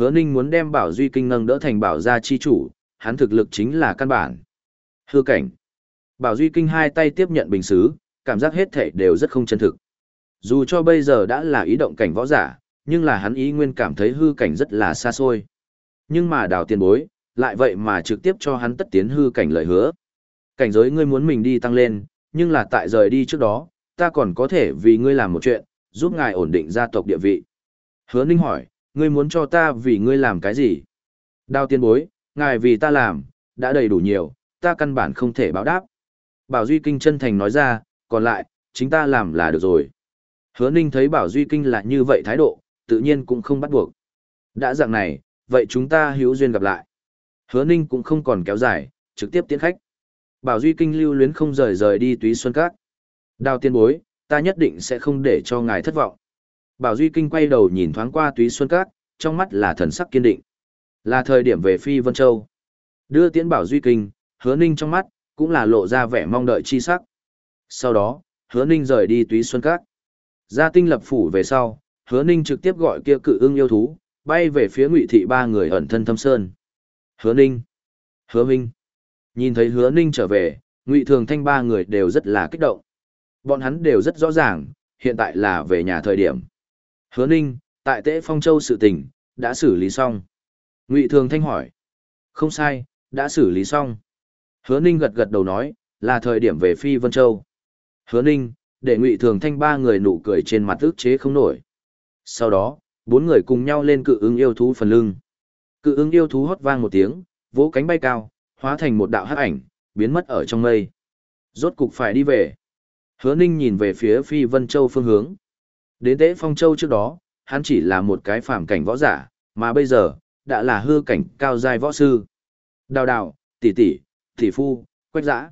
Hứa Ninh muốn đem Bảo Duy Kinh nâng đỡ thành bảo gia chi chủ, hắn thực lực chính là căn bản. Hư cảnh. Bảo Duy Kinh hai tay tiếp nhận bình xứ, cảm giác hết thể đều rất không chân thực. Dù cho bây giờ đã là ý động cảnh võ giả, nhưng là hắn ý nguyên cảm thấy hư cảnh rất là xa xôi. Nhưng mà đào tiền bối, lại vậy mà trực tiếp cho hắn tất tiến hư cảnh lời hứa. Cảnh giới ngươi muốn mình đi tăng lên, nhưng là tại rời đi trước đó, ta còn có thể vì ngươi làm một chuyện, giúp ngài ổn định gia tộc địa vị. Hứa Ninh hỏi, ngươi muốn cho ta vì ngươi làm cái gì? Đao tiên bối, ngài vì ta làm, đã đầy đủ nhiều, ta căn bản không thể báo đáp. Bảo Duy Kinh chân thành nói ra, còn lại, chính ta làm là được rồi. Hứa Ninh thấy Bảo Duy Kinh là như vậy thái độ, tự nhiên cũng không bắt buộc. Đã dạng này, vậy chúng ta hữu duyên gặp lại. Hứa Ninh cũng không còn kéo dài, trực tiếp tiến khách. Bảo Duy Kinh lưu luyến không rời rời đi túy xuân các. Đào tiên bối, ta nhất định sẽ không để cho ngài thất vọng. Bảo Duy Kinh quay đầu nhìn thoáng qua túy xuân các, trong mắt là thần sắc kiên định. Là thời điểm về Phi Vân Châu. Đưa tiễn Bảo Duy Kinh, hứa ninh trong mắt, cũng là lộ ra vẻ mong đợi chi sắc. Sau đó, hứa ninh rời đi túy xuân các. Ra tinh lập phủ về sau, hứa ninh trực tiếp gọi kia cự ưng yêu thú, bay về phía ngụy thị ba người ẩn thân thâm sơn. Hứa ninh, hứa minh. Nhìn thấy hứa ninh trở về, ngụy thường thanh ba người đều rất là kích động. Bọn hắn đều rất rõ ràng, hiện tại là về nhà thời điểm. Hứa ninh, tại tế phong châu sự tình, đã xử lý xong. Ngụy thường thanh hỏi. Không sai, đã xử lý xong. Hứa ninh gật gật đầu nói, là thời điểm về phi vân châu. Hứa ninh, để ngụy thường thanh ba người nụ cười trên mặt ức chế không nổi. Sau đó, bốn người cùng nhau lên cự ứng yêu thú phần lưng. Cự ứng yêu thú hót vang một tiếng, vỗ cánh bay cao, hóa thành một đạo hắc ảnh, biến mất ở trong mây. Rốt cục phải đi về. Hứa Ninh nhìn về phía Phi Vân Châu phương hướng. Đến Tế Phong Châu trước đó, hắn chỉ là một cái phàm cảnh võ giả, mà bây giờ, đã là hư cảnh cao giai võ sư. Đào đào, tỷ tỷ, tỷ phu, quách giã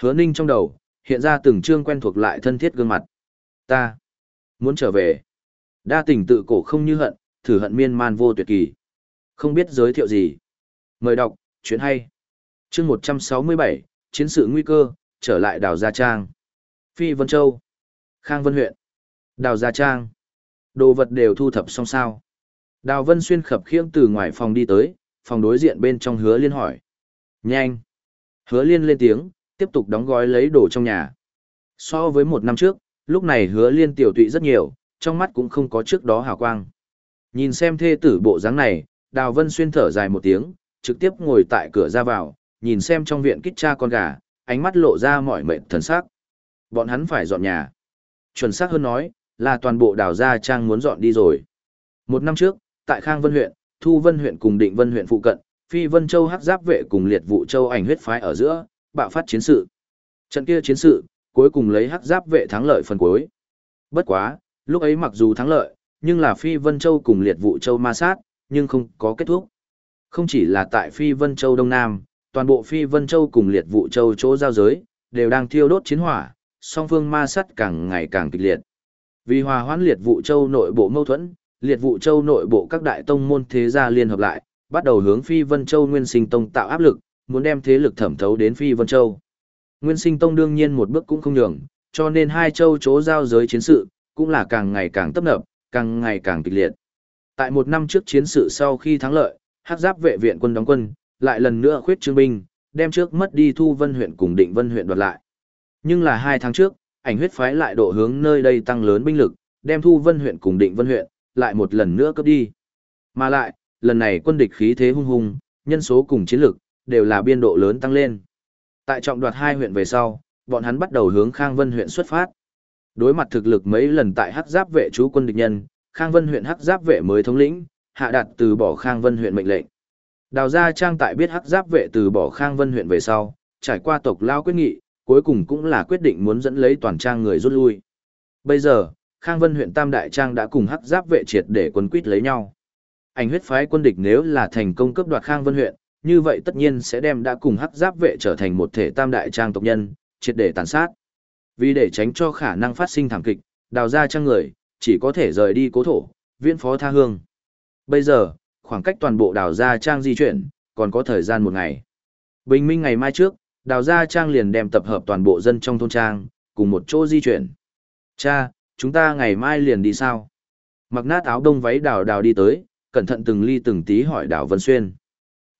Hứa Ninh trong đầu, hiện ra từng chương quen thuộc lại thân thiết gương mặt. Ta, muốn trở về. Đa tình tự cổ không như hận, thử hận miên man vô tuyệt kỳ. Không biết giới thiệu gì. Mời đọc, chuyện hay. chương 167, chiến sự nguy cơ, trở lại đảo Gia Trang. Phi Vân Châu. Khang Vân huyện. Đào Gia Trang. Đồ vật đều thu thập xong sao. Đào Vân Xuyên khập khiễng từ ngoài phòng đi tới, phòng đối diện bên trong hứa liên hỏi. Nhanh. Hứa liên lên tiếng, tiếp tục đóng gói lấy đồ trong nhà. So với một năm trước, lúc này hứa liên tiểu tụy rất nhiều, trong mắt cũng không có trước đó hào quang. Nhìn xem thê tử bộ dáng này, Đào Vân Xuyên thở dài một tiếng, trực tiếp ngồi tại cửa ra vào, nhìn xem trong viện kích cha con gà, ánh mắt lộ ra mọi mệnh thần sắc. Bọn hắn phải dọn nhà. Chuẩn xác hơn nói, là toàn bộ đảo Gia Trang muốn dọn đi rồi. Một năm trước, tại Khang Vân huyện, Thu Vân huyện cùng Định Vân huyện phụ cận, Phi Vân Châu hắc giáp vệ cùng liệt vụ châu ảnh huyết phái ở giữa, bạo phát chiến sự. Trận kia chiến sự, cuối cùng lấy hắc giáp vệ thắng lợi phần cuối. Bất quá, lúc ấy mặc dù thắng lợi, nhưng là Phi Vân Châu cùng liệt vụ châu ma sát, nhưng không có kết thúc. Không chỉ là tại Phi Vân Châu Đông Nam, toàn bộ Phi Vân Châu cùng liệt vụ châu chỗ giao giới, đều đang thiêu đốt chiến hỏa, song phương ma sát càng ngày càng kịch liệt. Vì hòa hoãn liệt vụ châu nội bộ mâu thuẫn, liệt vụ châu nội bộ các đại tông môn thế gia liên hợp lại, bắt đầu hướng Phi Vân Châu Nguyên Sinh Tông tạo áp lực, muốn đem thế lực thẩm thấu đến Phi Vân Châu. Nguyên Sinh Tông đương nhiên một bước cũng không nhường, cho nên hai châu chỗ giao giới chiến sự, cũng là càng ngày càng tấp nập, càng ngày càng kịch liệt. Tại một năm trước chiến sự sau khi thắng lợi, hắc giáp vệ viện quân đóng quân, lại lần nữa khuyết trương binh, đem trước mất đi Thu Vân huyện cùng Định Vân huyện đoạt lại. Nhưng là hai tháng trước, ảnh huyết phái lại độ hướng nơi đây tăng lớn binh lực, đem Thu Vân huyện cùng Định Vân huyện, lại một lần nữa cấp đi. Mà lại, lần này quân địch khí thế hung hung, nhân số cùng chiến lực, đều là biên độ lớn tăng lên. Tại trọng đoạt hai huyện về sau, bọn hắn bắt đầu hướng Khang Vân huyện xuất phát. Đối mặt thực lực mấy lần tại hắc giáp vệ chú quân địch nhân, Khang Vân huyện hắc giáp vệ mới thống lĩnh, hạ đặt từ bỏ Khang Vân huyện mệnh lệnh. Đào Gia Trang tại biết hắc giáp vệ từ bỏ Khang Vân huyện về sau, trải qua tộc lao quyết nghị, cuối cùng cũng là quyết định muốn dẫn lấy toàn trang người rút lui. Bây giờ, Khang Vân huyện Tam Đại Trang đã cùng hắc giáp vệ triệt để quân quyết lấy nhau. Ảnh huyết phái quân địch nếu là thành công cướp đoạt Khang Vân huyện, như vậy tất nhiên sẽ đem đã cùng hắc giáp vệ trở thành một thể Tam Đại Trang tộc nhân, triệt để tàn sát. Vì để tránh cho khả năng phát sinh thảm kịch, đào ra trang người, chỉ có thể rời đi cố thổ, viễn phó tha hương. Bây giờ, khoảng cách toàn bộ đào ra trang di chuyển, còn có thời gian một ngày. Bình minh ngày mai trước, đào ra trang liền đem tập hợp toàn bộ dân trong thôn trang, cùng một chỗ di chuyển. Cha, chúng ta ngày mai liền đi sao? Mặc nát áo đông váy đào đào đi tới, cẩn thận từng ly từng tí hỏi Đào Vân Xuyên.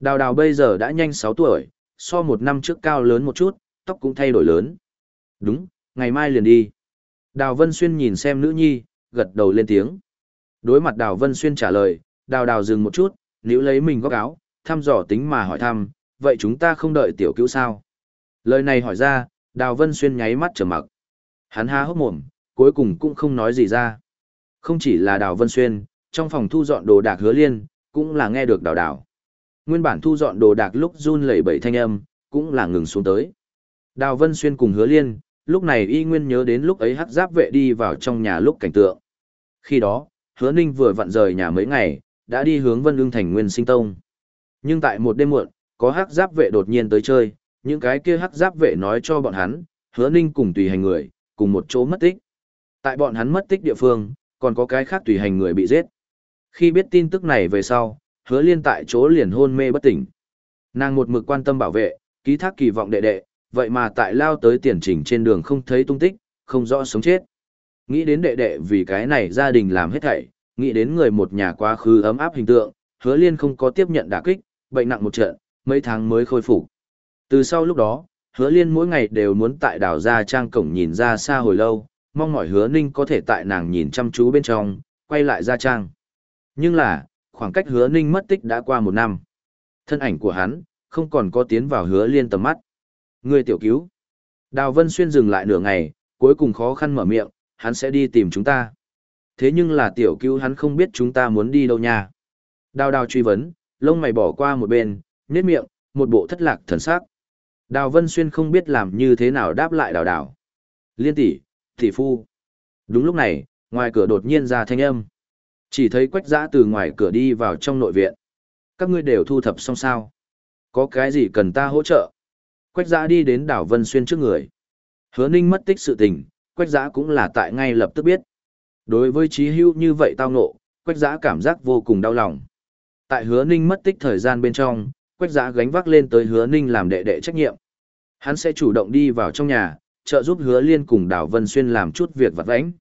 Đào đào bây giờ đã nhanh 6 tuổi, so một năm trước cao lớn một chút, tóc cũng thay đổi lớn. Đúng, ngày mai liền đi. Đào Vân Xuyên nhìn xem nữ nhi, gật đầu lên tiếng. Đối mặt Đào Vân Xuyên trả lời, đào đào dừng một chút, nếu lấy mình góc áo, thăm dò tính mà hỏi thăm, vậy chúng ta không đợi tiểu cứu sao? Lời này hỏi ra, Đào Vân Xuyên nháy mắt trở mặc. Hắn há hốc mồm, cuối cùng cũng không nói gì ra. Không chỉ là Đào Vân Xuyên, trong phòng thu dọn đồ đạc hứa liên, cũng là nghe được đào đào. Nguyên bản thu dọn đồ đạc lúc run lẩy bẩy thanh âm, cũng là ngừng xuống tới. Đào Vân Xuyên cùng hứa liên, lúc này y nguyên nhớ đến lúc ấy hắc giáp vệ đi vào trong nhà lúc cảnh tượng. Khi đó, hứa ninh vừa vặn rời nhà mấy ngày, đã đi hướng Vân Ưng thành Nguyên Sinh Tông. Nhưng tại một đêm muộn, có hắc giáp vệ đột nhiên tới chơi, những cái kia hắc giáp vệ nói cho bọn hắn, hứa ninh cùng tùy hành người, cùng một chỗ mất tích. Tại bọn hắn mất tích địa phương, còn có cái khác tùy hành người bị giết. Khi biết tin tức này về sau, hứa liên tại chỗ liền hôn mê bất tỉnh. Nàng một mực quan tâm bảo vệ, ký thác kỳ vọng đệ đệ, vậy mà tại lao tới tiền trình trên đường không thấy tung tích, không rõ sống chết. Nghĩ đến đệ đệ vì cái này gia đình làm hết thảy, nghĩ đến người một nhà quá khứ ấm áp hình tượng, hứa liên không có tiếp nhận đả kích, bệnh nặng một trận, mấy tháng mới khôi phục. Từ sau lúc đó, hứa liên mỗi ngày đều muốn tại đảo ra trang cổng nhìn ra xa hồi lâu, mong mỏi hứa ninh có thể tại nàng nhìn chăm chú bên trong, quay lại ra trang. Nhưng là, khoảng cách hứa ninh mất tích đã qua một năm. Thân ảnh của hắn, không còn có tiến vào hứa liên tầm mắt. Người tiểu cứu. Đào Vân Xuyên dừng lại nửa ngày, cuối cùng khó khăn mở miệng, hắn sẽ đi tìm chúng ta. Thế nhưng là tiểu cứu hắn không biết chúng ta muốn đi đâu nha. Đào đào truy vấn, lông mày bỏ qua một bên, nét miệng, một bộ thất lạc thần sắc. Đào Vân Xuyên không biết làm như thế nào đáp lại đào đào. Liên tỷ, tỷ phu. Đúng lúc này, ngoài cửa đột nhiên ra thanh âm. Chỉ thấy quách giã từ ngoài cửa đi vào trong nội viện. Các ngươi đều thu thập xong sao. Có cái gì cần ta hỗ trợ? Quách giã đi đến đảo Vân Xuyên trước người. Hứa ninh mất tích sự tình, quách giã cũng là tại ngay lập tức biết. Đối với trí hưu như vậy tao ngộ, quách giã cảm giác vô cùng đau lòng. Tại hứa ninh mất tích thời gian bên trong, quách giã gánh vác lên tới hứa ninh làm đệ đệ trách nhiệm. Hắn sẽ chủ động đi vào trong nhà, trợ giúp hứa liên cùng Đào Vân Xuyên làm chút việc vặt vãnh.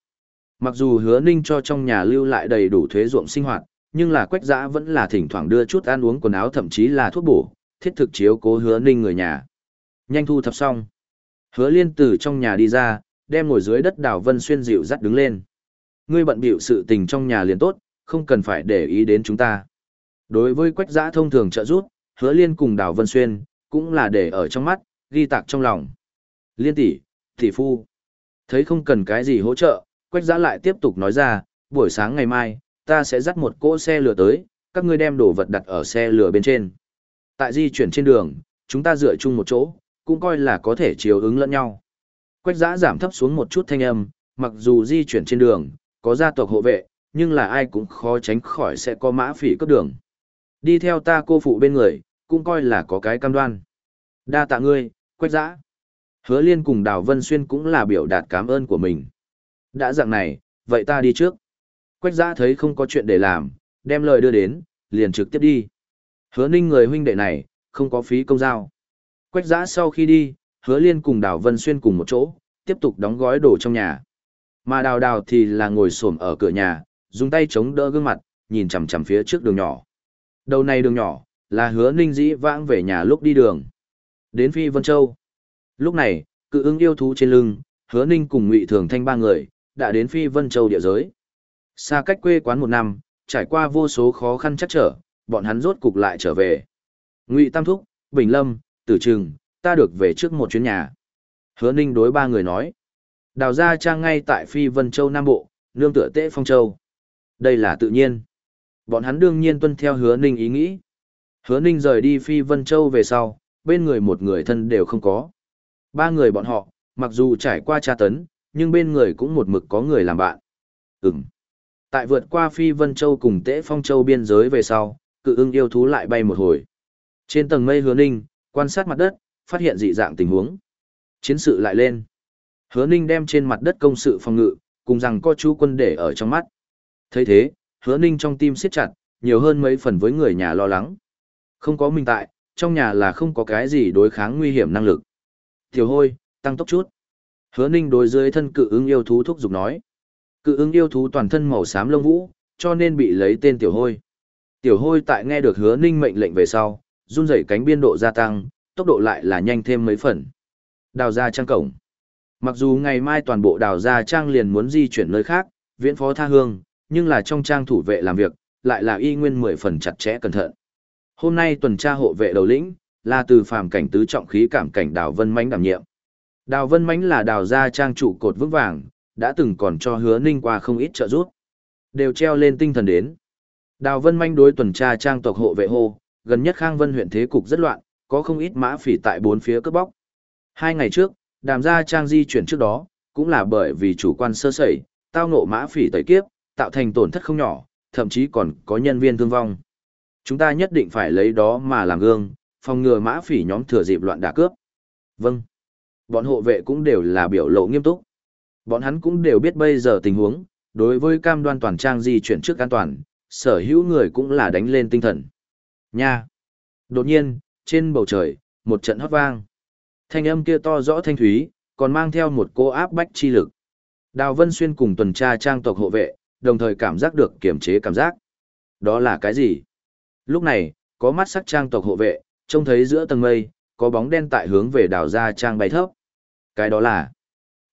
Mặc dù hứa ninh cho trong nhà lưu lại đầy đủ thuế ruộng sinh hoạt, nhưng là quách giã vẫn là thỉnh thoảng đưa chút ăn uống quần áo thậm chí là thuốc bổ, thiết thực chiếu cố hứa ninh người nhà. Nhanh thu thập xong. Hứa liên từ trong nhà đi ra, đem ngồi dưới đất Đào Vân Xuyên dịu dắt đứng lên. Ngươi bận bịu sự tình trong nhà liền tốt, không cần phải để ý đến chúng ta. Đối với quách giã thông thường trợ giúp, hứa liên cùng đào Vân Xuyên, cũng là để ở trong mắt, ghi tạc trong lòng. Liên tỷ, tỷ phu. Thấy không cần cái gì hỗ trợ, quách giã lại tiếp tục nói ra, buổi sáng ngày mai, ta sẽ dắt một cỗ xe lửa tới, các ngươi đem đồ vật đặt ở xe lửa bên trên. Tại di chuyển trên đường, chúng ta dựa chung một chỗ, cũng coi là có thể chiều ứng lẫn nhau. Quách giã giảm thấp xuống một chút thanh âm, mặc dù di chuyển trên đường, có gia tộc hộ vệ, nhưng là ai cũng khó tránh khỏi sẽ có mã phỉ cấp đường. Đi theo ta cô phụ bên người, cũng coi là có cái cam đoan. Đa tạ ngươi, quách giã. Hứa liên cùng Đào Vân Xuyên cũng là biểu đạt cảm ơn của mình. Đã dạng này, vậy ta đi trước. Quách giã thấy không có chuyện để làm, đem lời đưa đến, liền trực tiếp đi. Hứa ninh người huynh đệ này, không có phí công giao. Quách giã sau khi đi, hứa liên cùng đào vân xuyên cùng một chỗ, tiếp tục đóng gói đồ trong nhà. Mà đào đào thì là ngồi xổm ở cửa nhà, dùng tay chống đỡ gương mặt, nhìn chằm chằm phía trước đường nhỏ. Đầu này đường nhỏ, là hứa ninh dĩ vãng về nhà lúc đi đường. Đến Phi Vân Châu. Lúc này, cự ứng yêu thú trên lưng, hứa ninh cùng ngụy thường thanh ba người, đã đến Phi Vân Châu địa giới. Xa cách quê quán một năm, trải qua vô số khó khăn chắc trở, bọn hắn rốt cục lại trở về. Ngụy Tam Thúc, Bình Lâm, Tử Trừng, ta được về trước một chuyến nhà. Hứa Ninh đối ba người nói. Đào ra trang ngay tại Phi Vân Châu Nam Bộ, nương tựa Tế Phong Châu. Đây là tự nhiên. Bọn hắn đương nhiên tuân theo Hứa Ninh ý nghĩ. Hứa Ninh rời đi Phi Vân Châu về sau, bên người một người thân đều không có. Ba người bọn họ, mặc dù trải qua tra tấn, nhưng bên người cũng một mực có người làm bạn. Ừm. Tại vượt qua Phi Vân Châu cùng Tế Phong Châu biên giới về sau, cự ưng yêu thú lại bay một hồi. Trên tầng mây hứa ninh, quan sát mặt đất, phát hiện dị dạng tình huống. Chiến sự lại lên. Hứa ninh đem trên mặt đất công sự phòng ngự, cùng rằng có chú quân để ở trong mắt. thấy thế, hứa ninh trong tim siết chặt, nhiều hơn mấy phần với người nhà lo lắng. Không có mình tại, trong nhà là không có cái gì đối kháng nguy hiểm năng lực. Tiểu hôi, tăng tốc chút. Hứa ninh đối dưới thân cự ứng yêu thú thúc giục nói. Cự ứng yêu thú toàn thân màu xám lông vũ, cho nên bị lấy tên tiểu hôi. Tiểu hôi tại nghe được hứa ninh mệnh lệnh về sau, run rẩy cánh biên độ gia tăng, tốc độ lại là nhanh thêm mấy phần. Đào ra trang cổng. Mặc dù ngày mai toàn bộ đào ra trang liền muốn di chuyển nơi khác, viễn phó tha hương, nhưng là trong trang thủ vệ làm việc, lại là y nguyên mười phần chặt chẽ cẩn thận. Hôm nay tuần tra hộ vệ đầu lĩnh, là từ phàm cảnh tứ trọng khí cảm cảnh đào vân mánh đảm nhiệm. Đào vân mánh là đào Gia trang trụ cột vững vàng, đã từng còn cho hứa ninh qua không ít trợ giúp. Đều treo lên tinh thần đến. Đào vân manh đối tuần tra trang tộc hộ vệ hô, gần nhất khang vân huyện thế cục rất loạn, có không ít mã phỉ tại bốn phía cướp bóc. Hai ngày trước, đàm gia trang di chuyển trước đó, cũng là bởi vì chủ quan sơ sẩy, tao ngộ mã phỉ tẩy kiếp, tạo thành tổn thất không nhỏ, thậm chí còn có nhân viên thương vong. Chúng ta nhất định phải lấy đó mà làm gương, phòng ngừa mã phỉ nhóm thừa dịp loạn đả cướp. Vâng. Bọn hộ vệ cũng đều là biểu lộ nghiêm túc. Bọn hắn cũng đều biết bây giờ tình huống, đối với cam đoan toàn trang di chuyển trước an toàn, sở hữu người cũng là đánh lên tinh thần. Nha! Đột nhiên, trên bầu trời, một trận hót vang. Thanh âm kia to rõ thanh thúy, còn mang theo một cô áp bách chi lực. Đào Vân Xuyên cùng tuần tra trang tộc hộ vệ, đồng thời cảm giác được kiểm chế cảm giác. Đó là cái gì? Lúc này, có mắt sắc trang tộc hộ vệ, trông thấy giữa tầng mây, có bóng đen tại hướng về đào ra trang bay thấp. Cái đó là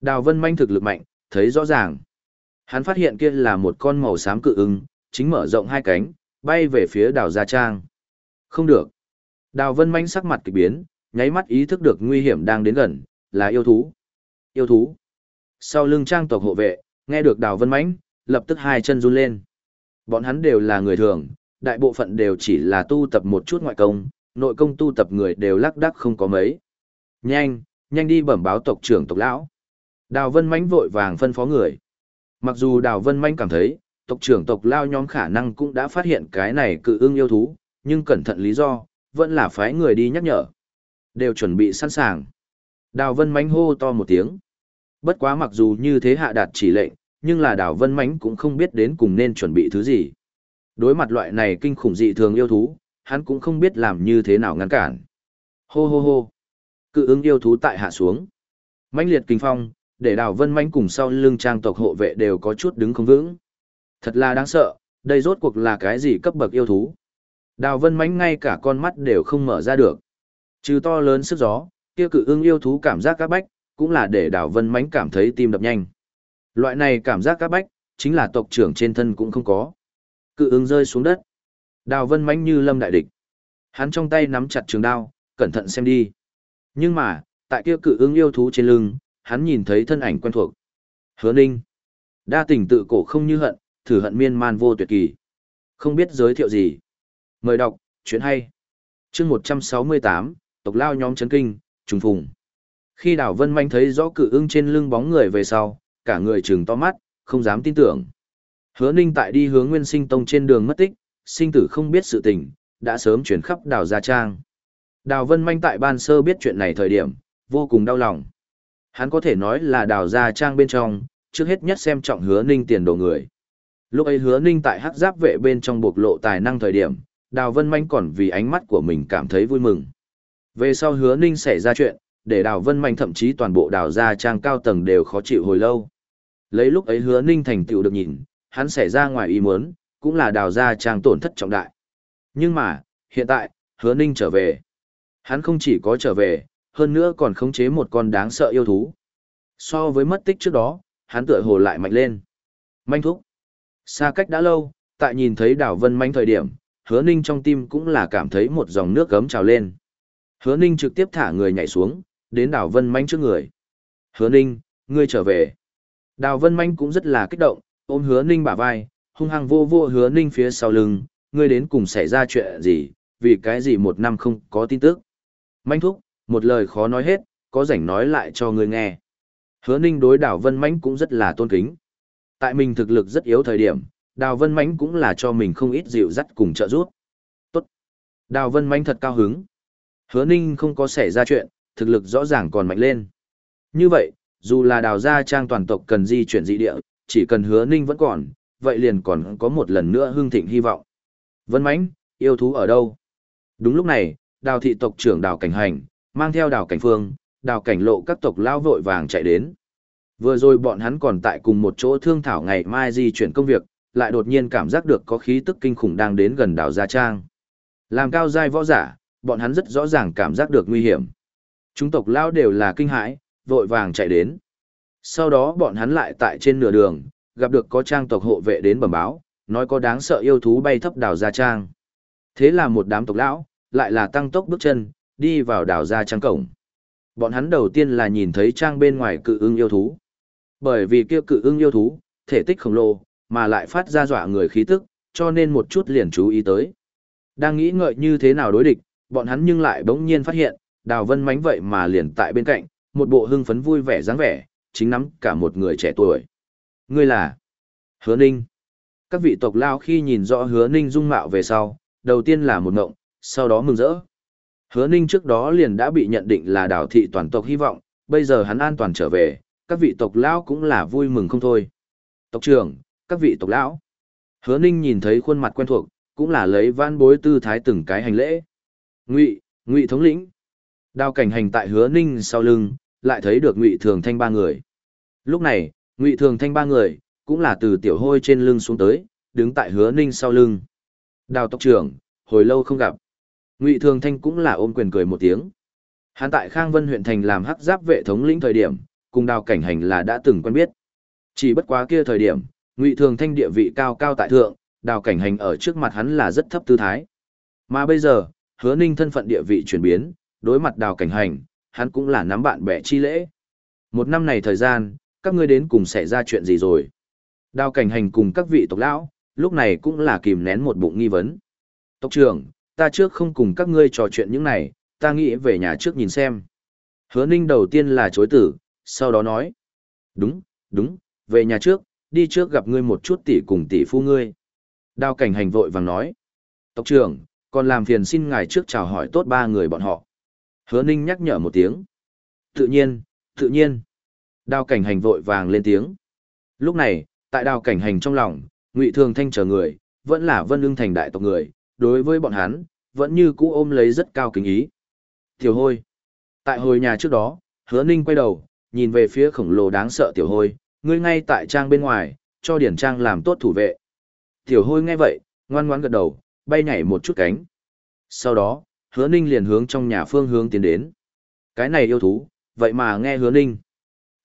Đào Vân manh thực lực mạnh, thấy rõ ràng. Hắn phát hiện kia là một con màu xám cự ưng, chính mở rộng hai cánh, bay về phía đào Gia Trang. Không được. Đào Vân manh sắc mặt kỳ biến, nháy mắt ý thức được nguy hiểm đang đến gần, là yêu thú. Yêu thú. Sau lưng trang tộc hộ vệ, nghe được Đào Vân manh, lập tức hai chân run lên. Bọn hắn đều là người thường, đại bộ phận đều chỉ là tu tập một chút ngoại công, nội công tu tập người đều lắc đắc không có mấy. Nhanh, nhanh đi bẩm báo tộc trưởng tộc lão. Đào Vân Mánh vội vàng phân phó người. Mặc dù Đào Vân Mánh cảm thấy, tộc trưởng tộc lao nhóm khả năng cũng đã phát hiện cái này cự ưng yêu thú, nhưng cẩn thận lý do, vẫn là phái người đi nhắc nhở. Đều chuẩn bị sẵn sàng. Đào Vân Mánh hô to một tiếng. Bất quá mặc dù như thế hạ đạt chỉ lệnh, nhưng là Đào Vân Mánh cũng không biết đến cùng nên chuẩn bị thứ gì. Đối mặt loại này kinh khủng dị thường yêu thú, hắn cũng không biết làm như thế nào ngăn cản. Hô hô hô. Cự ứng yêu thú tại hạ xuống. mãnh liệt kinh phong, để đào vân manh cùng sau lưng trang tộc hộ vệ đều có chút đứng không vững. Thật là đáng sợ, đây rốt cuộc là cái gì cấp bậc yêu thú. Đào vân mánh ngay cả con mắt đều không mở ra được. Trừ to lớn sức gió, kia cự ưng yêu thú cảm giác các bách, cũng là để đào vân mánh cảm thấy tim đập nhanh. Loại này cảm giác các bách, chính là tộc trưởng trên thân cũng không có. Cự ứng rơi xuống đất. Đào vân mánh như lâm đại địch. Hắn trong tay nắm chặt trường đao, cẩn thận xem đi. Nhưng mà, tại kia cự ứng yêu thú trên lưng, hắn nhìn thấy thân ảnh quen thuộc. Hứa Ninh. Đa tình tự cổ không như hận, thử hận miên man vô tuyệt kỳ. Không biết giới thiệu gì. Mời đọc, chuyện hay. chương 168, tộc lao nhóm chấn kinh, trùng phùng. Khi đảo Vân Manh thấy rõ cự ưng trên lưng bóng người về sau, cả người trừng to mắt, không dám tin tưởng. Hứa Ninh tại đi hướng Nguyên Sinh Tông trên đường mất tích, sinh tử không biết sự tình, đã sớm chuyển khắp đảo Gia Trang. Đào Vân Manh tại ban sơ biết chuyện này thời điểm, vô cùng đau lòng. Hắn có thể nói là đào gia trang bên trong, trước hết nhất xem trọng hứa ninh tiền đồ người. Lúc ấy hứa ninh tại hắc giáp vệ bên trong bộc lộ tài năng thời điểm, đào vân manh còn vì ánh mắt của mình cảm thấy vui mừng. Về sau hứa ninh xảy ra chuyện, để đào vân manh thậm chí toàn bộ đào gia trang cao tầng đều khó chịu hồi lâu. Lấy lúc ấy hứa ninh thành tựu được nhìn, hắn xảy ra ngoài ý muốn, cũng là đào ra trang tổn thất trọng đại. Nhưng mà, hiện tại, hứa ninh trở về. Hắn không chỉ có trở về, hơn nữa còn khống chế một con đáng sợ yêu thú. So với mất tích trước đó, hắn tựa hồ lại mạnh lên. Manh thúc. Xa cách đã lâu, tại nhìn thấy đảo Vân Manh thời điểm, hứa ninh trong tim cũng là cảm thấy một dòng nước gấm trào lên. Hứa ninh trực tiếp thả người nhảy xuống, đến đảo Vân Manh trước người. Hứa ninh, ngươi trở về. Đào Vân Manh cũng rất là kích động, ôm hứa ninh bả vai, hung hăng vô vô hứa ninh phía sau lưng, ngươi đến cùng xảy ra chuyện gì, vì cái gì một năm không có tin tức. Manh thúc, một lời khó nói hết, có rảnh nói lại cho ngươi nghe. Hứa Ninh đối đảo Vân Mánh cũng rất là tôn kính. Tại mình thực lực rất yếu thời điểm, Đào Vân Mánh cũng là cho mình không ít dịu dắt cùng trợ giúp. Tốt. Đào Vân Mánh thật cao hứng. Hứa Ninh không có xảy ra chuyện, thực lực rõ ràng còn mạnh lên. Như vậy, dù là đào gia trang toàn tộc cần di chuyển dị địa, chỉ cần hứa Ninh vẫn còn, vậy liền còn có một lần nữa hương thịnh hy vọng. Vân Mánh, yêu thú ở đâu? Đúng lúc này, đào thị tộc trưởng đào cảnh hành, mang theo đào cảnh phương, đào cảnh lộ các tộc lao vội vàng chạy đến. Vừa rồi bọn hắn còn tại cùng một chỗ thương thảo ngày mai di chuyển công việc, lại đột nhiên cảm giác được có khí tức kinh khủng đang đến gần đảo Gia Trang. Làm cao giai võ giả, bọn hắn rất rõ ràng cảm giác được nguy hiểm. Chúng tộc lao đều là kinh hãi, vội vàng chạy đến. Sau đó bọn hắn lại tại trên nửa đường, gặp được có trang tộc hộ vệ đến bẩm báo, nói có đáng sợ yêu thú bay thấp đảo Gia Trang. Thế là một đám tộc lão, lại là tăng tốc bước chân, đi vào đảo Gia Trang cổng. Bọn hắn đầu tiên là nhìn thấy trang bên ngoài cự ưng yêu thú. Bởi vì kia cự ưng yêu thú, thể tích khổng lồ, mà lại phát ra dọa người khí tức, cho nên một chút liền chú ý tới. Đang nghĩ ngợi như thế nào đối địch, bọn hắn nhưng lại bỗng nhiên phát hiện, Đào Vân Mánh vậy mà liền tại bên cạnh, một bộ hưng phấn vui vẻ dáng vẻ, chính nắm cả một người trẻ tuổi. Ngươi là Hứa Ninh. Các vị tộc lao khi nhìn rõ Hứa Ninh dung mạo về sau, đầu tiên là một ngộng, sau đó mừng rỡ. Hứa Ninh trước đó liền đã bị nhận định là đảo thị toàn tộc hy vọng, bây giờ hắn an toàn trở về, các vị tộc lão cũng là vui mừng không thôi. Tộc trưởng, các vị tộc lão. Hứa Ninh nhìn thấy khuôn mặt quen thuộc, cũng là lấy văn bối tư thái từng cái hành lễ. Ngụy, Ngụy thống lĩnh. Đao cảnh hành tại Hứa Ninh sau lưng, lại thấy được Ngụy Thường Thanh ba người. Lúc này, Ngụy Thường Thanh ba người, cũng là từ tiểu hôi trên lưng xuống tới, đứng tại Hứa Ninh sau lưng. Đào tộc trưởng, hồi lâu không gặp. Ngụy Thường Thanh cũng là ôm quyền cười một tiếng. Hắn tại Khang Vân huyện thành làm hắc giáp vệ thống lĩnh thời điểm, cùng Đào Cảnh Hành là đã từng quen biết. Chỉ bất quá kia thời điểm, Ngụy Thường Thanh địa vị cao cao tại thượng, Đào Cảnh Hành ở trước mặt hắn là rất thấp tư thái. Mà bây giờ, Hứa Ninh thân phận địa vị chuyển biến, đối mặt Đào Cảnh Hành, hắn cũng là nắm bạn bè chi lễ. Một năm này thời gian, các ngươi đến cùng xảy ra chuyện gì rồi? Đào Cảnh Hành cùng các vị tộc lão, lúc này cũng là kìm nén một bụng nghi vấn. Tộc trưởng, ta trước không cùng các ngươi trò chuyện những này, ta nghĩ về nhà trước nhìn xem. Hứa ninh đầu tiên là chối tử, sau đó nói. Đúng, đúng, về nhà trước, đi trước gặp ngươi một chút tỷ cùng tỷ phu ngươi. Đao cảnh hành vội vàng nói. Tộc trưởng, còn làm phiền xin ngài trước chào hỏi tốt ba người bọn họ. Hứa ninh nhắc nhở một tiếng. Tự nhiên, tự nhiên. Đao cảnh hành vội vàng lên tiếng. Lúc này, tại đao cảnh hành trong lòng, ngụy thường thanh chờ người, vẫn là vân ưng thành đại tộc người, đối với bọn hắn, vẫn như cũ ôm lấy rất cao kính ý. Tiểu hôi. Tại hồi nhà trước đó, hứa ninh quay đầu, nhìn về phía khổng lồ đáng sợ tiểu hôi, ngươi ngay tại trang bên ngoài, cho điển trang làm tốt thủ vệ. Tiểu hôi nghe vậy, ngoan ngoãn gật đầu, bay nhảy một chút cánh. Sau đó, hứa ninh liền hướng trong nhà phương hướng tiến đến. Cái này yêu thú, vậy mà nghe hứa ninh.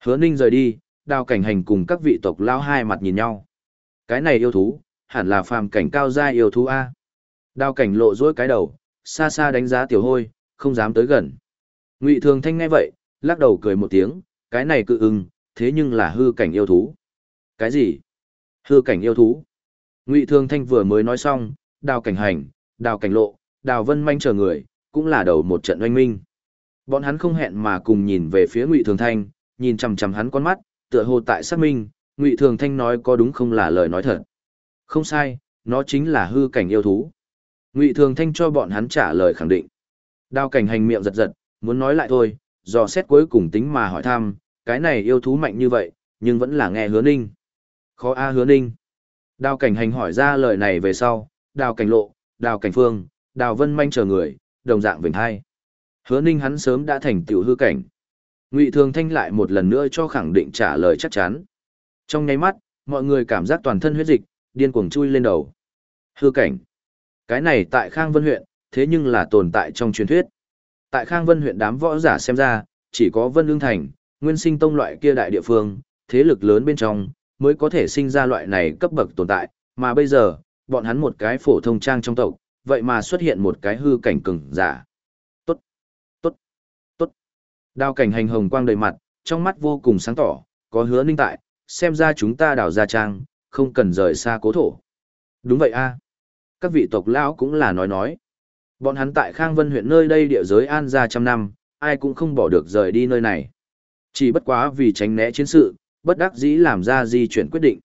Hứa ninh rời đi, đào cảnh hành cùng các vị tộc lao hai mặt nhìn nhau. Cái này yêu thú, hẳn là phàm cảnh cao gia yêu thú A. Đào cảnh lộ dối cái đầu, xa xa đánh giá tiểu hôi, không dám tới gần. Ngụy Thường Thanh nghe vậy, lắc đầu cười một tiếng, cái này cự ưng, thế nhưng là hư cảnh yêu thú. Cái gì? Hư cảnh yêu thú? Ngụy Thường Thanh vừa mới nói xong, đào cảnh hành, đào cảnh lộ, đào vân manh chờ người, cũng là đầu một trận oanh minh. Bọn hắn không hẹn mà cùng nhìn về phía Ngụy Thường Thanh, nhìn chằm chằm hắn con mắt, tựa hồ tại xác minh, Ngụy Thường Thanh nói có đúng không là lời nói thật. Không sai, nó chính là hư cảnh yêu thú. Ngụy Thường Thanh cho bọn hắn trả lời khẳng định. Đao cảnh hành miệng giật giật, muốn nói lại thôi, dò xét cuối cùng tính mà hỏi thăm, cái này yêu thú mạnh như vậy, nhưng vẫn là nghe hứa ninh. Khó a hứa ninh. Đao cảnh hành hỏi ra lời này về sau, đào cảnh lộ, đào cảnh phương, đào vân manh chờ người, đồng dạng vĩnh hai. Hứa ninh hắn sớm đã thành tiểu hư cảnh. Ngụy Thường Thanh lại một lần nữa cho khẳng định trả lời chắc chắn. Trong nháy mắt, mọi người cảm giác toàn thân huyết dịch, điên cuồng chui lên đầu. Hư cảnh. Cái này tại Khang Vân huyện, thế nhưng là tồn tại trong truyền thuyết. Tại Khang Vân huyện đám võ giả xem ra, chỉ có Vân Lương Thành, Nguyên Sinh Tông loại kia đại địa phương, thế lực lớn bên trong, mới có thể sinh ra loại này cấp bậc tồn tại, mà bây giờ, bọn hắn một cái phổ thông trang trong tộc, vậy mà xuất hiện một cái hư cảnh cường giả. Đào. Đao cảnh hành hồng quang đầy mặt, trong mắt vô cùng sáng tỏ, có hứa ninh tại, xem ra chúng ta đào ra trang, không cần rời xa cố thổ. Đúng vậy a à. các vị tộc lão cũng là nói nói. Bọn hắn tại Khang Vân huyện nơi đây địa giới an gia trăm năm, ai cũng không bỏ được rời đi nơi này. Chỉ bất quá vì tránh né chiến sự, bất đắc dĩ làm ra di chuyển quyết định.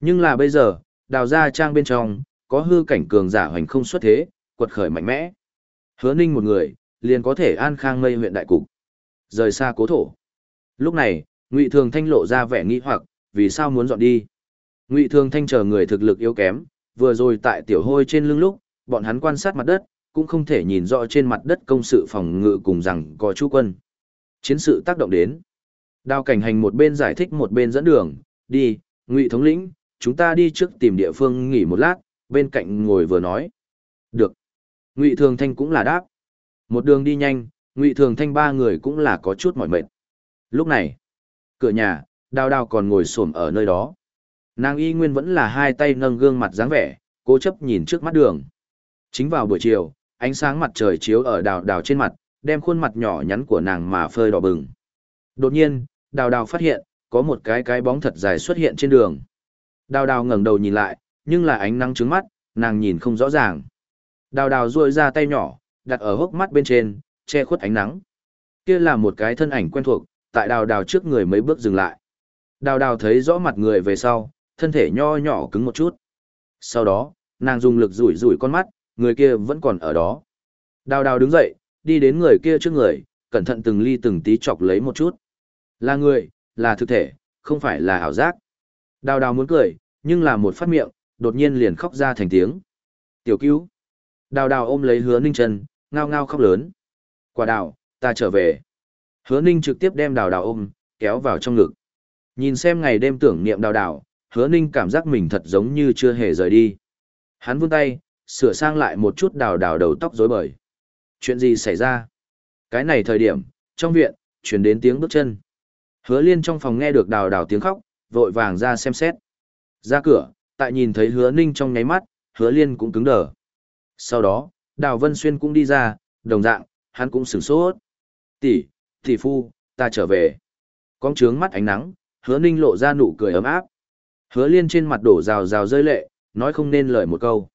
Nhưng là bây giờ, đào ra trang bên trong, có hư cảnh cường giả hoành không xuất thế, quật khởi mạnh mẽ. Hứa ninh một người, liền có thể an khang mây huyện đại cục. Rời xa cố thổ. Lúc này, Ngụy Thường Thanh lộ ra vẻ nghi hoặc, vì sao muốn dọn đi. Ngụy Thường Thanh chờ người thực lực yếu kém, vừa rồi tại tiểu hôi trên lưng lúc, bọn hắn quan sát mặt đất, cũng không thể nhìn rõ trên mặt đất công sự phòng ngự cùng rằng có chú quân. Chiến sự tác động đến. Đao cảnh hành một bên giải thích một bên dẫn đường, đi, ngụy thống lĩnh, chúng ta đi trước tìm địa phương nghỉ một lát, bên cạnh ngồi vừa nói. Được. Ngụy Thường Thanh cũng là đáp. Một đường đi nhanh, Ngụy Thường Thanh ba người cũng là có chút mỏi mệt. Lúc này, cửa nhà, đào đào còn ngồi xổm ở nơi đó. Nàng y nguyên vẫn là hai tay nâng gương mặt dáng vẻ, cố chấp nhìn trước mắt đường. Chính vào buổi chiều, ánh sáng mặt trời chiếu ở đào đào trên mặt, đem khuôn mặt nhỏ nhắn của nàng mà phơi đỏ bừng. Đột nhiên, đào đào phát hiện, có một cái cái bóng thật dài xuất hiện trên đường. Đào đào ngẩng đầu nhìn lại, nhưng là ánh nắng trứng mắt, nàng nhìn không rõ ràng. Đào đào duỗi ra tay nhỏ, đặt ở hốc mắt bên trên, che khuất ánh nắng. Kia là một cái thân ảnh quen thuộc, tại đào đào trước người mấy bước dừng lại. Đào đào thấy rõ mặt người về sau, thân thể nho nhỏ cứng một chút. Sau đó, nàng dùng lực rủi rủi con mắt, người kia vẫn còn ở đó. Đào đào đứng dậy, đi đến người kia trước người, cẩn thận từng ly từng tí chọc lấy một chút. Là người, là thực thể, không phải là ảo giác. Đào đào muốn cười, nhưng là một phát miệng, đột nhiên liền khóc ra thành tiếng. Tiểu cứu. Đào đào ôm lấy hứa ninh chân, ngao ngao khóc lớn. Quả đào, ta trở về. Hứa ninh trực tiếp đem đào đào ôm, kéo vào trong ngực. Nhìn xem ngày đêm tưởng niệm đào đào, hứa ninh cảm giác mình thật giống như chưa hề rời đi. Hắn vươn tay, sửa sang lại một chút đào đào đầu tóc rối bời. Chuyện gì xảy ra? Cái này thời điểm, trong viện, chuyển đến tiếng bước chân. Hứa liên trong phòng nghe được đào đào tiếng khóc, vội vàng ra xem xét. Ra cửa, tại nhìn thấy hứa ninh trong nháy mắt, hứa liên cũng cứng đờ. Sau đó, đào vân xuyên cũng đi ra, đồng dạng, hắn cũng sửng sốt. Tỷ, tỷ phu, ta trở về. Con trướng mắt ánh nắng, hứa ninh lộ ra nụ cười ấm áp. Hứa liên trên mặt đổ rào rào rơi lệ, nói không nên lời một câu.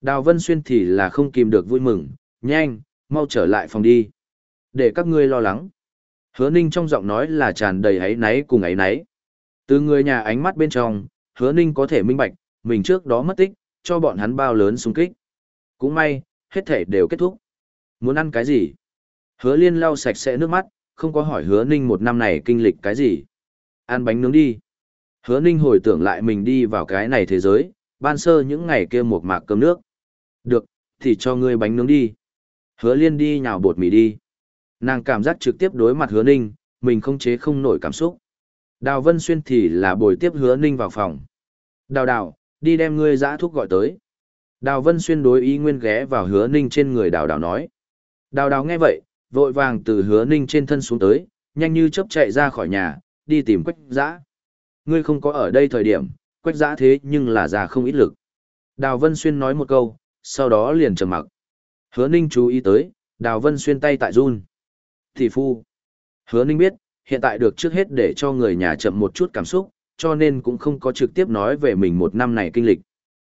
Đào vân xuyên thì là không kìm được vui mừng, nhanh, mau trở lại phòng đi. Để các ngươi lo lắng. Hứa ninh trong giọng nói là tràn đầy ấy náy cùng ấy náy. Từ người nhà ánh mắt bên trong, hứa ninh có thể minh bạch, mình trước đó mất tích, cho bọn hắn bao lớn xung kích. Cũng may, hết thể đều kết thúc. Muốn ăn cái gì? Hứa liên lau sạch sẽ nước mắt, không có hỏi hứa ninh một năm này kinh lịch cái gì. Ăn bánh nướng đi. Hứa ninh hồi tưởng lại mình đi vào cái này thế giới, ban sơ những ngày kia một mạc cơm nước. Được, thì cho ngươi bánh nướng đi. Hứa liên đi nhào bột mì đi. Nàng cảm giác trực tiếp đối mặt hứa ninh, mình không chế không nổi cảm xúc. Đào Vân Xuyên thì là bồi tiếp hứa ninh vào phòng. Đào đào, đi đem ngươi giã thuốc gọi tới. Đào Vân Xuyên đối ý nguyên ghé vào hứa ninh trên người đào đào nói. Đào đào nghe vậy, vội vàng từ hứa ninh trên thân xuống tới, nhanh như chớp chạy ra khỏi nhà, đi tìm quách giã. Ngươi không có ở đây thời điểm, quách giã thế nhưng là già không ít lực. Đào Vân Xuyên nói một câu, sau đó liền trầm mặc. Hứa ninh chú ý tới, Đào Vân Xuyên tay tại run. Thị phu. Hứa ninh biết, hiện tại được trước hết để cho người nhà chậm một chút cảm xúc, cho nên cũng không có trực tiếp nói về mình một năm này kinh lịch.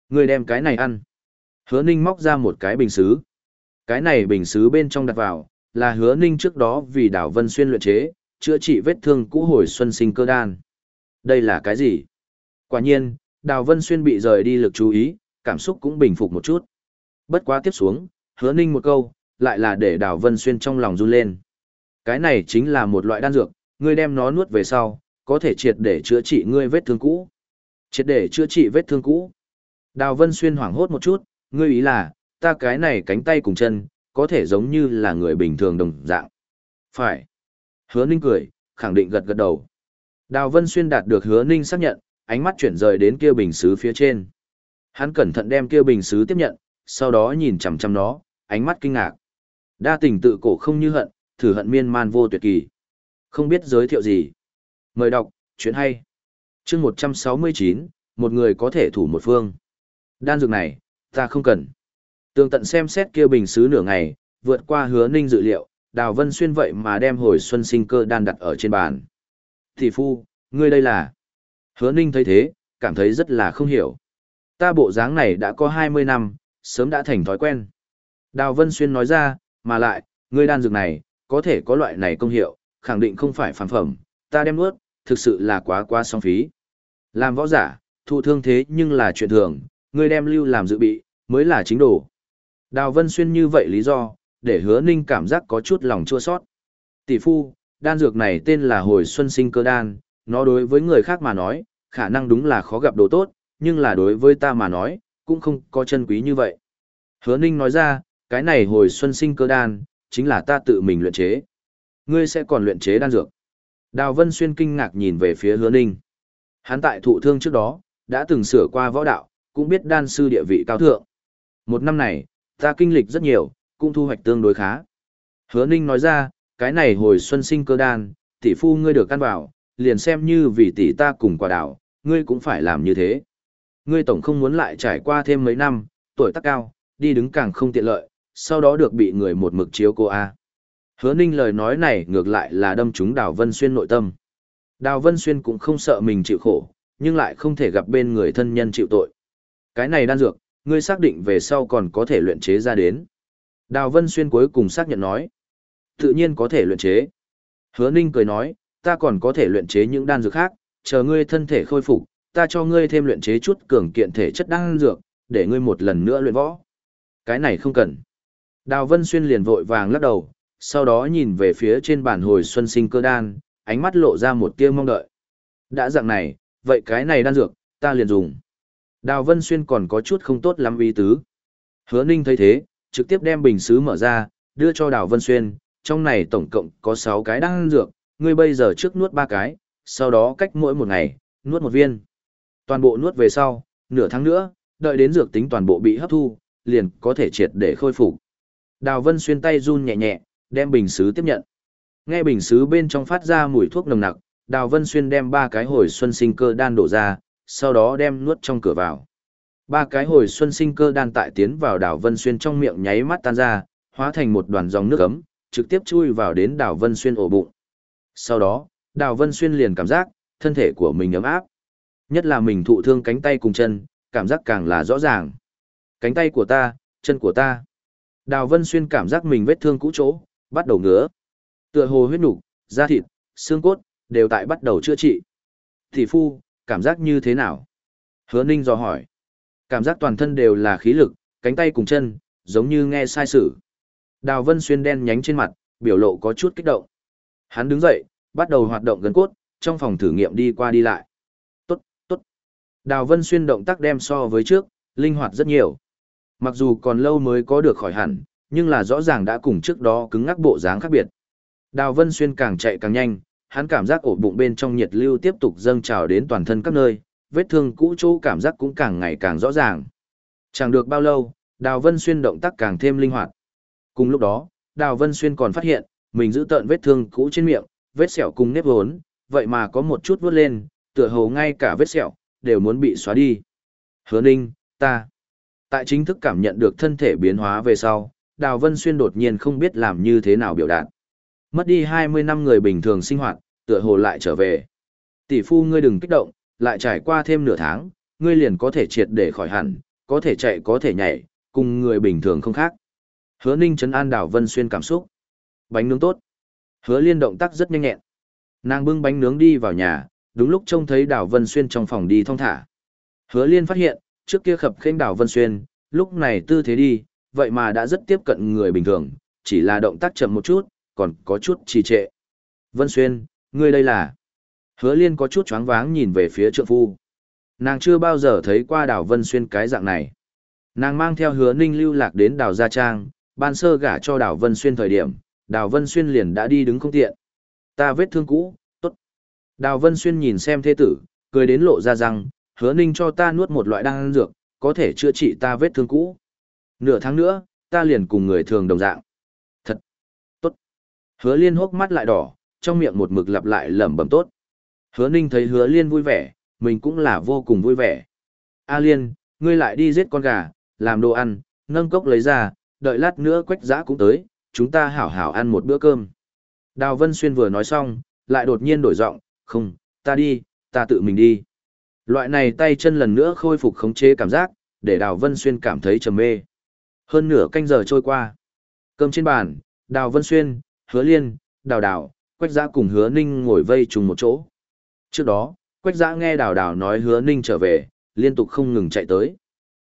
Người đem cái này ăn. Hứa ninh móc ra một cái bình xứ. Cái này bình xứ bên trong đặt vào, là hứa ninh trước đó vì đảo Vân Xuyên luyện chế, chữa trị vết thương cũ hồi xuân sinh cơ đan. Đây là cái gì? Quả nhiên, Đào Vân Xuyên bị rời đi lực chú ý, cảm xúc cũng bình phục một chút. Bất quá tiếp xuống, hứa ninh một câu, lại là để Đào Vân Xuyên trong lòng run lên. Cái này chính là một loại đan dược, ngươi đem nó nuốt về sau, có thể triệt để chữa trị ngươi vết thương cũ. Triệt để chữa trị vết thương cũ. Đào Vân Xuyên hoảng hốt một chút, ngươi ý là, ta cái này cánh tay cùng chân, có thể giống như là người bình thường đồng dạng. Phải. Hứa Ninh cười, khẳng định gật gật đầu. Đào Vân Xuyên đạt được Hứa Ninh xác nhận, ánh mắt chuyển rời đến kia bình sứ phía trên. Hắn cẩn thận đem kia bình sứ tiếp nhận, sau đó nhìn chằm chằm nó, ánh mắt kinh ngạc. Đa tình tự cổ không như hận, thử hận miên man vô tuyệt kỳ. Không biết giới thiệu gì. Mời đọc, chuyện hay. chương 169, một người có thể thủ một phương. Đan dược này, ta không cần. Tường tận xem xét kia bình xứ nửa ngày, vượt qua hứa ninh dự liệu, Đào Vân Xuyên vậy mà đem hồi xuân sinh cơ đan đặt ở trên bàn. Thị phu, ngươi đây là... Hứa ninh thấy thế, cảm thấy rất là không hiểu. Ta bộ dáng này đã có 20 năm, sớm đã thành thói quen. Đào Vân Xuyên nói ra, mà lại, ngươi đan dược này, có thể có loại này công hiệu, khẳng định không phải phản phẩm, ta đem nuốt, thực sự là quá quá song phí. Làm võ giả, thụ thương thế nhưng là chuyện thường, ngươi đem lưu làm dự bị, mới là chính đồ. Đào Vân Xuyên như vậy lý do, để hứa ninh cảm giác có chút lòng chua sót. Tỷ phu, đan dược này tên là hồi xuân sinh cơ đan, nó đối với người khác mà nói, khả năng đúng là khó gặp đồ tốt, nhưng là đối với ta mà nói, cũng không có chân quý như vậy. Hứa ninh nói ra, cái này hồi xuân sinh cơ đan, chính là ta tự mình luyện chế. Ngươi sẽ còn luyện chế đan dược. Đào Vân Xuyên kinh ngạc nhìn về phía hứa ninh. Hắn tại thụ thương trước đó, đã từng sửa qua võ đạo, cũng biết đan sư địa vị cao thượng. Một năm này, ta kinh lịch rất nhiều, cũng thu hoạch tương đối khá. Hứa Ninh nói ra, cái này hồi xuân sinh cơ đan, tỷ phu ngươi được căn bảo, liền xem như vì tỷ ta cùng quả đảo, ngươi cũng phải làm như thế. Ngươi tổng không muốn lại trải qua thêm mấy năm, tuổi tác cao, đi đứng càng không tiện lợi, sau đó được bị người một mực chiếu cô A. Hứa Ninh lời nói này ngược lại là đâm trúng Đào Vân Xuyên nội tâm. Đào Vân Xuyên cũng không sợ mình chịu khổ, nhưng lại không thể gặp bên người thân nhân chịu tội. Cái này đan dược, ngươi xác định về sau còn có thể luyện chế ra đến. Đào Vân Xuyên cuối cùng xác nhận nói. Tự nhiên có thể luyện chế. Hứa Ninh cười nói, ta còn có thể luyện chế những đan dược khác, chờ ngươi thân thể khôi phục, ta cho ngươi thêm luyện chế chút cường kiện thể chất đan dược, để ngươi một lần nữa luyện võ. Cái này không cần. Đào Vân Xuyên liền vội vàng lắc đầu, sau đó nhìn về phía trên bản hồi xuân sinh cơ đan, ánh mắt lộ ra một tia mong đợi. Đã dạng này, vậy cái này đan dược, ta liền dùng. Đào Vân Xuyên còn có chút không tốt lắm ý tứ. Hứa Ninh thấy thế, trực tiếp đem bình sứ mở ra, đưa cho Đào Vân Xuyên, trong này tổng cộng có 6 cái đan dược, ngươi bây giờ trước nuốt 3 cái, sau đó cách mỗi một ngày, nuốt một viên. Toàn bộ nuốt về sau, nửa tháng nữa, đợi đến dược tính toàn bộ bị hấp thu, liền có thể triệt để khôi phục. Đào Vân Xuyên tay run nhẹ nhẹ, đem bình sứ tiếp nhận. Nghe bình sứ bên trong phát ra mùi thuốc nồng nặc, Đào Vân Xuyên đem ba cái hồi xuân sinh cơ đan đổ ra, sau đó đem nuốt trong cửa vào. Ba cái hồi xuân sinh cơ đan tại tiến vào đảo Vân Xuyên trong miệng nháy mắt tan ra, hóa thành một đoàn dòng nước ấm, trực tiếp chui vào đến đảo Vân Xuyên ổ bụng. Sau đó, đảo Vân Xuyên liền cảm giác, thân thể của mình ấm áp. Nhất là mình thụ thương cánh tay cùng chân, cảm giác càng là rõ ràng. Cánh tay của ta, chân của ta. Đào Vân Xuyên cảm giác mình vết thương cũ chỗ, bắt đầu ngứa. Tựa hồ huyết nục, da thịt, xương cốt, đều tại bắt đầu chữa trị. Thị phu, cảm giác như thế nào? Hứa Ninh dò hỏi. Cảm giác toàn thân đều là khí lực, cánh tay cùng chân, giống như nghe sai sự. Đào Vân Xuyên đen nhánh trên mặt, biểu lộ có chút kích động. Hắn đứng dậy, bắt đầu hoạt động gần cốt, trong phòng thử nghiệm đi qua đi lại. Tốt, tốt. Đào Vân Xuyên động tác đem so với trước, linh hoạt rất nhiều. Mặc dù còn lâu mới có được khỏi hẳn, nhưng là rõ ràng đã cùng trước đó cứng ngắc bộ dáng khác biệt. Đào Vân Xuyên càng chạy càng nhanh, hắn cảm giác ổ bụng bên trong nhiệt lưu tiếp tục dâng trào đến toàn thân các nơi, vết thương cũ chỗ cảm giác cũng càng ngày càng rõ ràng. Chẳng được bao lâu, Đào Vân Xuyên động tác càng thêm linh hoạt. Cùng lúc đó, Đào Vân Xuyên còn phát hiện, mình giữ tợn vết thương cũ trên miệng, vết sẹo cùng nếp vốn, vậy mà có một chút vút lên, tựa hồ ngay cả vết sẹo, đều muốn bị xóa đi. Hứa ninh, ta. Tại chính thức cảm nhận được thân thể biến hóa về sau, Đào Vân Xuyên đột nhiên không biết làm như thế nào biểu đạt. Mất đi 20 năm người bình thường sinh hoạt, tựa hồ lại trở về. Tỷ phu ngươi đừng kích động, lại trải qua thêm nửa tháng, ngươi liền có thể triệt để khỏi hẳn, có thể chạy có thể nhảy, cùng người bình thường không khác. Hứa Ninh trấn an Đào Vân Xuyên cảm xúc. Bánh nướng tốt. Hứa Liên động tác rất nhanh nhẹn. Nàng bưng bánh nướng đi vào nhà, đúng lúc trông thấy Đào Vân Xuyên trong phòng đi thong thả. Hứa Liên phát hiện, trước kia khập khênh Đào Vân Xuyên, lúc này tư thế đi, vậy mà đã rất tiếp cận người bình thường, chỉ là động tác chậm một chút, còn có chút trì trệ. Vân Xuyên, ngươi đây là... Hứa Liên có chút choáng váng nhìn về phía trượng phu. Nàng chưa bao giờ thấy qua đảo Vân Xuyên cái dạng này. Nàng mang theo hứa ninh lưu lạc đến đảo Gia Trang, ban sơ gả cho đảo Vân Xuyên thời điểm, đảo Vân Xuyên liền đã đi đứng không tiện. Ta vết thương cũ, tốt. Đào Vân Xuyên nhìn xem thế tử, cười đến lộ ra rằng, hứa ninh cho ta nuốt một loại đan dược, có thể chữa trị ta vết thương cũ. Nửa tháng nữa, ta liền cùng người thường đồng dạng. Thật, tốt. Hứa liên hốc mắt lại đỏ, trong miệng một mực lặp lại lẩm bẩm tốt. Hứa ninh thấy hứa liên vui vẻ, mình cũng là vô cùng vui vẻ. A liên, ngươi lại đi giết con gà, làm đồ ăn, nâng cốc lấy ra, đợi lát nữa quách giã cũng tới, chúng ta hảo hảo ăn một bữa cơm. Đào Vân Xuyên vừa nói xong, lại đột nhiên đổi giọng, không, ta đi, ta tự mình đi. Loại này tay chân lần nữa khôi phục khống chế cảm giác, để Đào Vân Xuyên cảm thấy trầm mê. Hơn nửa canh giờ trôi qua. Cơm trên bàn, Đào Vân Xuyên, Hứa Liên, Đào Đào, Quách Giã cùng Hứa Ninh ngồi vây chung một chỗ. Trước đó, Quách Giã nghe Đào Đào nói Hứa Ninh trở về, liên tục không ngừng chạy tới.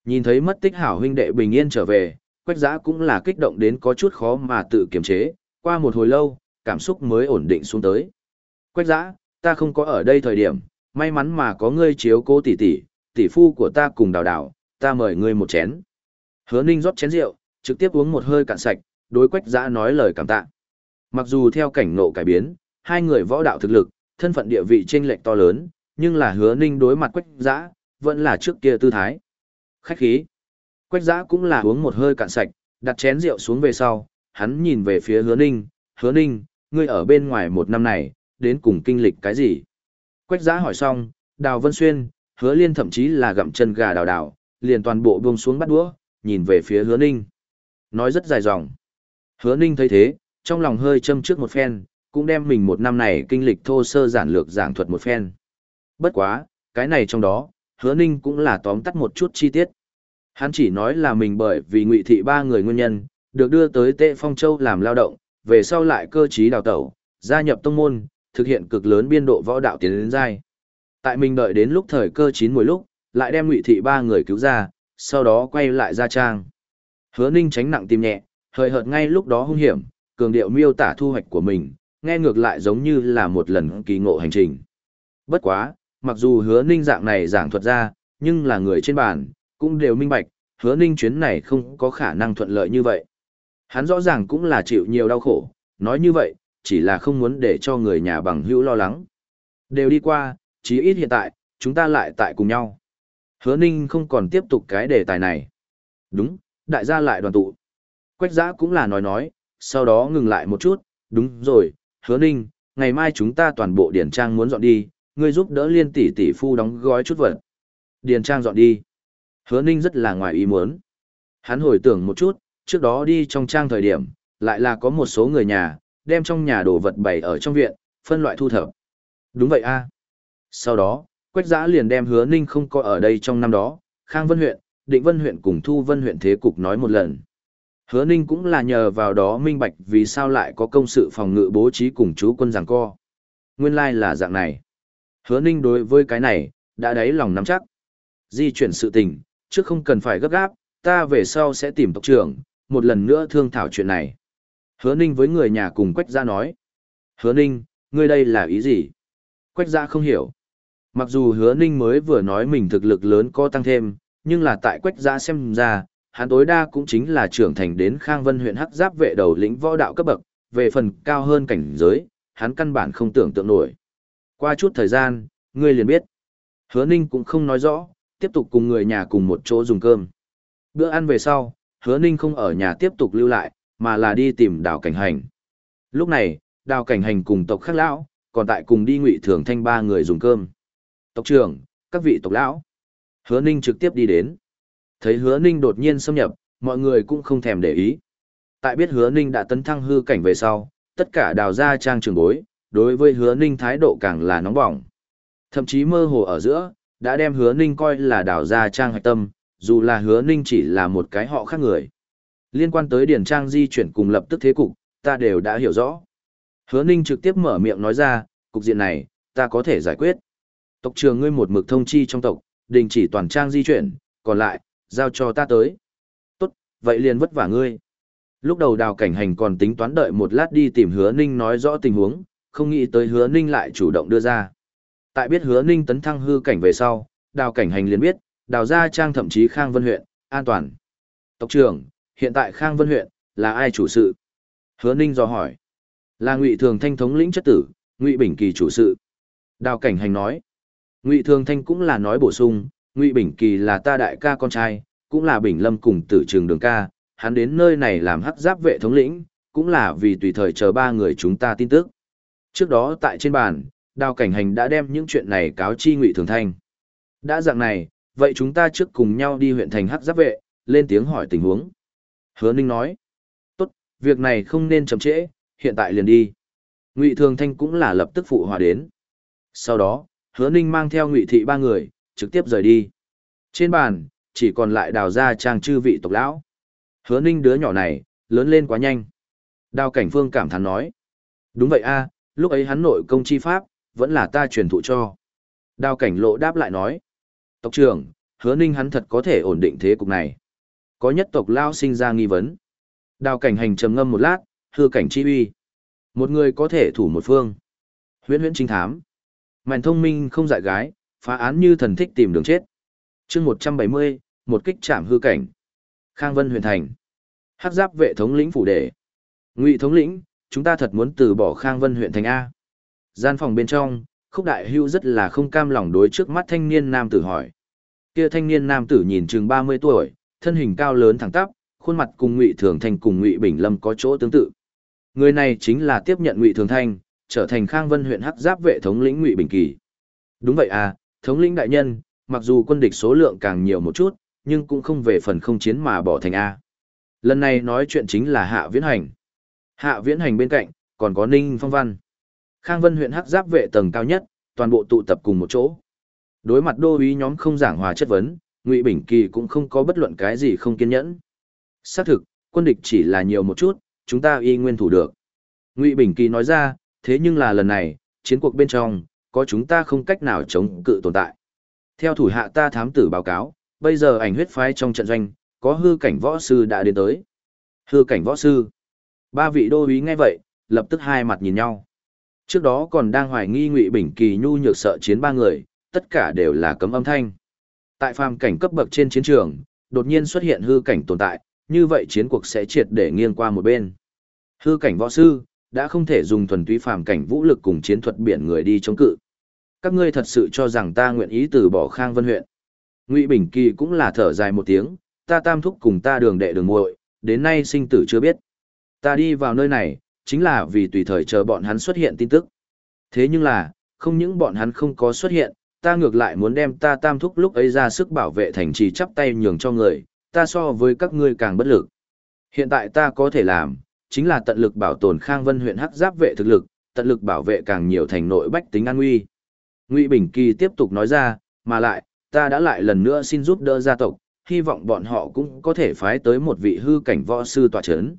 Nhìn thấy mất tích hảo huynh đệ bình yên trở về, Quách Giã cũng là kích động đến có chút khó mà tự kiềm chế, qua một hồi lâu, cảm xúc mới ổn định xuống tới. Quách Giã, ta không có ở đây thời điểm, may mắn mà có ngươi chiếu cố tỷ tỷ, tỷ phu của ta cùng Đào Đào, ta mời ngươi một chén. Hứa Ninh rót chén rượu, trực tiếp uống một hơi cạn sạch, đối Quách Giã nói lời cảm tạ. Mặc dù theo cảnh ngộ cải biến, hai người võ đạo thực lực, thân phận địa vị chênh lệch to lớn, nhưng là Hứa Ninh đối mặt Quách Giã, vẫn là trước kia tư thái. Khách khí. Quách giã cũng là uống một hơi cạn sạch, đặt chén rượu xuống về sau, hắn nhìn về phía hứa ninh, hứa ninh, ngươi ở bên ngoài một năm này, đến cùng kinh lịch cái gì? Quách giã hỏi xong, đào vân xuyên, hứa liên thậm chí là gặm chân gà đào đào, liền toàn bộ buông xuống bắt đũa, nhìn về phía hứa ninh. Nói rất dài dòng. Hứa ninh thấy thế, trong lòng hơi châm trước một phen, cũng đem mình một năm này kinh lịch thô sơ giản lược giảng thuật một phen. Bất quá, cái này trong đó, hứa ninh cũng là tóm tắt một chút chi tiết. Hắn chỉ nói là mình bởi vì ngụy thị ba người nguyên nhân, được đưa tới Tệ Phong Châu làm lao động, về sau lại cơ trí đào tẩu, gia nhập tông môn, thực hiện cực lớn biên độ võ đạo tiến đến giai. Tại mình đợi đến lúc thời cơ chín mùi lúc, lại đem ngụy thị ba người cứu ra, sau đó quay lại ra trang. Hứa Ninh tránh nặng tìm nhẹ, hơi hợt ngay lúc đó hung hiểm, cường điệu miêu tả thu hoạch của mình, nghe ngược lại giống như là một lần kỳ ngộ hành trình. Bất quá, mặc dù hứa ninh dạng này giảng thuật ra, nhưng là người trên bàn, cũng đều minh bạch, hứa ninh chuyến này không có khả năng thuận lợi như vậy. Hắn rõ ràng cũng là chịu nhiều đau khổ, nói như vậy, chỉ là không muốn để cho người nhà bằng hữu lo lắng. Đều đi qua, chí ít hiện tại, chúng ta lại tại cùng nhau. Hứa ninh không còn tiếp tục cái đề tài này. Đúng, đại gia lại đoàn tụ. Quách giã cũng là nói nói, sau đó ngừng lại một chút, đúng rồi, hứa ninh, ngày mai chúng ta toàn bộ Điền trang muốn dọn đi, ngươi giúp đỡ liên tỷ tỷ phu đóng gói chút vật. Điền trang dọn đi. Hứa ninh rất là ngoài ý muốn. Hắn hồi tưởng một chút, trước đó đi trong trang thời điểm, lại là có một số người nhà, đem trong nhà đồ vật bày ở trong viện, phân loại thu thập. Đúng vậy a. Sau đó, Quách Giã liền đem Hứa Ninh không có ở đây trong năm đó, Khang Vân huyện, Định Vân huyện cùng Thu Vân huyện thế cục nói một lần. Hứa Ninh cũng là nhờ vào đó minh bạch vì sao lại có công sự phòng ngự bố trí cùng chú quân giằng co. Nguyên lai là dạng này. Hứa Ninh đối với cái này, đã đáy lòng nắm chắc. Di chuyển sự tình, trước không cần phải gấp gáp, ta về sau sẽ tìm tộc trưởng, một lần nữa thương thảo chuyện này. Hứa Ninh với người nhà cùng Quách Gia nói. Hứa Ninh, ngươi đây là ý gì? Quách Gia không hiểu. Mặc dù Hứa Ninh mới vừa nói mình thực lực lớn có tăng thêm, nhưng là tại Quách Gia xem ra, hắn tối đa cũng chính là trưởng thành đến Khang Vân huyện hắc giáp vệ đầu lĩnh võ đạo cấp bậc, về phần cao hơn cảnh giới, hắn căn bản không tưởng tượng nổi. Qua chút thời gian, ngươi liền biết. Hứa Ninh cũng không nói rõ, tiếp tục cùng người nhà cùng một chỗ dùng cơm. Bữa ăn về sau, Hứa Ninh không ở nhà tiếp tục lưu lại, mà là đi tìm đào cảnh hành. Lúc này, đào cảnh hành cùng tộc Khắc lão, còn tại cùng đi ngụy thường thanh ba người dùng cơm. Tộc trưởng, các vị tộc lão. Hứa Ninh trực tiếp đi đến. Thấy hứa ninh đột nhiên xâm nhập, mọi người cũng không thèm để ý. Tại biết hứa ninh đã tấn thăng hư cảnh về sau, tất cả đào ra trang trường bối, đối với hứa ninh thái độ càng là nóng bỏng. Thậm chí mơ hồ ở giữa, đã đem hứa ninh coi là đào ra trang hạch tâm, dù là hứa ninh chỉ là một cái họ khác người. Liên quan tới điển trang di chuyển cùng lập tức thế cục, ta đều đã hiểu rõ. Hứa ninh trực tiếp mở miệng nói ra, cục diện này, ta có thể giải quyết. Tộc trường ngươi một mực thông chi trong tộc, đình chỉ toàn trang di chuyển, còn lại, giao cho ta tới. Tốt, vậy liền vất vả ngươi. Lúc đầu đào cảnh hành còn tính toán đợi một lát đi tìm hứa ninh nói rõ tình huống, không nghĩ tới hứa ninh lại chủ động đưa ra. Tại biết hứa ninh tấn thăng hư cảnh về sau, đào cảnh hành liền biết, đào gia trang thậm chí Khang Vân huyện, an toàn. Tộc trưởng, hiện tại Khang Vân huyện, là ai chủ sự? Hứa ninh dò hỏi. Là ngụy thường thanh thống lĩnh chất tử, ngụy bình kỳ chủ sự. Đào cảnh hành nói. Ngụy thường thanh cũng là nói bổ sung, Ngụy Bình Kỳ là ta đại ca con trai, cũng là Bình Lâm cùng tử trường đường ca, hắn đến nơi này làm hắc giáp vệ thống lĩnh, cũng là vì tùy thời chờ ba người chúng ta tin tức. Trước đó tại trên bàn, Đào Cảnh Hành đã đem những chuyện này cáo chi Ngụy Thường Thanh. Đã dạng này, vậy chúng ta trước cùng nhau đi huyện thành hắc giáp vệ, lên tiếng hỏi tình huống. Hứa Ninh nói, tốt, việc này không nên chậm trễ, hiện tại liền đi. Ngụy Thường Thanh cũng là lập tức phụ hòa đến. Sau đó, Hứa Ninh mang theo Ngụy Thị ba người, trực tiếp rời đi. Trên bàn, chỉ còn lại đào ra trang chư vị tộc lão. Hứa ninh đứa nhỏ này, lớn lên quá nhanh. Đào cảnh phương cảm thán nói. Đúng vậy a lúc ấy hắn nội công chi pháp, vẫn là ta truyền thụ cho. Đào cảnh lộ đáp lại nói. Tộc trưởng, hứa ninh hắn thật có thể ổn định thế cục này. Có nhất tộc lao sinh ra nghi vấn. Đào cảnh hành trầm ngâm một lát, hư cảnh chi uy. Một người có thể thủ một phương. Huyễn huyễn trinh thám. Màn thông minh không dại gái, phá án như thần thích tìm đường chết. chương 170, một kích chạm hư cảnh. Khang Vân huyền thành. Hắc giáp vệ thống lĩnh phủ đề. Ngụy thống lĩnh, chúng ta thật muốn từ bỏ Khang Vân huyện thành A. Gian phòng bên trong, khúc đại hưu rất là không cam lòng đối trước mắt thanh niên nam tử hỏi. Kia thanh niên nam tử nhìn chừng 30 tuổi, thân hình cao lớn thẳng tắp, khuôn mặt cùng Ngụy Thường Thanh cùng Ngụy Bình Lâm có chỗ tương tự. Người này chính là tiếp nhận Ngụy Thường Thanh, trở thành Khang Vân huyện hắc giáp vệ thống lĩnh Ngụy Bình Kỳ. Đúng vậy à, thống lĩnh đại nhân, mặc dù quân địch số lượng càng nhiều một chút, nhưng cũng không về phần không chiến mà bỏ thành A. Lần này nói chuyện chính là Hạ Viễn Hành. Hạ Viễn Hành bên cạnh, còn có Ninh Phong Văn. Khang Vân huyện hắc giáp vệ tầng cao nhất, toàn bộ tụ tập cùng một chỗ. Đối mặt đô úy nhóm không giảng hòa chất vấn, Ngụy Bình Kỳ cũng không có bất luận cái gì không kiên nhẫn. Xác thực, quân địch chỉ là nhiều một chút, chúng ta y nguyên thủ được. Ngụy Bình Kỳ nói ra, thế nhưng là lần này, chiến cuộc bên trong, có chúng ta không cách nào chống cự tồn tại. Theo thủ hạ ta thám tử báo cáo, bây giờ ảnh huyết phái trong trận doanh, có hư cảnh võ sư đã đến tới. Hư cảnh võ sư. Ba vị đô úy nghe vậy, lập tức hai mặt nhìn nhau. Trước đó còn đang hoài nghi Ngụy Bình Kỳ nhu nhược sợ chiến ba người, tất cả đều là cấm âm thanh. Tại phàm cảnh cấp bậc trên chiến trường, đột nhiên xuất hiện hư cảnh tồn tại, như vậy chiến cuộc sẽ triệt để nghiêng qua một bên. Hư cảnh võ sư, đã không thể dùng thuần túy phàm cảnh vũ lực cùng chiến thuật biển người đi chống cự. Các ngươi thật sự cho rằng ta nguyện ý từ bỏ Khang Vân huyện. Ngụy Bình Kỳ cũng là thở dài một tiếng, ta tam thúc cùng ta đường đệ đường muội, đến nay sinh tử chưa biết. Ta đi vào nơi này, chính là vì tùy thời chờ bọn hắn xuất hiện tin tức. Thế nhưng là, không những bọn hắn không có xuất hiện, ta ngược lại muốn đem ta tam thúc lúc ấy ra sức bảo vệ thành trì chắp tay nhường cho người, ta so với các ngươi càng bất lực. Hiện tại ta có thể làm, chính là tận lực bảo tồn Khang Vân huyện hắc giáp vệ thực lực, tận lực bảo vệ càng nhiều thành nội bách tính an nguy. Ngụy Bình Kỳ tiếp tục nói ra, mà lại, ta đã lại lần nữa xin giúp đỡ gia tộc, hy vọng bọn họ cũng có thể phái tới một vị hư cảnh võ sư tọa chấn.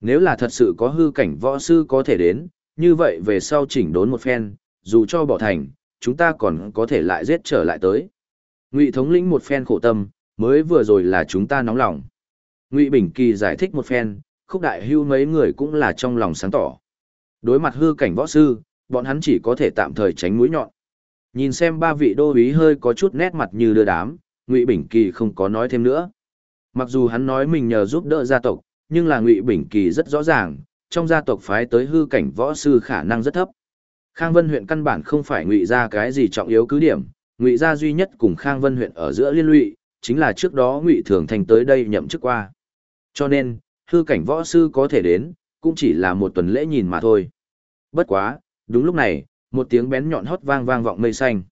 Nếu là thật sự có hư cảnh võ sư có thể đến, như vậy về sau chỉnh đốn một phen, dù cho bỏ thành, chúng ta còn có thể lại giết trở lại tới. Ngụy thống lĩnh một phen khổ tâm, mới vừa rồi là chúng ta nóng lòng. Ngụy Bình Kỳ giải thích một phen, khúc đại hưu mấy người cũng là trong lòng sáng tỏ. Đối mặt hư cảnh võ sư, bọn hắn chỉ có thể tạm thời tránh mũi nhọn. Nhìn xem ba vị đô úy hơi có chút nét mặt như đưa đám, Ngụy Bình Kỳ không có nói thêm nữa. Mặc dù hắn nói mình nhờ giúp đỡ gia tộc, nhưng là Ngụy Bình Kỳ rất rõ ràng, trong gia tộc phái tới hư cảnh võ sư khả năng rất thấp. Khang Vân huyện căn bản không phải ngụy gia cái gì trọng yếu cứ điểm, ngụy gia duy nhất cùng Khang Vân huyện ở giữa liên lụy, chính là trước đó ngụy thường thành tới đây nhậm chức qua. Cho nên, hư cảnh võ sư có thể đến, cũng chỉ là một tuần lễ nhìn mà thôi. Bất quá, đúng lúc này, một tiếng bén nhọn hót vang vang vọng mây xanh.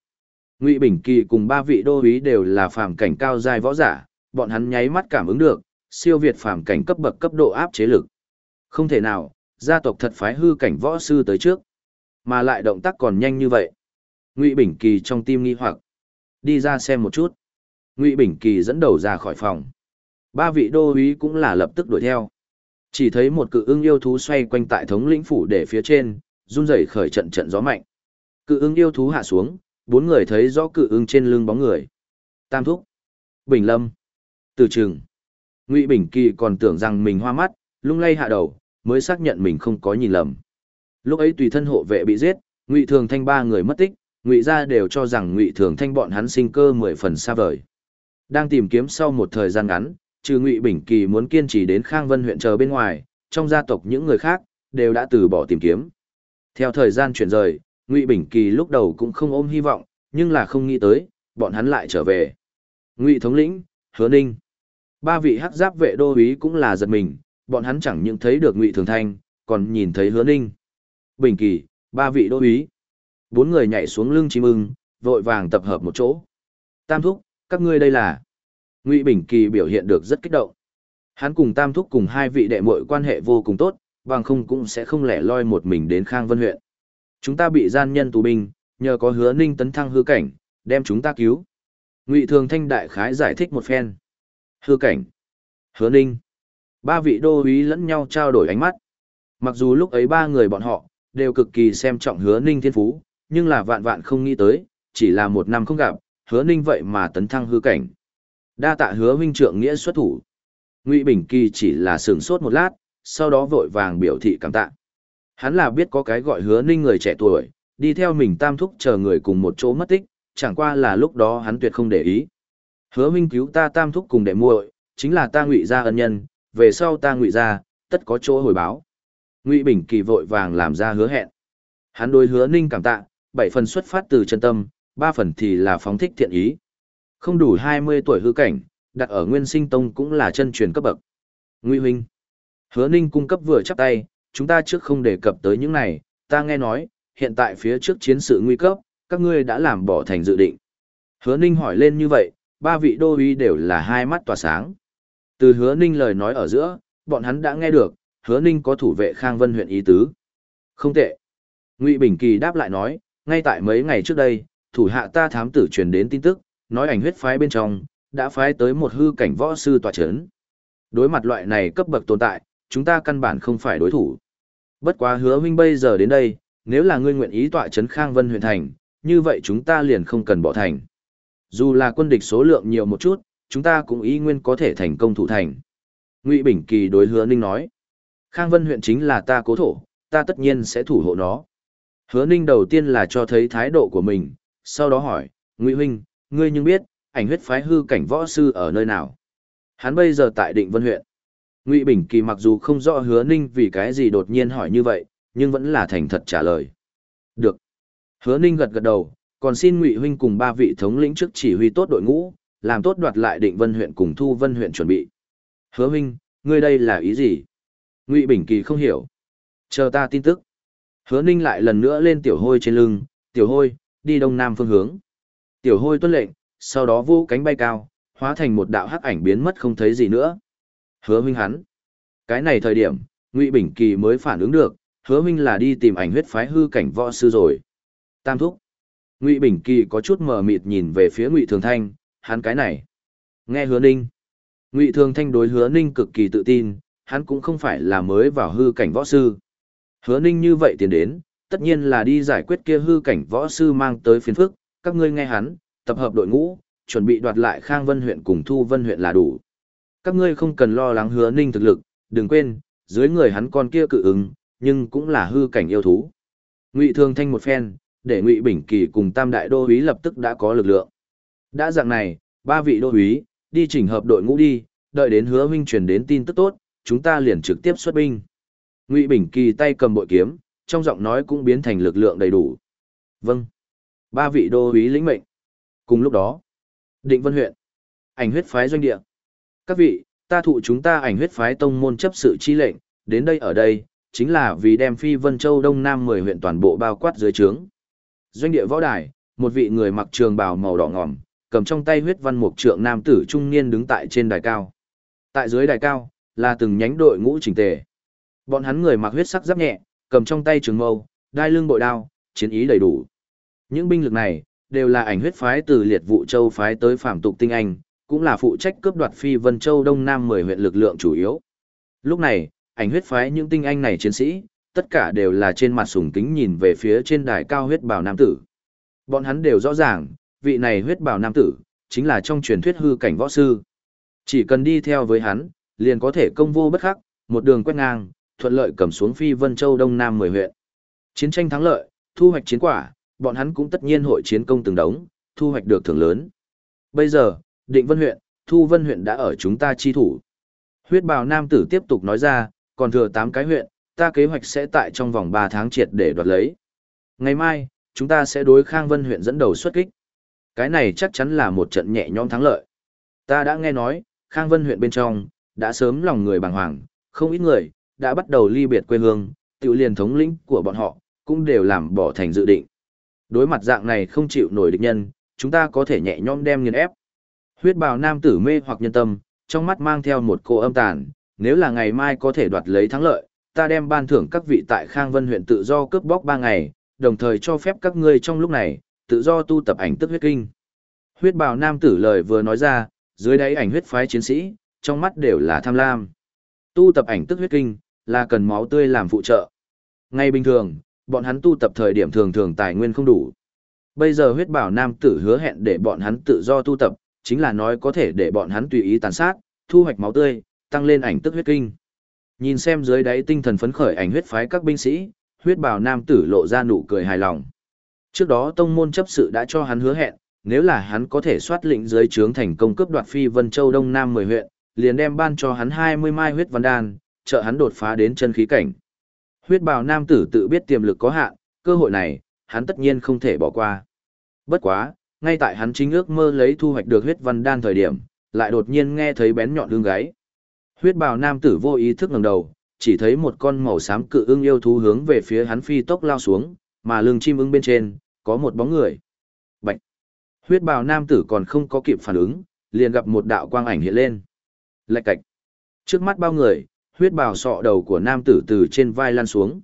Ngụy Bình Kỳ cùng ba vị đô úy đều là phàm cảnh cao giai võ giả, bọn hắn nháy mắt cảm ứng được, siêu việt phàm cảnh cấp bậc cấp độ áp chế lực. Không thể nào, gia tộc thật phái hư cảnh võ sư tới trước, mà lại động tác còn nhanh như vậy. Ngụy Bình Kỳ trong tim nghi hoặc, đi ra xem một chút. Ngụy Bình Kỳ dẫn đầu ra khỏi phòng. Ba vị đô úy cũng là lập tức đuổi theo. Chỉ thấy một cự ưng yêu thú xoay quanh tại thống lĩnh phủ để phía trên, run rẩy khởi trận trận gió mạnh. Cự ưng yêu thú hạ xuống, bốn người thấy rõ cự ưng trên lưng bóng người. Tam thúc, Bình Lâm, Từ Trường. Ngụy Bình Kỳ còn tưởng rằng mình hoa mắt, lung lay hạ đầu, mới xác nhận mình không có nhìn lầm. Lúc ấy tùy thân hộ vệ bị giết, Ngụy Thường Thanh ba người mất tích, Ngụy gia đều cho rằng Ngụy Thường Thanh bọn hắn sinh cơ mười phần xa vời. Đang tìm kiếm sau một thời gian ngắn, trừ Ngụy Bình Kỳ muốn kiên trì đến Khang Vân huyện chờ bên ngoài, trong gia tộc những người khác đều đã từ bỏ tìm kiếm. Theo thời gian chuyển rời, Ngụy Bình Kỳ lúc đầu cũng không ôm hy vọng, nhưng là không nghĩ tới, bọn hắn lại trở về. Ngụy thống lĩnh, Hứa Ninh, ba vị hắc giáp vệ đô úy cũng là giật mình, bọn hắn chẳng những thấy được Ngụy Thường Thanh, còn nhìn thấy Hứa Ninh. Bình Kỳ, ba vị đô úy. Bốn người nhảy xuống lưng chim ưng, vội vàng tập hợp một chỗ. Tam thúc, các ngươi đây là... Ngụy Bình Kỳ biểu hiện được rất kích động. Hắn cùng Tam thúc cùng hai vị đệ muội quan hệ vô cùng tốt, bằng không cũng sẽ không lẻ loi một mình đến Khang Vân huyện. Chúng ta bị gian nhân tù binh, nhờ có hứa ninh tấn thăng hư cảnh, đem chúng ta cứu. Ngụy Thường Thanh đại khái giải thích một phen. Hư cảnh. Hứa ninh. Ba vị đô úy lẫn nhau trao đổi ánh mắt. Mặc dù lúc ấy ba người bọn họ, đều cực kỳ xem trọng hứa ninh thiên phú, nhưng là vạn vạn không nghĩ tới, chỉ là một năm không gặp, hứa ninh vậy mà tấn thăng hư cảnh. Đa tạ hứa huynh trượng nghĩa xuất thủ. Ngụy Bình Kỳ chỉ là sửng sốt một lát, sau đó vội vàng biểu thị cảm tạ. Hắn là biết có cái gọi hứa ninh người trẻ tuổi, đi theo mình tam thúc chờ người cùng một chỗ mất tích, chẳng qua là lúc đó hắn tuyệt không để ý. Hứa huynh cứu ta tam thúc cùng đệ muội, chính là ta ngụy gia ân nhân, về sau ta ngụy gia, tất có chỗ hồi báo. Ngụy Bình Kỳ vội vàng làm ra hứa hẹn. Hắn đối hứa ninh cảm tạ, bảy phần xuất phát từ chân tâm, ba phần thì là phóng thích thiện ý. Không đủ 20 tuổi hư cảnh, đặt ở Nguyên Sinh Tông cũng là chân truyền cấp bậc. Nguy huynh. Hứa Ninh cung cấp vừa chắp tay, chúng ta trước không đề cập tới những này, ta nghe nói, hiện tại phía trước chiến sự nguy cấp, các ngươi đã làm bỏ thành dự định. Hứa Ninh hỏi lên như vậy, ba vị đô uy đều là hai mắt tỏa sáng. Từ Hứa Ninh lời nói ở giữa, bọn hắn đã nghe được, Hứa Ninh có thủ vệ Khang Vân huyện ý tứ. Không tệ. Ngụy Bình Kỳ đáp lại nói, ngay tại mấy ngày trước đây, thủ hạ ta thám tử truyền đến tin tức, nói ảnh huyết phái bên trong, đã phái tới một hư cảnh võ sư tòa chấn. Đối mặt loại này cấp bậc tồn tại, chúng ta căn bản không phải đối thủ. Bất quá hứa huynh bây giờ đến đây, nếu là ngươi nguyện ý tọa chấn Khang Vân huyện thành, như vậy chúng ta liền không cần bỏ thành. Dù là quân địch số lượng nhiều một chút, chúng ta cũng ý nguyên có thể thành công thủ thành. Ngụy Bình Kỳ đối hứa Ninh nói, Khang Vân huyện chính là ta cố thổ, ta tất nhiên sẽ thủ hộ nó. Hứa Ninh đầu tiên là cho thấy thái độ của mình, sau đó hỏi, Ngụy Huynh, ngươi nhưng biết, ảnh huyết phái hư cảnh võ sư ở nơi nào? Hắn bây giờ tại Định Vân huyện. Ngụy Bình Kỳ mặc dù không rõ Hứa Ninh vì cái gì đột nhiên hỏi như vậy, nhưng vẫn là thành thật trả lời. Được. Hứa Ninh gật gật đầu, còn xin Ngụy huynh cùng ba vị thống lĩnh trước chỉ huy tốt đội ngũ, làm tốt đoạt lại Định Vân huyện cùng Thu Vân huyện chuẩn bị. Hứa huynh, ngươi đây là ý gì? Ngụy Bình Kỳ không hiểu. Chờ ta tin tức. Hứa Ninh lại lần nữa lên tiểu hôi trên lưng, tiểu hôi, đi đông nam phương hướng. Tiểu hôi tuân lệnh, sau đó vô cánh bay cao, hóa thành một đạo hắc ảnh biến mất không thấy gì nữa. Hứa huynh hắn. Cái này thời điểm, Ngụy Bình Kỳ mới phản ứng được, hứa huynh là đi tìm ảnh huyết phái hư cảnh võ sư rồi. Tam thúc. Ngụy Bình Kỳ có chút mờ mịt nhìn về phía Ngụy Thường Thanh, hắn cái này. Nghe hứa ninh. Ngụy Thường Thanh đối hứa ninh cực kỳ tự tin, hắn cũng không phải là mới vào hư cảnh võ sư. Hứa ninh như vậy tiến đến, tất nhiên là đi giải quyết kia hư cảnh võ sư mang tới phiền phức, các ngươi nghe hắn, tập hợp đội ngũ, chuẩn bị đoạt lại Khang Vân huyện cùng Thu Vân huyện là đủ. Các ngươi không cần lo lắng hứa ninh thực lực, đừng quên, dưới người hắn con kia cự ứng, nhưng cũng là hư cảnh yêu thú. Ngụy Thường Thanh một phen, để Ngụy Bình Kỳ cùng Tam Đại Đô úy lập tức đã có lực lượng. Đã dạng này, ba vị đô úy, đi chỉnh hợp đội ngũ đi, đợi đến hứa huynh truyền đến tin tức tốt, chúng ta liền trực tiếp xuất binh. Ngụy Bình Kỳ tay cầm bội kiếm, trong giọng nói cũng biến thành lực lượng đầy đủ. Vâng. Ba vị đô úy lĩnh mệnh. Cùng lúc đó, Định Vân huyện, ảnh huyết phái doanh địa. Các vị, ta thụ chúng ta ảnh huyết phái tông môn chấp sự chi lệnh, đến đây ở đây, chính là vì đem Phi Vân Châu Đông Nam 10 huyện toàn bộ bao quát dưới trướng. Doanh địa võ đài, một vị người mặc trường bào màu đỏ ngòm, cầm trong tay huyết văn mục trượng nam tử trung niên đứng tại trên đài cao. Tại dưới đài cao, là từng nhánh đội ngũ chỉnh tề. Bọn hắn người mặc huyết sắc giáp nhẹ, cầm trong tay trường mâu, đai lưng bội đao, chiến ý đầy đủ. Những binh lực này, đều là ảnh huyết phái từ liệt vụ châu phái tới phạm tục tinh anh, cũng là phụ trách cướp đoạt phi vân châu đông nam 10 huyện lực lượng chủ yếu. Lúc này, ảnh huyết phái những tinh anh này chiến sĩ, tất cả đều là trên mặt sùng kính nhìn về phía trên đài cao huyết bào nam tử. Bọn hắn đều rõ ràng, vị này huyết bào nam tử, chính là trong truyền thuyết hư cảnh võ sư. Chỉ cần đi theo với hắn, liền có thể công vô bất khắc, một đường quét ngang, thuận lợi cầm xuống phi vân châu đông nam 10 huyện. Chiến tranh thắng lợi, thu hoạch chiến quả, bọn hắn cũng tất nhiên hội chiến công từng đống, thu hoạch được thưởng lớn. Bây giờ, định vân huyện, thu vân huyện đã ở chúng ta chi thủ. Huyết bào nam tử tiếp tục nói ra, còn thừa 8 cái huyện, ta kế hoạch sẽ tại trong vòng 3 tháng triệt để đoạt lấy. Ngày mai, chúng ta sẽ đối Khang Vân huyện dẫn đầu xuất kích. Cái này chắc chắn là một trận nhẹ nhõm thắng lợi. Ta đã nghe nói, Khang Vân huyện bên trong, đã sớm lòng người bàng hoàng, không ít người, đã bắt đầu ly biệt quê hương, tiểu liền thống lĩnh của bọn họ, cũng đều làm bỏ thành dự định. Đối mặt dạng này không chịu nổi địch nhân, chúng ta có thể nhẹ nhõm đem nghiền ép. Huyết bào nam tử mê hoặc nhân tâm, trong mắt mang theo một cô âm tàn, nếu là ngày mai có thể đoạt lấy thắng lợi, ta đem ban thưởng các vị tại Khang Vân huyện tự do cướp bóc 3 ngày, đồng thời cho phép các ngươi trong lúc này, tự do tu tập ảnh tức huyết kinh. Huyết bào nam tử lời vừa nói ra, dưới đáy ảnh huyết phái chiến sĩ, trong mắt đều là tham lam. Tu tập ảnh tức huyết kinh, là cần máu tươi làm phụ trợ. Ngay bình thường, bọn hắn tu tập thời điểm thường thường tài nguyên không đủ. Bây giờ huyết bảo nam tử hứa hẹn để bọn hắn tự do tu tập, chính là nói có thể để bọn hắn tùy ý tàn sát, thu hoạch máu tươi, tăng lên ảnh tức huyết kinh. Nhìn xem dưới đáy tinh thần phấn khởi ảnh huyết phái các binh sĩ, huyết bào nam tử lộ ra nụ cười hài lòng. Trước đó tông môn chấp sự đã cho hắn hứa hẹn, nếu là hắn có thể soát lĩnh dưới trướng thành công cướp đoạt phi vân châu đông nam 10 huyện, liền đem ban cho hắn 20 mai huyết văn đan, trợ hắn đột phá đến chân khí cảnh. Huyết bào nam tử tự biết tiềm lực có hạn, cơ hội này, hắn tất nhiên không thể bỏ qua. Bất quá, ngay tại hắn chính ước mơ lấy thu hoạch được huyết văn đan thời điểm, lại đột nhiên nghe thấy bén nhọn lưng gáy. Huyết bào nam tử vô ý thức ngẩng đầu, chỉ thấy một con màu xám cự ưng yêu thú hướng về phía hắn phi tốc lao xuống, mà lưng chim ưng bên trên có một bóng người. Bạch. Huyết bào nam tử còn không có kịp phản ứng, liền gặp một đạo quang ảnh hiện lên. Lạch cạch. Trước mắt bao người, huyết bào sọ đầu của nam tử từ trên vai lan xuống.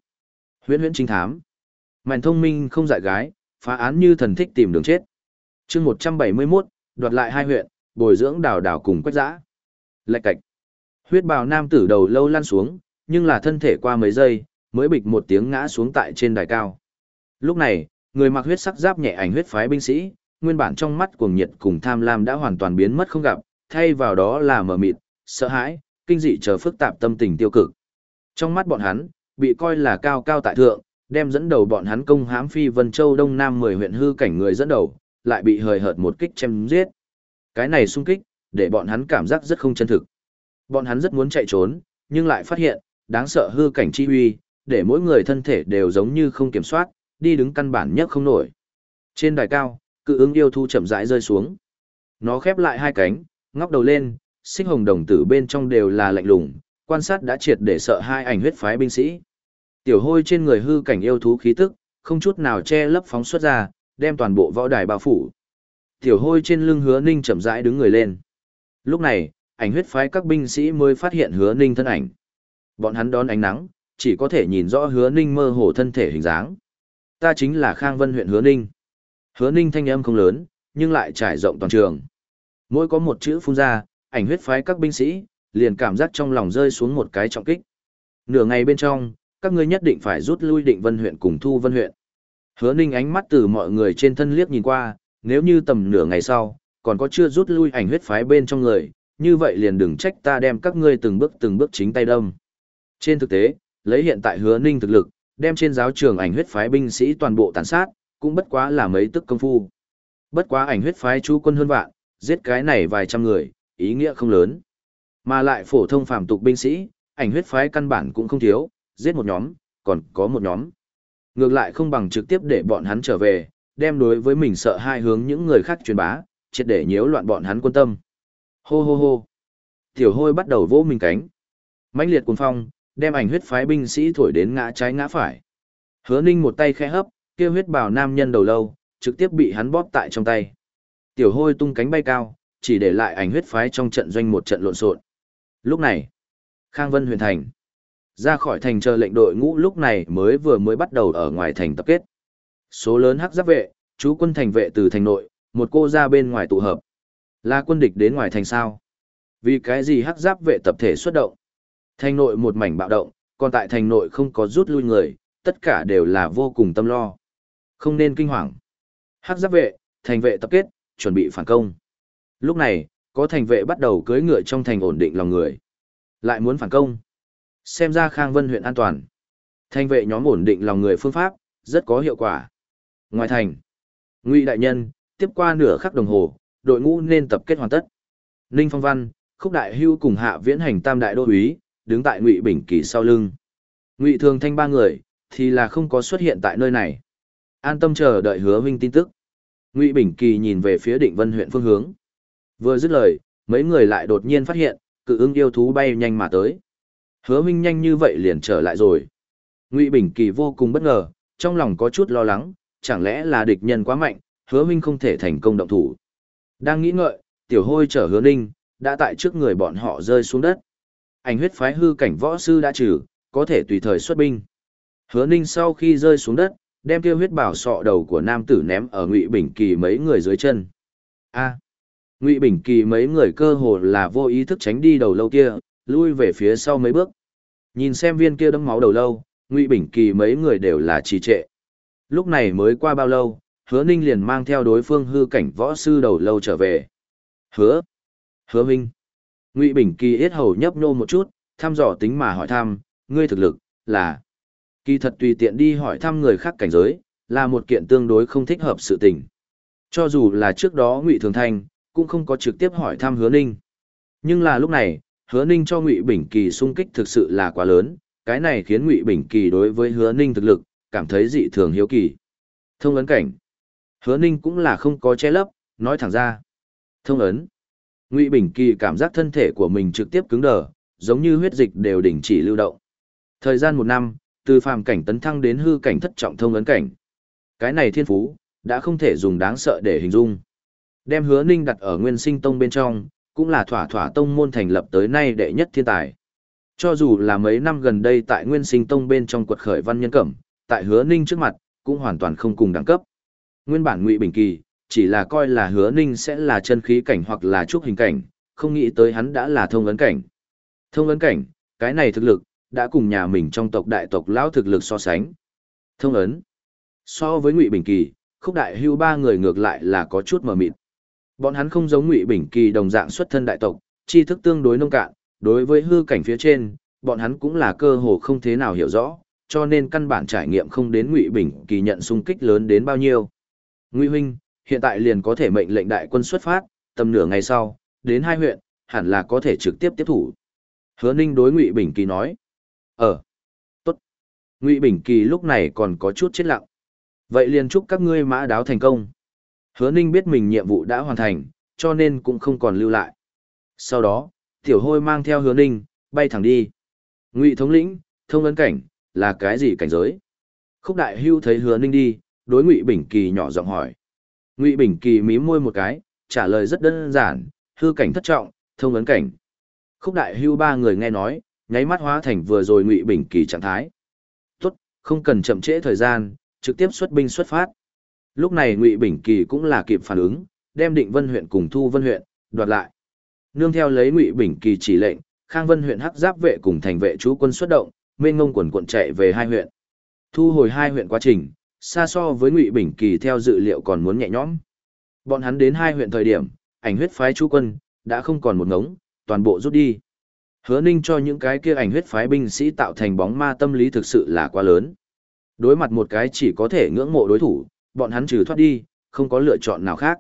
Huyễn huyễn trinh thám. Mạnh thông minh không dại gái, phá án như thần thích tìm đường chết. chương 171, đoạt lại hai huyện, bồi dưỡng đào đào cùng quách giã. Lạch cạch. Huyết bào nam tử đầu lâu lăn xuống, nhưng là thân thể qua mấy giây, mới bịch một tiếng ngã xuống tại trên đài cao. Lúc này, người mặc huyết sắc giáp nhẹ ảnh huyết phái binh sĩ, nguyên bản trong mắt cuồng nhiệt cùng tham lam đã hoàn toàn biến mất không gặp, thay vào đó là mờ mịt, sợ hãi, kinh dị chờ phức tạp tâm tình tiêu cực. Trong mắt bọn hắn, bị coi là cao cao tại thượng, đem dẫn đầu bọn hắn công hãm phi Vân Châu Đông Nam 10 huyện hư cảnh người dẫn đầu, lại bị hời hợt một kích chém giết. Cái này xung kích, để bọn hắn cảm giác rất không chân thực. Bọn hắn rất muốn chạy trốn, nhưng lại phát hiện, đáng sợ hư cảnh chi huy, để mỗi người thân thể đều giống như không kiểm soát, đi đứng căn bản nhất không nổi. Trên đài cao, cự ứng yêu thu chậm rãi rơi xuống. Nó khép lại hai cánh, ngóc đầu lên, sinh hồng đồng tử bên trong đều là lạnh lùng, quan sát đã triệt để sợ hai ảnh huyết phái binh sĩ. Tiểu hôi trên người hư cảnh yêu thú khí tức, không chút nào che lấp phóng xuất ra, đem toàn bộ võ đài bao phủ. Tiểu hôi trên lưng hứa ninh chậm rãi đứng người lên. Lúc này, ảnh huyết phái các binh sĩ mới phát hiện hứa ninh thân ảnh. Bọn hắn đón ánh nắng, chỉ có thể nhìn rõ hứa ninh mơ hồ thân thể hình dáng. Ta chính là Khang Vân huyện hứa ninh. Hứa ninh thanh âm không lớn, nhưng lại trải rộng toàn trường. Mỗi có một chữ phun ra, ảnh huyết phái các binh sĩ, liền cảm giác trong lòng rơi xuống một cái trọng kích. Nửa ngày bên trong, các ngươi nhất định phải rút lui định vân huyện cùng thu vân huyện. Hứa ninh ánh mắt từ mọi người trên thân liếc nhìn qua, nếu như tầm nửa ngày sau, còn có chưa rút lui ảnh huyết phái bên trong người, như vậy liền đừng trách ta đem các ngươi từng bước từng bước chính tay đâm. Trên thực tế, lấy hiện tại hứa ninh thực lực, đem trên giáo trường ảnh huyết phái binh sĩ toàn bộ tàn sát, cũng bất quá là mấy tức công phu. Bất quá ảnh huyết phái chú quân hơn vạn, giết cái này vài trăm người, ý nghĩa không lớn. Mà lại phổ thông phàm tục binh sĩ, ảnh huyết phái căn bản cũng không thiếu, giết một nhóm, còn có một nhóm. Ngược lại không bằng trực tiếp để bọn hắn trở về, đem đối với mình sợ hai hướng những người khác truyền bá, triệt để nhiễu loạn bọn hắn quân tâm. Hô hô hô. Tiểu hôi bắt đầu vỗ mình cánh. mãnh liệt cuồng phong, đem ảnh huyết phái binh sĩ thổi đến ngã trái ngã phải. Hứa Ninh một tay khẽ hấp, kia huyết bảo nam nhân đầu lâu, trực tiếp bị hắn bóp tại trong tay. Tiểu hôi tung cánh bay cao, chỉ để lại ảnh huyết phái trong trận doanh một trận lộn xộn. Lúc này, Khang Vân huyền thành. Ra khỏi thành chờ lệnh đội ngũ lúc này mới vừa mới bắt đầu ở ngoài thành tập kết. Số lớn hắc giáp vệ, chú quân thành vệ từ thành nội, một cô ra bên ngoài tụ hợp. Là quân địch đến ngoài thành sao? Vì cái gì hắc giáp vệ tập thể xuất động? Thành nội một mảnh bạo động, còn tại thành nội không có rút lui người, tất cả đều là vô cùng tâm lo. Không nên kinh hoàng. Hắc giáp vệ, thành vệ tập kết, chuẩn bị phản công. Lúc này, có thành vệ bắt đầu cưỡi ngựa trong thành ổn định lòng người. Lại muốn phản công. Xem ra Khang Vân huyện an toàn. Thành vệ nhóm ổn định lòng người phương pháp, rất có hiệu quả. Ngoài thành, Ngụy đại nhân, tiếp qua nửa khắc đồng hồ, đội ngũ nên tập kết hoàn tất. Ninh Phong Văn, Khúc Đại Hưu cùng Hạ Viễn Hành Tam Đại Đô úy, đứng tại Ngụy Bình Kỳ sau lưng. Ngụy Thường Thanh ba người, thì là không có xuất hiện tại nơi này. An tâm chờ đợi hứa huynh tin tức. Ngụy Bình Kỳ nhìn về phía Định Vân huyện phương hướng. Vừa dứt lời, mấy người lại đột nhiên phát hiện, cự ưng yêu thú bay nhanh mà tới. Hứa huynh nhanh như vậy liền trở lại rồi. Ngụy Bình Kỳ vô cùng bất ngờ, trong lòng có chút lo lắng, chẳng lẽ là địch nhân quá mạnh, hứa huynh không thể thành công động thủ. Đang nghĩ ngợi, tiểu hôi chở hứa ninh, đã tại trước người bọn họ rơi xuống đất. Ảnh huyết phái hư cảnh võ sư đã trừ, có thể tùy thời xuất binh. Hứa ninh sau khi rơi xuống đất, đem tiêu huyết bảo sọ đầu của nam tử ném ở ngụy bình kỳ mấy người dưới chân. A ngụy bình kỳ mấy người cơ hồ là vô ý thức tránh đi đầu lâu kia, lui về phía sau mấy bước. Nhìn xem viên kia đấm máu đầu lâu, ngụy bình kỳ mấy người đều là trì trệ. Lúc này mới qua bao lâu, hứa ninh liền mang theo đối phương hư cảnh võ sư đầu lâu trở về. Hứa. Hứa Minh. Ngụy Bình Kỳ yết hầu nhấp nhô một chút, thăm dò tính mà hỏi thăm, ngươi thực lực, là. Kỳ thật tùy tiện đi hỏi thăm người khác cảnh giới, là một kiện tương đối không thích hợp sự tình. Cho dù là trước đó Ngụy Thường Thanh, cũng không có trực tiếp hỏi thăm hứa ninh. Nhưng là lúc này, hứa ninh cho Ngụy Bình Kỳ sung kích thực sự là quá lớn, cái này khiến Ngụy Bình Kỳ đối với hứa ninh thực lực, cảm thấy dị thường hiếu kỳ. Thông ấn cảnh. Hứa Ninh cũng là không có che lấp, nói thẳng ra. Thông ấn. Ngụy Bình Kỳ cảm giác thân thể của mình trực tiếp cứng đờ, giống như huyết dịch đều đình chỉ lưu động. Thời gian một năm, từ phàm cảnh tấn thăng đến hư cảnh thất trọng thông ấn cảnh. Cái này thiên phú, đã không thể dùng đáng sợ để hình dung. Đem hứa ninh đặt ở nguyên sinh tông bên trong, cũng là thỏa thỏa tông môn thành lập tới nay đệ nhất thiên tài. Cho dù là mấy năm gần đây tại nguyên sinh tông bên trong quật khởi văn nhân cẩm, tại hứa ninh trước mặt, cũng hoàn toàn không cùng đẳng cấp. Nguyên bản ngụy bình kỳ, chỉ là coi là hứa ninh sẽ là chân khí cảnh hoặc là trúc hình cảnh, không nghĩ tới hắn đã là thông ấn cảnh. Thông ấn cảnh, cái này thực lực, đã cùng nhà mình trong tộc đại tộc lão thực lực so sánh. Thông ấn. So với Ngụy Bình Kỳ, khúc đại hưu ba người ngược lại là có chút mờ mịt. Bọn hắn không giống Ngụy Bình Kỳ đồng dạng xuất thân đại tộc, tri thức tương đối nông cạn, đối với hư cảnh phía trên, bọn hắn cũng là cơ hồ không thế nào hiểu rõ, cho nên căn bản trải nghiệm không đến Ngụy Bình Kỳ nhận xung kích lớn đến bao nhiêu. Ngụy huynh, hiện tại liền có thể mệnh lệnh đại quân xuất phát, tầm nửa ngày sau, đến hai huyện, hẳn là có thể trực tiếp tiếp thủ. Hứa Ninh đối Ngụy Bình Kỳ nói. Ờ, tốt. Ngụy Bình Kỳ lúc này còn có chút chết lặng. Vậy liền chúc các ngươi mã đáo thành công. Hứa Ninh biết mình nhiệm vụ đã hoàn thành, cho nên cũng không còn lưu lại. Sau đó, Tiểu Hôi mang theo Hứa Ninh, bay thẳng đi. Ngụy thống lĩnh, thông ấn cảnh, là cái gì cảnh giới? Khúc Đại Hưu thấy Hứa Ninh đi, đối Ngụy Bình Kỳ nhỏ giọng hỏi. Ngụy Bình Kỳ mím môi một cái, trả lời rất đơn giản, hư cảnh thất trọng, thông ấn cảnh. Khúc Đại Hưu ba người nghe nói, nháy mắt hóa thành vừa rồi Ngụy Bình Kỳ trạng thái. Tốt, không cần chậm trễ thời gian, trực tiếp xuất binh xuất phát. Lúc này Ngụy Bình Kỳ cũng là kịp phản ứng, đem Định Vân huyện cùng Thu Vân huyện đoạt lại. Nương theo lấy Ngụy Bình Kỳ chỉ lệnh, Khang Vân huyện hắc giáp vệ cùng thành vệ chú quân xuất động, mênh ngông quần quận chạy về hai huyện. Thu hồi hai huyện quá trình, xa so với Ngụy Bình Kỳ theo dự liệu còn muốn nhẹ nhõm. Bọn hắn đến hai huyện thời điểm, ảnh huyết phái chú quân đã không còn một ngống, toàn bộ rút đi. Hứa Ninh cho những cái kia ảnh huyết phái binh sĩ tạo thành bóng ma tâm lý thực sự là quá lớn. Đối mặt một cái chỉ có thể ngưỡng mộ đối thủ, bọn hắn trừ thoát đi, không có lựa chọn nào khác.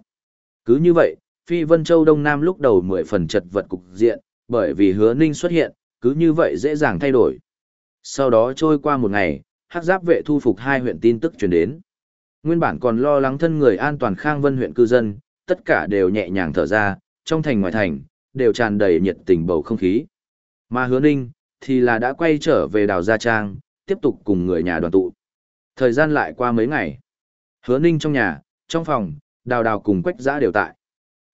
Cứ như vậy, Phi Vân Châu Đông Nam lúc đầu mười phần chật vật cục diện, bởi vì hứa ninh xuất hiện, cứ như vậy dễ dàng thay đổi. Sau đó trôi qua một ngày, hắc giáp vệ thu phục hai huyện tin tức truyền đến. Nguyên bản còn lo lắng thân người an toàn Khang Vân huyện cư dân, tất cả đều nhẹ nhàng thở ra, trong thành ngoài thành, đều tràn đầy nhiệt tình bầu không khí. Mà hứa ninh, thì là đã quay trở về đào Gia Trang, tiếp tục cùng người nhà đoàn tụ. Thời gian lại qua mấy ngày. Hứa ninh trong nhà, trong phòng, đào đào cùng quách giã đều tại.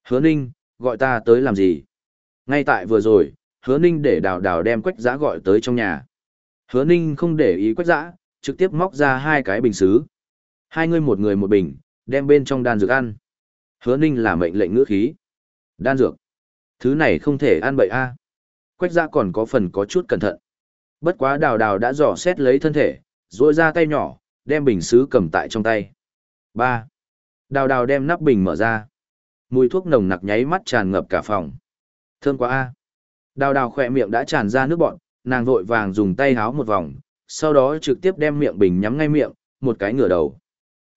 Hứa ninh, gọi ta tới làm gì? Ngay tại vừa rồi, hứa ninh để đào đào đem quách giã gọi tới trong nhà. Hứa ninh không để ý quách giã, trực tiếp móc ra hai cái bình xứ. Hai người một người một bình, đem bên trong đan dược ăn. Hứa ninh là mệnh lệnh ngữ khí. Đan dược. Thứ này không thể ăn bậy a. Quách giã còn có phần có chút cẩn thận. Bất quá đào đào đã dò xét lấy thân thể, duỗi ra tay nhỏ, đem bình xứ cầm tại trong tay ba Đào đào đem nắp bình mở ra. Mùi thuốc nồng nặc nháy mắt tràn ngập cả phòng. Thơm quá a. Đào đào khỏe miệng đã tràn ra nước bọn, nàng vội vàng dùng tay háo một vòng, sau đó trực tiếp đem miệng bình nhắm ngay miệng, một cái ngửa đầu.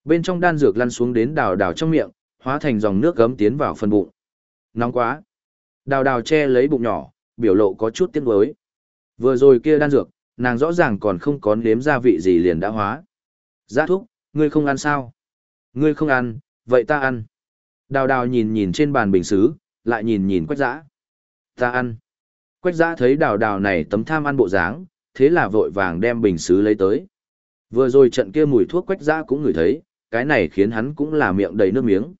Bên trong đan dược lăn xuống đến đào đào trong miệng, hóa thành dòng nước gấm tiến vào phần bụng. Nóng quá. Đào đào che lấy bụng nhỏ, biểu lộ có chút tiếc nuối. Vừa rồi kia đan dược, nàng rõ ràng còn không có nếm gia vị gì liền đã hóa. Giá thúc, ngươi không ăn sao? Ngươi không ăn, vậy ta ăn. Đào đào nhìn nhìn trên bàn bình xứ, lại nhìn nhìn quách giã. Ta ăn. Quách giã thấy đào đào này tấm tham ăn bộ dáng, thế là vội vàng đem bình xứ lấy tới. Vừa rồi trận kia mùi thuốc quách giã cũng ngửi thấy, cái này khiến hắn cũng là miệng đầy nước miếng.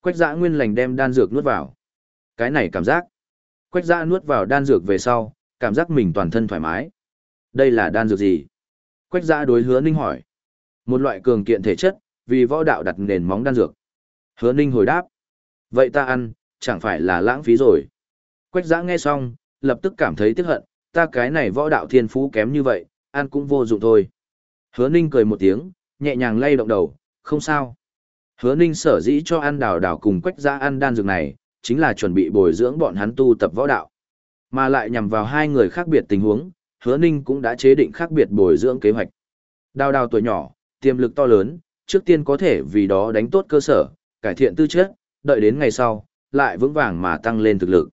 Quách giã nguyên lành đem đan dược nuốt vào. Cái này cảm giác. Quách giã nuốt vào đan dược về sau, cảm giác mình toàn thân thoải mái. Đây là đan dược gì? Quách giã đối hứa ninh hỏi. Một loại cường kiện thể chất, vì võ đạo đặt nền móng đan dược. Hứa ninh hồi đáp. Vậy ta ăn, chẳng phải là lãng phí rồi. Quách giã nghe xong, lập tức cảm thấy tiếc hận, ta cái này võ đạo thiên phú kém như vậy, ăn cũng vô dụng thôi. Hứa ninh cười một tiếng, nhẹ nhàng lay động đầu, không sao. Hứa ninh sở dĩ cho ăn đào đào cùng quách giã ăn đan dược này, chính là chuẩn bị bồi dưỡng bọn hắn tu tập võ đạo. Mà lại nhằm vào hai người khác biệt tình huống, hứa ninh cũng đã chế định khác biệt bồi dưỡng kế hoạch. Đào đào tuổi nhỏ, tiềm lực to lớn, trước tiên có thể vì đó đánh tốt cơ sở, cải thiện tư chất, đợi đến ngày sau, lại vững vàng mà tăng lên thực lực.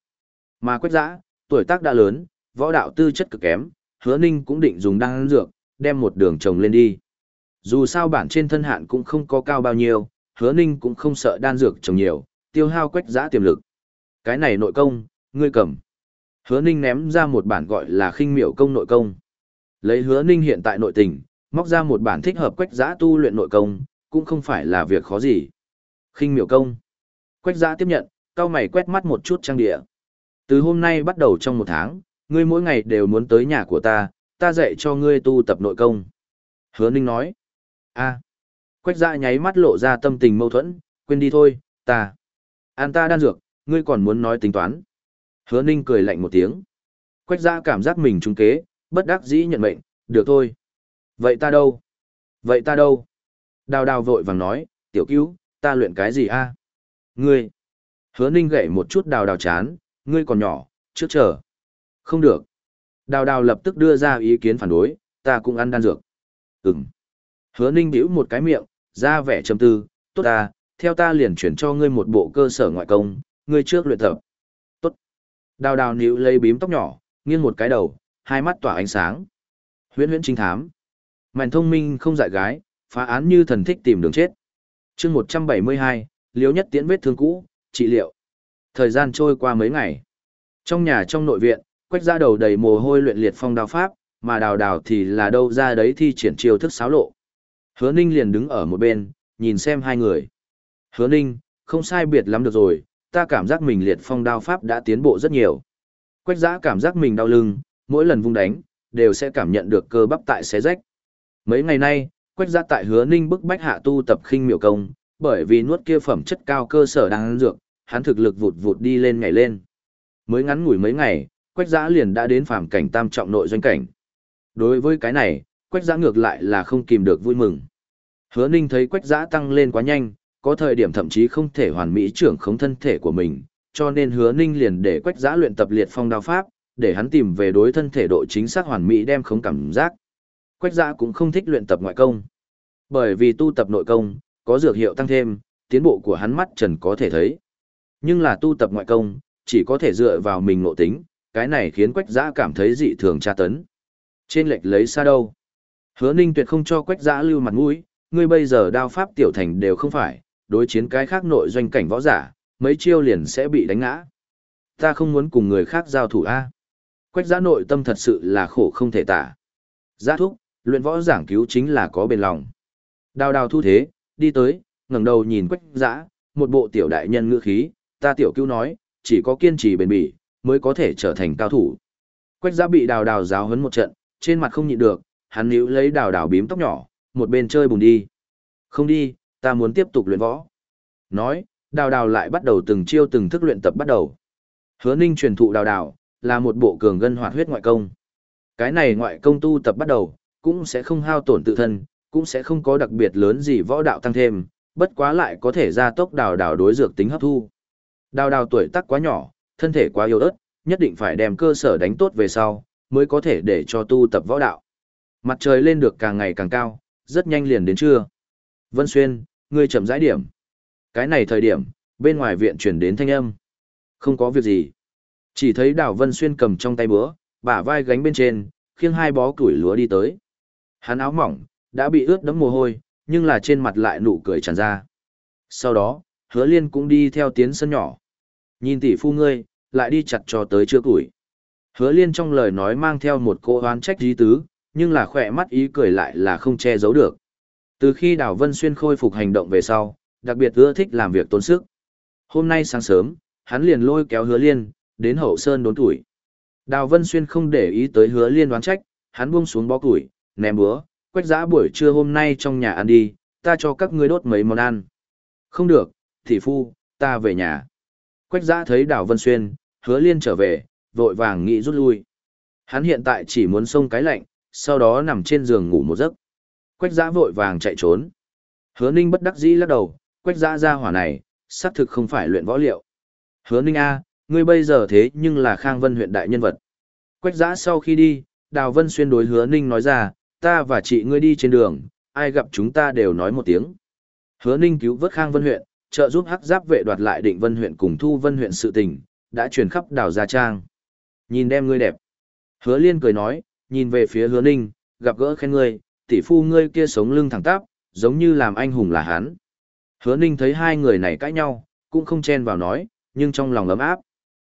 Mà quét giã, tuổi tác đã lớn, võ đạo tư chất cực kém, hứa ninh cũng định dùng đan dược, đem một đường trồng lên đi. Dù sao bản trên thân hạn cũng không có cao bao nhiêu, hứa ninh cũng không sợ đan dược trồng nhiều, tiêu hao quách giã tiềm lực. Cái này nội công, ngươi cầm. Hứa ninh ném ra một bản gọi là khinh miểu công nội công. Lấy hứa ninh hiện tại nội tình, móc ra một bản thích hợp quách giã tu luyện nội công, cũng không phải là việc khó gì. Khinh miểu công. Quách giã tiếp nhận, cao mày quét mắt một chút trang địa. Từ hôm nay bắt đầu trong một tháng, ngươi mỗi ngày đều muốn tới nhà của ta, ta dạy cho ngươi tu tập nội công. Hứa Ninh nói. a Quách giã nháy mắt lộ ra tâm tình mâu thuẫn, quên đi thôi, ta. An ta đan dược, ngươi còn muốn nói tính toán. Hứa Ninh cười lạnh một tiếng. Quách giã cảm giác mình trung kế, bất đắc dĩ nhận mệnh, được thôi. Vậy ta đâu? Vậy ta đâu? Đào đào vội vàng nói, tiểu cứu, ta luyện cái gì a? Ngươi. Hứa Ninh gậy một chút đào đào chán, ngươi còn nhỏ, trước chờ. Không được. Đào đào lập tức đưa ra ý kiến phản đối, ta cũng ăn đan dược. Ừm. Hứa ninh bĩu một cái miệng, ra vẻ trầm tư, tốt ta, theo ta liền chuyển cho ngươi một bộ cơ sở ngoại công, ngươi trước luyện tập. Tốt. Đào đào níu lấy bím tóc nhỏ, nghiêng một cái đầu, hai mắt tỏa ánh sáng. Huyễn huyễn trinh thám. Mạnh thông minh không dại gái, phá án như thần thích tìm đường chết. chương 172, liếu nhất tiễn vết thương cũ, trị liệu. Thời gian trôi qua mấy ngày. Trong nhà trong nội viện, quách ra đầu đầy mồ hôi luyện liệt phong đao pháp, mà đào đào thì là đâu ra đấy thi triển chiêu thức xáo lộ. Hứa Ninh liền đứng ở một bên, nhìn xem hai người. Hứa Ninh, không sai biệt lắm được rồi, ta cảm giác mình liệt phong đao pháp đã tiến bộ rất nhiều. Quách giã cảm giác mình đau lưng, mỗi lần vung đánh, đều sẽ cảm nhận được cơ bắp tại xé rách. Mấy ngày nay, quách gia tại hứa Ninh bức bách hạ tu tập khinh miểu công, bởi vì nuốt kia phẩm chất cao cơ sở đang ăn dược, hắn thực lực vụt vụt đi lên ngày lên. Mới ngắn ngủi mấy ngày, quách giã liền đã đến phàm cảnh tam trọng nội doanh cảnh. Đối với cái này, quách giã ngược lại là không kìm được vui mừng. Hứa ninh thấy quách giã tăng lên quá nhanh, có thời điểm thậm chí không thể hoàn mỹ trưởng khống thân thể của mình, cho nên hứa ninh liền để quách giã luyện tập liệt phong đao pháp, để hắn tìm về đối thân thể độ chính xác hoàn mỹ đem khống cảm giác. Quách giã cũng không thích luyện tập ngoại công. Bởi vì tu tập nội công, có dược hiệu tăng thêm, tiến bộ của hắn mắt trần có thể thấy. Nhưng là tu tập ngoại công, chỉ có thể dựa vào mình nội tính, cái này khiến quách giã cảm thấy dị thường tra tấn. Trên lệch lấy xa đâu? Hứa Ninh tuyệt không cho Quách Giã lưu mặt mũi, ngươi bây giờ đao pháp tiểu thành đều không phải, đối chiến cái khác nội doanh cảnh võ giả, mấy chiêu liền sẽ bị đánh ngã. Ta không muốn cùng người khác giao thủ a. Quách Giã nội tâm thật sự là khổ không thể tả. Giã thúc, luyện võ giảng cứu chính là có bền lòng. Đào đào thu thế, đi tới, ngẩng đầu nhìn Quách Giã, một bộ tiểu đại nhân ngữ khí, ta tiểu cứu nói, chỉ có kiên trì bền bỉ, mới có thể trở thành cao thủ. Quách Giã bị đào đào giáo huấn một trận, trên mặt không nhịn được, hắn níu lấy đào đào bím tóc nhỏ, một bên chơi bùn đi. Không đi, ta muốn tiếp tục luyện võ. Nói, đào đào lại bắt đầu từng chiêu từng thức luyện tập bắt đầu. Hứa ninh truyền thụ đào đào, là một bộ cường gân hoạt huyết ngoại công. Cái này ngoại công tu tập bắt đầu, cũng sẽ không hao tổn tự thân, cũng sẽ không có đặc biệt lớn gì võ đạo tăng thêm, bất quá lại có thể gia tốc đào đào đối dược tính hấp thu. Đào đào tuổi tác quá nhỏ, thân thể quá yếu ớt, nhất định phải đem cơ sở đánh tốt về sau, mới có thể để cho tu tập võ đạo. Mặt trời lên được càng ngày càng cao, rất nhanh liền đến trưa. Vân Xuyên, ngươi chậm rãi điểm. Cái này thời điểm, bên ngoài viện chuyển đến thanh âm. Không có việc gì. Chỉ thấy đào Vân Xuyên cầm trong tay búa, bả vai gánh bên trên, khiêng hai bó củi lúa đi tới. Hắn áo mỏng, đã bị ướt đẫm mồ hôi, nhưng là trên mặt lại nụ cười tràn ra. Sau đó, hứa liên cũng đi theo tiến sân nhỏ. Nhìn tỷ phu ngươi, lại đi chặt cho tới chưa củi. Hứa liên trong lời nói mang theo một cô oán trách dí tứ, nhưng là khỏe mắt ý cười lại là không che giấu được. Từ khi Đào Vân Xuyên khôi phục hành động về sau, đặc biệt ưa thích làm việc tốn sức. Hôm nay sáng sớm, hắn liền lôi kéo hứa liên, đến hậu sơn đốn tuổi. Đào Vân Xuyên không để ý tới hứa liên đoán trách, hắn buông xuống bó củi, ném búa, quách giã buổi trưa hôm nay trong nhà ăn đi, ta cho các ngươi đốt mấy món ăn. Không được, thị phu, ta về nhà. Quách giã thấy Đào Vân Xuyên, hứa liên trở về, vội vàng nghĩ rút lui. Hắn hiện tại chỉ muốn xông cái lạnh, sau đó nằm trên giường ngủ một giấc. Quách giã vội vàng chạy trốn. Hứa ninh bất đắc dĩ lắc đầu, quách giã ra hỏa này, xác thực không phải luyện võ liệu. Hứa ninh A, ngươi bây giờ thế nhưng là Khang Vân huyện đại nhân vật. Quách giã sau khi đi, Đào Vân xuyên đối hứa ninh nói ra, ta và chị ngươi đi trên đường, ai gặp chúng ta đều nói một tiếng. Hứa ninh cứu vớt Khang Vân huyện, trợ giúp hắc giáp vệ đoạt lại định Vân huyện cùng Thu Vân huyện sự tình, đã truyền khắp đảo Gia Trang. Nhìn đem ngươi đẹp. Hứa liên cười nói, nhìn về phía hứa ninh, gặp gỡ khen ngươi, tỷ phu ngươi kia sống lưng thẳng tắp, giống như làm anh hùng là hắn. Hứa Ninh thấy hai người này cãi nhau, cũng không chen vào nói, nhưng trong lòng ấm áp.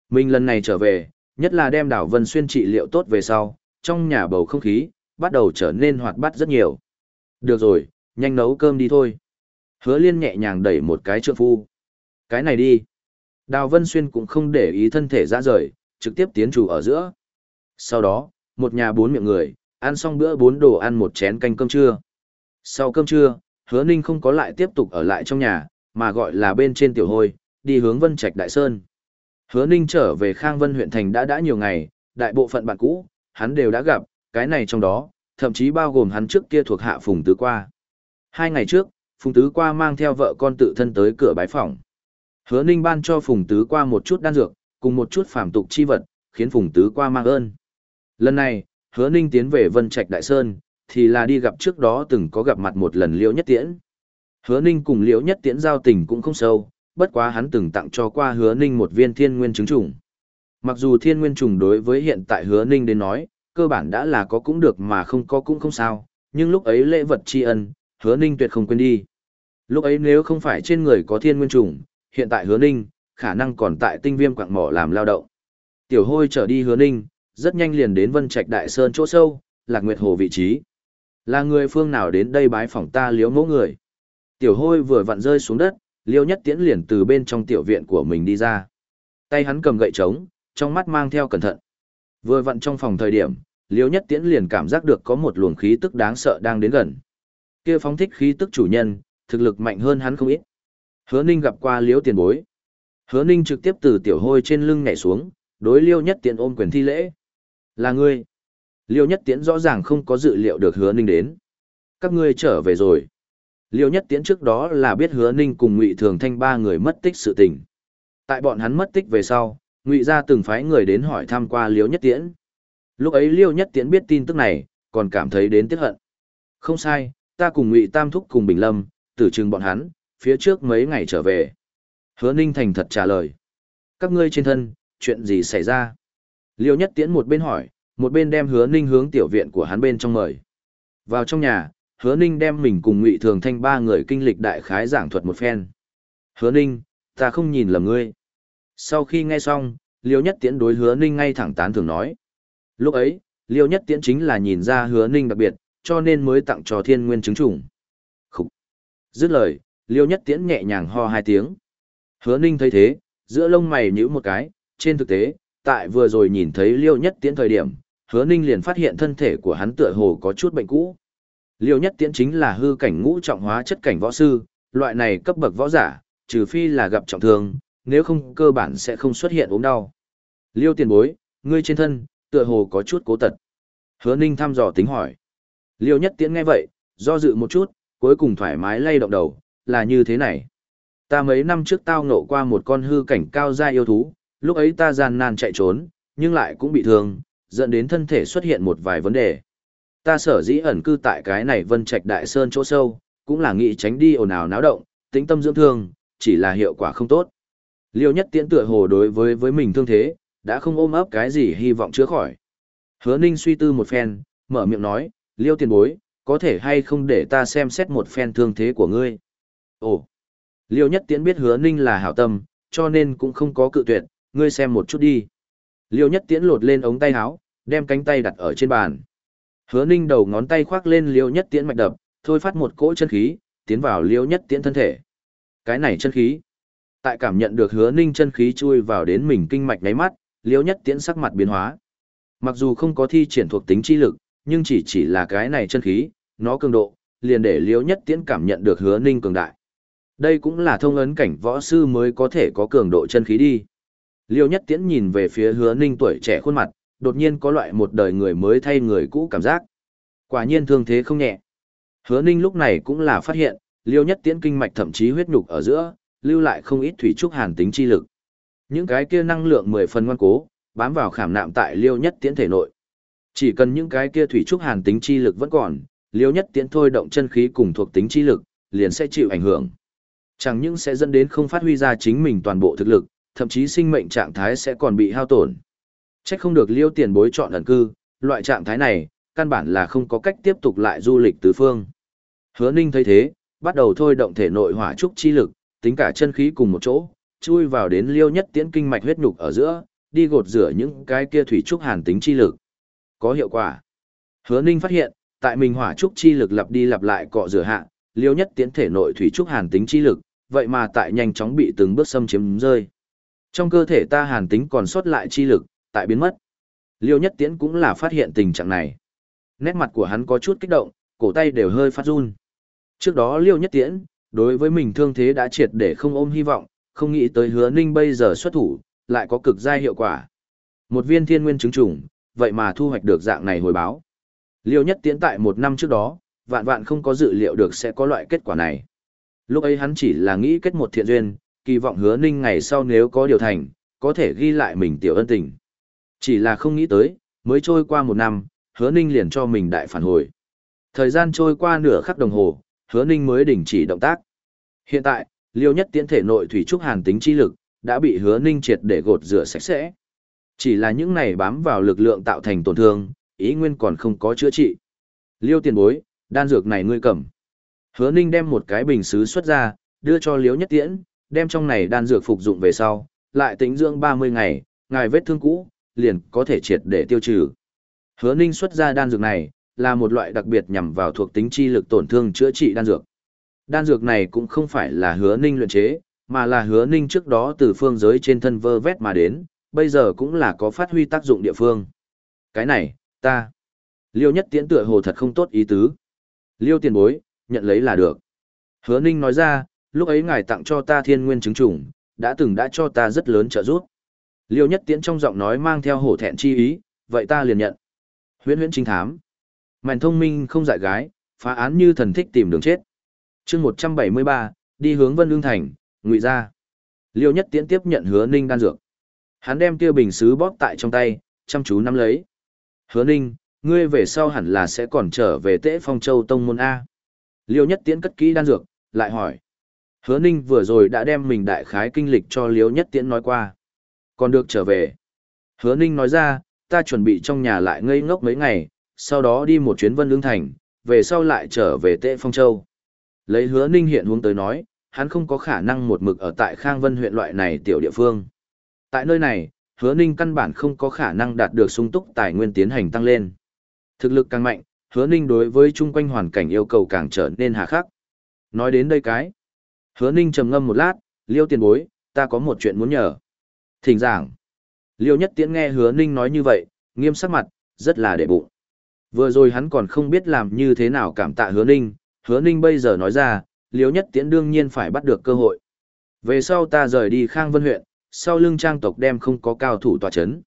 Mình lần này trở về, nhất là đem đảo Vân Xuyên trị liệu tốt về sau, trong nhà bầu không khí, bắt đầu trở nên hoạt bát rất nhiều. Được rồi, nhanh nấu cơm đi thôi. Hứa liên nhẹ nhàng đẩy một cái trượng phu. Cái này đi. Đào Vân Xuyên cũng không để ý thân thể ra rời, trực tiếp tiến chủ ở giữa. Sau đó, một nhà bốn miệng người, ăn xong bữa bốn đồ ăn một chén canh cơm trưa. Sau cơm trưa, hứa ninh không có lại tiếp tục ở lại trong nhà, mà gọi là bên trên tiểu hôi, đi hướng Vân Trạch Đại Sơn. Hứa ninh trở về Khang Vân huyện thành đã đã nhiều ngày, đại bộ phận bạn cũ, hắn đều đã gặp, cái này trong đó, thậm chí bao gồm hắn trước kia thuộc hạ Phùng Tứ Qua. Hai ngày trước, Phùng Tứ Qua mang theo vợ con tự thân tới cửa bái phòng. Hứa Ninh ban cho Phùng Tứ Qua một chút đan dược, cùng một chút phàm tục chi vật, khiến Phùng Tứ Qua mang ơn. Lần này, Hứa Ninh tiến về Vân Trạch Đại Sơn, thì là đi gặp trước đó từng có gặp mặt một lần Liễu Nhất Tiễn. Hứa Ninh cùng Liễu Nhất Tiễn giao tình cũng không sâu, bất quá hắn từng tặng cho qua Hứa Ninh một viên thiên nguyên trứng trùng. Mặc dù thiên nguyên trùng đối với hiện tại Hứa Ninh đến nói, cơ bản đã là có cũng được mà không có cũng không sao, nhưng lúc ấy lễ vật tri ân, Hứa Ninh tuyệt không quên đi. Lúc ấy nếu không phải trên người có thiên nguyên trùng, hiện tại hứa ninh, khả năng còn tại tinh viêm quạng mỏ làm lao động. Tiểu hôi trở đi hứa ninh, rất nhanh liền đến vân trạch đại sơn chỗ sâu, lạc nguyệt hồ vị trí. Là người phương nào đến đây bái phỏng ta liếu mẫu người. Tiểu hôi vừa vặn rơi xuống đất, liêu nhất tiễn liền từ bên trong tiểu viện của mình đi ra. Tay hắn cầm gậy trống, trong mắt mang theo cẩn thận. Vừa vặn trong phòng thời điểm, liêu nhất tiễn liền cảm giác được có một luồng khí tức đáng sợ đang đến gần. kia phóng thích khí tức chủ nhân, thực lực mạnh hơn hắn không ít. Hứa Ninh gặp qua liêu Tiền Bối. Hứa Ninh trực tiếp từ tiểu hôi trên lưng nhảy xuống, đối Liêu Nhất Tiễn ôm quyền thi lễ. Là ngươi. Liêu Nhất Tiễn rõ ràng không có dự liệu được Hứa Ninh đến. Các ngươi trở về rồi. Liêu Nhất Tiễn trước đó là biết Hứa Ninh cùng Ngụy Thường Thanh ba người mất tích sự tình. Tại bọn hắn mất tích về sau, Ngụy gia từng phái người đến hỏi thăm qua Liêu Nhất Tiễn. Lúc ấy Liêu Nhất Tiễn biết tin tức này, còn cảm thấy đến tiếc hận. Không sai, ta cùng Ngụy Tam Thúc cùng Bình Lâm, tử trừng bọn hắn, phía trước mấy ngày trở về. Hứa Ninh thành thật trả lời. Các ngươi trên thân, chuyện gì xảy ra? Liêu nhất tiễn một bên hỏi, một bên đem hứa Ninh hướng tiểu viện của hắn bên trong mời. Vào trong nhà, hứa Ninh đem mình cùng ngụy Thường Thanh ba người kinh lịch đại khái giảng thuật một phen. Hứa Ninh, ta không nhìn lầm ngươi. Sau khi nghe xong, Liêu nhất tiễn đối hứa Ninh ngay thẳng tán thường nói. Lúc ấy, Liêu nhất tiễn chính là nhìn ra hứa Ninh đặc biệt, cho nên mới tặng cho thiên nguyên chứng chủng. Khúc! Dứt lời, liêu nhất tiễn nhẹ nhàng ho hai tiếng. Hứa ninh thấy thế, giữa lông mày nhíu một cái, trên thực tế, tại vừa rồi nhìn thấy liêu nhất tiễn thời điểm, hứa ninh liền phát hiện thân thể của hắn tựa hồ có chút bệnh cũ. Liêu nhất tiễn chính là hư cảnh ngũ trọng hóa chất cảnh võ sư, loại này cấp bậc võ giả, trừ phi là gặp trọng thương, nếu không cơ bản sẽ không xuất hiện ốm đau. Liêu tiền bối, ngươi trên thân, tựa hồ có chút cố tật. Hứa ninh thăm dò tính hỏi. Liêu nhất tiễn nghe vậy, do dự một chút, cuối cùng thoải mái lay động đầu, là như thế này. Ta mấy năm trước tao nổ qua một con hư cảnh cao gia yêu thú, lúc ấy ta gian nan chạy trốn, nhưng lại cũng bị thương, dẫn đến thân thể xuất hiện một vài vấn đề. Ta sở dĩ ẩn cư tại cái này vân trạch đại sơn chỗ sâu, cũng là nghĩ tránh đi ồn ào náo động, tĩnh tâm dưỡng thương, chỉ là hiệu quả không tốt. Liêu nhất tiễn tựa hồ đối với với mình thương thế, đã không ôm ấp cái gì hy vọng chữa khỏi. Hứa ninh suy tư một phen, mở miệng nói, liêu tiền bối, có thể hay không để ta xem xét một phen thương thế của ngươi. Ồ, Liêu Nhất Tiễn biết hứa ninh là hảo tâm, cho nên cũng không có cự tuyệt, ngươi xem một chút đi. Liêu Nhất Tiễn lột lên ống tay áo, đem cánh tay đặt ở trên bàn. Hứa ninh đầu ngón tay khoác lên Liêu Nhất Tiễn mạch đập, thôi phát một cỗ chân khí, tiến vào Liêu Nhất Tiễn thân thể. Cái này chân khí. Tại cảm nhận được hứa ninh chân khí chui vào đến mình kinh mạch nháy mắt, Liêu Nhất Tiễn sắc mặt biến hóa. Mặc dù không có thi triển thuộc tính chi lực, nhưng chỉ chỉ là cái này chân khí, nó cường độ, liền để Liêu Nhất Tiễn cảm nhận được hứa ninh cường đại. Đây cũng là thông ấn cảnh võ sư mới có thể có cường độ chân khí đi. Liêu nhất tiễn nhìn về phía hứa ninh tuổi trẻ khuôn mặt, đột nhiên có loại một đời người mới thay người cũ cảm giác. Quả nhiên thương thế không nhẹ. Hứa ninh lúc này cũng là phát hiện, liêu nhất tiễn kinh mạch thậm chí huyết nhục ở giữa, lưu lại không ít thủy trúc hàn tính chi lực. Những cái kia năng lượng mười phần ngoan cố, bám vào khảm nạm tại liêu nhất tiễn thể nội. Chỉ cần những cái kia thủy trúc hàn tính chi lực vẫn còn, liêu nhất tiễn thôi động chân khí cùng thuộc tính chi lực, liền sẽ chịu ảnh hưởng. Chẳng những sẽ dẫn đến không phát huy ra chính mình toàn bộ thực lực, thậm chí sinh mệnh trạng thái sẽ còn bị hao tổn. Chắc không được liêu tiền bối chọn ẩn cư, loại trạng thái này, căn bản là không có cách tiếp tục lại du lịch tứ phương. Hứa Ninh thấy thế, bắt đầu thôi động thể nội hỏa trúc chi lực, tính cả chân khí cùng một chỗ, chui vào đến liêu nhất tiễn kinh mạch huyết nhục ở giữa, đi gột rửa những cái kia thủy trúc hàn tính chi lực. Có hiệu quả. Hứa Ninh phát hiện, tại mình hỏa trúc chi lực lặp đi lặp lại cọ rửa hạ, liêu nhất tiễn thể nội thủy trúc hàn tính chi lực, vậy mà tại nhanh chóng bị từng bước xâm chiếm rơi. Trong cơ thể ta hàn tính còn sót lại chi lực, tại biến mất. Liêu nhất tiễn cũng là phát hiện tình trạng này. Nét mặt của hắn có chút kích động, cổ tay đều hơi phát run. Trước đó liêu nhất tiễn, đối với mình thương thế đã triệt để không ôm hy vọng, không nghĩ tới hứa ninh bây giờ xuất thủ, lại có cực giai hiệu quả. Một viên thiên nguyên chứng trùng, vậy mà thu hoạch được dạng này hồi báo. Liêu nhất tiến tại một năm trước đó, vạn vạn không có dự liệu được sẽ có loại kết quả này. Lúc ấy hắn chỉ là nghĩ kết một thiện duyên, kỳ vọng hứa ninh ngày sau nếu có điều thành, có thể ghi lại mình tiểu ân tình. Chỉ là không nghĩ tới, mới trôi qua một năm, hứa ninh liền cho mình đại phản hồi. Thời gian trôi qua nửa khắc đồng hồ, hứa ninh mới đình chỉ động tác. Hiện tại, liêu nhất tiễn thể nội thủy trúc hàn tính chi lực, đã bị hứa ninh triệt để gột rửa sạch sẽ. Chỉ là những này bám vào lực lượng tạo thành tổn thương, ý nguyên còn không có chữa trị. Liêu tiền bối, đan dược này ngươi cầm. Hứa ninh đem một cái bình xứ xuất ra, đưa cho liêu nhất tiễn, đem trong này đan dược phục dụng về sau, lại tính dưỡng 30 ngày, ngài vết thương cũ, liền có thể triệt để tiêu trừ. Hứa ninh xuất ra đan dược này, là một loại đặc biệt nhằm vào thuộc tính chi lực tổn thương chữa trị đan dược. Đan dược này cũng không phải là hứa ninh luyện chế, mà là hứa ninh trước đó từ phương giới trên thân vơ vét mà đến, bây giờ cũng là có phát huy tác dụng địa phương. Cái này, ta. Liêu nhất tiễn tựa hồ thật không tốt ý tứ. Liêu tiền bối, nhận lấy là được. Hứa ninh nói ra, lúc ấy ngài tặng cho ta thiên nguyên chứng chủng, đã từng đã cho ta rất lớn trợ giúp. Liêu nhất tiễn trong giọng nói mang theo hổ thẹn chi ý, vậy ta liền nhận. Huyễn huyễn trinh thám. Màn thông minh không dại gái, phá án như thần thích tìm đường chết. chương 173, đi hướng Vân Lương Thành, ngụy ra. Liêu nhất tiễn tiếp nhận hứa ninh đan dược. Hắn đem kia bình xứ bóp tại trong tay, chăm chú nắm lấy. Hứa ninh, ngươi về sau hẳn là sẽ còn trở về tễ phong châu tông môn A. Liêu nhất tiễn cất kỹ đan dược, lại hỏi. Hứa ninh vừa rồi đã đem mình đại khái kinh lịch cho liêu nhất tiễn nói qua. Còn được trở về. Hứa ninh nói ra, ta chuẩn bị trong nhà lại ngây ngốc mấy ngày, sau đó đi một chuyến vân lương thành, về sau lại trở về tệ phong châu. Lấy hứa ninh hiện hướng tới nói, hắn không có khả năng một mực ở tại Khang Vân huyện loại này tiểu địa phương. Tại nơi này, hứa ninh căn bản không có khả năng đạt được sung túc tài nguyên tiến hành tăng lên. Thực lực càng mạnh, hứa ninh đối với chung quanh hoàn cảnh yêu cầu càng trở nên hà khắc. Nói đến đây cái. Hứa ninh trầm ngâm một lát, liêu tiền bối, ta có một chuyện muốn nhờ. Thỉnh giảng. Liêu nhất tiễn nghe hứa ninh nói như vậy, nghiêm sắc mặt, rất là đệ bụng. Vừa rồi hắn còn không biết làm như thế nào cảm tạ hứa ninh, hứa ninh bây giờ nói ra, liêu nhất tiễn đương nhiên phải bắt được cơ hội. Về sau ta rời đi Khang Vân huyện, sau lưng trang tộc đem không có cao thủ tòa chấn.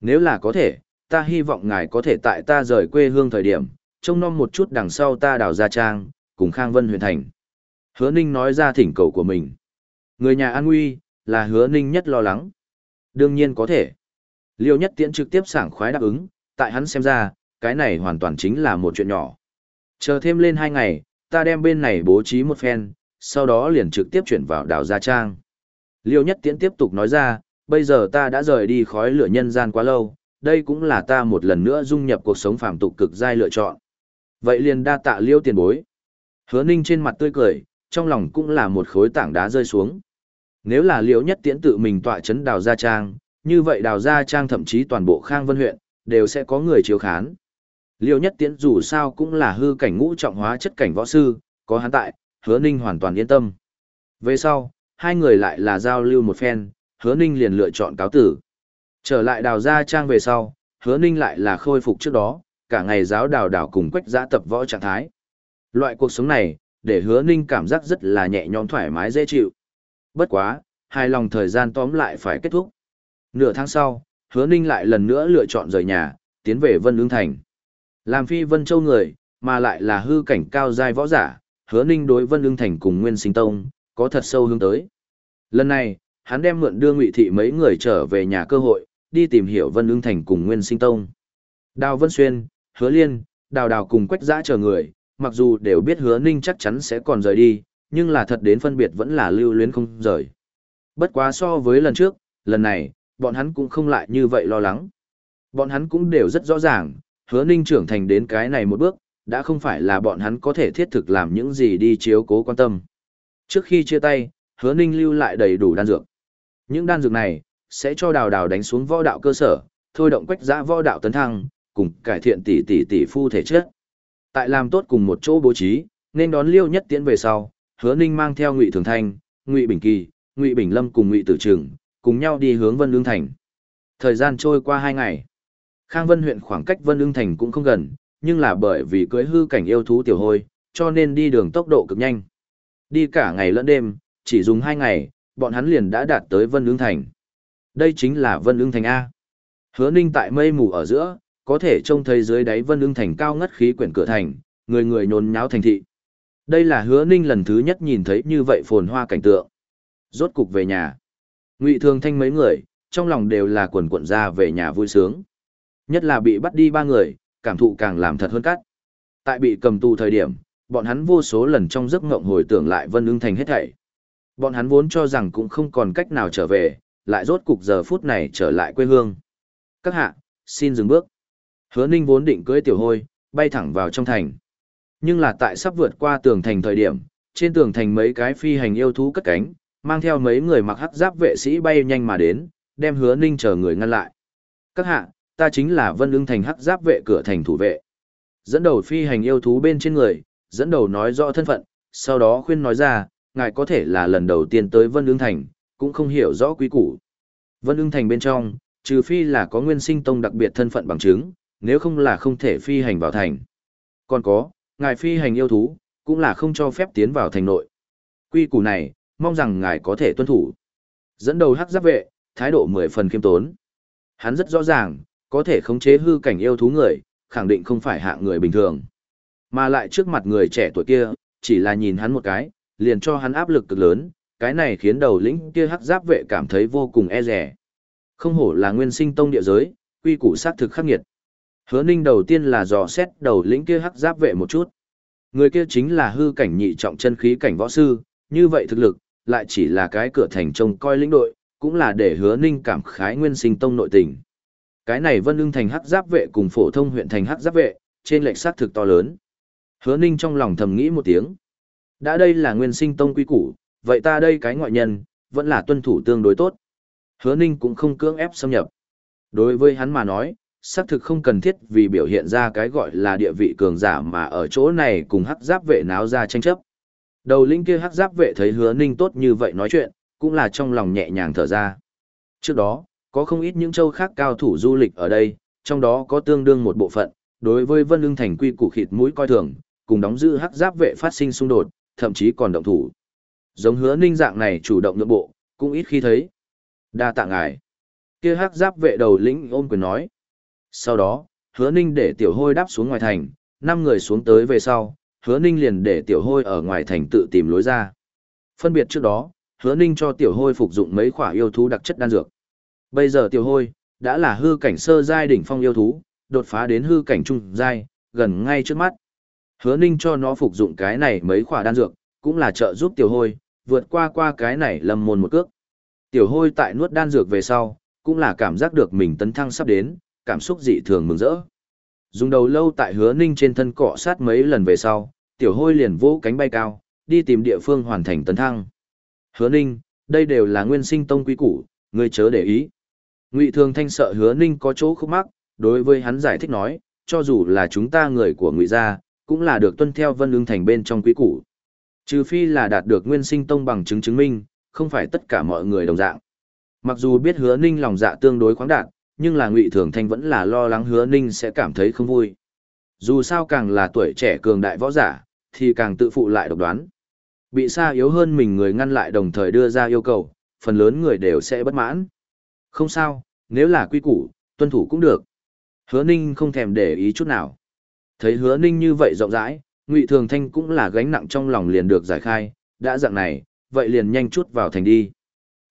Nếu là có thể, ta hy vọng ngài có thể tại ta rời quê hương thời điểm, trông nom một chút đằng sau ta đào ra trang, cùng Khang Vân huyện thành. Hứa Ninh nói ra thỉnh cầu của mình. Người nhà an nguy, là hứa Ninh nhất lo lắng. Đương nhiên có thể. Liêu nhất tiễn trực tiếp sảng khoái đáp ứng, tại hắn xem ra, cái này hoàn toàn chính là một chuyện nhỏ. Chờ thêm lên hai ngày, ta đem bên này bố trí một phen, sau đó liền trực tiếp chuyển vào đảo Gia Trang. Liêu nhất tiễn tiếp tục nói ra, bây giờ ta đã rời đi khói lửa nhân gian quá lâu, đây cũng là ta một lần nữa dung nhập cuộc sống phàm tục cực giai lựa chọn. Vậy liền đa tạ liêu tiền bối. Hứa ninh trên mặt tươi cười, trong lòng cũng là một khối tảng đá rơi xuống. Nếu là liêu nhất tiễn tự mình tọa chấn đào gia trang, như vậy đào gia trang thậm chí toàn bộ khang vân huyện, đều sẽ có người chiếu khán. Liêu nhất tiễn dù sao cũng là hư cảnh ngũ trọng hóa chất cảnh võ sư, có hắn tại, hứa ninh hoàn toàn yên tâm. Về sau, hai người lại là giao lưu một phen, hứa ninh liền lựa chọn cáo tử. Trở lại đào gia trang về sau, hứa ninh lại là khôi phục trước đó, cả ngày giáo đào đào cùng quách giã tập võ trạng thái. Loại cuộc sống này, để hứa ninh cảm giác rất là nhẹ nhõm thoải mái dễ chịu. Bất quá, hai lòng thời gian tóm lại phải kết thúc. Nửa tháng sau, hứa ninh lại lần nữa lựa chọn rời nhà, tiến về Vân Lương Thành. Làm phi Vân Châu người, mà lại là hư cảnh cao giai võ giả, hứa ninh đối Vân Lương Thành cùng Nguyên Sinh Tông, có thật sâu hướng tới. Lần này, hắn đem mượn đưa ngụy thị mấy người trở về nhà cơ hội, đi tìm hiểu Vân Lương Thành cùng Nguyên Sinh Tông. Đào Vân Xuyên, Hứa Liên, Đào Đào cùng Quách Giã chờ người, mặc dù đều biết Hứa Ninh chắc chắn sẽ còn rời đi, nhưng là thật đến phân biệt vẫn là lưu luyến không rời. Bất quá so với lần trước, lần này, bọn hắn cũng không lại như vậy lo lắng. Bọn hắn cũng đều rất rõ ràng, hứa ninh trưởng thành đến cái này một bước, đã không phải là bọn hắn có thể thiết thực làm những gì đi chiếu cố quan tâm. Trước khi chia tay, hứa ninh lưu lại đầy đủ đan dược. Những đan dược này, sẽ cho đào đào đánh xuống võ đạo cơ sở, thôi động quách giã võ đạo tấn thăng, cùng cải thiện tỷ tỷ tỷ phu thể chất. Tại làm tốt cùng một chỗ bố trí, nên đón liêu nhất tiễn về sau, hứa ninh mang theo ngụy thường thanh, ngụy bình kỳ, ngụy bình lâm cùng ngụy tử trường, cùng nhau đi hướng vân lương thành. Thời gian trôi qua hai ngày. Khang Vân huyện khoảng cách Vân Ưng Thành cũng không gần, nhưng là bởi vì cưới hư cảnh yêu thú tiểu hôi, cho nên đi đường tốc độ cực nhanh. Đi cả ngày lẫn đêm, chỉ dùng hai ngày, bọn hắn liền đã đạt tới Vân Ưng Thành. Đây chính là Vân Ưng Thành A. Hứa ninh tại mây mù ở giữa, có thể trông thấy dưới đáy Vân Ưng Thành cao ngất khí quyển cửa thành, người người nhốn nháo thành thị. Đây là hứa ninh lần thứ nhất nhìn thấy như vậy phồn hoa cảnh tượng. Rốt cục về nhà. Ngụy Thường Thanh mấy người, trong lòng đều là quần quận ra về nhà vui sướng. Nhất là bị bắt đi ba người, cảm thụ càng làm thật hơn cắt. Tại bị cầm tù thời điểm, bọn hắn vô số lần trong giấc ngộng hồi tưởng lại Vân Ưng Thành hết thảy. Bọn hắn vốn cho rằng cũng không còn cách nào trở về, lại rốt cục giờ phút này trở lại quê hương. Các hạ, xin dừng bước. Hứa Ninh vốn định cưỡi tiểu hôi, bay thẳng vào trong thành. Nhưng là tại sắp vượt qua tường thành thời điểm, trên tường thành mấy cái phi hành yêu thú cất cánh, mang theo mấy người mặc hắc giáp vệ sĩ bay nhanh mà đến, đem Hứa Ninh chờ người ngăn lại. Các hạ, ta chính là Vân Ưng Thành hắc giáp vệ cửa thành thủ vệ. Dẫn đầu phi hành yêu thú bên trên người, dẫn đầu nói rõ thân phận, sau đó khuyên nói ra, ngài có thể là lần đầu tiên tới Vân Ưng Thành, cũng không hiểu rõ quý củ. Vân Ưng Thành bên trong, trừ phi là có nguyên sinh tông đặc biệt thân phận bằng chứng, nếu không là không thể phi hành vào thành. Còn có, ngài phi hành yêu thú, cũng là không cho phép tiến vào thành nội. Quy củ này, mong rằng ngài có thể tuân thủ. Dẫn đầu hắc giáp vệ, thái độ mười phần khiêm tốn. Hắn rất rõ ràng, có thể khống chế hư cảnh yêu thú người, khẳng định không phải hạng người bình thường. Mà lại trước mặt người trẻ tuổi kia, chỉ là nhìn hắn một cái, liền cho hắn áp lực cực lớn, cái này khiến đầu lĩnh kia hắc giáp vệ cảm thấy vô cùng e rẻ. Không hổ là nguyên sinh tông địa giới, quy củ sát thực khắc nghiệt. Hứa Ninh đầu tiên là dò xét đầu lĩnh kia hắc giáp vệ một chút. Người kia chính là hư cảnh nhị trọng chân khí cảnh võ sư, như vậy thực lực, lại chỉ là cái cửa thành trông coi lĩnh đội, cũng là để Hứa Ninh cảm khái nguyên sinh tông nội tình. Cái này Vân Ưng thành hắc giáp vệ cùng phổ thông huyện thành hắc giáp vệ, trên lệch sát thực to lớn. Hứa Ninh trong lòng thầm nghĩ một tiếng. Đã đây là nguyên sinh tông quy củ, vậy ta đây cái ngoại nhân, vẫn là tuân thủ tương đối tốt. Hứa Ninh cũng không cưỡng ép xâm nhập. Đối với hắn mà nói, xác thực không cần thiết vì biểu hiện ra cái gọi là địa vị cường giả mà ở chỗ này cùng hắc giáp vệ náo ra tranh chấp. Đầu linh kia hắc giáp vệ thấy hứa ninh tốt như vậy nói chuyện, cũng là trong lòng nhẹ nhàng thở ra. Trước đó, có không ít những châu khác cao thủ du lịch ở đây, trong đó có tương đương một bộ phận, đối với vân lương thành quy củ khịt mũi coi thường, cùng đóng giữ hắc giáp vệ phát sinh xung đột, thậm chí còn động thủ. Giống hứa ninh dạng này chủ động nhượng bộ, cũng ít khi thấy. Đa tạ ngài. Kia hắc giáp vệ đầu lĩnh ôm quyền nói. Sau đó, hứa ninh để tiểu hôi đáp xuống ngoài thành, năm người xuống tới về sau, hứa ninh liền để tiểu hôi ở ngoài thành tự tìm lối ra. Phân biệt trước đó, hứa ninh cho tiểu hôi phục dụng mấy khỏa yêu thú đặc chất đan dược. Bây giờ tiểu hôi, đã là hư cảnh sơ giai đỉnh phong yêu thú, đột phá đến hư cảnh trung giai, gần ngay trước mắt. Hứa ninh cho nó phục dụng cái này mấy khỏa đan dược, cũng là trợ giúp tiểu hôi, vượt qua qua cái này lầm môn một cước. Tiểu hôi tại nuốt đan dược về sau, cũng là cảm giác được mình tấn thăng sắp đến, cảm xúc dị thường mừng rỡ. Dùng đầu lâu tại hứa ninh trên thân cọ sát mấy lần về sau, tiểu hôi liền vỗ cánh bay cao, đi tìm địa phương hoàn thành tấn thăng. Hứa ninh, đây đều là nguyên sinh tông quý củ, ngươi chớ để ý. Ngụy Thường Thanh sợ Hứa Ninh có chỗ khúc mắc, đối với hắn giải thích nói, cho dù là chúng ta người của Ngụy gia, cũng là được tuân theo Vân Ưng thành bên trong quý củ. Trừ phi là đạt được nguyên sinh tông bằng chứng chứng minh, không phải tất cả mọi người đồng dạng. Mặc dù biết Hứa Ninh lòng dạ tương đối khoáng đạt, nhưng là Ngụy Thường Thanh vẫn là lo lắng Hứa Ninh sẽ cảm thấy không vui. Dù sao càng là tuổi trẻ cường đại võ giả, thì càng tự phụ lại độc đoán. Bị xa yếu hơn mình người ngăn lại đồng thời đưa ra yêu cầu, phần lớn người đều sẽ bất mãn. Không sao, nếu là quy củ, tuân thủ cũng được. Hứa Ninh không thèm để ý chút nào. Thấy Hứa Ninh như vậy rộng rãi, Ngụy Thường Thanh cũng là gánh nặng trong lòng liền được giải khai, đã dạng này, vậy liền nhanh chút vào thành đi.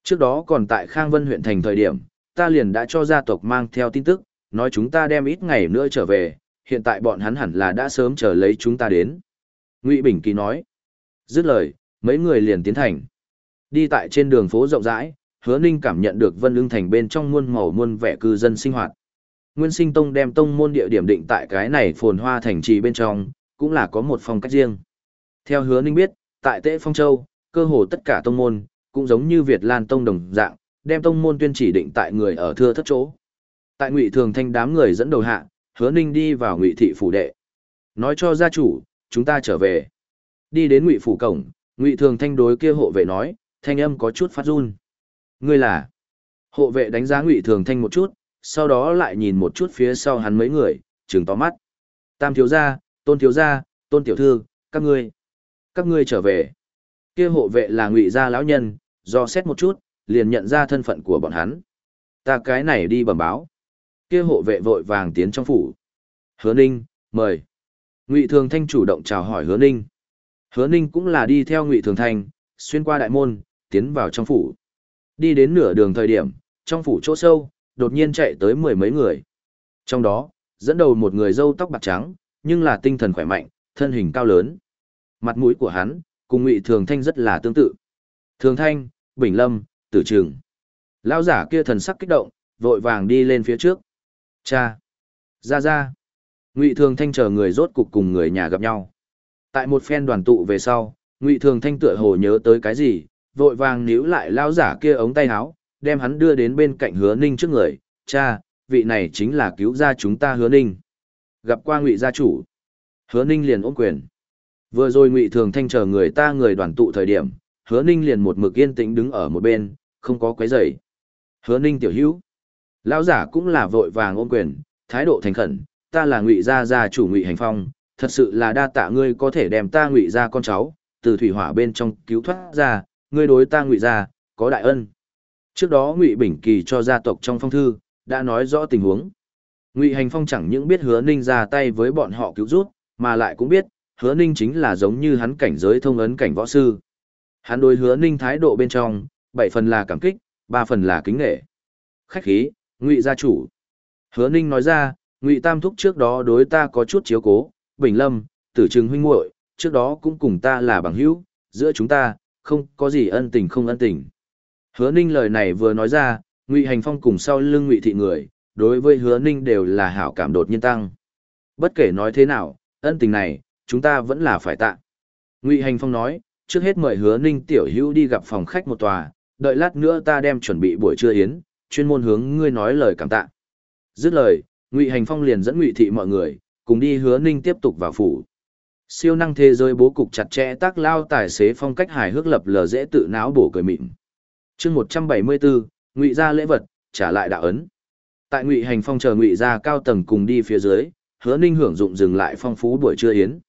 Trước đó còn tại Khang Vân huyện thành thời điểm, ta liền đã cho gia tộc mang theo tin tức, nói chúng ta đem ít ngày nữa trở về, hiện tại bọn hắn hẳn là đã sớm chờ lấy chúng ta đến. Ngụy Bình Kỳ nói. Dứt lời, mấy người liền tiến thành. Đi tại trên đường phố rộng rãi, hứa ninh cảm nhận được vân lương thành bên trong muôn màu muôn vẻ cư dân sinh hoạt. Nguyên sinh tông đem tông môn địa điểm định tại cái này phồn hoa thành trì bên trong, cũng là có một phong cách riêng. Theo hứa ninh biết, tại Tế Phong Châu, cơ hồ tất cả tông môn, cũng giống như Việt Lan Tông đồng dạng, đem tông môn tuyên chỉ định tại người ở thưa thất chỗ. Tại Ngụy Thường Thanh đám người dẫn đầu hạ, Hứa Ninh đi vào Ngụy thị phủ đệ. Nói cho gia chủ, chúng ta trở về. Đi đến Ngụy phủ cổng, Ngụy Thường Thanh đối kia hộ vệ nói, thanh âm có chút phát run. Ngươi là? Hộ vệ đánh giá Ngụy Thường Thanh một chút, sau đó lại nhìn một chút phía sau hắn mấy người, trừng to mắt. Tam thiếu gia, Tôn thiếu gia, Tôn tiểu thư, các ngươi, các ngươi trở về. Kia hộ vệ là Ngụy gia lão nhân, do xét một chút, liền nhận ra thân phận của bọn hắn. Ta cái này đi bẩm báo. Kia hộ vệ vội vàng tiến trong phủ. Hứa Ninh, mời. Ngụy Thường Thanh chủ động chào hỏi Hứa Ninh. Hứa Ninh cũng là đi theo Ngụy Thường Thanh, xuyên qua đại môn, tiến vào trong phủ. Đi đến nửa đường thời điểm, trong phủ chỗ sâu, đột nhiên chạy tới mười mấy người. Trong đó, dẫn đầu một người râu tóc bạc trắng, nhưng là tinh thần khỏe mạnh, thân hình cao lớn. Mặt mũi của hắn, cùng Ngụy Thường Thanh rất là tương tự. Thường Thanh, Bình Lâm, Tử Trường. Lão giả kia thần sắc kích động, vội vàng đi lên phía trước. Cha! Ra ra! Ngụy Thường Thanh chờ người rốt cục cùng người nhà gặp nhau. Tại một phen đoàn tụ về sau, Ngụy Thường Thanh tựa hồ nhớ tới cái gì, vội vàng níu lại lão giả kia ống tay áo, đem hắn đưa đến bên cạnh Hứa Ninh trước người. Cha, vị này chính là cứu gia chúng ta Hứa Ninh. Gặp qua Ngụy gia chủ. Hứa Ninh liền ôm quyền. Vừa rồi Ngụy Thường Thanh chờ người ta người đoàn tụ thời điểm, Hứa Ninh liền một mực yên tĩnh đứng ở một bên, không có quấy rầy. Hứa Ninh tiểu hữu. Lão giả cũng là vội vàng ôm quyền, thái độ thành khẩn, ta là Ngụy gia gia chủ Ngụy Hành Phong, thật sự là đa tạ ngươi có thể đem ta Ngụy gia con cháu từ thủy hỏa bên trong cứu thoát ra, ngươi đối ta Ngụy gia có đại ân. Trước đó Ngụy Bình Kỳ cho gia tộc trong phong thư đã nói rõ tình huống. Ngụy Hành Phong chẳng những biết Hứa Ninh ra tay với bọn họ cứu rút, mà lại cũng biết, Hứa Ninh chính là giống như hắn cảnh giới thông ấn cảnh võ sư. Hắn đối Hứa Ninh thái độ bên trong, bảy phần là cảm kích, ba phần là kính nghệ. Khách khí, Ngụy gia chủ. Hứa Ninh nói ra, Ngụy Tam thúc trước đó đối ta có chút chiếu cố, Bình Lâm, Tử Trừng huynh muội, trước đó cũng cùng ta là bằng hữu, giữa chúng ta không có gì ân tình không ân tình. Hứa Ninh lời này vừa nói ra, Ngụy Hành Phong cùng sau lưng Ngụy thị người, đối với Hứa Ninh đều là hảo cảm đột nhiên tăng. Bất kể nói thế nào, ân tình này, chúng ta vẫn là phải tạ. Ngụy Hành Phong nói, trước hết mời Hứa Ninh tiểu hữu đi gặp phòng khách một tòa, đợi lát nữa ta đem chuẩn bị buổi trưa yến, chuyên môn hướng ngươi nói lời cảm tạ. Dứt lời, Ngụy Hành Phong liền dẫn Ngụy thị mọi người, cùng đi Hứa Ninh tiếp tục vào phủ. Siêu năng thế giới bố cục chặt chẽ tác lao tài xế phong cách hài hước lập lờ dễ tự não bổ cười mịn. Chương 174, Ngụy gia lễ vật, trả lại đạo ấn. Tại Ngụy Hành Phong chờ Ngụy gia cao tầng cùng đi phía dưới, Hứa Ninh hưởng dụng dừng lại phong phú buổi trưa yến.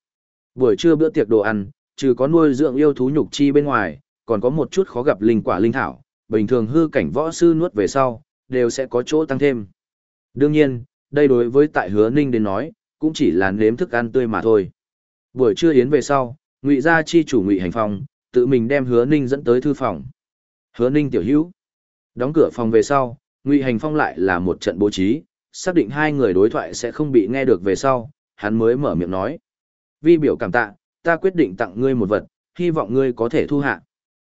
Buổi trưa bữa tiệc đồ ăn, trừ có nuôi dưỡng yêu thú nhục chi bên ngoài, còn có một chút khó gặp linh quả linh thảo, bình thường hư cảnh võ sư nuốt về sau, đều sẽ có chỗ tăng thêm. Đương nhiên, đây đối với tại hứa ninh đến nói, cũng chỉ là nếm thức ăn tươi mà thôi. Buổi trưa yến về sau, ngụy gia chi chủ ngụy hành phòng, tự mình đem hứa ninh dẫn tới thư phòng. Hứa ninh tiểu hữu. Đóng cửa phòng về sau, ngụy hành phong lại là một trận bố trí, xác định hai người đối thoại sẽ không bị nghe được về sau, hắn mới mở miệng nói. Vi biểu cảm tạ, ta quyết định tặng ngươi một vật, hy vọng ngươi có thể thu hạ.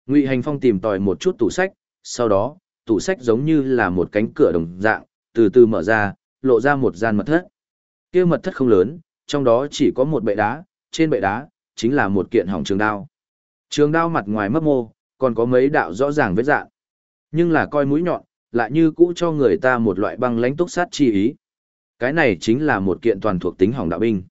Ngụy Hành Phong tìm tòi một chút tủ sách, sau đó, tủ sách giống như là một cánh cửa đồng dạng, từ từ mở ra, lộ ra một gian mật thất. Kia mật thất không lớn, trong đó chỉ có một bệ đá, trên bệ đá chính là một kiện hỏng trường đao. Trường đao mặt ngoài mấp mô, còn có mấy đạo rõ ràng vết dạng. Nhưng là coi mũi nhọn, lại như cũ cho người ta một loại băng lãnh túc sát chi ý. Cái này chính là một kiện toàn thuộc tính hỏng đạo binh.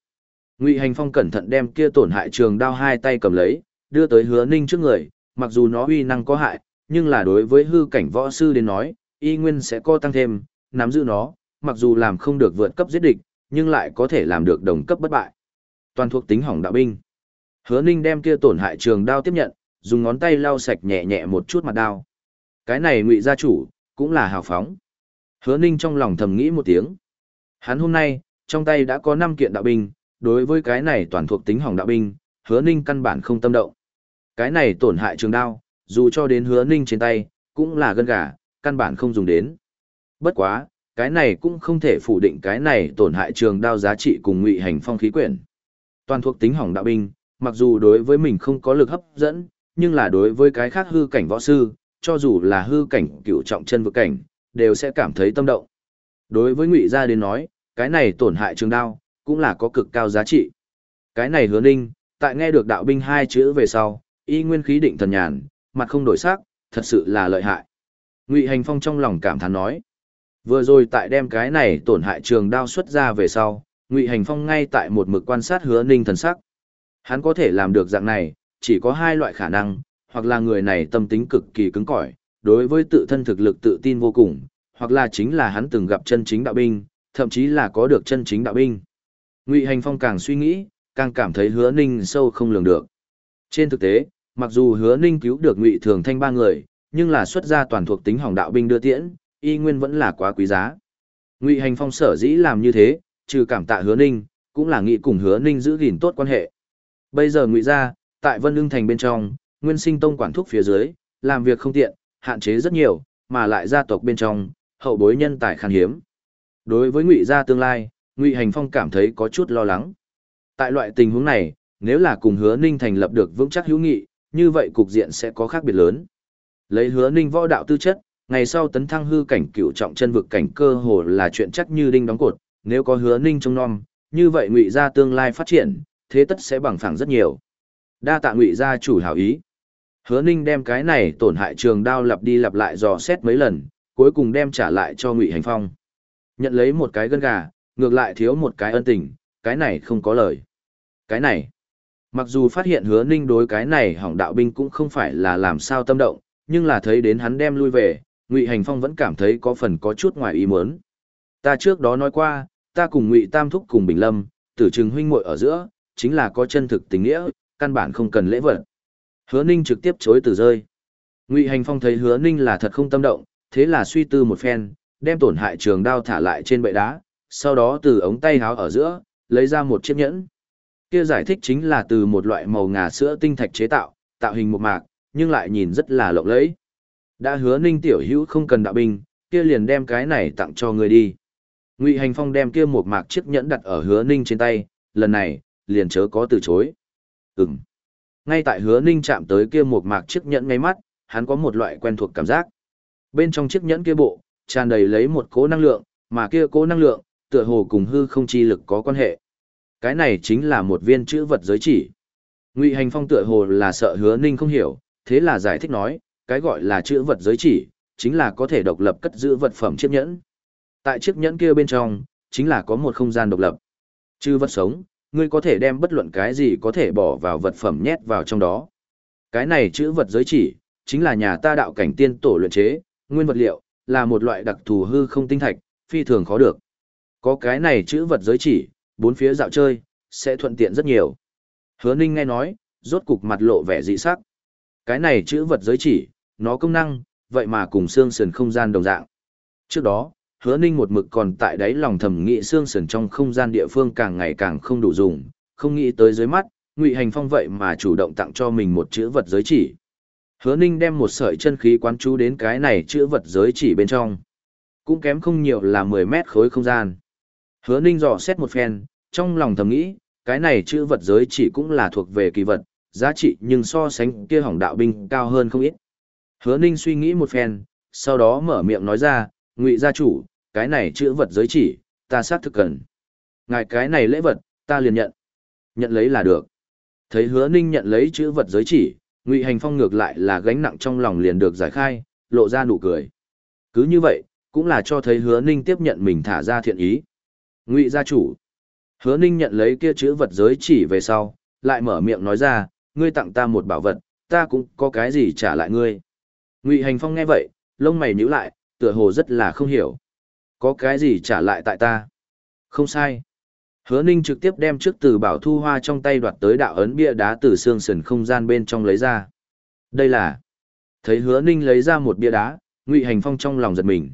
Ngụy Hành Phong cẩn thận đem kia tổn hại trường đao hai tay cầm lấy, đưa tới Hứa Ninh trước người, mặc dù nó uy năng có hại, nhưng là đối với hư cảnh võ sư đến nói, y nguyên sẽ co tăng thêm, nắm giữ nó, mặc dù làm không được vượt cấp giết địch, nhưng lại có thể làm được đồng cấp bất bại. Toàn thuộc tính hỏng đạo binh. Hứa Ninh đem kia tổn hại trường đao tiếp nhận, dùng ngón tay lau sạch nhẹ nhẹ một chút mặt đao. Cái này ngụy gia chủ, cũng là hào phóng. Hứa Ninh trong lòng thầm nghĩ một tiếng. Hắn hôm nay, trong tay đã có 5 kiện đạo binh, đối với cái này toàn thuộc tính hỏng đạo binh, Hứa Ninh căn bản không tâm động. Cái này tổn hại trường đao, dù cho đến hứa ninh trên tay, cũng là gân gà, căn bản không dùng đến. Bất quá, cái này cũng không thể phủ định cái này tổn hại trường đao giá trị cùng ngụy hành phong khí quyển. Toàn thuộc tính hỏng đạo binh, mặc dù đối với mình không có lực hấp dẫn, nhưng là đối với cái khác hư cảnh võ sư, cho dù là hư cảnh cựu trọng chân vực cảnh, đều sẽ cảm thấy tâm động. Đối với ngụy gia đến nói, cái này tổn hại trường đao, cũng là có cực cao giá trị. Cái này hứa ninh, tại nghe được đạo binh hai chữ về sau, y nguyên khí định thần nhàn, mặt không đổi sắc, thật sự là lợi hại. Ngụy Hành Phong trong lòng cảm thán nói. Vừa rồi tại đem cái này tổn hại trường đao xuất ra về sau, Ngụy Hành Phong ngay tại một mực quan sát hứa ninh thần sắc. Hắn có thể làm được dạng này, chỉ có hai loại khả năng, hoặc là người này tâm tính cực kỳ cứng cỏi, đối với tự thân thực lực tự tin vô cùng, hoặc là chính là hắn từng gặp chân chính đạo binh, thậm chí là có được chân chính đạo binh. Ngụy Hành Phong càng suy nghĩ, càng cảm thấy Hứa Ninh sâu không lường được. Trên thực tế, mặc dù Hứa Ninh cứu được Ngụy Thường Thanh ba người, nhưng là xuất ra toàn thuộc tính hỏng đạo binh đưa tiễn, y nguyên vẫn là quá quý giá. Ngụy Hành Phong sở dĩ làm như thế, trừ cảm tạ Hứa Ninh, cũng là nghĩ cùng Hứa Ninh giữ gìn tốt quan hệ. Bây giờ Ngụy gia, tại Vân Lương thành bên trong, Nguyên Sinh Tông quản thúc phía dưới, làm việc không tiện, hạn chế rất nhiều, mà lại gia tộc bên trong, hậu bối nhân tài khan hiếm. Đối với Ngụy gia tương lai, Ngụy Hành Phong cảm thấy có chút lo lắng. Tại loại tình huống này, nếu là cùng Hứa Ninh thành lập được vững chắc hữu nghị, như vậy cục diện sẽ có khác biệt lớn. Lấy Hứa Ninh võ đạo tư chất, ngày sau tấn thăng hư cảnh cựu trọng chân vực cảnh cơ hồ là chuyện chắc như đinh đóng cột, nếu có Hứa Ninh trong non, như vậy Ngụy gia tương lai phát triển, thế tất sẽ bằng phẳng rất nhiều. Đa tạ Ngụy gia chủ hảo ý. Hứa Ninh đem cái này tổn hại trường đao lặp đi lặp lại dò xét mấy lần, cuối cùng đem trả lại cho Ngụy Hành Phong. Nhận lấy một cái gân gà, ngược lại thiếu một cái ân tình, cái này không có lời. Cái này, mặc dù phát hiện hứa ninh đối cái này hỏng đạo binh cũng không phải là làm sao tâm động, nhưng là thấy đến hắn đem lui về, Ngụy Hành Phong vẫn cảm thấy có phần có chút ngoài ý muốn. Ta trước đó nói qua, ta cùng Ngụy Tam Thúc cùng Bình Lâm, tử trừng huynh muội ở giữa, chính là có chân thực tình nghĩa, căn bản không cần lễ vật. Hứa Ninh trực tiếp chối từ rơi. Ngụy Hành Phong thấy Hứa Ninh là thật không tâm động, thế là suy tư một phen, đem tổn hại trường đao thả lại trên bệ đá, sau đó từ ống tay háo ở giữa, lấy ra một chiếc nhẫn. Kia giải thích chính là từ một loại màu ngà sữa tinh thạch chế tạo, tạo hình một mạc, nhưng lại nhìn rất là lộng lẫy. Đã hứa Ninh tiểu hữu không cần đạo binh, kia liền đem cái này tặng cho người đi. Ngụy Hành Phong đem kia một mạc chiếc nhẫn đặt ở hứa Ninh trên tay, lần này, liền chớ có từ chối. ừng Ngay tại hứa Ninh chạm tới kia một mạc chiếc nhẫn ngay mắt, hắn có một loại quen thuộc cảm giác. Bên trong chiếc nhẫn kia bộ, tràn đầy lấy một cố năng lượng, mà kia cố năng lượng, tựa hồ cùng hư không chi lực có quan hệ. Cái này chính là một viên chữ vật giới chỉ. Ngụy Hành Phong tựa hồ là sợ Hứa Ninh không hiểu, thế là giải thích nói, cái gọi là chữ vật giới chỉ, chính là có thể độc lập cất giữ vật phẩm chiếc nhẫn. Tại chiếc nhẫn kia bên trong, chính là có một không gian độc lập. Chứ vật sống, ngươi có thể đem bất luận cái gì có thể bỏ vào vật phẩm nhét vào trong đó. Cái này chữ vật giới chỉ, chính là nhà ta đạo cảnh tiên tổ luyện chế, nguyên vật liệu, là một loại đặc thù hư không tinh thạch, phi thường khó được. Có cái này chữ vật giới chỉ, bốn phía dạo chơi, sẽ thuận tiện rất nhiều. Hứa Ninh nghe nói, rốt cục mặt lộ vẻ dị sắc. Cái này chữ vật giới chỉ, nó công năng, vậy mà cùng xương sườn không gian đồng dạng. Trước đó, hứa Ninh một mực còn tại đáy lòng thầm nghĩ xương sườn trong không gian địa phương càng ngày càng không đủ dùng, không nghĩ tới dưới mắt, Ngụy Hành Phong vậy mà chủ động tặng cho mình một chữ vật giới chỉ. Hứa Ninh đem một sợi chân khí quán chú đến cái này chữ vật giới chỉ bên trong. Cũng kém không nhiều là 10 mét khối không gian. Hứa Ninh dò xét một phen, trong lòng thầm nghĩ, cái này chữ vật giới chỉ cũng là thuộc về kỳ vật, giá trị nhưng so sánh kia hỏng đạo binh cao hơn không ít. Hứa Ninh suy nghĩ một phen, sau đó mở miệng nói ra, ngụy gia chủ, cái này chữ vật giới chỉ, ta xác thực cần. Ngài cái này lễ vật, ta liền nhận. Nhận lấy là được. Thấy hứa Ninh nhận lấy chữ vật giới chỉ, ngụy hành phong ngược lại là gánh nặng trong lòng liền được giải khai, lộ ra nụ cười. Cứ như vậy, cũng là cho thấy hứa Ninh tiếp nhận mình thả ra thiện ý. Ngụy gia chủ. Hứa Ninh nhận lấy kia chữ vật giới chỉ về sau, lại mở miệng nói ra, ngươi tặng ta một bảo vật, ta cũng có cái gì trả lại ngươi. Ngụy Hành Phong nghe vậy, lông mày nhíu lại, tựa hồ rất là không hiểu. Có cái gì trả lại tại ta? Không sai. Hứa Ninh trực tiếp đem trước từ bảo thu hoa trong tay đoạt tới đạo ấn bia đá từ xương sườn không gian bên trong lấy ra. Đây là... Thấy hứa Ninh lấy ra một bia đá, Ngụy Hành Phong trong lòng giật mình.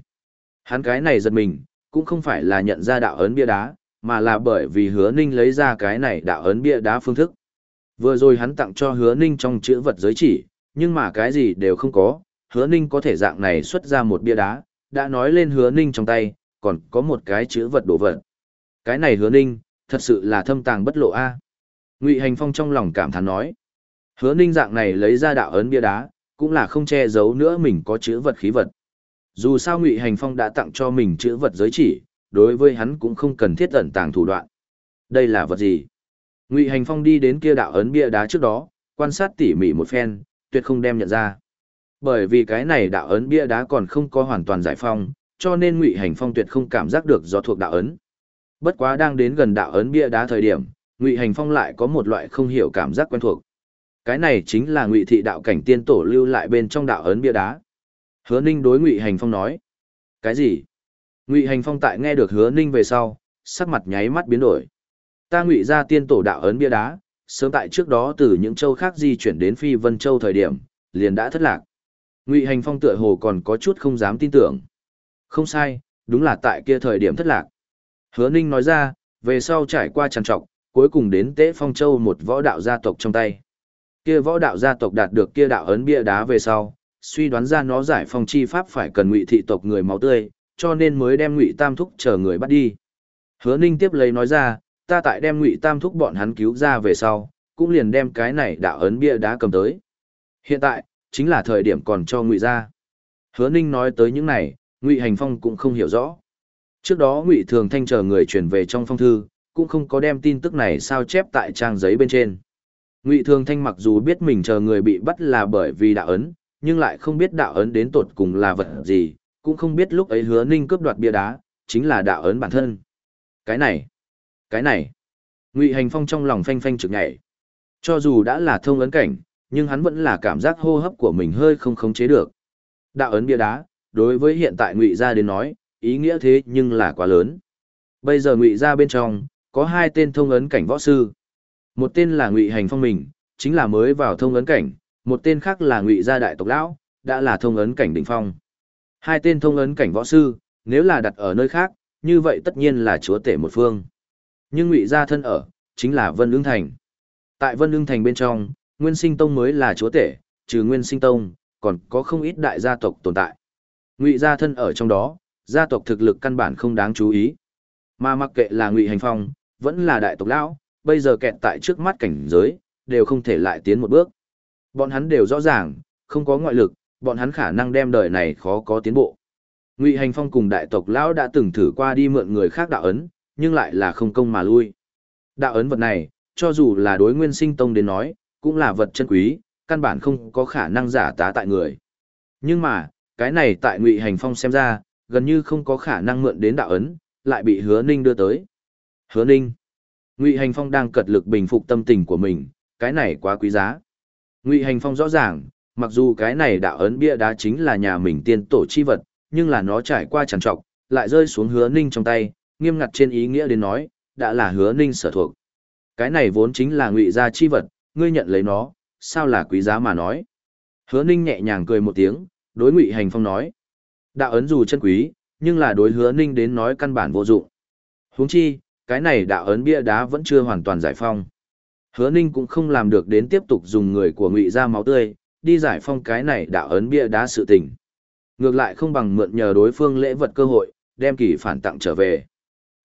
Hắn cái này giật mình, cũng không phải là nhận ra đạo ấn bia đá, mà là bởi vì hứa ninh lấy ra cái này đạo ấn bia đá phương thức. Vừa rồi hắn tặng cho hứa ninh trong chữ vật giới chỉ, nhưng mà cái gì đều không có, hứa ninh có thể dạng này xuất ra một bia đá, đã nói lên hứa ninh trong tay, còn có một cái chữ vật đồ vật. Cái này hứa ninh, thật sự là thâm tàng bất lộ a Ngụy Hành Phong trong lòng cảm thán nói. Hứa ninh dạng này lấy ra đạo ấn bia đá, cũng là không che giấu nữa mình có chữ vật khí vật. Dù sao Ngụy Hành Phong đã tặng cho mình chữ vật giới chỉ, đối với hắn cũng không cần thiết ẩn tàng thủ đoạn. Đây là vật gì? Ngụy Hành Phong đi đến kia đạo ấn bia đá trước đó, quan sát tỉ mỉ một phen, tuyệt không đem nhận ra. Bởi vì cái này đạo ấn bia đá còn không có hoàn toàn giải phong, cho nên Ngụy Hành Phong tuyệt không cảm giác được do thuộc đạo ấn. Bất quá đang đến gần đạo ấn bia đá thời điểm, Ngụy Hành Phong lại có một loại không hiểu cảm giác quen thuộc. Cái này chính là Ngụy thị đạo cảnh tiên tổ lưu lại bên trong đạo ấn bia đá. Hứa Ninh đối Ngụy Hành Phong nói: "Cái gì?" Ngụy Hành Phong tại nghe được Hứa Ninh về sau, sắc mặt nháy mắt biến đổi. Ta Ngụy ra tiên tổ đạo ấn bia đá, sớm tại trước đó từ những châu khác di chuyển đến Phi Vân Châu thời điểm, liền đã thất lạc. Ngụy Hành Phong tựa hồ còn có chút không dám tin tưởng. Không sai, đúng là tại kia thời điểm thất lạc. Hứa Ninh nói ra, về sau trải qua trằn trọc, cuối cùng đến Tế Phong Châu một võ đạo gia tộc trong tay. Kia võ đạo gia tộc đạt được kia đạo ấn bia đá về sau, suy đoán ra nó giải phong chi pháp phải cần ngụy thị tộc người máu tươi, cho nên mới đem ngụy tam thúc chờ người bắt đi. Hứa Ninh tiếp lấy nói ra, ta tại đem ngụy tam thúc bọn hắn cứu ra về sau, cũng liền đem cái này đạo ấn bia đá cầm tới. Hiện tại, chính là thời điểm còn cho ngụy ra. Hứa Ninh nói tới những này, ngụy hành phong cũng không hiểu rõ. Trước đó ngụy thường thanh chờ người truyền về trong phong thư, cũng không có đem tin tức này sao chép tại trang giấy bên trên. Ngụy Thường Thanh mặc dù biết mình chờ người bị bắt là bởi vì đạo ấn, nhưng lại không biết đạo ấn đến tột cùng là vật gì, cũng không biết lúc ấy hứa ninh cướp đoạt bia đá, chính là đạo ấn bản thân. Cái này, cái này, Ngụy Hành Phong trong lòng phanh phanh trực nhảy. Cho dù đã là thông ấn cảnh, nhưng hắn vẫn là cảm giác hô hấp của mình hơi không khống chế được. Đạo ấn bia đá, đối với hiện tại Ngụy gia đến nói, ý nghĩa thế nhưng là quá lớn. Bây giờ Ngụy gia bên trong, có hai tên thông ấn cảnh võ sư. Một tên là Ngụy Hành Phong mình, chính là mới vào thông ấn cảnh, một tên khác là Ngụy gia đại tộc lão, đã là thông ấn cảnh đỉnh phong. Hai tên thông ấn cảnh võ sư, nếu là đặt ở nơi khác, như vậy tất nhiên là chúa tể một phương. Nhưng Ngụy gia thân ở, chính là Vân Ưng Thành. Tại Vân Ưng Thành bên trong, Nguyên Sinh Tông mới là chúa tể, trừ Nguyên Sinh Tông, còn có không ít đại gia tộc tồn tại. Ngụy gia thân ở trong đó, gia tộc thực lực căn bản không đáng chú ý. Mà mặc kệ là Ngụy Hành Phong, vẫn là đại tộc lão, bây giờ kẹt tại trước mắt cảnh giới, đều không thể lại tiến một bước. Bọn hắn đều rõ ràng, không có ngoại lực, bọn hắn khả năng đem đời này khó có tiến bộ. Ngụy Hành Phong cùng đại tộc lão đã từng thử qua đi mượn người khác đạo ấn, nhưng lại là không công mà lui. Đạo ấn vật này, cho dù là đối nguyên sinh tông đến nói, cũng là vật chân quý, căn bản không có khả năng giả tá tại người. Nhưng mà, cái này tại Ngụy Hành Phong xem ra, gần như không có khả năng mượn đến đạo ấn, lại bị Hứa Ninh đưa tới. Hứa Ninh. Ngụy Hành Phong đang cật lực bình phục tâm tình của mình, cái này quá quý giá. Ngụy Hành Phong rõ ràng, mặc dù cái này đạo ấn bia đá chính là nhà mình tiên tổ chi vật, nhưng là nó trải qua trằn trọc, lại rơi xuống hứa ninh trong tay, nghiêm ngặt trên ý nghĩa đến nói, đã là hứa ninh sở thuộc. Cái này vốn chính là ngụy gia chi vật, ngươi nhận lấy nó, sao là quý giá mà nói. Hứa ninh nhẹ nhàng cười một tiếng, đối ngụy hành phong nói. Đạo ấn dù chân quý, nhưng là đối hứa ninh đến nói căn bản vô dụng. huống chi, cái này đạo ấn bia đá vẫn chưa hoàn toàn giải phong. Hứa ninh cũng không làm được đến tiếp tục dùng người của ngụy gia máu tươi, đi giải phong cái này đạo ấn bia đá sự tình. Ngược lại không bằng mượn nhờ đối phương lễ vật cơ hội, đem kỳ phản tặng trở về.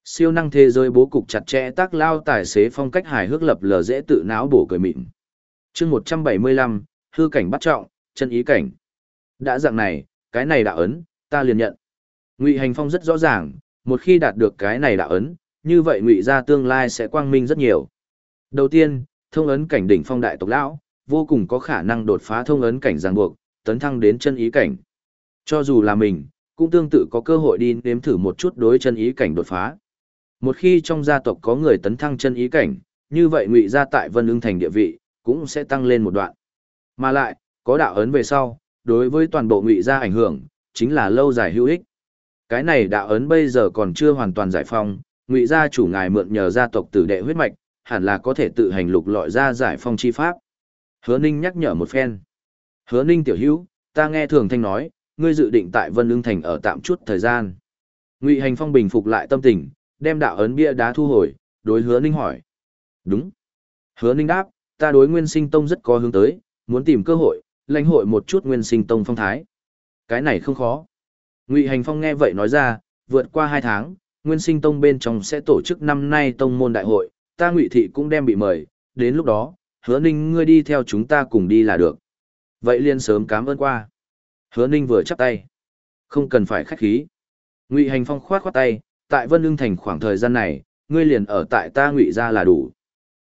Siêu năng thế giới bố cục chặt chẽ tác lao tài xế phong cách hài hước lập lờ dễ tự não bổ cười mịn. chương 175, hư cảnh bắt trọng, chân ý cảnh. Đã dạng này, cái này đạo ấn, ta liền nhận. Ngụy Hành Phong rất rõ ràng, một khi đạt được cái này đạo ấn, như vậy ngụy gia tương lai sẽ quang minh rất nhiều. Đầu tiên, thông ấn cảnh đỉnh phong đại tộc lão, vô cùng có khả năng đột phá thông ấn cảnh ràng buộc, tấn thăng đến chân ý cảnh. Cho dù là mình, cũng tương tự có cơ hội đi nếm thử một chút đối chân ý cảnh đột phá. Một khi trong gia tộc có người tấn thăng chân ý cảnh, như vậy ngụy gia tại Vân Ưng thành địa vị cũng sẽ tăng lên một đoạn. Mà lại, có đạo ấn về sau, đối với toàn bộ ngụy gia ảnh hưởng chính là lâu dài hữu ích. Cái này đạo ấn bây giờ còn chưa hoàn toàn giải phong, ngụy gia chủ ngài mượn nhờ gia tộc tử đệ huyết mạch, hẳn là có thể tự hành lục lọi ra giải phong chi pháp. Hứa Ninh nhắc nhở một phen. Hứa Ninh tiểu hữu, ta nghe thường thanh nói, ngươi dự định tại Vân Ưng Thành ở tạm chút thời gian. Ngụy Hành Phong bình phục lại tâm tình, đem đạo ấn bia đá thu hồi, đối Hứa Ninh hỏi. Đúng. Hứa Ninh đáp, ta đối Nguyên Sinh Tông rất có hướng tới, muốn tìm cơ hội, lãnh hội một chút Nguyên Sinh Tông phong thái. Cái này không khó. Ngụy Hành Phong nghe vậy nói ra, vượt qua hai tháng, Nguyên Sinh Tông bên trong sẽ tổ chức năm nay tông môn đại hội, ta Ngụy Thị cũng đem bị mời, đến lúc đó, hứa ninh ngươi đi theo chúng ta cùng đi là được. Vậy liên sớm cảm ơn qua. Hứa ninh vừa chắp tay. Không cần phải khách khí. Ngụy hành phong khoát khoát tay, tại Vân Ưng Thành khoảng thời gian này, ngươi liền ở tại ta ngụy ra là đủ.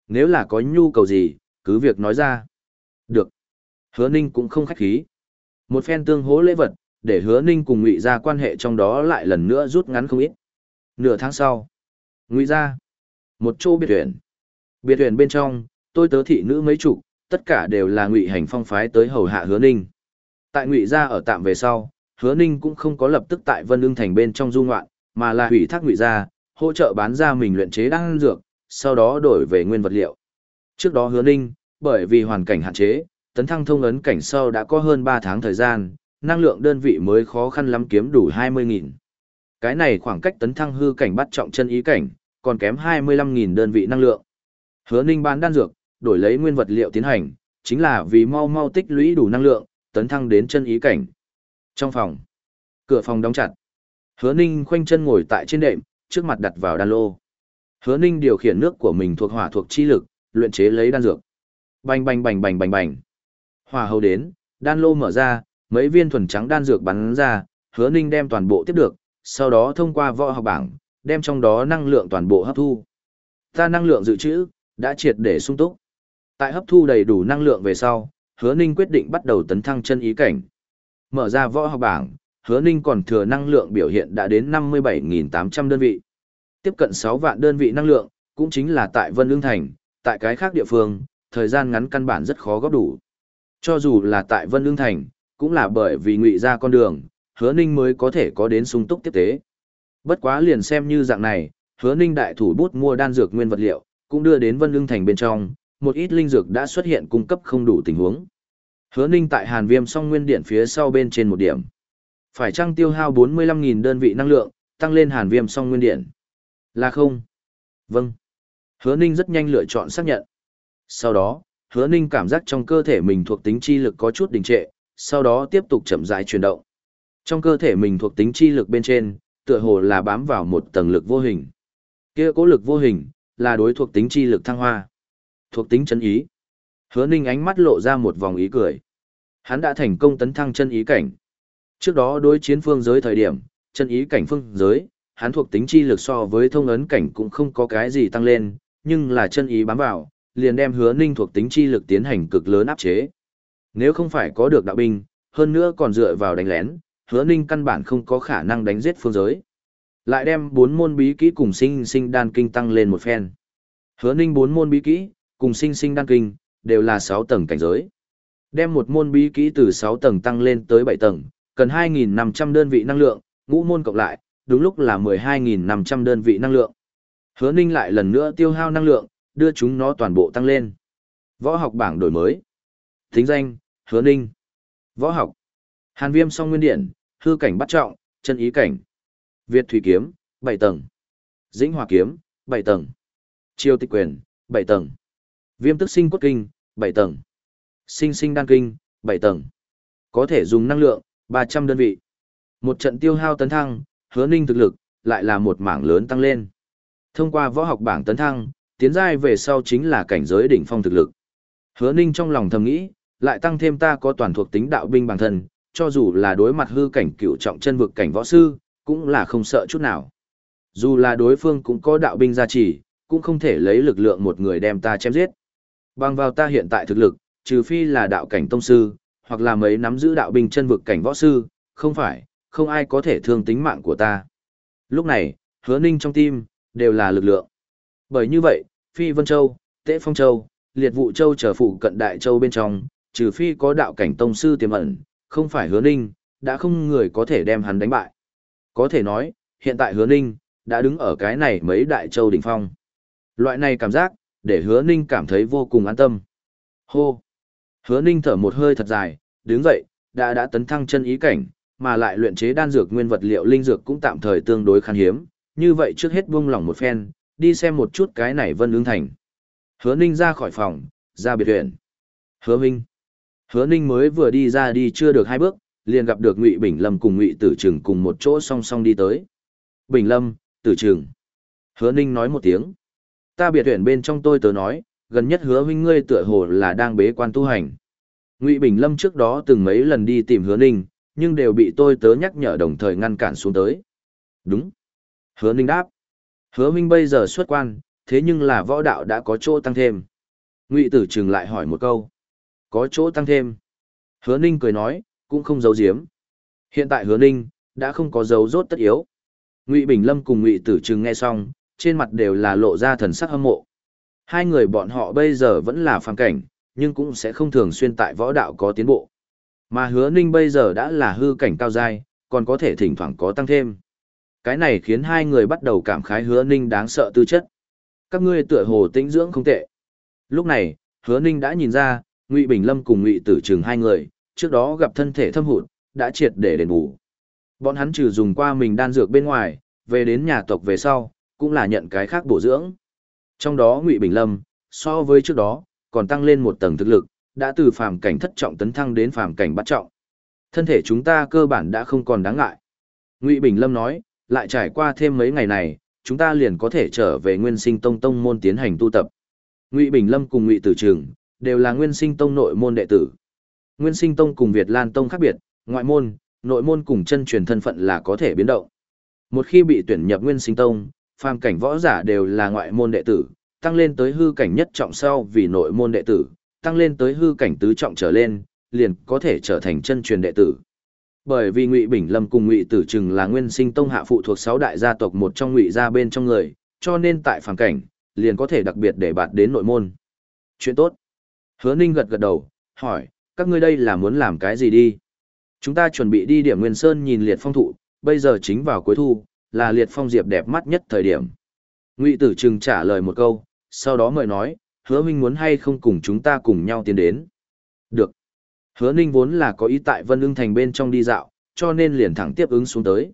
nếu là có nhu cầu gì, cứ việc nói ra. Được. Hứa Ninh cũng không khách khí. Một phen tương hỗ lễ vật, để Hứa Ninh cùng Ngụy gia quan hệ trong đó lại lần nữa rút ngắn không ít. Nửa tháng sau, Ngụy gia, một chỗ biệt thuyền Biệt thuyền bên trong, tôi tớ thị nữ mấy chục, tất cả đều là Ngụy Hành Phong phái tới hầu hạ Hứa Ninh. Tại Ngụy gia ở tạm về sau, Hứa Ninh cũng không có lập tức tại Vân Ưng thành bên trong du ngoạn, mà là hủy thác Ngụy gia, hỗ trợ bán ra mình luyện chế đan dược, sau đó đổi về nguyên vật liệu. Trước đó Hứa Ninh, bởi vì hoàn cảnh hạn chế, tấn thăng thông ấn cảnh sau đã có hơn 3 tháng thời gian, năng lượng đơn vị mới khó khăn lắm kiếm đủ 20.000. Cái này khoảng cách tấn thăng hư cảnh bắt trọng chân ý cảnh, còn kém 25.000 đơn vị năng lượng. Hứa Ninh bán đan dược, đổi lấy nguyên vật liệu tiến hành, chính là vì mau mau tích lũy đủ năng lượng, tấn thăng đến chân ý cảnh. Trong phòng, cửa phòng đóng chặt. Hứa Ninh khoanh chân ngồi tại trên đệm, trước mặt đặt vào đan lô. Hứa Ninh điều khiển nước của mình thuộc hỏa thuộc chi lực, luyện chế lấy đan dược. Bành bành bành bành bành bành. Hỏa hầu đến, đan lô mở ra, mấy viên thuần trắng đan dược bắn ra, Hứa Ninh đem toàn bộ tiếp được, sau đó thông qua võ học bảng, đem trong đó năng lượng toàn bộ hấp thu. Ta năng lượng dự trữ đã triệt để sung túc. Tại hấp thu đầy đủ năng lượng về sau, Hứa Ninh quyết định bắt đầu tấn thăng chân ý cảnh. Mở ra võ học bảng, Hứa Ninh còn thừa năng lượng biểu hiện đã đến 57.800 đơn vị. Tiếp cận 6 vạn đơn vị năng lượng, cũng chính là tại Vân Lương Thành, tại cái khác địa phương, thời gian ngắn căn bản rất khó góp đủ. Cho dù là tại Vân Lương Thành, cũng là bởi vì ngụy ra con đường, hứa ninh mới có thể có đến sung túc tiếp tế. Bất quá liền xem như dạng này, hứa ninh đại thủ bút mua đan dược nguyên vật liệu, cũng đưa đến Vân Lương Thành bên trong, một ít linh dược đã xuất hiện cung cấp không đủ tình huống. Hứa ninh tại Hàn Viêm song nguyên điện phía sau bên trên một điểm. Phải chăng tiêu hao 45.000 đơn vị năng lượng, tăng lên Hàn Viêm song nguyên điện? Là không? Vâng. Hứa ninh rất nhanh lựa chọn xác nhận. Sau đó, hứa ninh cảm giác trong cơ thể mình thuộc tính chi lực có chút đình trệ, sau đó tiếp tục chậm rãi chuyển động. Trong cơ thể mình thuộc tính chi lực bên trên, tựa hồ là bám vào một tầng lực vô hình. Kia cố lực vô hình, là đối thuộc tính chi lực thăng hoa. Thuộc tính chân ý. Hứa ninh ánh mắt lộ ra một vòng ý cười. Hắn đã thành công tấn thăng chân ý cảnh. Trước đó đối chiến phương giới thời điểm, chân ý cảnh phương giới, hắn thuộc tính chi lực so với thông ấn cảnh cũng không có cái gì tăng lên, nhưng là chân ý bám vào, liền đem hứa ninh thuộc tính chi lực tiến hành cực lớn áp chế. Nếu không phải có được đạo binh, hơn nữa còn dựa vào đánh lén, hứa ninh căn bản không có khả năng đánh giết phương giới. Lại đem bốn môn bí kỹ cùng sinh sinh đan kinh tăng lên một phen. Hứa ninh bốn môn bí kỹ, cùng sinh sinh đan kinh, đều là 6 tầng cảnh giới. Đem một môn bí kỹ từ 6 tầng tăng lên tới 7 tầng, cần 2.500 đơn vị năng lượng, ngũ môn cộng lại, đúng lúc là 12.500 đơn vị năng lượng. Hứa ninh lại lần nữa tiêu hao năng lượng, đưa chúng nó toàn bộ tăng lên. Võ học bảng đổi mới. Thính danh, Hứa Ninh. Võ học. Hàn viêm song nguyên điện, hư cảnh bắt trọng, chân ý cảnh. Việt thủy kiếm, 7 tầng. Dĩnh hòa kiếm, 7 tầng. Triều tịch quyền, 7 tầng. Viêm tức sinh cốt kinh, 7 tầng. Sinh sinh đan kinh, 7 tầng. Có thể dùng năng lượng, 300 đơn vị. Một trận tiêu hao tấn thăng, hứa ninh thực lực, lại là một mảng lớn tăng lên. Thông qua võ học bảng tấn thăng, tiến giai về sau chính là cảnh giới đỉnh phong thực lực. Hứa ninh trong lòng thầm nghĩ, lại tăng thêm ta có toàn thuộc tính đạo binh bản thân, cho dù là đối mặt hư cảnh cựu trọng chân vực cảnh võ sư, cũng là không sợ chút nào. Dù là đối phương cũng có đạo binh gia trì, cũng không thể lấy lực lượng một người đem ta chém giết. Bằng vào ta hiện tại thực lực, trừ phi là đạo cảnh tông sư, hoặc là mấy nắm giữ đạo binh chân vực cảnh võ sư, không phải, không ai có thể thương tính mạng của ta. Lúc này, hứa ninh trong tim, đều là lực lượng. Bởi như vậy, Phi Vân Châu, Tế Phong Châu, Liệt Vụ Châu trở phụ cận Đại Châu bên trong, trừ phi có đạo cảnh tông sư tiềm ẩn, không phải hứa ninh, đã không người có thể đem hắn đánh bại. Có thể nói, hiện tại hứa ninh, đã đứng ở cái này mấy đại châu đỉnh phong. Loại này cảm giác, để hứa ninh cảm thấy vô cùng an tâm. Hô! Hứa ninh thở một hơi thật dài, đứng dậy, đã đã tấn thăng chân ý cảnh, mà lại luyện chế đan dược nguyên vật liệu linh dược cũng tạm thời tương đối khan hiếm, như vậy trước hết buông lỏng một phen, đi xem một chút cái này vân ứng thành. Hứa ninh ra khỏi phòng, ra biệt viện. Hứa Minh. Hứa Ninh mới vừa đi ra đi chưa được hai bước, liền gặp được Ngụy Bình Lâm cùng Ngụy Tử Trừng cùng một chỗ song song đi tới. Bình Lâm, Tử Trừng. Hứa Ninh nói một tiếng. Ta biệt viện bên trong tôi tớ nói, gần nhất hứa huynh ngươi tựa hồ là đang bế quan tu hành. Ngụy Bình Lâm trước đó từng mấy lần đi tìm hứa Ninh, nhưng đều bị tôi tớ nhắc nhở đồng thời ngăn cản xuống tới. Đúng. Hứa Ninh đáp. Hứa huynh bây giờ xuất quan, thế nhưng là võ đạo đã có chỗ tăng thêm. Ngụy Tử Trừng lại hỏi một câu. Có chỗ tăng thêm. Hứa Ninh cười nói, cũng không giấu giếm. Hiện tại Hứa Ninh đã không có dấu rốt tất yếu. Ngụy Bình Lâm cùng Ngụy Tử Trừng nghe xong, trên mặt đều là lộ ra thần sắc hâm mộ. Hai người bọn họ bây giờ vẫn là phàm cảnh, nhưng cũng sẽ không thường xuyên tại võ đạo có tiến bộ. Mà Hứa Ninh bây giờ đã là hư cảnh cao giai, còn có thể thỉnh thoảng có tăng thêm. Cái này khiến hai người bắt đầu cảm khái Hứa Ninh đáng sợ tư chất. Các ngươi tựa hồ tĩnh dưỡng không tệ. Lúc này, Hứa Ninh đã nhìn ra, Ngụy Bình Lâm cùng Ngụy Tử Trừng hai người, trước đó gặp thân thể thâm hụt, đã triệt để đền bù. Bọn hắn trừ dùng qua mình đan dược bên ngoài, về đến nhà tộc về sau, cũng là nhận cái khác bổ dưỡng. Trong đó Ngụy Bình Lâm, so với trước đó, còn tăng lên một tầng thực lực, đã từ phàm cảnh thất trọng tấn thăng đến phàm cảnh bắt trọng. Thân thể chúng ta cơ bản đã không còn đáng ngại. Ngụy Bình Lâm nói, lại trải qua thêm mấy ngày này, chúng ta liền có thể trở về Nguyên Sinh Tông tông môn tiến hành tu tập. Ngụy Bình Lâm cùng Ngụy Tử Trường đều là Nguyên Sinh Tông nội môn đệ tử. Nguyên Sinh Tông cùng Việt Lan Tông khác biệt, ngoại môn, nội môn cùng chân truyền thân phận là có thể biến động. Một khi bị tuyển nhập Nguyên Sinh Tông, phàm cảnh võ giả đều là ngoại môn đệ tử, tăng lên tới hư cảnh nhất trọng sau vì nội môn đệ tử, tăng lên tới hư cảnh tứ trọng trở lên, liền có thể trở thành chân truyền đệ tử. Bởi vì Ngụy Bình Lâm cùng Ngụy Tử Trừng là nguyên sinh tông hạ phụ thuộc sáu đại gia tộc một trong Ngụy gia bên trong người, cho nên tại phàm cảnh, liền có thể đặc biệt để bạt đến nội môn. Chuyện tốt. Hứa Ninh gật gật đầu, hỏi, các ngươi đây là muốn làm cái gì đi? Chúng ta chuẩn bị đi điểm Nguyên Sơn nhìn liệt phong thụ, bây giờ chính vào cuối thu, là liệt phong diệp đẹp mắt nhất thời điểm. Ngụy Tử Trừng trả lời một câu, sau đó mời nói, hứa minh muốn hay không cùng chúng ta cùng nhau tiến đến. Được. Hứa ninh vốn là có ý tại Vân ưng thành bên trong đi dạo, cho nên liền thẳng tiếp ứng xuống tới.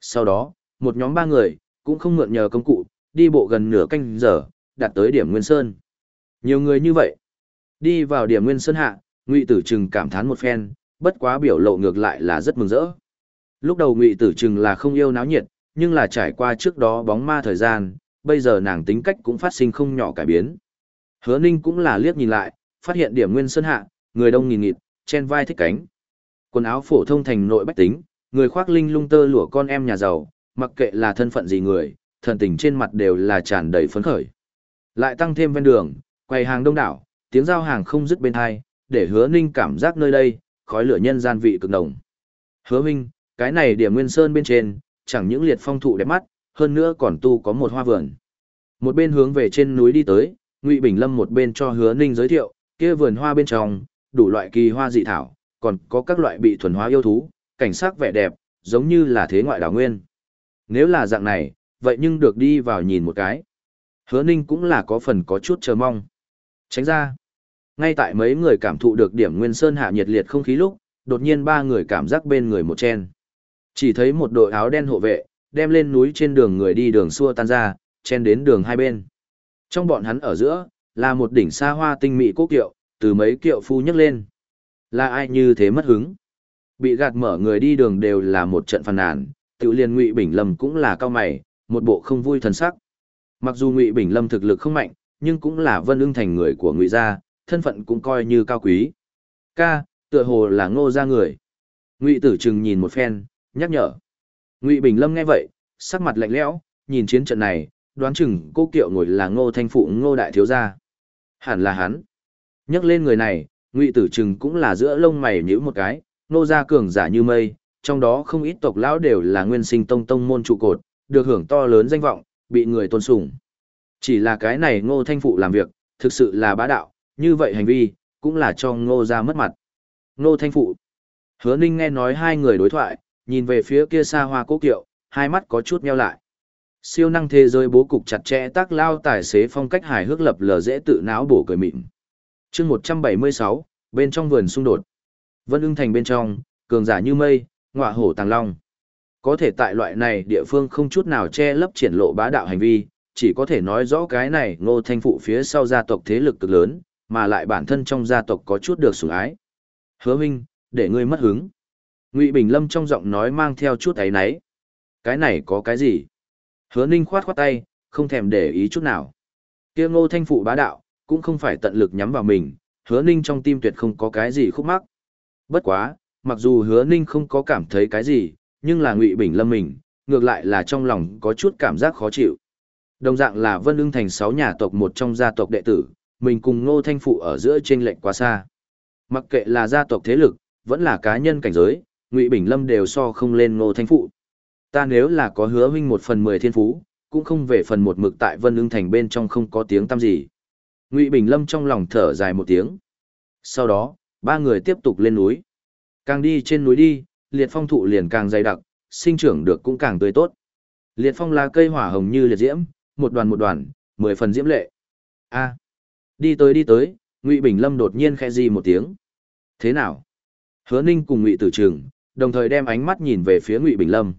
Sau đó, một nhóm ba người, cũng không mượn nhờ công cụ, đi bộ gần nửa canh giờ, đạt tới điểm Nguyên Sơn. Nhiều người như vậy. Đi vào điểm Nguyên Sơn hạ, Ngụy Tử Trừng cảm thán một phen, bất quá biểu lộ ngược lại là rất mừng rỡ. Lúc đầu Ngụy Tử Trừng là không yêu náo nhiệt, nhưng là trải qua trước đó bóng ma thời gian, bây giờ nàng tính cách cũng phát sinh không nhỏ cải biến. Hứa Ninh cũng là liếc nhìn lại, phát hiện điểm nguyên sơn hạ, người đông nghìn nghịt, trên vai thích cánh. Quần áo phổ thông thành nội bách tính, người khoác linh lung tơ lụa con em nhà giàu, mặc kệ là thân phận gì người, thần tình trên mặt đều là tràn đầy phấn khởi. Lại tăng thêm ven đường, quầy hàng đông đảo, tiếng giao hàng không dứt bên hai, để hứa ninh cảm giác nơi đây, khói lửa nhân gian vị cực đồng. Hứa Minh, cái này điểm nguyên sơn bên trên, chẳng những liệt phong thụ đẹp mắt, hơn nữa còn tu có một hoa vườn. Một bên hướng về trên núi đi tới, Ngụy Bình Lâm một bên cho Hứa Ninh giới thiệu, kia vườn hoa bên trong, đủ loại kỳ hoa dị thảo, còn có các loại bị thuần hóa yêu thú, cảnh sắc vẻ đẹp, giống như là thế ngoại đảo nguyên. Nếu là dạng này, vậy nhưng được đi vào nhìn một cái. Hứa Ninh cũng là có phần có chút chờ mong. Tránh ra. Ngay tại mấy người cảm thụ được điểm nguyên sơn hạ nhiệt liệt không khí lúc, đột nhiên ba người cảm giác bên người một chen. Chỉ thấy một đội áo đen hộ vệ, đem lên núi trên đường người đi đường xua tan ra, chen đến đường hai bên. Trong bọn hắn ở giữa, là một đỉnh xa hoa tinh mỹ cố kiệu, từ mấy kiệu phu nhấc lên. Là ai như thế mất hứng? Bị gạt mở người đi đường đều là một trận phàn nàn, tự liên Ngụy Bình Lâm cũng là cao mày, một bộ không vui thần sắc. Mặc dù Ngụy Bình Lâm thực lực không mạnh, nhưng cũng là vân ưng thành người của Ngụy gia, thân phận cũng coi như cao quý. Ca, tựa hồ là ngô gia người. Ngụy Tử Trừng nhìn một phen, nhắc nhở. Ngụy Bình Lâm nghe vậy, sắc mặt lạnh lẽo, nhìn chiến trận này, đoán chừng cô kiệu ngồi là ngô thanh phụ ngô đại thiếu gia. Hẳn là hắn. Nhắc lên người này, ngụy tử trừng cũng là giữa lông mày nhíu một cái, ngô gia cường giả như mây, trong đó không ít tộc lão đều là nguyên sinh tông tông môn trụ cột, được hưởng to lớn danh vọng, bị người tôn sùng. Chỉ là cái này ngô thanh phụ làm việc, thực sự là bá đạo, như vậy hành vi, cũng là cho ngô gia mất mặt. Ngô thanh phụ. Hứa ninh nghe nói hai người đối thoại, nhìn về phía kia xa hoa cố kiệu, hai mắt có chút nheo lại. Siêu năng thế giới bố cục chặt chẽ tác lao tài xế phong cách hài hước lập lờ dễ tự não bổ cười mịn. chương 176, bên trong vườn xung đột. Vân ưng thành bên trong, cường giả như mây, ngọa hổ tàng long. Có thể tại loại này địa phương không chút nào che lấp triển lộ bá đạo hành vi, chỉ có thể nói rõ cái này ngô thanh phụ phía sau gia tộc thế lực cực lớn, mà lại bản thân trong gia tộc có chút được sủng ái. Hứa Minh, để ngươi mất hứng. Ngụy Bình Lâm trong giọng nói mang theo chút ấy náy. Cái này có cái gì? Hứa Ninh khoát khoát tay, không thèm để ý chút nào. Kia ngô thanh phụ bá đạo, cũng không phải tận lực nhắm vào mình, hứa Ninh trong tim tuyệt không có cái gì khúc mắc. Bất quá, mặc dù hứa Ninh không có cảm thấy cái gì, nhưng là ngụy Bình Lâm mình, ngược lại là trong lòng có chút cảm giác khó chịu. Đồng dạng là Vân ưng thành sáu nhà tộc một trong gia tộc đệ tử, mình cùng Ngô Thanh Phụ ở giữa trên lệnh quá xa. Mặc kệ là gia tộc thế lực, vẫn là cá nhân cảnh giới, Ngụy Bình Lâm đều so không lên Ngô Thanh Phụ. Ta nếu là có hứa huynh một phần mười thiên phú, cũng không về phần một mực tại Vân ưng thành bên trong không có tiếng tăm gì. Ngụy Bình Lâm trong lòng thở dài một tiếng. Sau đó, ba người tiếp tục lên núi. Càng đi trên núi đi, liệt phong thụ liền càng dày đặc, sinh trưởng được cũng càng tươi tốt. Liệt phong là cây hỏa hồng như liệt diễm, một đoàn một đoàn, mười phần diễm lệ. A, đi tới đi tới, Ngụy Bình Lâm đột nhiên khẽ di một tiếng. Thế nào? Hứa Ninh cùng Ngụy Tử Trường đồng thời đem ánh mắt nhìn về phía Ngụy Bình Lâm.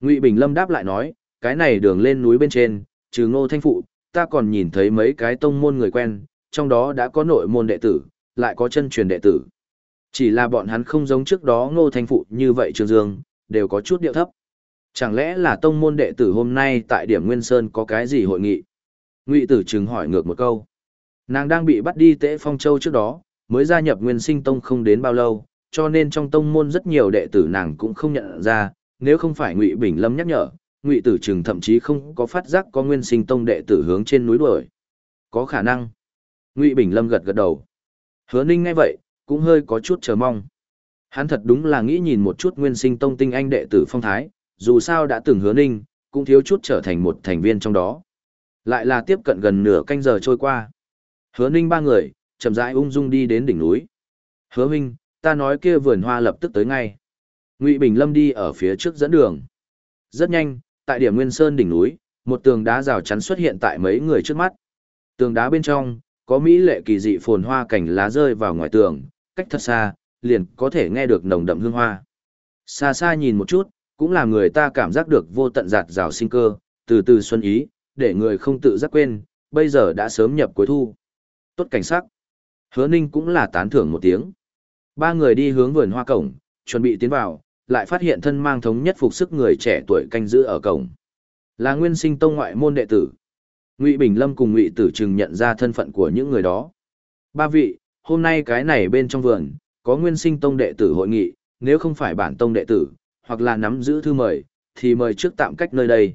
Ngụy Bình Lâm đáp lại nói, cái này đường lên núi bên trên, trừ Ngô Thanh Phụ, ta còn nhìn thấy mấy cái tông môn người quen, trong đó đã có nội môn đệ tử, lại có chân truyền đệ tử. Chỉ là bọn hắn không giống trước đó Ngô Thanh Phụ như vậy Trương Dương, đều có chút điệu thấp. Chẳng lẽ là tông môn đệ tử hôm nay tại điểm Nguyên Sơn có cái gì hội nghị? Ngụy Tử Trừng hỏi ngược một câu. Nàng đang bị bắt đi Tế Phong Châu trước đó, mới gia nhập Nguyên Sinh Tông không đến bao lâu, cho nên trong tông môn rất nhiều đệ tử nàng cũng không nhận ra, nếu không phải Ngụy Bình Lâm nhắc nhở, Ngụy Tử Trừng thậm chí không có phát giác có Nguyên Sinh Tông đệ tử hướng trên núi đuổi. Có khả năng. Ngụy Bình Lâm gật gật đầu. Hứa Ninh nghe vậy, cũng hơi có chút chờ mong. Hắn thật đúng là nghĩ nhìn một chút Nguyên Sinh Tông tinh anh đệ tử phong thái, dù sao đã từng Hứa Ninh, cũng thiếu chút trở thành một thành viên trong đó. Lại là tiếp cận gần nửa canh giờ trôi qua. Hứa Ninh ba người, chậm rãi ung dung đi đến đỉnh núi. Hứa Minh, ta nói kia vườn hoa lập tức tới ngay. Ngụy Bình Lâm đi ở phía trước dẫn đường. Rất nhanh, tại điểm Nguyên Sơn đỉnh núi, một tường đá rào chắn xuất hiện tại mấy người trước mắt. Tường đá bên trong, có mỹ lệ kỳ dị phồn hoa cảnh lá rơi vào ngoài tường, cách thật xa, liền có thể nghe được nồng đậm hương hoa. Xa xa nhìn một chút, cũng làm người ta cảm giác được vô tận giạt rào sinh cơ, từ từ xuân ý, để người không tự giác quên, bây giờ đã sớm nhập cuối thu. Tốt cảnh sắc. Hứa Ninh cũng là tán thưởng một tiếng. Ba người đi hướng vườn hoa cổng, chuẩn bị tiến vào, lại phát hiện thân mang thống nhất phục sức người trẻ tuổi canh giữ ở cổng. Là Nguyên Sinh Tông ngoại môn đệ tử. Ngụy Bình Lâm cùng Ngụy Tử Trừng nhận ra thân phận của những người đó. Ba vị, hôm nay cái này bên trong vườn, có Nguyên Sinh Tông đệ tử hội nghị, nếu không phải bản tông đệ tử, hoặc là nắm giữ thư mời, thì mời trước tạm cách nơi đây.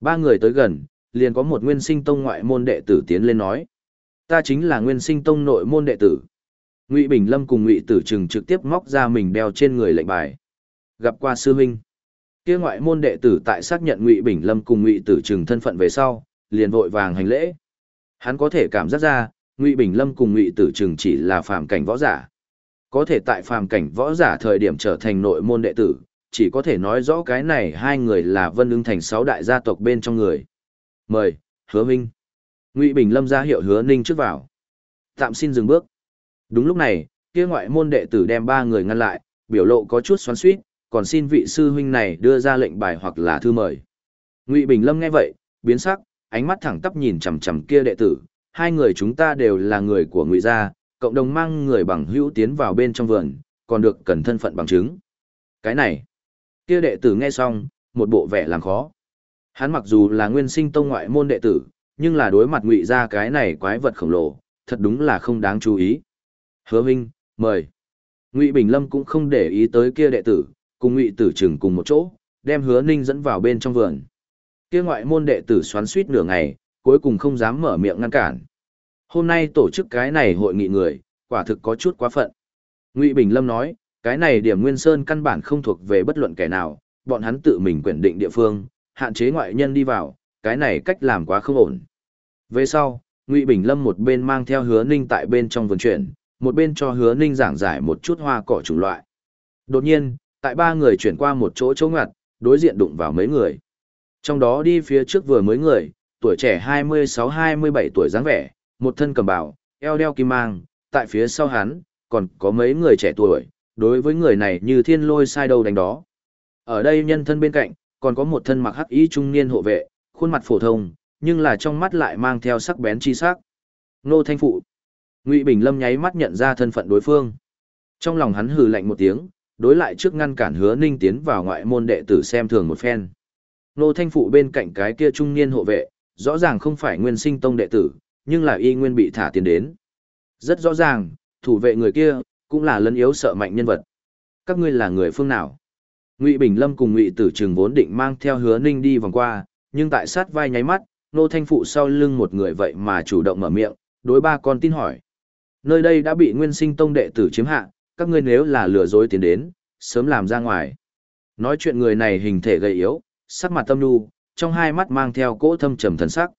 Ba người tới gần, liền có một Nguyên Sinh Tông ngoại môn đệ tử tiến lên nói. Ta chính là Nguyên Sinh Tông nội môn đệ tử. Ngụy Bình Lâm cùng Ngụy Tử Trừng trực tiếp móc ra mình đeo trên người lệnh bài. Gặp qua sư huynh. Kia ngoại môn đệ tử tại xác nhận Ngụy Bình Lâm cùng Ngụy Tử Trừng thân phận về sau, liền vội vàng hành lễ. Hắn có thể cảm giác ra, Ngụy Bình Lâm cùng Ngụy Tử Trừng chỉ là phàm cảnh võ giả. Có thể tại phàm cảnh võ giả thời điểm trở thành nội môn đệ tử, chỉ có thể nói rõ cái này hai người là Vân Ưng thành sáu đại gia tộc bên trong người. Mời, Hứa Minh. Ngụy Bình Lâm ra hiệu Hứa Ninh trước vào. Tạm xin dừng bước. Đúng lúc này, kia ngoại môn đệ tử đem ba người ngăn lại, biểu lộ có chút xoắn xuýt, còn xin vị sư huynh này đưa ra lệnh bài hoặc là thư mời. Ngụy Bình Lâm nghe vậy, biến sắc, ánh mắt thẳng tắp nhìn chằm chằm kia đệ tử, hai người chúng ta đều là người của Ngụy gia, cộng đồng mang người bằng hữu tiến vào bên trong vườn, còn được cần thân phận bằng chứng. Cái này, kia đệ tử nghe xong, một bộ vẻ làm khó. Hắn mặc dù là nguyên sinh tông ngoại môn đệ tử, nhưng là đối mặt Ngụy gia cái này quái vật khổng lồ, thật đúng là không đáng chú ý. Hứa huynh mời. Ngụy Bình Lâm cũng không để ý tới kia đệ tử, cùng Ngụy Tử Trừng cùng một chỗ, đem Hứa Ninh dẫn vào bên trong vườn. Kia ngoại môn đệ tử xoắn suýt nửa ngày, cuối cùng không dám mở miệng ngăn cản. Hôm nay tổ chức cái này hội nghị người, quả thực có chút quá phận. Ngụy Bình Lâm nói, cái này điểm Nguyên Sơn căn bản không thuộc về bất luận kẻ nào, bọn hắn tự mình quyển định địa phương, hạn chế ngoại nhân đi vào, cái này cách làm quá không ổn. Về sau, Ngụy Bình Lâm một bên mang theo Hứa Ninh tại bên trong vườn chuyển, một bên cho hứa ninh giảng giải một chút hoa cỏ chủng loại. Đột nhiên, tại ba người chuyển qua một chỗ chỗ ngặt, đối diện đụng vào mấy người. Trong đó đi phía trước vừa mới người, tuổi trẻ 26-27 tuổi dáng vẻ, một thân cầm bảo, eo đeo kim mang, tại phía sau hắn, còn có mấy người trẻ tuổi, đối với người này như thiên lôi sai đầu đánh đó. Ở đây nhân thân bên cạnh, còn có một thân mặc hắc y trung niên hộ vệ, khuôn mặt phổ thông, nhưng là trong mắt lại mang theo sắc bén chi sắc. Nô Thanh Phụ Ngụy Bình Lâm nháy mắt nhận ra thân phận đối phương. Trong lòng hắn hừ lạnh một tiếng, đối lại trước ngăn cản Hứa Ninh tiến vào ngoại môn đệ tử xem thường một phen. Nô Thanh phụ bên cạnh cái kia trung niên hộ vệ, rõ ràng không phải Nguyên Sinh Tông đệ tử, nhưng là y nguyên bị thả tiền đến. Rất rõ ràng, thủ vệ người kia cũng là lấn yếu sợ mạnh nhân vật. Các ngươi là người phương nào? Ngụy Bình Lâm cùng Ngụy Tử Trường vốn định mang theo Hứa Ninh đi vòng qua, nhưng tại sát vai nháy mắt, Nô Thanh Phụ sau lưng một người vậy mà chủ động mở miệng, đối ba con tin hỏi. Nơi đây đã bị nguyên sinh tông đệ tử chiếm hạ, các ngươi nếu là lừa dối tiến đến, sớm làm ra ngoài. Nói chuyện người này hình thể gầy yếu, sắc mặt tâm nhu, trong hai mắt mang theo cỗ thâm trầm thần sắc.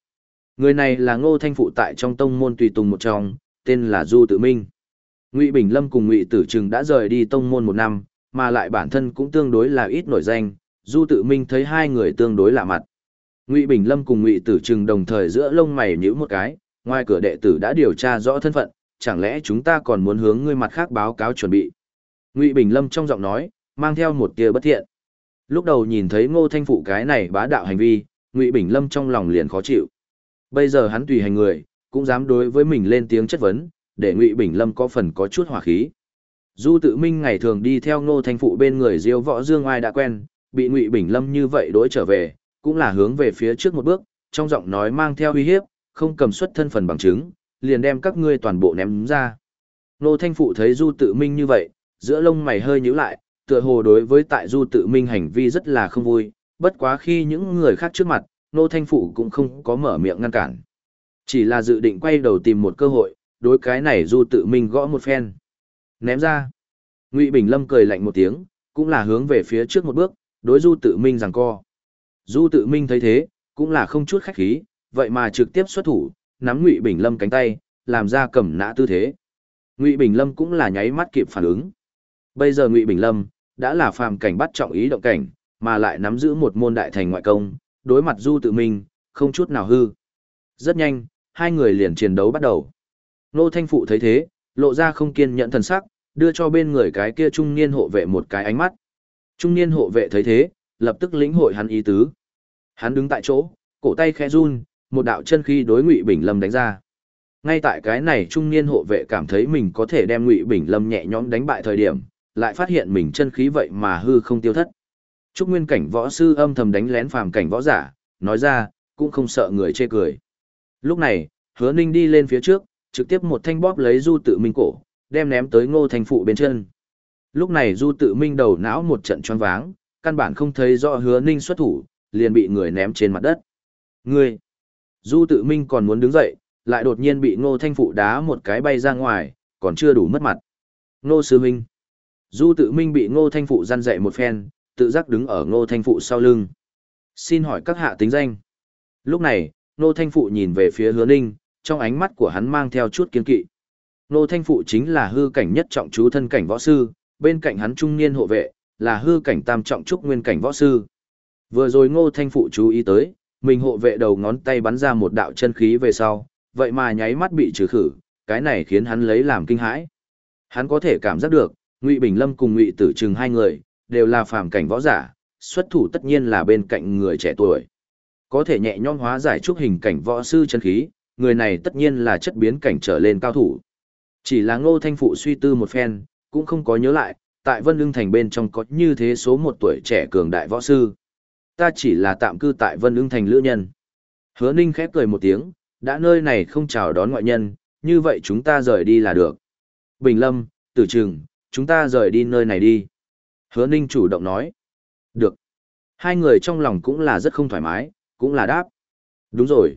Người này là Ngô Thanh phụ tại trong tông môn tùy tùng một trong, tên là Du Tự Minh. Ngụy Bình Lâm cùng Ngụy Tử Trừng đã rời đi tông môn một năm, mà lại bản thân cũng tương đối là ít nổi danh, Du Tự Minh thấy hai người tương đối lạ mặt. Ngụy Bình Lâm cùng Ngụy Tử Trừng đồng thời giữa lông mày nhíu một cái, ngoài cửa đệ tử đã điều tra rõ thân phận, chẳng lẽ chúng ta còn muốn hướng ngươi mặt khác báo cáo chuẩn bị. Ngụy Bình Lâm trong giọng nói, mang theo một tia bất thiện. Lúc đầu nhìn thấy Ngô Thanh Phụ cái này bá đạo hành vi, Ngụy Bình Lâm trong lòng liền khó chịu. Bây giờ hắn tùy hành người, cũng dám đối với mình lên tiếng chất vấn, để Ngụy Bình Lâm có phần có chút hỏa khí. Du Tự Minh ngày thường đi theo Ngô Thanh Phụ bên người Diêu Võ Dương Ai đã quen, bị Ngụy Bình Lâm như vậy đối trở về, cũng là hướng về phía trước một bước, trong giọng nói mang theo uy hiếp, không cầm xuất thân phần bằng chứng, liền đem các ngươi toàn bộ ném ra. Nô Thanh Phụ thấy Du Tự Minh như vậy, giữa lông mày hơi nhíu lại, tựa hồ đối với tại Du Tự Minh hành vi rất là không vui, bất quá khi những người khác trước mặt, Nô Thanh Phụ cũng không có mở miệng ngăn cản. Chỉ là dự định quay đầu tìm một cơ hội, đối cái này Du Tự Minh gõ một phen. Ném ra. Ngụy Bình Lâm cười lạnh một tiếng, cũng là hướng về phía trước một bước, đối Du Tự Minh giằng co. Du Tự Minh thấy thế, cũng là không chút khách khí, vậy mà trực tiếp xuất thủ, nắm Ngụy Bình Lâm cánh tay, làm ra cầm nã tư thế. Ngụy Bình Lâm cũng là nháy mắt kịp phản ứng. Bây giờ Ngụy Bình Lâm đã là phàm cảnh bắt trọng ý động cảnh, mà lại nắm giữ một môn đại thành ngoại công, đối mặt Du Tự Minh, không chút nào hư. Rất nhanh, hai người liền chiến đấu bắt đầu. Nô Thanh Phụ thấy thế, lộ ra không kiên nhẫn thần sắc, đưa cho bên người cái kia trung niên hộ vệ một cái ánh mắt. Trung niên hộ vệ thấy thế, lập tức lĩnh hội hắn ý tứ. Hắn đứng tại chỗ, cổ tay khẽ run, một đạo chân khí đối Ngụy Bình Lâm đánh ra. Ngay tại cái này trung niên hộ vệ cảm thấy mình có thể đem Ngụy Bình Lâm nhẹ nhõm đánh bại thời điểm, lại phát hiện mình chân khí vậy mà hư không tiêu thất. Trúc Nguyên cảnh võ sư âm thầm đánh lén phàm cảnh võ giả, nói ra, cũng không sợ người chê cười. Lúc này, hứa ninh đi lên phía trước, trực tiếp một thanh bóp lấy du tự minh cổ, đem ném tới ngô thành phụ bên chân. Lúc này du tự minh đầu não một trận choáng váng, căn bản không thấy rõ hứa ninh xuất thủ, liền bị người ném trên mặt đất. Ngươi! Du tự minh còn muốn đứng dậy, lại đột nhiên bị ngô thanh phụ đá một cái bay ra ngoài, còn chưa đủ mất mặt. Ngô sư minh! Du tự minh bị ngô thanh phụ gian dậy một phen, tự giác đứng ở ngô thanh phụ sau lưng. Xin hỏi các hạ tính danh. Lúc này, ngô thanh phụ nhìn về phía hứa ninh, trong ánh mắt của hắn mang theo chút kiên kỵ. Ngô thanh phụ chính là hư cảnh nhất trọng chú thân cảnh võ sư, bên cạnh hắn trung niên hộ vệ, là hư cảnh tam trọng trúc nguyên cảnh võ sư. Vừa rồi ngô thanh phụ chú ý tới, mình hộ vệ đầu ngón tay bắn ra một đạo chân khí về sau, vậy mà nháy mắt bị trừ khử, cái này khiến hắn lấy làm kinh hãi. Hắn có thể cảm giác được, Ngụy Bình Lâm cùng Ngụy Tử Trừng hai người, đều là phàm cảnh võ giả, xuất thủ tất nhiên là bên cạnh người trẻ tuổi. Có thể nhẹ nhõm hóa giải trúc hình cảnh võ sư chân khí, người này tất nhiên là chất biến cảnh trở lên cao thủ. Chỉ là Ngô Thanh Phụ suy tư một phen, cũng không có nhớ lại, tại Vân Lương Thành bên trong có như thế số một tuổi trẻ cường đại võ sư. Ta chỉ là tạm cư tại Vân Ưng Thành lữ nhân. Hứa Ninh khép cười một tiếng, đã nơi này không chào đón ngoại nhân, như vậy chúng ta rời đi là được. Bình Lâm, Tử Trừng, chúng ta rời đi nơi này đi. Hứa Ninh chủ động nói. Được. Hai người trong lòng cũng là rất không thoải mái, cũng là đáp. Đúng rồi.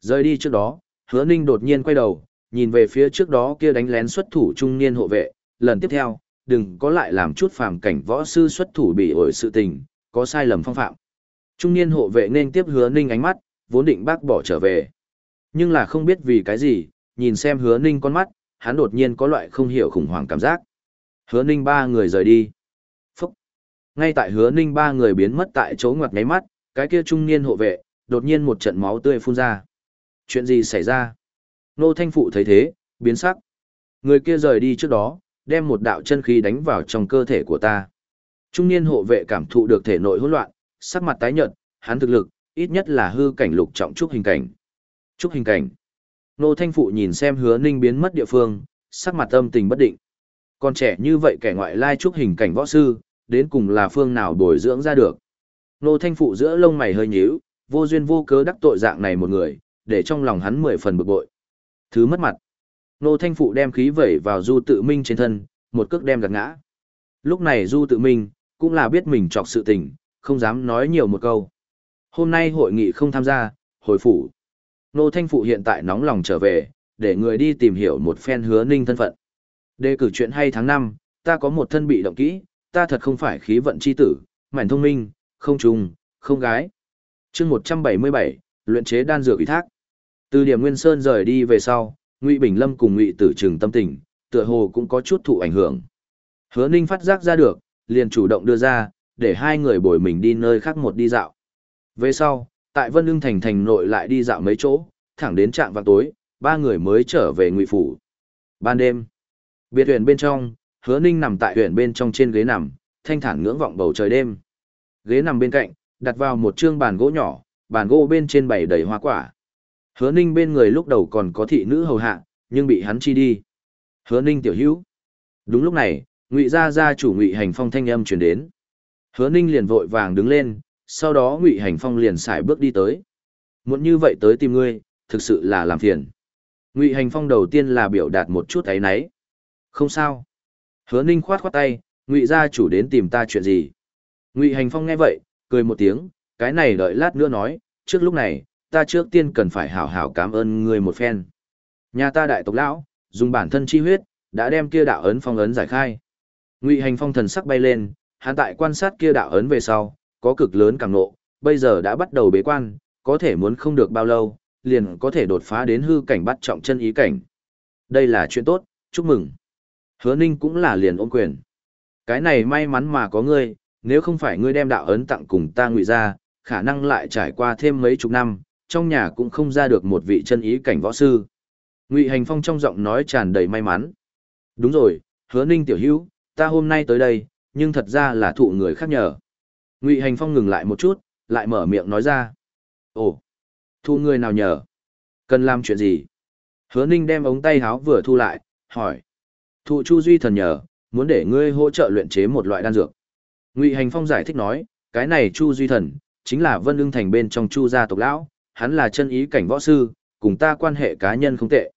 Rời đi trước đó, hứa Ninh đột nhiên quay đầu, nhìn về phía trước đó kia đánh lén xuất thủ trung niên hộ vệ. Lần tiếp theo, đừng có lại làm chút phàm cảnh võ sư xuất thủ bị ổi sự tình, có sai lầm phong phạm. Trung niên hộ vệ nên tiếp hứa Ninh ánh mắt, vốn định bác bỏ trở về. Nhưng là không biết vì cái gì, nhìn xem hứa Ninh con mắt, hắn đột nhiên có loại không hiểu khủng hoảng cảm giác. Hứa Ninh ba người rời đi. Ngay tại hứa ninh ba người biến mất tại chỗ ngoặt ngáy mắt, cái kia trung niên hộ vệ, đột nhiên một trận máu tươi phun ra. Chuyện gì xảy ra? Nô Thanh Phụ thấy thế, biến sắc. Người kia rời đi trước đó, đem một đạo chân khí đánh vào trong cơ thể của ta. Trung niên hộ vệ cảm thụ được thể nội hỗn loạn, sắc mặt tái nhợt, hắn thực lực, ít nhất là hư cảnh lục trọng trúc hình cảnh. Trúc hình cảnh. Nô Thanh Phụ nhìn xem hứa ninh biến mất địa phương, sắc mặt âm tình bất định. Con trẻ như vậy kẻ ngoại lai trúc hình cảnh võ sư, đến cùng là phương nào bồi dưỡng ra được. Nô Thanh Phụ giữa lông mày hơi nhíu, vô duyên vô cớ đắc tội dạng này một người, để trong lòng hắn mười phần bực bội. Thứ mất mặt. Nô Thanh Phụ đem khí vẩy vào Du Tự Minh trên thân, một cước đem gạt ngã. Lúc này Du Tự Minh, cũng là biết mình chọc sự tình, không dám nói nhiều một câu. Hôm nay hội nghị không tham gia, hồi phủ. Nô Thanh Phụ hiện tại nóng lòng trở về, để người đi tìm hiểu một phen hứa ninh thân phận. Đề cử chuyện hay tháng 5, ta có một thân bị động kỹ, ta thật không phải khí vận chi tử, mảnh thông minh, không trùng, không gái. chương 177, luyện chế đan dược ủy thác. Từ điểm Nguyên Sơn rời đi về sau, Ngụy Bình Lâm cùng Ngụy Tử Trừng tâm tình, tựa hồ cũng có chút thụ ảnh hưởng. Hứa Ninh phát giác ra được, liền chủ động đưa ra, để hai người bồi mình đi nơi khác một đi dạo. Về sau, tại Vân Lương Thành thành nội lại đi dạo mấy chỗ, thẳng đến trạm vào tối, ba người mới trở về Ngụy Phủ. Ban đêm, biệt huyện bên trong, Hứa Ninh nằm tại huyện bên trong trên ghế nằm, thanh thản ngưỡng vọng bầu trời đêm. Ghế nằm bên cạnh, đặt vào một trương bàn gỗ nhỏ, bàn gỗ bên trên bày đầy hoa quả. Hứa Ninh bên người lúc đầu còn có thị nữ hầu hạ, nhưng bị hắn chi đi. Hứa Ninh tiểu hữu. Đúng lúc này, Ngụy gia gia chủ Ngụy Hành Phong thanh âm truyền đến. Hứa Ninh liền vội vàng đứng lên, sau đó Ngụy Hành Phong liền xài bước đi tới. Muốn như vậy tới tìm ngươi, thực sự là làm phiền. Ngụy Hành Phong đầu tiên là biểu đạt một chút ấy nấy. Không sao. Hứa Ninh khoát khoát tay, Ngụy gia chủ đến tìm ta chuyện gì? Ngụy Hành Phong nghe vậy, cười một tiếng, cái này đợi lát nữa nói, trước lúc này, ta trước tiên cần phải hảo hảo cảm ơn ngươi một phen. Nhà ta đại tộc lão, dùng bản thân chi huyết, đã đem kia đạo ấn phong ấn giải khai. Ngụy Hành Phong thần sắc bay lên, hắn tại quan sát kia đạo ấn về sau, có cực lớn càng nộ, bây giờ đã bắt đầu bế quan, có thể muốn không được bao lâu, liền có thể đột phá đến hư cảnh bắt trọng chân ý cảnh. Đây là chuyện tốt, chúc mừng. Hứa Ninh cũng là liền ôm quyền. Cái này may mắn mà có ngươi, nếu không phải ngươi đem đạo ấn tặng cùng ta ngụy ra, khả năng lại trải qua thêm mấy chục năm, trong nhà cũng không ra được một vị chân ý cảnh võ sư. Ngụy Hành Phong trong giọng nói tràn đầy may mắn. Đúng rồi, hứa ninh tiểu hữu, ta hôm nay tới đây, nhưng thật ra là thụ người khác nhờ. Ngụy Hành Phong ngừng lại một chút, lại mở miệng nói ra. Ồ, thụ người nào nhờ? Cần làm chuyện gì? Hứa ninh đem ống tay háo vừa thu lại, hỏi. Thụ Chu Duy thần nhờ, muốn để ngươi hỗ trợ luyện chế một loại đan dược. Ngụy Hành Phong giải thích nói, cái này Chu Duy thần, chính là Vân Ưng Thành bên trong Chu gia tộc lão, hắn là chân ý cảnh võ sư, cùng ta quan hệ cá nhân không tệ.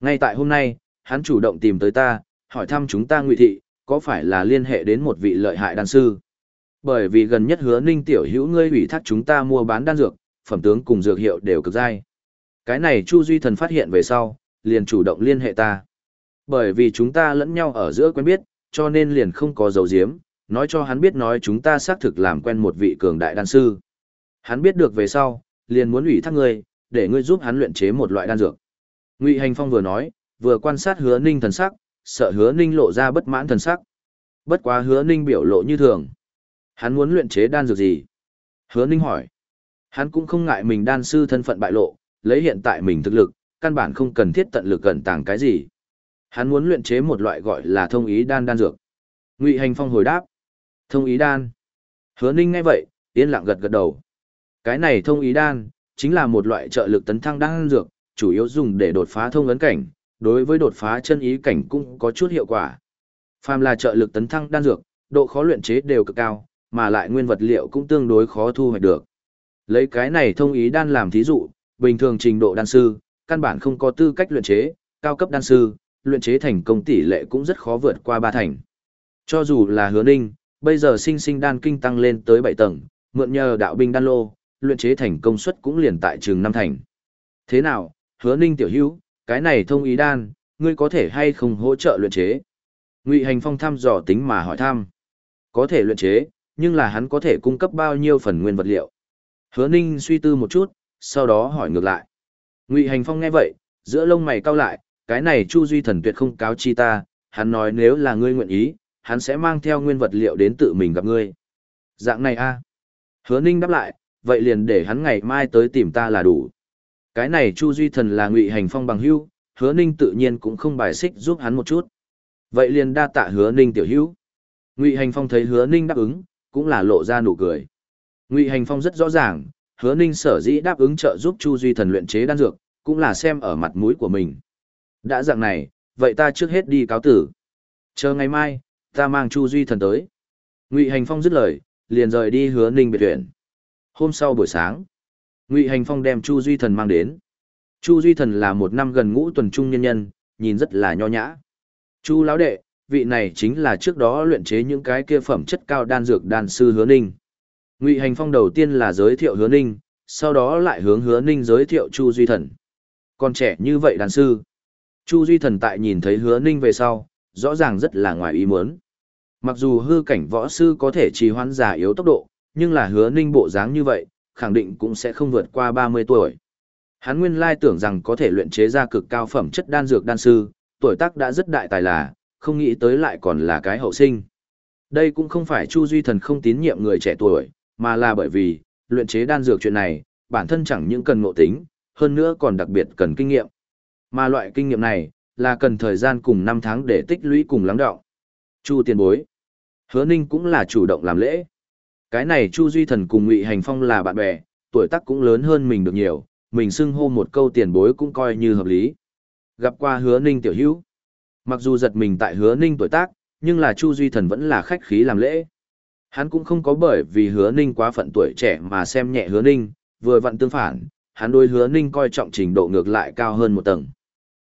Ngay tại hôm nay, hắn chủ động tìm tới ta, hỏi thăm chúng ta Ngụy thị, có phải là liên hệ đến một vị lợi hại đan sư. Bởi vì gần nhất hứa ninh tiểu hữu ngươi ủy thác chúng ta mua bán đan dược, phẩm tướng cùng dược hiệu đều cực dai. Cái này Chu Duy Thần phát hiện về sau, liền chủ động liên hệ ta. Bởi vì chúng ta lẫn nhau ở giữa quen biết, cho nên liền không có dấu diếm, nói cho hắn biết nói chúng ta xác thực làm quen một vị cường đại đan sư. Hắn biết được về sau, liền muốn ủy thác ngươi, để ngươi giúp hắn luyện chế một loại đan dược. Ngụy Hành Phong vừa nói, vừa quan sát Hứa Ninh thần sắc, sợ Hứa Ninh lộ ra bất mãn thần sắc. Bất quá Hứa Ninh biểu lộ như thường. Hắn muốn luyện chế đan dược gì? Hứa Ninh hỏi. Hắn cũng không ngại mình đan sư thân phận bại lộ, lấy hiện tại mình thực lực, căn bản không cần thiết tận lực cẩn tàng cái gì. Hắn muốn luyện chế một loại gọi là thông ý đan đan dược. Ngụy Hành Phong hồi đáp. Thông ý đan. Hứa Ninh nghe vậy, yên lặng gật gật đầu. Cái này thông ý đan, chính là một loại trợ lực tấn thăng đan dược, chủ yếu dùng để đột phá thông ấn cảnh, đối với đột phá chân ý cảnh cũng có chút hiệu quả. Phàm là trợ lực tấn thăng đan dược, độ khó luyện chế đều cực cao, mà lại nguyên vật liệu cũng tương đối khó thu hoạch được. Lấy cái này thông ý đan làm thí dụ, bình thường trình độ đan sư, căn bản không có tư cách luyện chế, cao cấp đan sư, luyện chế thành công tỷ lệ cũng rất khó vượt qua ba thành. Cho dù là hứa ninh, bây giờ sinh sinh đan kinh tăng lên tới 7 tầng, mượn nhờ đạo binh đan lô, luyện chế thành công suất cũng liền tại trường năm thành. Thế nào, hứa ninh tiểu hữu, cái này thông ý đan, ngươi có thể hay không hỗ trợ luyện chế? Ngụy Hành Phong thăm dò tính mà hỏi thăm. Có thể luyện chế, nhưng là hắn có thể cung cấp bao nhiêu phần nguyên vật liệu? Hứa ninh suy tư một chút, sau đó hỏi ngược lại. Ngụy Hành Phong nghe vậy, giữa lông mày cau lại, cái này Chu Duy thần tuyệt không cáo chi ta, hắn nói nếu là ngươi nguyện ý, hắn sẽ mang theo nguyên vật liệu đến tự mình gặp ngươi. Dạng này a Hứa Ninh đáp lại, vậy liền để hắn ngày mai tới tìm ta là đủ. Cái này Chu Duy Thần là ngụy hành phong bằng hữu, hứa ninh tự nhiên cũng không bài xích giúp hắn một chút. Vậy liền đa tạ hứa ninh tiểu hữu. Ngụy hành phong thấy hứa ninh đáp ứng, cũng là lộ ra nụ cười. Ngụy hành phong rất rõ ràng, hứa ninh sở dĩ đáp ứng trợ giúp Chu Duy Thần luyện chế đan dược, cũng là xem ở mặt mũi của mình. Đã dạng này, vậy ta trước hết đi cáo tử. Chờ ngày mai, ta mang Chu Duy Thần tới. Ngụy hành phong dứt lời, liền rời đi hứa ninh biệt tuyển. Hôm sau buổi sáng, Ngụy Hành Phong đem Chu Duy Thần mang đến. Chu Duy Thần là một năm gần ngũ tuần trung nhân nhân, nhìn rất là nho nhã. Chu lão đệ, vị này chính là trước đó luyện chế những cái kia phẩm chất cao đan dược đan sư Hứa Ninh. Ngụy Hành Phong đầu tiên là giới thiệu Hứa Ninh, sau đó lại hướng hứa ninh giới thiệu Chu Duy Thần. Còn trẻ như vậy đàn sư. Chu Duy Thần tại nhìn thấy hứa ninh về sau, rõ ràng rất là ngoài ý muốn. Mặc dù hư cảnh võ sư có thể trì hoãn giả yếu tốc độ, nhưng là hứa ninh bộ dáng như vậy, khẳng định cũng sẽ không vượt qua 30 tuổi. Hắn nguyên lai tưởng rằng có thể luyện chế ra cực cao phẩm chất đan dược đan sư, tuổi tác đã rất đại tài là, không nghĩ tới lại còn là cái hậu sinh. Đây cũng không phải Chu Duy Thần không tín nhiệm người trẻ tuổi, mà là bởi vì, luyện chế đan dược chuyện này, bản thân chẳng những cần ngộ tính, hơn nữa còn đặc biệt cần kinh nghiệm. Mà loại kinh nghiệm này, là cần thời gian cùng 5 tháng để tích lũy cùng lắng đọng. Chu tiền bối. Hứa Ninh cũng là chủ động làm lễ. Cái này Chu Duy Thần cùng Ngụy Hành Phong là bạn bè, tuổi tác cũng lớn hơn mình được nhiều, mình xưng hô một câu tiền bối cũng coi như hợp lý. Gặp qua Hứa Ninh tiểu hữu. Mặc dù giật mình tại Hứa Ninh tuổi tác, nhưng là Chu Duy Thần vẫn là khách khí làm lễ. Hắn cũng không có bởi vì Hứa Ninh quá phận tuổi trẻ mà xem nhẹ Hứa Ninh, vừa vặn tương phản, hắn đối Hứa Ninh coi trọng trình độ ngược lại cao hơn một tầng.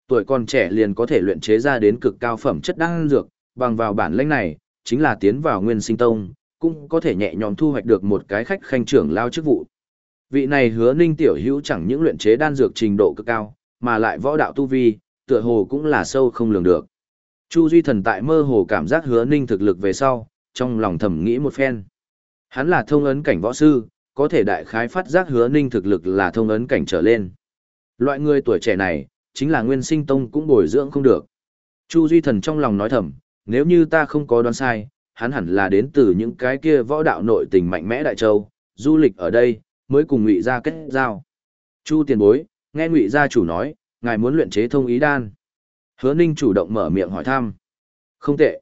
Tuổi còn trẻ liền có thể luyện chế ra đến cực cao phẩm chất đan dược, bằng vào bản lĩnh này, chính là tiến vào Nguyên Sinh Tông, cũng có thể nhẹ nhõm thu hoạch được một cái khách khanh trưởng lao chức vụ. Vị này hứa ninh tiểu hữu chẳng những luyện chế đan dược trình độ cực cao, mà lại võ đạo tu vi, tựa hồ cũng là sâu không lường được. Chu Duy Thần tại mơ hồ cảm giác hứa ninh thực lực về sau, trong lòng thầm nghĩ một phen. Hắn là thông ấn cảnh võ sư, có thể đại khái phát giác hứa ninh thực lực là thông ấn cảnh trở lên. Loại người tuổi trẻ này, chính là nguyên sinh tông cũng bồi dưỡng không được. Chu Duy Thần trong lòng nói thầm, nếu như ta không có đoán sai, hắn hẳn là đến từ những cái kia võ đạo nội tình mạnh mẽ đại châu, du lịch ở đây, mới cùng ngụy gia kết giao. Chu tiền bối, nghe ngụy gia chủ nói, ngài muốn luyện chế thông ý đan. Hứa Ninh chủ động mở miệng hỏi thăm. Không tệ.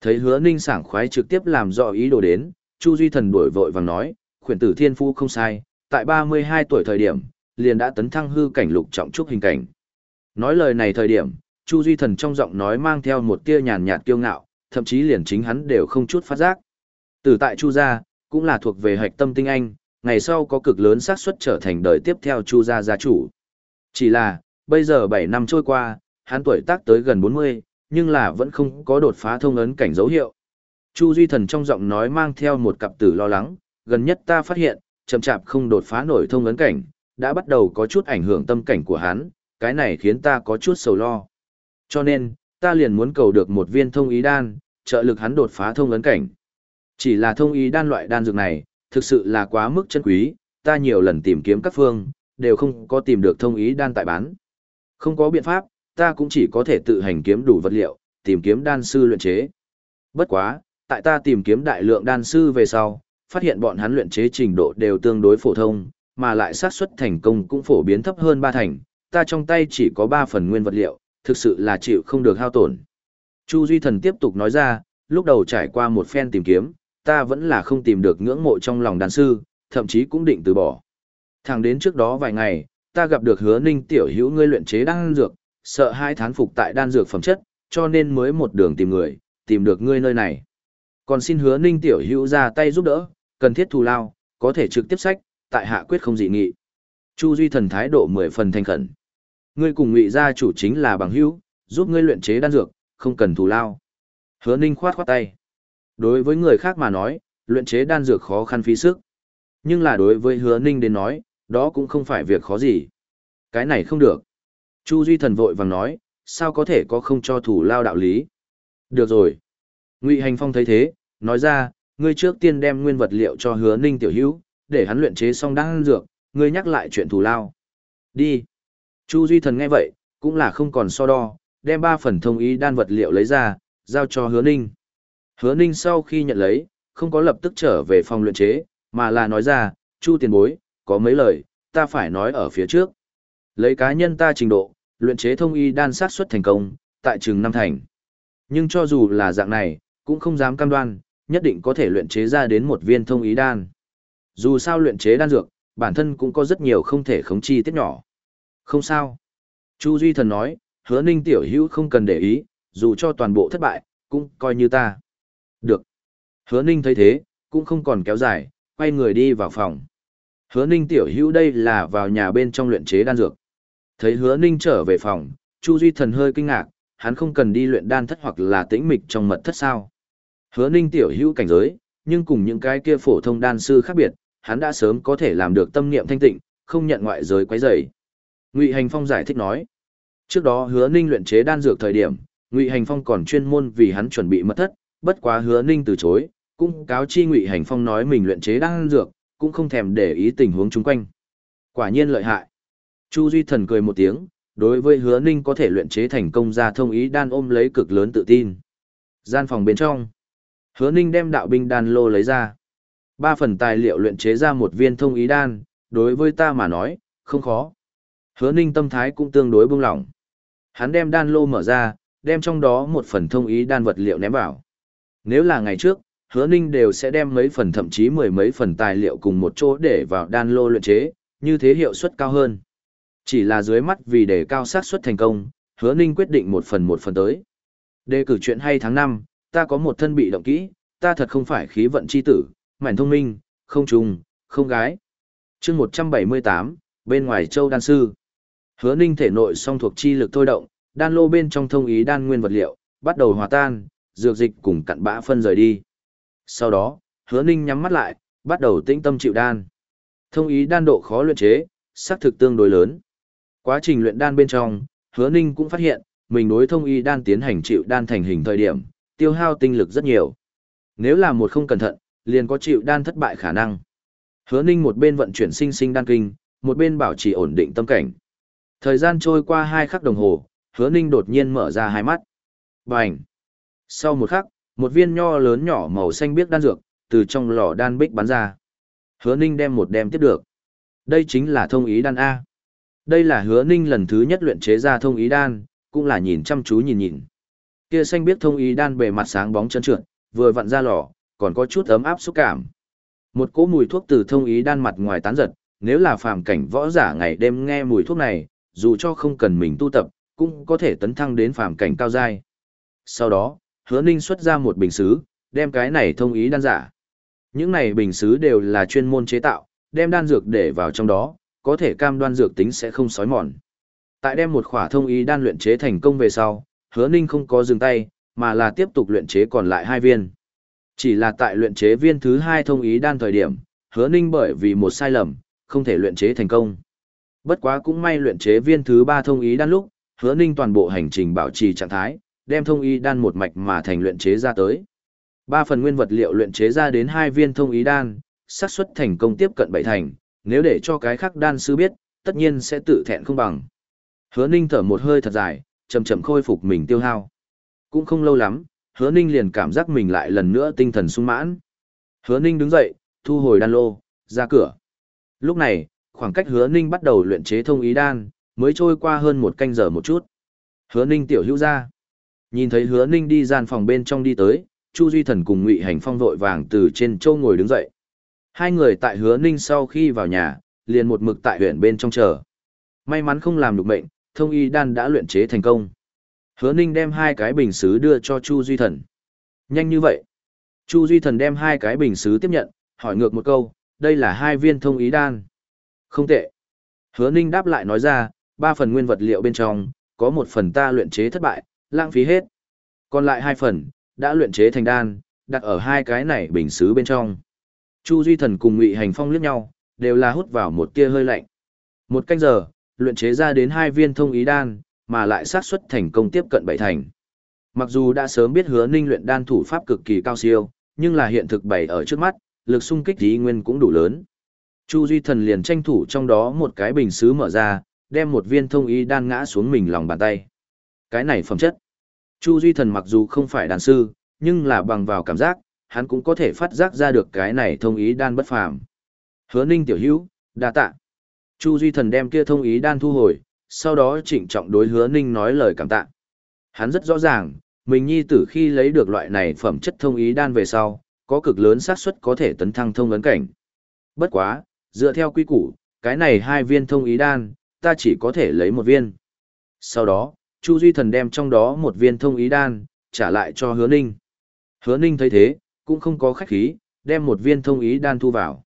Thấy Hứa Ninh sảng khoái trực tiếp làm rõ ý đồ đến, Chu Duy Thần đuổi vội vàng nói, khuyển tử thiên phu không sai, tại 32 tuổi thời điểm, liền đã tấn thăng hư cảnh lục trọng trúc hình cảnh. Nói lời này thời điểm, Chu Duy Thần trong giọng nói mang theo một tia nhàn nhạt kiêu ngạo, thậm chí liền chính hắn đều không chút phát giác. Từ tại Chu gia, cũng là thuộc về hạch tâm tinh anh, ngày sau có cực lớn xác suất trở thành đời tiếp theo Chu gia gia chủ. Chỉ là, bây giờ 7 năm trôi qua, hắn tuổi tác tới gần 40, nhưng là vẫn không có đột phá thông ấn cảnh dấu hiệu. Chu Duy Thần trong giọng nói mang theo một cặp tử lo lắng, gần nhất ta phát hiện, chậm chạp không đột phá nổi thông ấn cảnh, đã bắt đầu có chút ảnh hưởng tâm cảnh của hắn, cái này khiến ta có chút sầu lo. Cho nên, ta liền muốn cầu được một viên thông ý đan, trợ lực hắn đột phá thông ấn cảnh. Chỉ là thông ý đan loại đan dược này, thực sự là quá mức chân quý, ta nhiều lần tìm kiếm các phương, đều không có tìm được thông ý đan tại bán. Không có biện pháp, ta cũng chỉ có thể tự hành kiếm đủ vật liệu, tìm kiếm đan sư luyện chế. Bất quá, tại ta tìm kiếm đại lượng đan sư về sau, phát hiện bọn hắn luyện chế trình độ đều tương đối phổ thông, mà lại xác suất thành công cũng phổ biến thấp hơn ba thành, ta trong tay chỉ có 3 phần nguyên vật liệu, thực sự là chịu không được hao tổn. Chu Duy Thần tiếp tục nói ra, lúc đầu trải qua một phen tìm kiếm, ta vẫn là không tìm được ngưỡng mộ trong lòng đàn sư, thậm chí cũng định từ bỏ. Thẳng đến trước đó vài ngày, ta gặp được hứa ninh tiểu hữu ngươi luyện chế đan dược, sợ hai thán phục tại đan dược phẩm chất, cho nên mới một đường tìm người, tìm được ngươi nơi này. Còn xin hứa ninh tiểu hữu ra tay giúp đỡ, cần thiết thù lao, có thể trực tiếp sách, tại hạ quyết không dị nghị. Chu Duy Thần thái độ mười phần thành khẩn. Ngươi cùng ngụy gia chủ chính là bằng hữu, giúp ngươi luyện chế đan dược, không cần thù lao. Hứa Ninh khoát khoát tay. Đối với người khác mà nói, luyện chế đan dược khó khăn phí sức. Nhưng là đối với Hứa Ninh đến nói, đó cũng không phải việc khó gì. Cái này không được. Chu Duy Thần vội vàng nói, sao có thể có không cho thủ lao đạo lý. Được rồi. Ngụy Hành Phong thấy thế, nói ra, ngươi trước tiên đem nguyên vật liệu cho Hứa Ninh tiểu hữu, để hắn luyện chế xong đan dược, ngươi nhắc lại chuyện thủ lao. Đi. Chu Duy Thần nghe vậy, cũng là không còn so đo, đem ba phần thông ý đan vật liệu lấy ra, giao cho hứa ninh. Hứa ninh sau khi nhận lấy, không có lập tức trở về phòng luyện chế, mà là nói ra, Chu tiền bối, có mấy lời, ta phải nói ở phía trước. Lấy cá nhân ta trình độ, luyện chế thông y đan sát xuất thành công, tại trường Nam thành. Nhưng cho dù là dạng này, cũng không dám cam đoan, nhất định có thể luyện chế ra đến một viên thông ý đan. Dù sao luyện chế đan dược, bản thân cũng có rất nhiều không thể khống chi tiết nhỏ. Không sao. Chu Duy Thần nói, hứa ninh tiểu hữu không cần để ý, dù cho toàn bộ thất bại, cũng coi như ta. Được. Hứa ninh thấy thế, cũng không còn kéo dài, quay người đi vào phòng. Hứa ninh tiểu hữu đây là vào nhà bên trong luyện chế đan dược. Thấy hứa ninh trở về phòng, Chu Duy Thần hơi kinh ngạc, hắn không cần đi luyện đan thất hoặc là tĩnh mịch trong mật thất sao. Hứa ninh tiểu hữu cảnh giới, nhưng cùng những cái kia phổ thông đan sư khác biệt, hắn đã sớm có thể làm được tâm niệm thanh tịnh, không nhận ngoại giới quấy rầy. Ngụy Hành Phong giải thích nói, trước đó Hứa Ninh luyện chế đan dược thời điểm, Ngụy Hành Phong còn chuyên môn vì hắn chuẩn bị mất thất, bất quá Hứa Ninh từ chối, cũng cáo chi Ngụy Hành Phong nói mình luyện chế đan dược, cũng không thèm để ý tình huống chung quanh. Quả nhiên lợi hại. Chu Duy Thần cười một tiếng, đối với Hứa Ninh có thể luyện chế thành công ra thông ý đan ôm lấy cực lớn tự tin. Gian phòng bên trong, Hứa Ninh đem đạo binh đan lô lấy ra. Ba phần tài liệu luyện chế ra một viên thông ý đan, đối với ta mà nói, không khó. Hứa Ninh tâm thái cũng tương đối buông lỏng. Hắn đem đan lô mở ra, đem trong đó một phần thông ý đan vật liệu ném vào. Nếu là ngày trước, Hứa Ninh đều sẽ đem mấy phần thậm chí mười mấy phần tài liệu cùng một chỗ để vào đan lô luyện chế, như thế hiệu suất cao hơn. Chỉ là dưới mắt vì để cao xác suất thành công, Hứa Ninh quyết định một phần một phần tới. Đề cử chuyện hay tháng 5, ta có một thân bị động kỹ, ta thật không phải khí vận chi tử, mảnh thông minh, không trùng, không gái. chương 178, bên ngoài châu đan sư. Hứa ninh thể nội song thuộc chi lực thôi động, đan lô bên trong thông ý đan nguyên vật liệu, bắt đầu hòa tan, dược dịch cùng cặn bã phân rời đi. Sau đó, hứa ninh nhắm mắt lại, bắt đầu tĩnh tâm chịu đan. Thông ý đan độ khó luyện chế, xác thực tương đối lớn. Quá trình luyện đan bên trong, hứa ninh cũng phát hiện, mình đối thông ý đan tiến hành chịu đan thành hình thời điểm, tiêu hao tinh lực rất nhiều. Nếu là một không cẩn thận, liền có chịu đan thất bại khả năng. Hứa Ninh một bên vận chuyển sinh sinh đan kinh, một bên bảo trì ổn định tâm cảnh. Thời gian trôi qua hai khắc đồng hồ, Hứa Ninh đột nhiên mở ra hai mắt. Bành! Sau một khắc, một viên nho lớn nhỏ màu xanh biếc đan dược, từ trong lò đan bích bắn ra. Hứa Ninh đem một đem tiếp được. Đây chính là thông ý đan A. Đây là Hứa Ninh lần thứ nhất luyện chế ra thông ý đan, cũng là nhìn chăm chú nhìn nhìn. Kia xanh biếc thông ý đan bề mặt sáng bóng trơn trượt, vừa vặn ra lò, còn có chút ấm áp xúc cảm. Một cỗ mùi thuốc từ thông ý đan mặt ngoài tán giật, nếu là phàm cảnh võ giả ngày đêm nghe mùi thuốc này, dù cho không cần mình tu tập, cũng có thể tấn thăng đến phàm cảnh cao giai. Sau đó, Hứa Ninh xuất ra một bình sứ, đem cái này thông ý đan giả. Những này bình sứ đều là chuyên môn chế tạo, đem đan dược để vào trong đó, có thể cam đoan dược tính sẽ không sói mòn. Tại đem một khỏa thông ý đan luyện chế thành công về sau, Hứa Ninh không có dừng tay, mà là tiếp tục luyện chế còn lại hai viên. Chỉ là tại luyện chế viên thứ hai thông ý đan thời điểm, hứa ninh bởi vì một sai lầm, không thể luyện chế thành công. Bất quá cũng may luyện chế viên thứ ba thông ý đan lúc, hứa ninh toàn bộ hành trình bảo trì trạng thái, đem thông ý đan một mạch mà thành luyện chế ra tới. Ba phần nguyên vật liệu luyện chế ra đến hai viên thông ý đan, xác suất thành công tiếp cận bảy thành, nếu để cho cái khác đan sư biết, tất nhiên sẽ tự thẹn không bằng. Hứa ninh thở một hơi thật dài, chậm chậm khôi phục mình tiêu hao. Cũng không lâu lắm, hứa ninh liền cảm giác mình lại lần nữa tinh thần sung mãn. Hứa ninh đứng dậy, thu hồi đan lô, ra cửa. Lúc này, khoảng cách hứa ninh bắt đầu luyện chế thông ý đan, mới trôi qua hơn một canh giờ một chút. Hứa ninh tiểu hữu ra. Nhìn thấy hứa ninh đi gian phòng bên trong đi tới, Chu Duy Thần cùng Ngụy Hành Phong vội vàng từ trên châu ngồi đứng dậy. Hai người tại hứa ninh sau khi vào nhà, liền một mực tại huyện bên trong chờ. May mắn không làm được bệnh, thông y đan đã luyện chế thành công. Hứa Ninh đem hai cái bình xứ đưa cho Chu Duy Thần. Nhanh như vậy. Chu Duy Thần đem hai cái bình xứ tiếp nhận, hỏi ngược một câu, đây là hai viên thông ý đan. Không tệ. Hứa Ninh đáp lại nói ra, ba phần nguyên vật liệu bên trong, có một phần ta luyện chế thất bại, lãng phí hết. Còn lại hai phần, đã luyện chế thành đan, đặt ở hai cái này bình xứ bên trong. Chu Duy Thần cùng Ngụy Hành Phong liếc nhau, đều là hút vào một tia hơi lạnh. Một canh giờ, luyện chế ra đến hai viên thông ý đan, mà lại xác suất thành công tiếp cận bảy thành. Mặc dù đã sớm biết hứa ninh luyện đan thủ pháp cực kỳ cao siêu, nhưng là hiện thực bày ở trước mắt, lực xung kích tí nguyên cũng đủ lớn. Chu Duy Thần liền tranh thủ trong đó một cái bình sứ mở ra, đem một viên thông y đan ngã xuống mình lòng bàn tay. Cái này phẩm chất. Chu Duy Thần mặc dù không phải đàn sư, nhưng là bằng vào cảm giác, hắn cũng có thể phát giác ra được cái này thông ý đan bất phàm. Hứa Ninh tiểu hữu, đa tạ. Chu Duy Thần đem kia thông ý đan thu hồi, sau đó trịnh trọng đối hứa ninh nói lời cảm tạ. Hắn rất rõ ràng, mình nhi tử khi lấy được loại này phẩm chất thông ý đan về sau, có cực lớn xác suất có thể tấn thăng thông ấn cảnh. Bất quá, dựa theo quy củ, cái này hai viên thông ý đan, ta chỉ có thể lấy một viên. Sau đó, Chu Duy Thần đem trong đó một viên thông ý đan, trả lại cho hứa ninh. Hứa ninh thấy thế, cũng không có khách khí, đem một viên thông ý đan thu vào.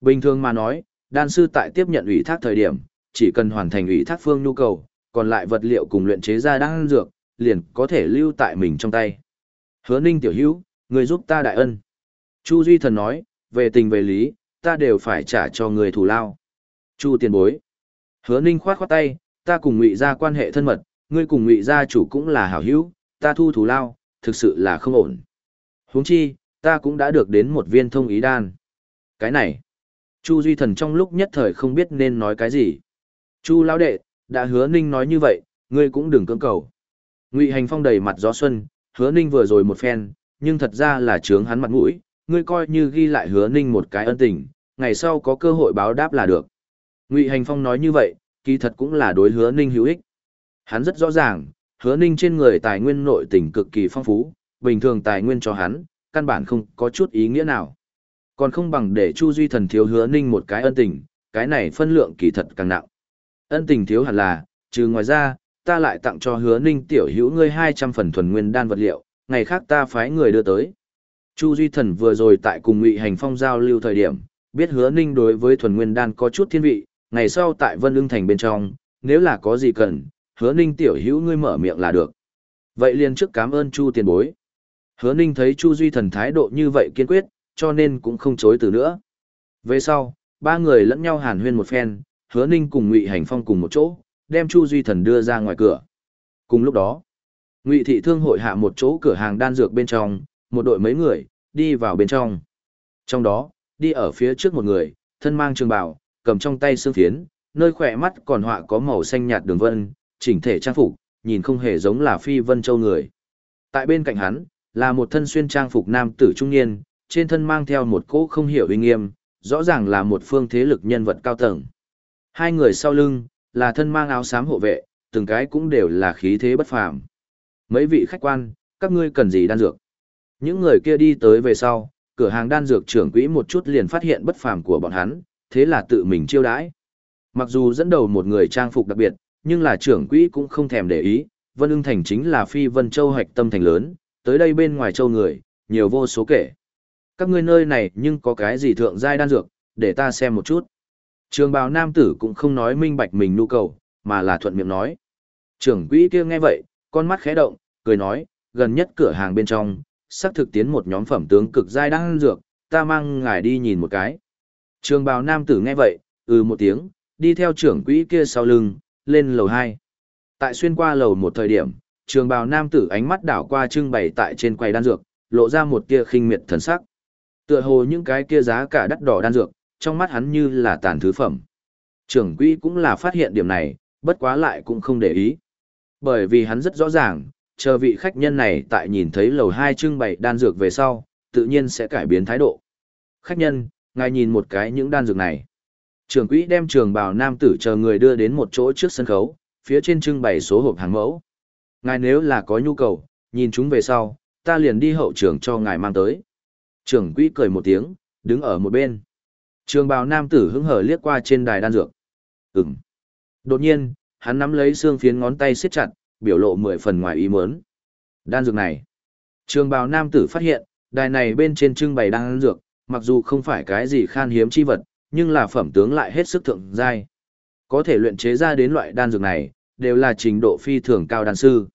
Bình thường mà nói, đan sư tại tiếp nhận ủy thác thời điểm, chỉ cần hoàn thành ủy thác phương nhu cầu, còn lại vật liệu cùng luyện chế ra đan dược, liền có thể lưu tại mình trong tay. Hứa Ninh tiểu hữu, người giúp ta đại ân. Chu Duy Thần nói, về tình về lý, ta đều phải trả cho người thù lao. Chu tiền bối. Hứa Ninh khoát khoát tay, ta cùng Ngụy gia quan hệ thân mật, ngươi cùng Ngụy gia chủ cũng là hảo hữu, ta thu thù lao, thực sự là không ổn. Huống chi, ta cũng đã được đến một viên thông ý đan. Cái này, Chu Duy Thần trong lúc nhất thời không biết nên nói cái gì. Chu lão đệ, đã hứa Ninh nói như vậy, ngươi cũng đừng cưỡng cầu. Ngụy Hành Phong đầy mặt gió xuân, hứa Ninh vừa rồi một phen, nhưng thật ra là trướng hắn mặt mũi, ngươi coi như ghi lại hứa Ninh một cái ân tình, ngày sau có cơ hội báo đáp là được. Ngụy Hành Phong nói như vậy, kỳ thật cũng là đối hứa Ninh hữu ích. Hắn rất rõ ràng, hứa Ninh trên người tài nguyên nội tình cực kỳ phong phú, bình thường tài nguyên cho hắn, căn bản không có chút ý nghĩa nào. Còn không bằng để Chu Duy Thần thiếu hứa Ninh một cái ân tình, cái này phân lượng kỳ thật càng nặng. Ân tình thiếu hẳn là, trừ ngoài ra, ta lại tặng cho hứa Ninh tiểu hữu ngươi 200 phần thuần nguyên đan vật liệu, ngày khác ta phái người đưa tới. Chu Duy Thần vừa rồi tại cùng Ngụy Hành Phong giao lưu thời điểm, biết hứa Ninh đối với thuần nguyên đan có chút thiên vị, ngày sau tại Vân Ưng Thành bên trong, nếu là có gì cần, hứa Ninh tiểu hữu ngươi mở miệng là được. Vậy liền trước cảm ơn Chu tiền bối. Hứa Ninh thấy Chu Duy Thần thái độ như vậy kiên quyết, cho nên cũng không chối từ nữa. Về sau, ba người lẫn nhau hàn huyên một phen, Hứa Ninh cùng Ngụy Hành Phong cùng một chỗ, đem Chu Duy Thần đưa ra ngoài cửa. Cùng lúc đó, Ngụy thị thương hội hạ một chỗ cửa hàng đan dược bên trong, một đội mấy người đi vào bên trong. Trong đó, đi ở phía trước một người, thân mang trường bào, cầm trong tay xương phiến, nơi khỏe mắt còn họa có màu xanh nhạt đường vân, chỉnh thể trang phục, nhìn không hề giống là phi vân châu người. Tại bên cạnh hắn, là một thân xuyên trang phục nam tử trung niên, trên thân mang theo một cỗ không hiểu uy nghiêm, rõ ràng là một phương thế lực nhân vật cao tầng. Hai người sau lưng, là thân mang áo xám hộ vệ, từng cái cũng đều là khí thế bất phàm. Mấy vị khách quan, các ngươi cần gì đan dược? Những người kia đi tới về sau, cửa hàng đan dược trưởng quỹ một chút liền phát hiện bất phàm của bọn hắn, thế là tự mình chiêu đãi. Mặc dù dẫn đầu một người trang phục đặc biệt, nhưng là trưởng quỹ cũng không thèm để ý, Vân ưng thành chính là phi Vân Châu hoạch tâm thành lớn, tới đây bên ngoài châu người, nhiều vô số kể. Các ngươi nơi này nhưng có cái gì thượng giai đan dược, để ta xem một chút. Trường bào nam tử cũng không nói minh bạch mình nhu cầu, mà là thuận miệng nói. Trưởng quỹ kia nghe vậy, con mắt khẽ động, cười nói, gần nhất cửa hàng bên trong, sắp thực tiến một nhóm phẩm tướng cực giai đang dược, ta mang ngài đi nhìn một cái. Trường bào nam tử nghe vậy, ừ một tiếng, đi theo trưởng quỹ kia sau lưng, lên lầu 2. Tại xuyên qua lầu một thời điểm, trường bào nam tử ánh mắt đảo qua trưng bày tại trên quầy đan dược, lộ ra một tia khinh miệt thần sắc. Tựa hồ những cái kia giá cả đắt đỏ đan dược, trong mắt hắn như là tàn thứ phẩm. Trưởng quỹ cũng là phát hiện điểm này, bất quá lại cũng không để ý. Bởi vì hắn rất rõ ràng, chờ vị khách nhân này tại nhìn thấy lầu hai trưng bày đan dược về sau, tự nhiên sẽ cải biến thái độ. Khách nhân, ngài nhìn một cái những đan dược này. Trưởng quỹ đem trường bào nam tử chờ người đưa đến một chỗ trước sân khấu, phía trên trưng bày số hộp hàng mẫu. Ngài nếu là có nhu cầu, nhìn chúng về sau, ta liền đi hậu trường cho ngài mang tới. Trưởng quỹ cười một tiếng, đứng ở một bên. Trường bào nam tử hứng hở liếc qua trên đài đan dược. Ừm. Đột nhiên, hắn nắm lấy xương phiến ngón tay siết chặt, biểu lộ mười phần ngoài ý muốn. Đan dược này. Trường bào nam tử phát hiện, đài này bên trên trưng bày đan dược, mặc dù không phải cái gì khan hiếm chi vật, nhưng là phẩm tướng lại hết sức thượng giai. Có thể luyện chế ra đến loại đan dược này, đều là trình độ phi thường cao đan sư.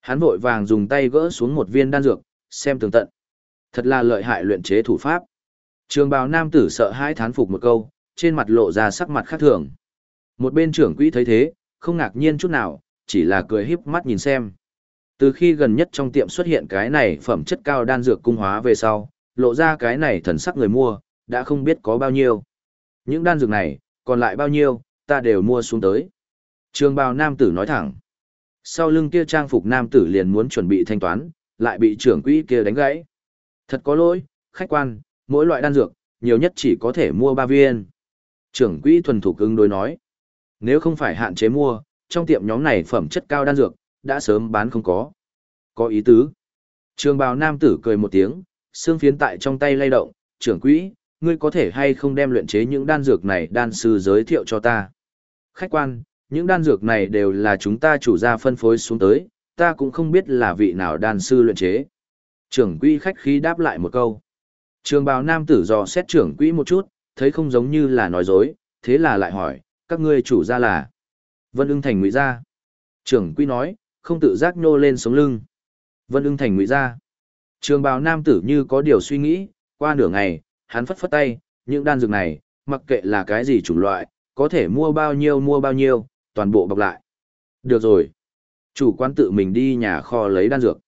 Hắn vội vàng dùng tay gỡ xuống một viên đan dược, xem tường tận. Thật là lợi hại luyện chế thủ pháp. Trường bào nam tử sợ hãi thán phục một câu, trên mặt lộ ra sắc mặt khác thường. Một bên trưởng quỹ thấy thế, không ngạc nhiên chút nào, chỉ là cười híp mắt nhìn xem. Từ khi gần nhất trong tiệm xuất hiện cái này phẩm chất cao đan dược cung hóa về sau, lộ ra cái này thần sắc người mua, đã không biết có bao nhiêu. Những đan dược này, còn lại bao nhiêu, ta đều mua xuống tới. Trường bào nam tử nói thẳng. Sau lưng kia trang phục nam tử liền muốn chuẩn bị thanh toán, lại bị trưởng quỹ kia đánh gãy. Thật có lỗi, khách quan, mỗi loại đan dược, nhiều nhất chỉ có thể mua ba viên. Trưởng quỹ thuần thủ cứng đối nói. Nếu không phải hạn chế mua, trong tiệm nhóm này phẩm chất cao đan dược, đã sớm bán không có. Có ý tứ. Trường bào nam tử cười một tiếng, xương phiến tại trong tay lay động, trưởng quỹ, ngươi có thể hay không đem luyện chế những đan dược này đan sư giới thiệu cho ta. Khách quan, những đan dược này đều là chúng ta chủ gia phân phối xuống tới, ta cũng không biết là vị nào đan sư luyện chế. Trưởng quỹ khách khí đáp lại một câu. Trường bào nam tử dò xét trưởng quỹ một chút, thấy không giống như là nói dối, thế là lại hỏi, các ngươi chủ gia là. Vân ưng thành ngụy gia. Trưởng quy nói, không tự giác nhô lên sống lưng. Vân ưng thành ngụy gia. Trường bào nam tử như có điều suy nghĩ, qua nửa ngày, hắn phất phất tay, những đan dược này, mặc kệ là cái gì chủng loại, có thể mua bao nhiêu mua bao nhiêu, toàn bộ bọc lại. Được rồi. Chủ quán tự mình đi nhà kho lấy đan dược.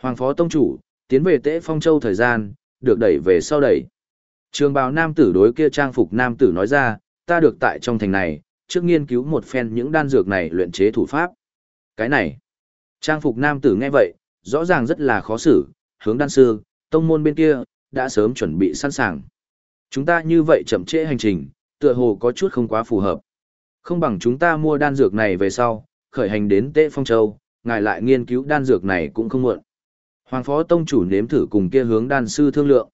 Hoàng phó tông chủ, tiến về tễ phong châu thời gian, được đẩy về sau đẩy. Trường bào nam tử đối kia trang phục nam tử nói ra, ta được tại trong thành này, trước nghiên cứu một phen những đan dược này luyện chế thủ pháp. Cái này, trang phục nam tử nghe vậy, rõ ràng rất là khó xử, hướng đan sư, tông môn bên kia, đã sớm chuẩn bị sẵn sàng. Chúng ta như vậy chậm trễ hành trình, tựa hồ có chút không quá phù hợp. Không bằng chúng ta mua đan dược này về sau, khởi hành đến Tế Phong Châu, ngài lại nghiên cứu đan dược này cũng không muộn. Hoàng phó tông chủ nếm thử cùng kia hướng đan sư thương lượng.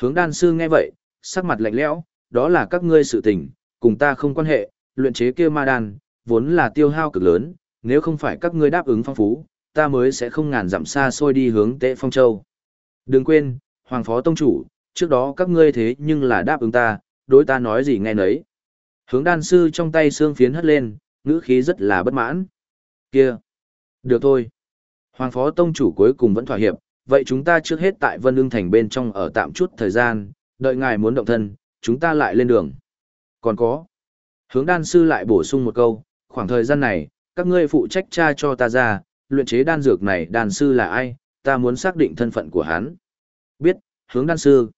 Hướng đan sư nghe vậy, sắc mặt lạnh lẽo, đó là các ngươi sự tình, cùng ta không quan hệ, luyện chế kia ma đan, vốn là tiêu hao cực lớn, nếu không phải các ngươi đáp ứng phong phú, ta mới sẽ không ngàn dặm xa xôi đi hướng Tế Phong Châu. Đừng quên, Hoàng phó tông chủ, trước đó các ngươi thế nhưng là đáp ứng ta, đối ta nói gì nghe nấy. Hướng đan sư trong tay xương phiến hất lên, ngữ khí rất là bất mãn. Kia! Được thôi. Hoàng phó tông chủ cuối cùng vẫn thỏa hiệp, vậy chúng ta trước hết tại Vân Ưng Thành bên trong ở tạm chút thời gian, đợi ngài muốn động thân, chúng ta lại lên đường. Còn có. Hướng đan sư lại bổ sung một câu, khoảng thời gian này, các ngươi phụ trách tra cho ta ra, luyện chế đan dược này đan sư là ai, ta muốn xác định thân phận của hắn. Biết, hướng đan sư.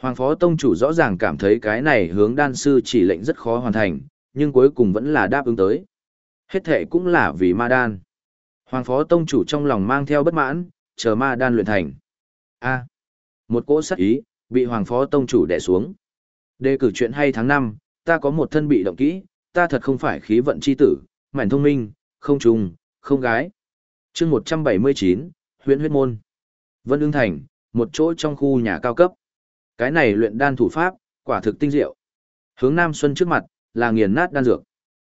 Hoàng phó tông chủ rõ ràng cảm thấy cái này hướng đan sư chỉ lệnh rất khó hoàn thành, nhưng cuối cùng vẫn là đáp ứng tới. Hết thể cũng là vì ma đan. Hoàng phó tông chủ trong lòng mang theo bất mãn, chờ ma đan luyện thành. A. một cỗ sắc ý, bị hoàng phó tông chủ đè xuống. Đề cử chuyện hay tháng 5, ta có một thân bị động kỹ, ta thật không phải khí vận chi tử, mảnh thông minh, không trùng, không gái. chương 179, huyện huyết môn. Vân Ưng thành, một chỗ trong khu nhà cao cấp. Cái này luyện đan thủ pháp, quả thực tinh diệu. Hướng Nam Xuân trước mặt, là nghiền nát đan dược.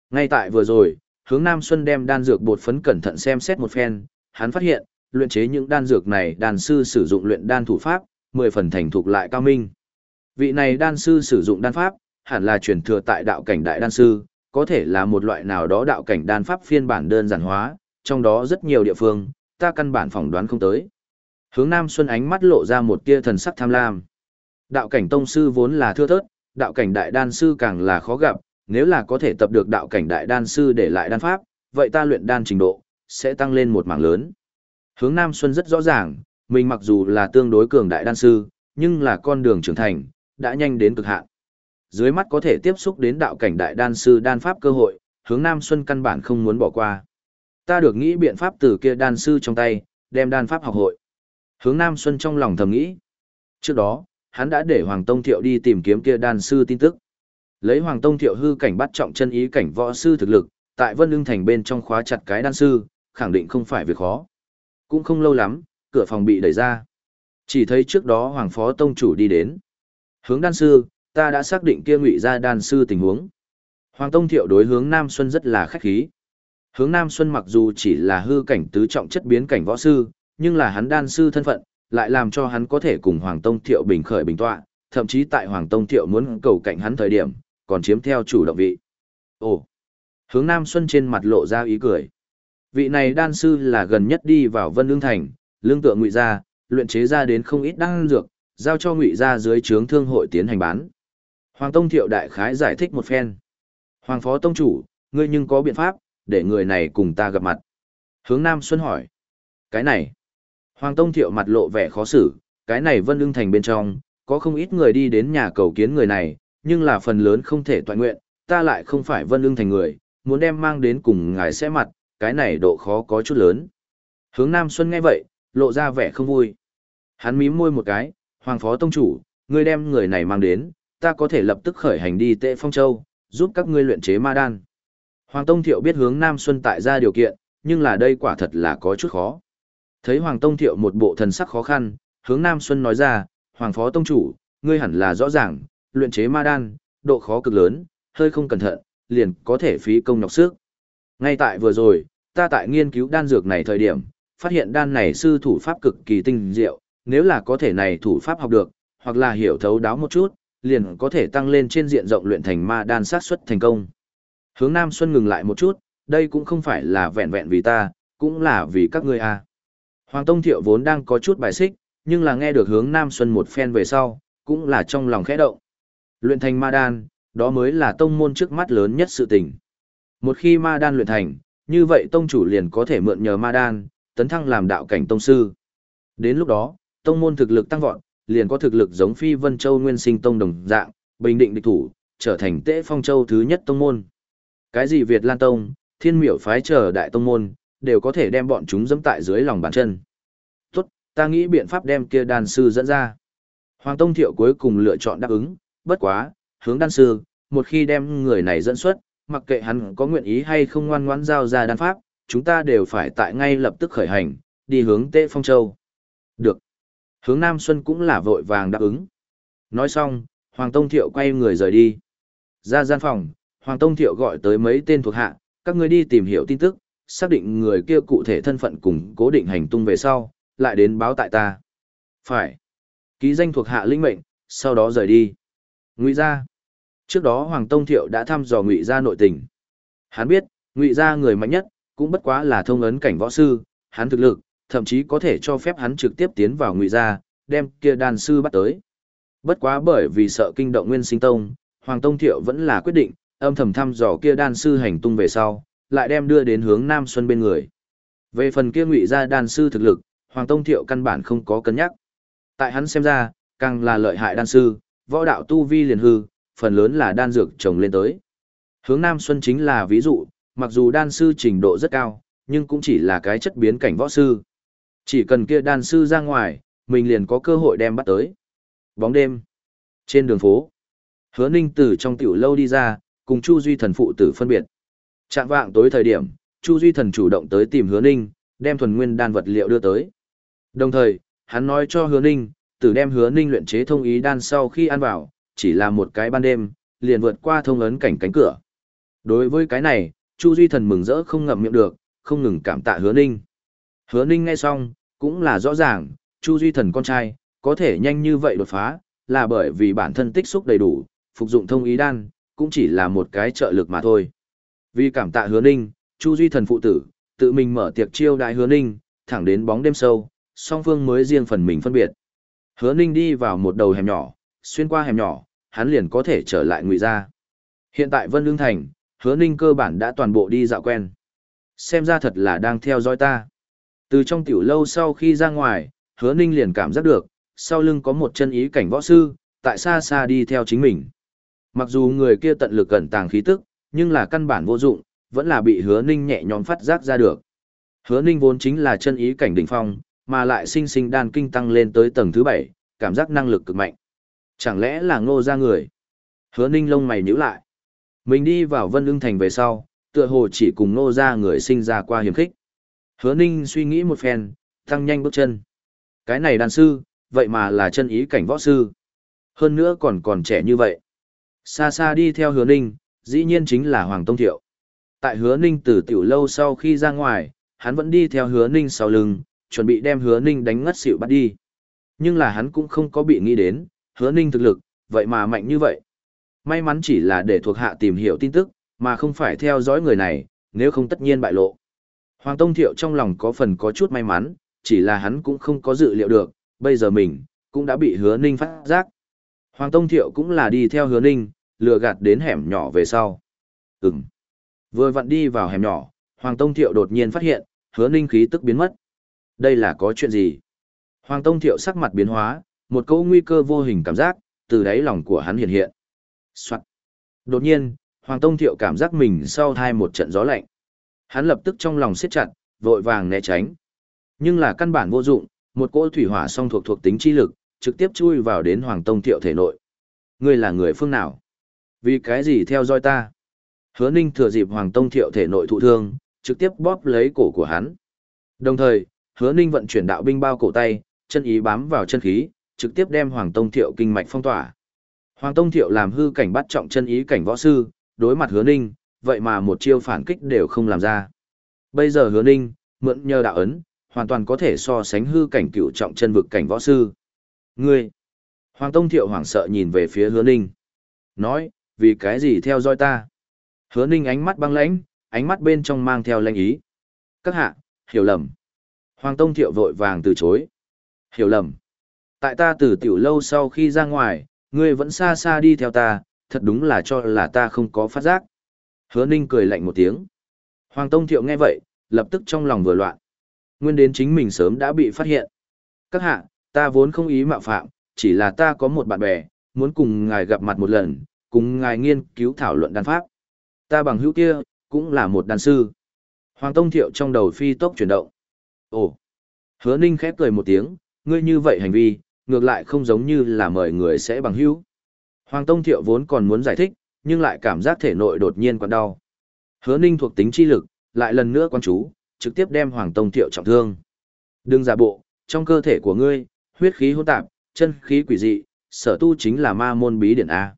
Ngay tại vừa rồi, hướng Nam Xuân đem đan dược bột phấn cẩn thận xem xét một phen, hắn phát hiện, luyện chế những đan dược này đan sư sử dụng luyện đan thủ pháp, mười phần thành thục lại cao minh. Vị này đan sư sử dụng đan pháp, hẳn là truyền thừa tại đạo cảnh đại đan sư, có thể là một loại nào đó đạo cảnh đan pháp phiên bản đơn giản hóa, trong đó rất nhiều địa phương, ta căn bản phỏng đoán không tới. Hướng Nam Xuân ánh mắt lộ ra một tia thần sắc tham lam. Đạo cảnh tông sư vốn là thưa thớt, đạo cảnh đại đan sư càng là khó gặp, nếu là có thể tập được đạo cảnh đại đan sư để lại đan pháp, vậy ta luyện đan trình độ sẽ tăng lên một mảng lớn. Hướng Nam Xuân rất rõ ràng, mình mặc dù là tương đối cường đại đan sư, nhưng là con đường trưởng thành, đã nhanh đến cực hạn. Dưới mắt có thể tiếp xúc đến đạo cảnh đại đan sư đan pháp cơ hội, hướng Nam Xuân căn bản không muốn bỏ qua. Ta được nghĩ biện pháp từ kia đan sư trong tay, đem đan pháp học hội. Hướng Nam Xuân trong lòng thầm nghĩ. Trước đó, hắn đã để Hoàng Tông Thiệu đi tìm kiếm kia đan sư tin tức. Lấy Hoàng Tông Thiệu hư cảnh bắt trọng chân ý cảnh võ sư thực lực, tại Vân lương Thành bên trong khóa chặt cái đan sư, khẳng định không phải việc khó. Cũng không lâu lắm, cửa phòng bị đẩy ra. Chỉ thấy trước đó Hoàng Phó Tông Chủ đi đến. Hướng đan sư, ta đã xác định kia ngụy gia đan sư tình huống. Hoàng Tông Thiệu đối hướng Nam Xuân rất là khách khí. Hướng Nam Xuân mặc dù chỉ là hư cảnh tứ trọng chất biến cảnh võ sư, nhưng là hắn đan sư thân phận, lại làm cho hắn có thể cùng Hoàng Tông Thiệu bình khởi bình tọa, thậm chí tại Hoàng Tông Thiệu muốn cầu cạnh hắn thời điểm, còn chiếm theo chủ động vị. Ồ! Hướng Nam Xuân trên mặt lộ ra ý cười. Vị này đan sư là gần nhất đi vào Vân Lương Thành, lương tựa ngụy gia, luyện chế ra đến không ít đan dược, giao cho ngụy gia dưới trướng thương hội tiến hành bán. Hoàng Tông Thiệu đại khái giải thích một phen. Hoàng Phó Tông Chủ, ngươi nhưng có biện pháp, để người này cùng ta gặp mặt. Hướng Nam Xuân hỏi. Cái này. Hoàng Tông Thiệu mặt lộ vẻ khó xử, cái này Vân Ưng Thành bên trong, có không ít người đi đến nhà cầu kiến người này, nhưng là phần lớn không thể toàn nguyện, ta lại không phải Vân Ưng Thành người, muốn đem mang đến cùng ngài sẽ mặt, cái này độ khó có chút lớn. Hướng Nam Xuân nghe vậy, lộ ra vẻ không vui. Hắn mím môi một cái, Hoàng Phó Tông Chủ, ngươi đem người này mang đến, ta có thể lập tức khởi hành đi tệ phong châu, giúp các ngươi luyện chế ma đan. Hoàng Tông Thiệu biết hướng Nam Xuân tại ra điều kiện, nhưng là đây quả thật là có chút khó. Thấy Hoàng Tông Thiệu một bộ thần sắc khó khăn, hướng Nam Xuân nói ra, Hoàng Phó Tông Chủ, ngươi hẳn là rõ ràng, luyện chế ma đan, độ khó cực lớn, hơi không cẩn thận, liền có thể phí công nhọc sức. Ngay tại vừa rồi, ta tại nghiên cứu đan dược này thời điểm, phát hiện đan này sư thủ pháp cực kỳ tinh diệu, nếu là có thể này thủ pháp học được, hoặc là hiểu thấu đáo một chút, liền có thể tăng lên trên diện rộng luyện thành ma đan sát xuất thành công. Hướng Nam Xuân ngừng lại một chút, đây cũng không phải là vẹn vẹn vì ta, cũng là vì các ngươi à. Hoàng Tông Thiệu vốn đang có chút bài xích, nhưng là nghe được hướng Nam Xuân một phen về sau, cũng là trong lòng khẽ động. Luyện thành ma đan, đó mới là tông môn trước mắt lớn nhất sự tình. Một khi ma đan luyện thành, như vậy tông chủ liền có thể mượn nhờ ma đan, tấn thăng làm đạo cảnh tông sư. Đến lúc đó, tông môn thực lực tăng vọt, liền có thực lực giống Phi Vân Châu Nguyên Sinh Tông đồng dạng, bình định địch thủ, trở thành Tế Phong Châu thứ nhất tông môn. Cái gì Việt Lan Tông, Thiên Miểu phái trở đại tông môn, đều có thể đem bọn chúng dẫm tại dưới lòng bàn chân. Tốt, ta nghĩ biện pháp đem kia đan sư dẫn ra. Hoàng Tông Thiệu cuối cùng lựa chọn đáp ứng, bất quá, hướng đan sư, một khi đem người này dẫn xuất, mặc kệ hắn có nguyện ý hay không ngoan ngoãn giao ra đan pháp, chúng ta đều phải tại ngay lập tức khởi hành, đi hướng Tế Phong Châu. Được. Hướng Nam Xuân cũng là vội vàng đáp ứng. Nói xong, Hoàng Tông Thiệu quay người rời đi. Ra gian phòng, Hoàng Tông Thiệu gọi tới mấy tên thuộc hạ, các người đi tìm hiểu tin tức, xác định người kia cụ thể thân phận cùng cố định hành tung về sau, lại đến báo tại ta. Phải. Ký danh thuộc hạ linh mệnh, sau đó rời đi. Ngụy gia. Trước đó Hoàng Tông Thiệu đã thăm dò Ngụy gia nội tình. Hắn biết, Ngụy gia người mạnh nhất, cũng bất quá là thông ấn cảnh võ sư, hắn thực lực, thậm chí có thể cho phép hắn trực tiếp tiến vào Ngụy gia, đem kia đan sư bắt tới. Bất quá bởi vì sợ kinh động Nguyên Sinh Tông, Hoàng Tông Thiệu vẫn là quyết định, âm thầm thăm dò kia đan sư hành tung về sau, lại đem đưa đến hướng Nam Xuân bên người. Về phần kia ngụy gia đan sư thực lực, Hoàng Tông Thiệu căn bản không có cân nhắc. Tại hắn xem ra, càng là lợi hại đan sư, võ đạo tu vi liền hư, phần lớn là đan dược trồng lên tới. Hướng Nam Xuân chính là ví dụ, mặc dù đan sư trình độ rất cao, nhưng cũng chỉ là cái chất biến cảnh võ sư. Chỉ cần kia đan sư ra ngoài, mình liền có cơ hội đem bắt tới. Bóng đêm. Trên đường phố. Hứa Ninh từ trong tiểu lâu đi ra, cùng Chu Duy thần phụ tử phân biệt. Trạng vạng tối thời điểm, Chu Duy thần chủ động tới tìm Hứa Ninh, đem thuần nguyên đan vật liệu đưa tới. Đồng thời, hắn nói cho Hứa Ninh, từ đem Hứa Ninh luyện chế thông ý đan sau khi ăn vào, chỉ là một cái ban đêm, liền vượt qua thông ấn cảnh cánh cửa. Đối với cái này, Chu Duy thần mừng rỡ không ngậm miệng được, không ngừng cảm tạ Hứa Ninh. Hứa Ninh nghe xong, cũng là rõ ràng, Chu Duy thần con trai, có thể nhanh như vậy đột phá, là bởi vì bản thân tích xúc đầy đủ, phục dụng thông ý đan, cũng chỉ là một cái trợ lực mà thôi. Vì cảm tạ hứa ninh, Chu Duy thần phụ tử, tự mình mở tiệc chiêu đại hứa ninh, thẳng đến bóng đêm sâu, song phương mới riêng phần mình phân biệt. Hứa ninh đi vào một đầu hẻm nhỏ, xuyên qua hẻm nhỏ, hắn liền có thể trở lại ngụy ra. Hiện tại Vân Lương Thành, hứa ninh cơ bản đã toàn bộ đi dạo quen. Xem ra thật là đang theo dõi ta. Từ trong tiểu lâu sau khi ra ngoài, hứa ninh liền cảm giác được, sau lưng có một chân ý cảnh võ sư, tại xa xa đi theo chính mình. Mặc dù người kia tận lực cẩn tàng khí tức, nhưng là căn bản vô dụng, vẫn là bị hứa ninh nhẹ nhõm phát giác ra được. Hứa ninh vốn chính là chân ý cảnh đỉnh phong, mà lại sinh sinh đan kinh tăng lên tới tầng thứ bảy, cảm giác năng lực cực mạnh. Chẳng lẽ là ngô ra người? Hứa ninh lông mày nhíu lại. Mình đi vào vân ưng thành về sau, tựa hồ chỉ cùng ngô ra người sinh ra qua hiểm khích. Hứa ninh suy nghĩ một phen, tăng nhanh bước chân. Cái này đàn sư, vậy mà là chân ý cảnh võ sư. Hơn nữa còn còn trẻ như vậy. Xa xa đi theo hứa ninh, dĩ nhiên chính là Hoàng Tông Thiệu. Tại hứa ninh từ tiểu lâu sau khi ra ngoài, hắn vẫn đi theo hứa ninh sau lưng, chuẩn bị đem hứa ninh đánh ngất xỉu bắt đi. Nhưng là hắn cũng không có bị nghĩ đến, hứa ninh thực lực, vậy mà mạnh như vậy. May mắn chỉ là để thuộc hạ tìm hiểu tin tức, mà không phải theo dõi người này, nếu không tất nhiên bại lộ. Hoàng Tông Thiệu trong lòng có phần có chút may mắn, chỉ là hắn cũng không có dự liệu được, bây giờ mình, cũng đã bị hứa ninh phát giác. Hoàng Tông Thiệu cũng là đi theo hứa ninh, lừa gạt đến hẻm nhỏ về sau. Ừm. Vừa vặn đi vào hẻm nhỏ, Hoàng Tông Thiệu đột nhiên phát hiện, hứa ninh khí tức biến mất. Đây là có chuyện gì? Hoàng Tông Thiệu sắc mặt biến hóa, một câu nguy cơ vô hình cảm giác, từ đáy lòng của hắn hiện hiện. Soạn. Đột nhiên, Hoàng Tông Thiệu cảm giác mình sau thai một trận gió lạnh. Hắn lập tức trong lòng siết chặt, vội vàng né tránh. Nhưng là căn bản vô dụng, một cỗ thủy hỏa song thuộc thuộc tính chi lực, trực tiếp chui vào đến Hoàng Tông Thiệu thể nội. Ngươi là người phương nào? Vì cái gì theo dõi ta? Hứa Ninh thừa dịp Hoàng Tông Thiệu thể nội thụ thương, trực tiếp bóp lấy cổ của hắn. Đồng thời, Hứa Ninh vận chuyển đạo binh bao cổ tay, chân ý bám vào chân khí, trực tiếp đem Hoàng Tông Thiệu kinh mạch phong tỏa. Hoàng Tông Thiệu làm hư cảnh bắt trọng chân ý cảnh võ sư, đối mặt Hứa Ninh, vậy mà một chiêu phản kích đều không làm ra. Bây giờ Hứa Ninh, mượn nhờ đạo ấn, hoàn toàn có thể so sánh hư cảnh cựu trọng chân vực cảnh võ sư. Ngươi! Hoàng Tông Thiệu hoảng sợ nhìn về phía Hứa Ninh. Nói, vì cái gì theo dõi ta? Hứa ninh ánh mắt băng lãnh, ánh mắt bên trong mang theo lãnh ý. Các hạ, hiểu lầm. Hoàng Tông Thiệu vội vàng từ chối. Hiểu lầm. Tại ta từ tiểu lâu sau khi ra ngoài, Ngươi vẫn xa xa đi theo ta, thật đúng là cho là ta không có phát giác. Hứa ninh cười lạnh một tiếng. Hoàng Tông Thiệu nghe vậy, lập tức trong lòng vừa loạn. Nguyên đến chính mình sớm đã bị phát hiện. Các hạ, ta vốn không ý mạo phạm, chỉ là ta có một bạn bè, muốn cùng ngài gặp mặt một lần, cùng ngài nghiên cứu thảo luận đan pháp. Ta bằng hữu kia, cũng là một đàn sư. Hoàng Tông Thiệu trong đầu phi tốc chuyển động. Ồ! Hứa Ninh khép cười một tiếng, ngươi như vậy hành vi, ngược lại không giống như là mời người sẽ bằng hữu. Hoàng Tông Thiệu vốn còn muốn giải thích, nhưng lại cảm giác thể nội đột nhiên quặn đau. Hứa Ninh thuộc tính chi lực, lại lần nữa quan chú, trực tiếp đem Hoàng Tông Thiệu trọng thương. Đừng giả bộ, trong cơ thể của ngươi, huyết khí hỗn tạp, chân khí quỷ dị, sở tu chính là ma môn bí điển A.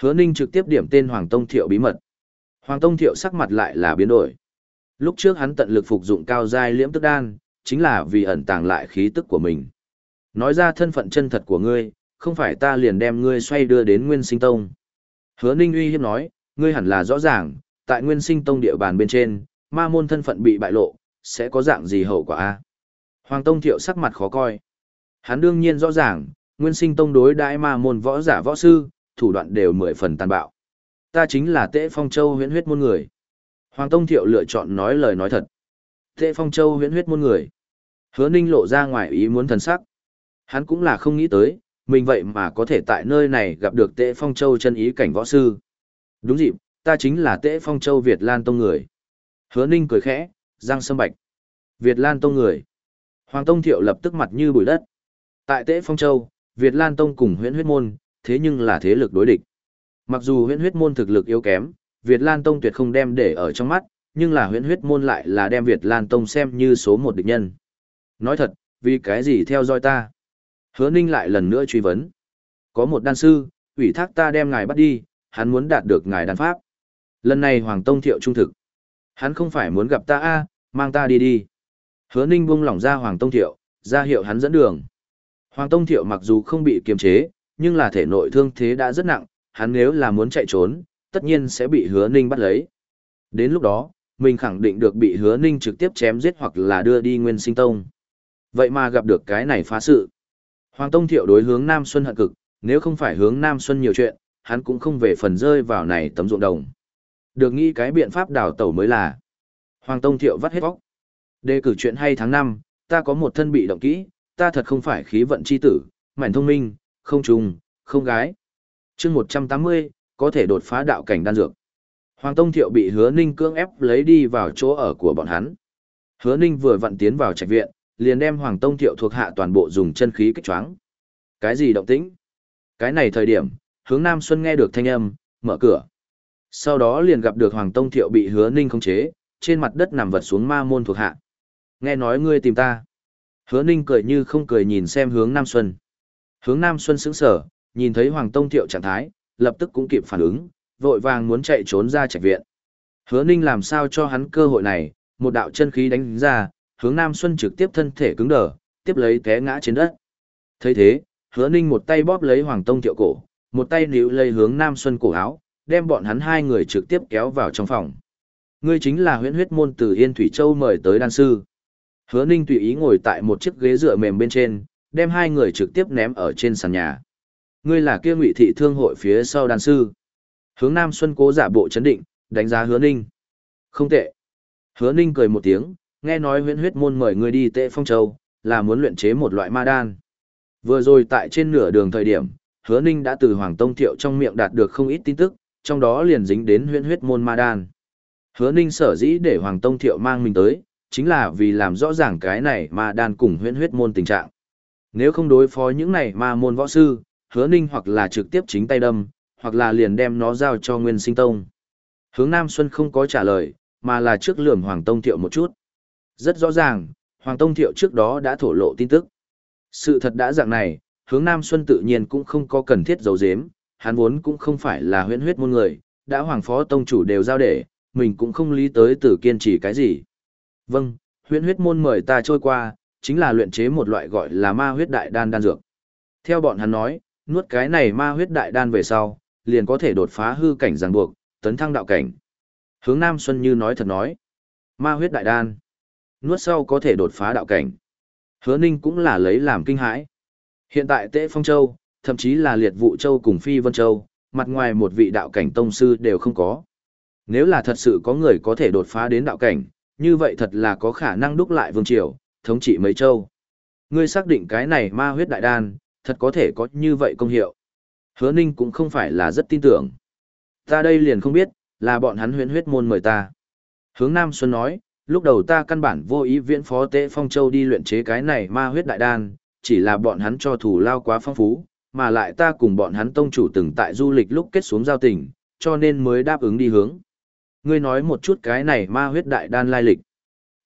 Hứa Ninh trực tiếp điểm tên Hoàng Tông Thiệu bí mật. Hoàng Tông Thiệu sắc mặt lại là biến đổi. Lúc trước hắn tận lực phục dụng cao giai liễm tức đan, chính là vì ẩn tàng lại khí tức của mình. Nói ra thân phận chân thật của ngươi, không phải ta liền đem ngươi xoay đưa đến Nguyên Sinh Tông. Hứa Ninh uy hiếp nói, ngươi hẳn là rõ ràng, tại Nguyên Sinh Tông địa bàn bên trên, ma môn thân phận bị bại lộ, sẽ có dạng gì hậu quả a? Hoàng Tông Thiệu sắc mặt khó coi. Hắn đương nhiên rõ ràng, Nguyên Sinh Tông đối đãi ma môn võ giả võ sư, thủ đoạn đều mười phần tàn bạo. Ta chính là Tế Phong Châu huyễn huyết môn người. Hoàng Tông Thiệu lựa chọn nói lời nói thật. Tế Phong Châu huyễn huyết môn người. Hứa Ninh lộ ra ngoài ý muốn thần sắc. Hắn cũng là không nghĩ tới, mình vậy mà có thể tại nơi này gặp được Tế Phong Châu chân ý cảnh võ sư. Đúng dịp, ta chính là Tế Phong Châu Việt Lan Tông người. Hứa Ninh cười khẽ, răng sâm bạch. Việt Lan Tông người. Hoàng Tông Thiệu lập tức mặt như bụi đất. Tại Tế Phong Châu, Việt Lan Tông cùng huyễn huyết môn, thế nhưng là thế lực đối địch. Mặc dù huyễn huyết môn thực lực yếu kém, Việt Lan Tông tuyệt không đem để ở trong mắt, nhưng là huyễn huyết môn lại là đem Việt Lan Tông xem như số một địch nhân. Nói thật, vì cái gì theo dõi ta? Hứa Ninh lại lần nữa truy vấn. Có một đan sư, ủy thác ta đem ngài bắt đi, hắn muốn đạt được ngài đan pháp. Lần này Hoàng Tông thiệu trung thực. Hắn không phải muốn gặp ta a, mang ta đi đi. Hứa Ninh buông lỏng ra Hoàng Tông thiệu, ra hiệu hắn dẫn đường. Hoàng Tông thiệu mặc dù không bị kiềm chế, nhưng là thể nội thương thế đã rất nặng, hắn nếu là muốn chạy trốn, tất nhiên sẽ bị hứa ninh bắt lấy. Đến lúc đó, mình khẳng định được bị hứa ninh trực tiếp chém giết hoặc là đưa đi nguyên sinh tông. Vậy mà gặp được cái này phá sự. Hoàng Tông Thiệu đối hướng Nam Xuân hận cực, nếu không phải hướng Nam Xuân nhiều chuyện, hắn cũng không về phần rơi vào này tấm ruộng đồng. Được nghĩ cái biện pháp đào tẩu mới là. Hoàng Tông Thiệu vắt hết vóc. Đề cử chuyện hay tháng 5, ta có một thân bị động kỹ, ta thật không phải khí vận chi tử, mảnh thông minh, không trùng, không gái. chương 180, có thể đột phá đạo cảnh đan dược. Hoàng Tông Thiệu bị Hứa Ninh cưỡng ép lấy đi vào chỗ ở của bọn hắn. Hứa Ninh vừa vặn tiến vào trạch viện, liền đem Hoàng Tông Thiệu thuộc hạ toàn bộ dùng chân khí kích choáng. Cái gì động tĩnh? Cái này thời điểm, hướng Nam Xuân nghe được thanh âm, mở cửa. Sau đó liền gặp được Hoàng Tông Thiệu bị Hứa Ninh khống chế, trên mặt đất nằm vật xuống ma môn thuộc hạ. Nghe nói ngươi tìm ta. Hứa Ninh cười như không cười nhìn xem hướng Nam Xuân. Hướng Nam Xuân sững sở, nhìn thấy Hoàng Tông Thiệu trạng thái, lập tức cũng kịp phản ứng, vội vàng muốn chạy trốn ra trạch viện. Hứa Ninh làm sao cho hắn cơ hội này, một đạo chân khí đánh ra, hướng Nam Xuân trực tiếp thân thể cứng đờ, tiếp lấy té ngã trên đất. thấy thế, Hứa Ninh một tay bóp lấy Hoàng Tông Thiệu cổ, một tay níu lấy hướng Nam Xuân cổ áo, đem bọn hắn hai người trực tiếp kéo vào trong phòng. Ngươi chính là huyễn huyết môn từ Yên Thủy Châu mời tới đan sư. Hứa Ninh tùy ý ngồi tại một chiếc ghế dựa mềm bên trên, đem hai người trực tiếp ném ở trên sàn nhà. Ngươi là kia ngụy thị thương hội phía sau đàn sư. Hướng Nam Xuân cố giả bộ chấn định, đánh giá hứa ninh. Không tệ. Hứa ninh cười một tiếng, nghe nói huyễn huyết môn mời ngươi đi tệ phong châu, là muốn luyện chế một loại ma đan. Vừa rồi tại trên nửa đường thời điểm, hứa ninh đã từ Hoàng Tông Thiệu trong miệng đạt được không ít tin tức, trong đó liền dính đến huyễn huyết môn ma đan. Hứa ninh sở dĩ để Hoàng Tông Thiệu mang mình tới, chính là vì làm rõ ràng cái này ma đan cùng huyễn huyết môn tình trạng. Nếu không đối phó những này ma môn võ sư, hứa ninh hoặc là trực tiếp chính tay đâm, hoặc là liền đem nó giao cho Nguyên Sinh Tông. Hướng Nam Xuân không có trả lời, mà là trước lườm Hoàng Tông Thiệu một chút. Rất rõ ràng, Hoàng Tông Thiệu trước đó đã thổ lộ tin tức. Sự thật đã dạng này, hướng Nam Xuân tự nhiên cũng không có cần thiết giấu giếm, hắn vốn cũng không phải là huyễn huyết môn người, đã Hoàng Phó Tông Chủ đều giao để, mình cũng không lý tới từ kiên trì cái gì. Vâng, huyễn huyết môn mời ta trôi qua, chính là luyện chế một loại gọi là ma huyết đại đan đan dược. Theo bọn hắn nói, nuốt cái này ma huyết đại đan về sau, liền có thể đột phá hư cảnh ràng buộc, tấn thăng đạo cảnh. Hướng Nam Xuân Như nói thật nói, ma huyết đại đan, nuốt sau có thể đột phá đạo cảnh. Hứa Ninh cũng là lấy làm kinh hãi. Hiện tại Tế Phong Châu, thậm chí là liệt vụ châu cùng phi vân châu, mặt ngoài một vị đạo cảnh tông sư đều không có. Nếu là thật sự có người có thể đột phá đến đạo cảnh, như vậy thật là có khả năng đúc lại vương triều, thống trị mấy châu. Ngươi xác định cái này ma huyết đại đan, thật có thể có như vậy công hiệu. Hứa Ninh cũng không phải là rất tin tưởng. Ta đây liền không biết, là bọn hắn huyễn huyết môn mời ta. Hướng Nam Xuân nói, lúc đầu ta căn bản vô ý viễn phó tế phong châu đi luyện chế cái này ma huyết đại đan, chỉ là bọn hắn cho thủ lao quá phong phú, mà lại ta cùng bọn hắn tông chủ từng tại du lịch lúc kết xuống giao tình, cho nên mới đáp ứng đi hướng. Ngươi nói một chút cái này ma huyết đại đan lai lịch.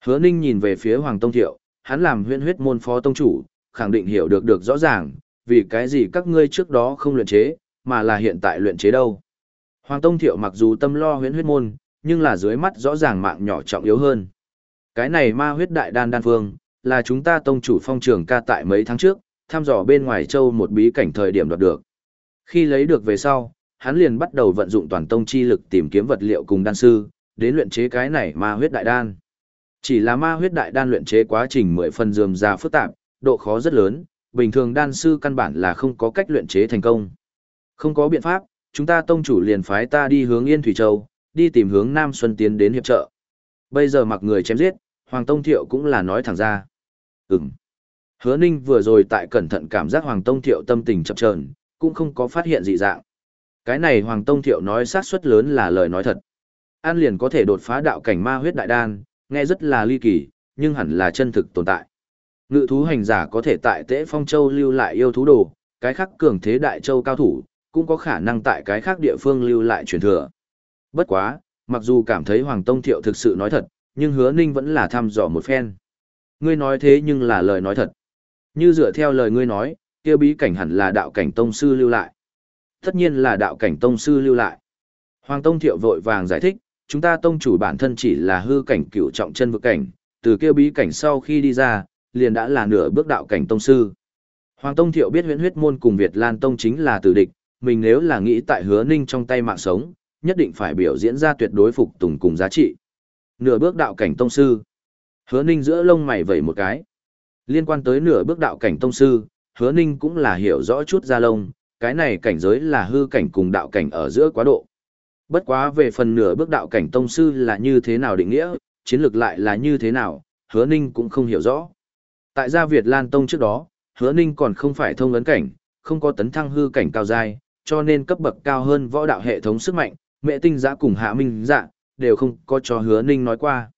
Hứa Ninh nhìn về phía Hoàng Tông Thiệu, hắn làm huyễn huyết môn phó tông chủ, khẳng định hiểu được được rõ ràng, vì cái gì các ngươi trước đó không luyện chế, mà là hiện tại luyện chế đâu. Hoàng Tông Thiệu mặc dù tâm lo huyễn huyết môn, nhưng là dưới mắt rõ ràng mạng nhỏ trọng yếu hơn. Cái này ma huyết đại đan đan phương, là chúng ta tông chủ phong trường ca tại mấy tháng trước, thăm dò bên ngoài châu một bí cảnh thời điểm đoạt được. Khi lấy được về sau, hắn liền bắt đầu vận dụng toàn tông chi lực tìm kiếm vật liệu cùng đan sư, đến luyện chế cái này ma huyết đại đan. Chỉ là ma huyết đại đan luyện chế quá trình mười phần dườm ra phức tạp, độ khó rất lớn, bình thường đan sư căn bản là không có cách luyện chế thành công. Không có biện pháp, chúng ta tông chủ liền phái ta đi hướng Yên Thủy Châu, đi tìm hướng Nam Xuân tiến đến hiệp trợ. Bây giờ mặc người chém giết, Hoàng Tông Thiệu cũng là nói thẳng ra. Ừm. Hứa Ninh vừa rồi tại cẩn thận cảm giác Hoàng Tông Thiệu tâm tình chập chờn, cũng không có phát hiện dị dạng. Cái này Hoàng Tông Thiệu nói sát suất lớn là lời nói thật. An liền có thể đột phá đạo cảnh ma huyết đại đan, nghe rất là ly kỳ, nhưng hẳn là chân thực tồn tại. Ngự thú hành giả có thể tại Tế Phong Châu lưu lại yêu thú đồ, cái khác cường thế đại châu cao thủ, cũng có khả năng tại cái khác địa phương lưu lại truyền thừa. Bất quá, mặc dù cảm thấy Hoàng Tông Thiệu thực sự nói thật, nhưng hứa ninh vẫn là thăm dò một phen. Ngươi nói thế nhưng là lời nói thật. Như dựa theo lời ngươi nói, kia bí cảnh hẳn là đạo cảnh tông sư lưu lại. Tất nhiên là đạo cảnh tông sư lưu lại. Hoàng Tông Thiệu vội vàng giải thích, chúng ta tông chủ bản thân chỉ là hư cảnh cựu trọng chân vực cảnh, từ kia bí cảnh sau khi đi ra, liền đã là nửa bước đạo cảnh tông sư. Hoàng Tông Thiệu biết huyễn huyết môn cùng Việt Lan Tông chính là tử địch, mình nếu là nghĩ tại hứa ninh trong tay mạng sống, nhất định phải biểu diễn ra tuyệt đối phục tùng cùng giá trị. Nửa bước đạo cảnh tông sư. Hứa ninh giữa lông mày vẩy một cái. Liên quan tới nửa bước đạo cảnh tông sư, hứa ninh cũng là hiểu rõ chút ra lông, cái này cảnh giới là hư cảnh cùng đạo cảnh ở giữa quá độ. Bất quá về phần nửa bước đạo cảnh tông sư là như thế nào định nghĩa, chiến lược lại là như thế nào, hứa ninh cũng không hiểu rõ. Tại gia Việt Lan Tông trước đó, hứa ninh còn không phải thông ấn cảnh, không có tấn thăng hư cảnh cao dai, cho nên cấp bậc cao hơn võ đạo hệ thống sức mạnh, mẹ tinh giã cùng hạ minh dạ, đều không có cho hứa ninh nói qua.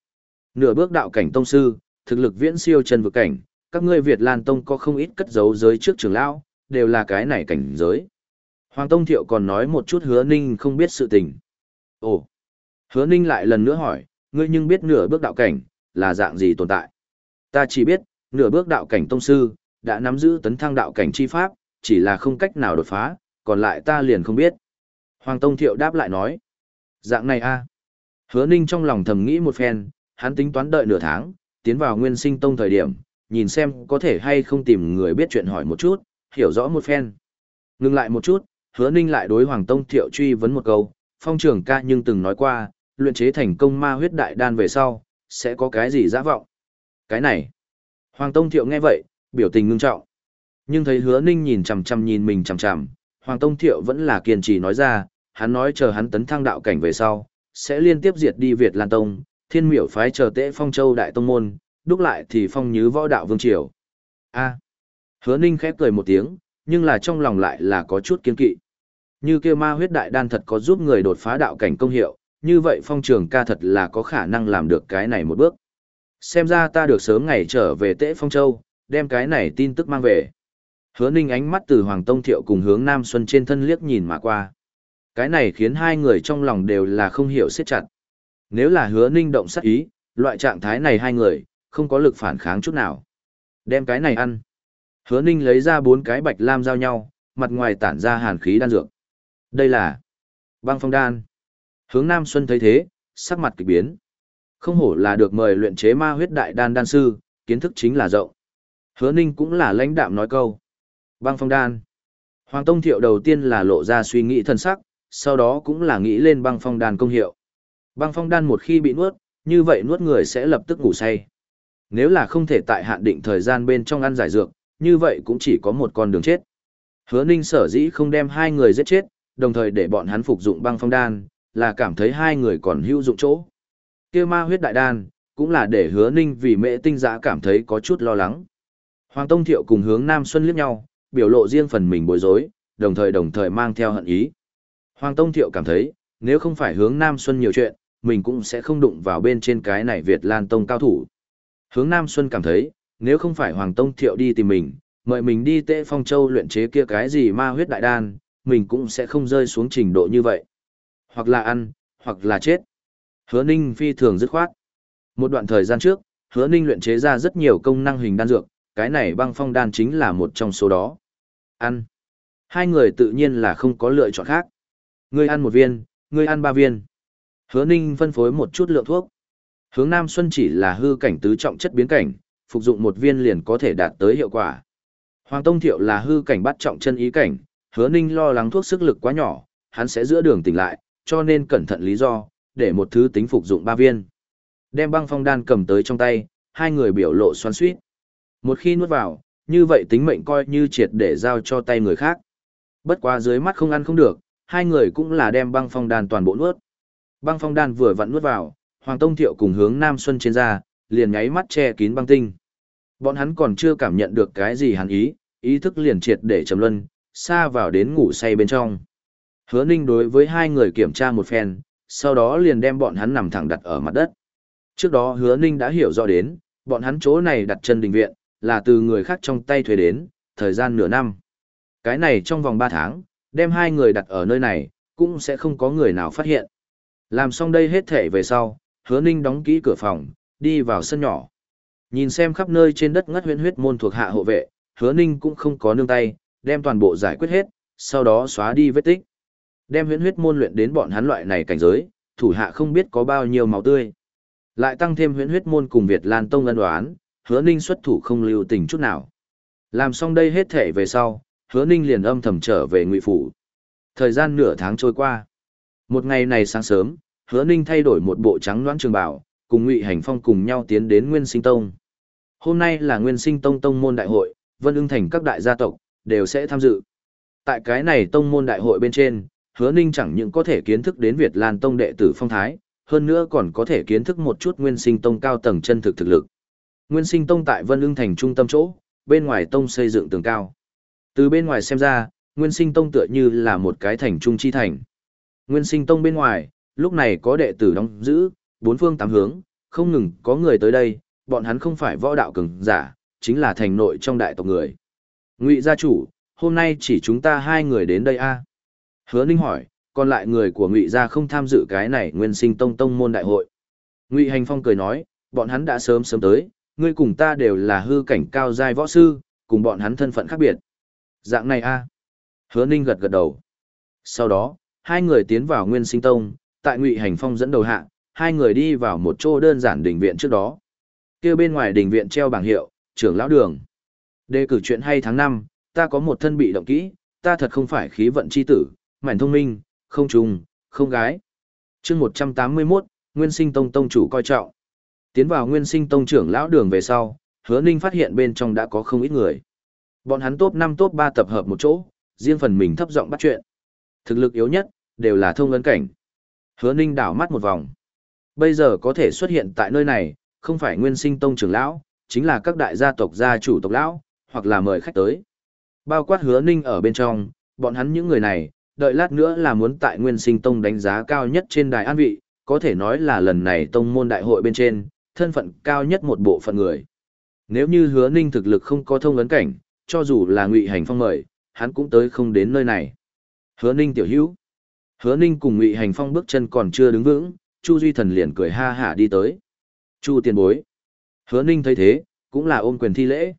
Nửa bước đạo cảnh tông sư, thực lực viễn siêu chân vực cảnh, các ngươi Việt Lan Tông có không ít cất giấu giới trước trường lão, đều là cái này cảnh giới. Hoàng Tông Thiệu còn nói một chút hứa ninh không biết sự tình. Ồ! Hứa ninh lại lần nữa hỏi, ngươi nhưng biết nửa bước đạo cảnh, là dạng gì tồn tại? Ta chỉ biết, nửa bước đạo cảnh tông sư, đã nắm giữ tấn thăng đạo cảnh chi pháp, chỉ là không cách nào đột phá, còn lại ta liền không biết. Hoàng Tông Thiệu đáp lại nói. Dạng này a Hứa Ninh trong lòng thầm nghĩ một phen, hắn tính toán đợi nửa tháng, tiến vào nguyên sinh tông thời điểm, nhìn xem có thể hay không tìm người biết chuyện hỏi một chút, hiểu rõ một phen. Ngừng lại một chút, hứa Ninh lại đối Hoàng Tông Thiệu truy vấn một câu, phong trưởng ca nhưng từng nói qua, luyện chế thành công ma huyết đại đan về sau, sẽ có cái gì giã vọng. Cái này. Hoàng Tông Thiệu nghe vậy, biểu tình ngưng trọng. Nhưng thấy hứa Ninh nhìn chằm chằm nhìn mình chằm chằm, Hoàng Tông Thiệu vẫn là kiên trì nói ra, hắn nói chờ hắn tấn thăng đạo cảnh về sau, sẽ liên tiếp diệt đi Việt Lan Tông, thiên miểu phái chờ tễ phong châu đại tông môn, đúc lại thì phong nhứ võ đạo vương triều. A. Hứa Ninh khép cười một tiếng, nhưng là trong lòng lại là có chút kiên kỵ. Như kia ma huyết đại đan thật có giúp người đột phá đạo cảnh công hiệu, như vậy phong trường ca thật là có khả năng làm được cái này một bước. Xem ra ta được sớm ngày trở về tễ phong châu, đem cái này tin tức mang về. Hứa ninh ánh mắt từ Hoàng Tông Thiệu cùng hướng Nam Xuân trên thân liếc nhìn mà qua. Cái này khiến hai người trong lòng đều là không hiểu siết chặt. Nếu là hứa ninh động sát ý, loại trạng thái này hai người, không có lực phản kháng chút nào. Đem cái này ăn. Hứa ninh lấy ra bốn cái bạch lam giao nhau, mặt ngoài tản ra hàn khí đan dược. Đây là băng phong đan. Hướng Nam Xuân thấy thế, sắc mặt kịch biến. Không hổ là được mời luyện chế ma huyết đại đan đan sư, kiến thức chính là rộng. Hứa ninh cũng là lãnh đạm nói câu. Băng phong đan. Hoàng Tông Thiệu đầu tiên là lộ ra suy nghĩ thần sắc, sau đó cũng là nghĩ lên băng phong đan công hiệu. Băng phong đan một khi bị nuốt, như vậy nuốt người sẽ lập tức ngủ say. Nếu là không thể tại hạn định thời gian bên trong ăn giải dược, như vậy cũng chỉ có một con đường chết. Hứa Ninh sở dĩ không đem hai người giết chết, đồng thời để bọn hắn phục dụng băng phong đan, là cảm thấy hai người còn hữu dụng chỗ. Kia ma huyết đại đan, cũng là để hứa ninh vì mẹ tinh giã cảm thấy có chút lo lắng. Hoàng Tông Thiệu cùng hướng Nam Xuân liếc nhau, biểu lộ riêng phần mình bối rối, đồng thời đồng thời mang theo hận ý. Hoàng Tông Thiệu cảm thấy, nếu không phải hướng Nam Xuân nhiều chuyện, mình cũng sẽ không đụng vào bên trên cái này Việt Lan Tông cao thủ. Hướng Nam Xuân cảm thấy, nếu không phải Hoàng Tông Thiệu đi tìm mình, mời mình đi tệ phong châu luyện chế kia cái gì ma huyết đại đan, mình cũng sẽ không rơi xuống trình độ như vậy. Hoặc là ăn, hoặc là chết. Hứa Ninh phi thường dứt khoát. Một đoạn thời gian trước, Hứa Ninh luyện chế ra rất nhiều công năng hình đan dược, cái này băng phong đan chính là một trong số đó. Ăn. Hai người tự nhiên là không có lựa chọn khác. Ngươi ăn một viên, ngươi ăn ba viên. Hứa Ninh phân phối một chút lượng thuốc. Hướng Nam Xuân chỉ là hư cảnh tứ trọng chất biến cảnh, phục dụng một viên liền có thể đạt tới hiệu quả. Hoàng Tông Thiệu là hư cảnh bắt trọng chân ý cảnh, Hứa Ninh lo lắng thuốc sức lực quá nhỏ, hắn sẽ giữa đường tỉnh lại, cho nên cẩn thận lý do, để một thứ tính phục dụng ba viên. Đem băng phong đan cầm tới trong tay, hai người biểu lộ xoắn suýt. Một khi nuốt vào, như vậy tính mệnh coi như triệt để giao cho tay người khác. Bất quá dưới mắt không ăn không được, hai người cũng là đem băng phong đan toàn bộ nuốt. Băng phong đan vừa vặn nuốt vào, Hoàng Tông Thiệu cùng hướng Nam Xuân trên ra, liền nháy mắt che kín băng tinh. Bọn hắn còn chưa cảm nhận được cái gì hắn ý, ý thức liền triệt để trầm luân, xa vào đến ngủ say bên trong. Hứa Ninh đối với hai người kiểm tra một phen, sau đó liền đem bọn hắn nằm thẳng đặt ở mặt đất. Trước đó Hứa Ninh đã hiểu rõ đến, bọn hắn chỗ này đặt chân đình viện, là từ người khác trong tay thuê đến, thời gian nửa năm. Cái này trong vòng 3 tháng, đem hai người đặt ở nơi này, cũng sẽ không có người nào phát hiện. Làm xong đây hết thể về sau, hứa ninh đóng kỹ cửa phòng, đi vào sân nhỏ. Nhìn xem khắp nơi trên đất ngất huyễn huyết môn thuộc hạ hộ vệ, hứa ninh cũng không có nương tay, đem toàn bộ giải quyết hết, sau đó xóa đi vết tích. Đem huyễn huyết môn luyện đến bọn hắn loại này cảnh giới, thủ hạ không biết có bao nhiêu máu tươi. Lại tăng thêm huyễn huyết môn cùng Việt Lan Tông ân đoán, hứa ninh xuất thủ không lưu tình chút nào. Làm xong đây hết thể về sau, hứa ninh liền âm thầm trở về ngụy phủ. Thời gian nửa tháng trôi qua. Một ngày này sáng sớm, hứa ninh thay đổi một bộ trắng loãng trường bảo, cùng ngụy hành phong cùng nhau tiến đến Nguyên Sinh Tông. Hôm nay là Nguyên Sinh Tông Tông môn đại hội, vân ưng thành các đại gia tộc, đều sẽ tham dự. Tại cái này Tông môn đại hội bên trên, hứa ninh chẳng những có thể kiến thức đến Việt Lan Tông đệ tử phong thái, hơn nữa còn có thể kiến thức một chút Nguyên Sinh Tông cao tầng chân thực thực lực. Nguyên Sinh Tông tại Vân Ưng thành trung tâm chỗ, bên ngoài tông xây dựng tường cao. Từ bên ngoài xem ra, Nguyên Sinh Tông tựa như là một cái thành trung chi thành. Nguyên Sinh Tông bên ngoài, lúc này có đệ tử đóng giữ, bốn phương tám hướng, không ngừng có người tới đây, bọn hắn không phải võ đạo cường giả, chính là thành nội trong đại tộc người. Ngụy gia chủ, hôm nay chỉ chúng ta hai người đến đây a. Hứa Ninh hỏi, còn lại người của Ngụy gia không tham dự cái này Nguyên Sinh Tông tông môn đại hội. Ngụy Hành Phong cười nói, bọn hắn đã sớm sớm tới, ngươi cùng ta đều là hư cảnh cao giai võ sư, cùng bọn hắn thân phận khác biệt. Dạng này a Hứa Ninh gật gật đầu. Sau đó, hai người tiến vào Nguyên Sinh Tông, tại Ngụy Hành Phong dẫn đầu hạ, hai người đi vào một chỗ đơn giản đình viện trước đó. Kia bên ngoài đình viện treo bảng hiệu, trưởng lão đường. Đề cử chuyện hay tháng năm ta có một thân bị động kỹ, ta thật không phải khí vận chi tử, mảnh thông minh, không trùng, không gái. chương 181, Nguyên Sinh Tông Tông chủ coi trọng. Tiến vào Nguyên Sinh Tông trưởng lão đường về sau, Hứa Ninh phát hiện bên trong đã có không ít người. Bọn hắn top 5 top 3 tập hợp một chỗ, riêng phần mình thấp giọng bắt chuyện. Thực lực yếu nhất, đều là thông ấn cảnh. Hứa Ninh đảo mắt một vòng. Bây giờ có thể xuất hiện tại nơi này, không phải nguyên sinh tông trưởng lão, chính là các đại gia tộc gia chủ tộc lão, hoặc là mời khách tới. Bao quát hứa Ninh ở bên trong, bọn hắn những người này, đợi lát nữa là muốn tại nguyên sinh tông đánh giá cao nhất trên đài an vị, có thể nói là lần này tông môn đại hội bên trên, thân phận cao nhất một bộ phận người. Nếu như hứa Ninh thực lực không có thông ấn cảnh, cho dù là ngụy hành phong mời, hắn cũng tới không đến nơi này. Hứa Ninh tiểu hữu. Hứa Ninh cùng Ngụy Hành Phong bước chân còn chưa đứng vững, Chu Duy Thần liền cười ha hả đi tới. Chu tiền bối. Hứa Ninh thấy thế, cũng là ôm quyền thi lễ.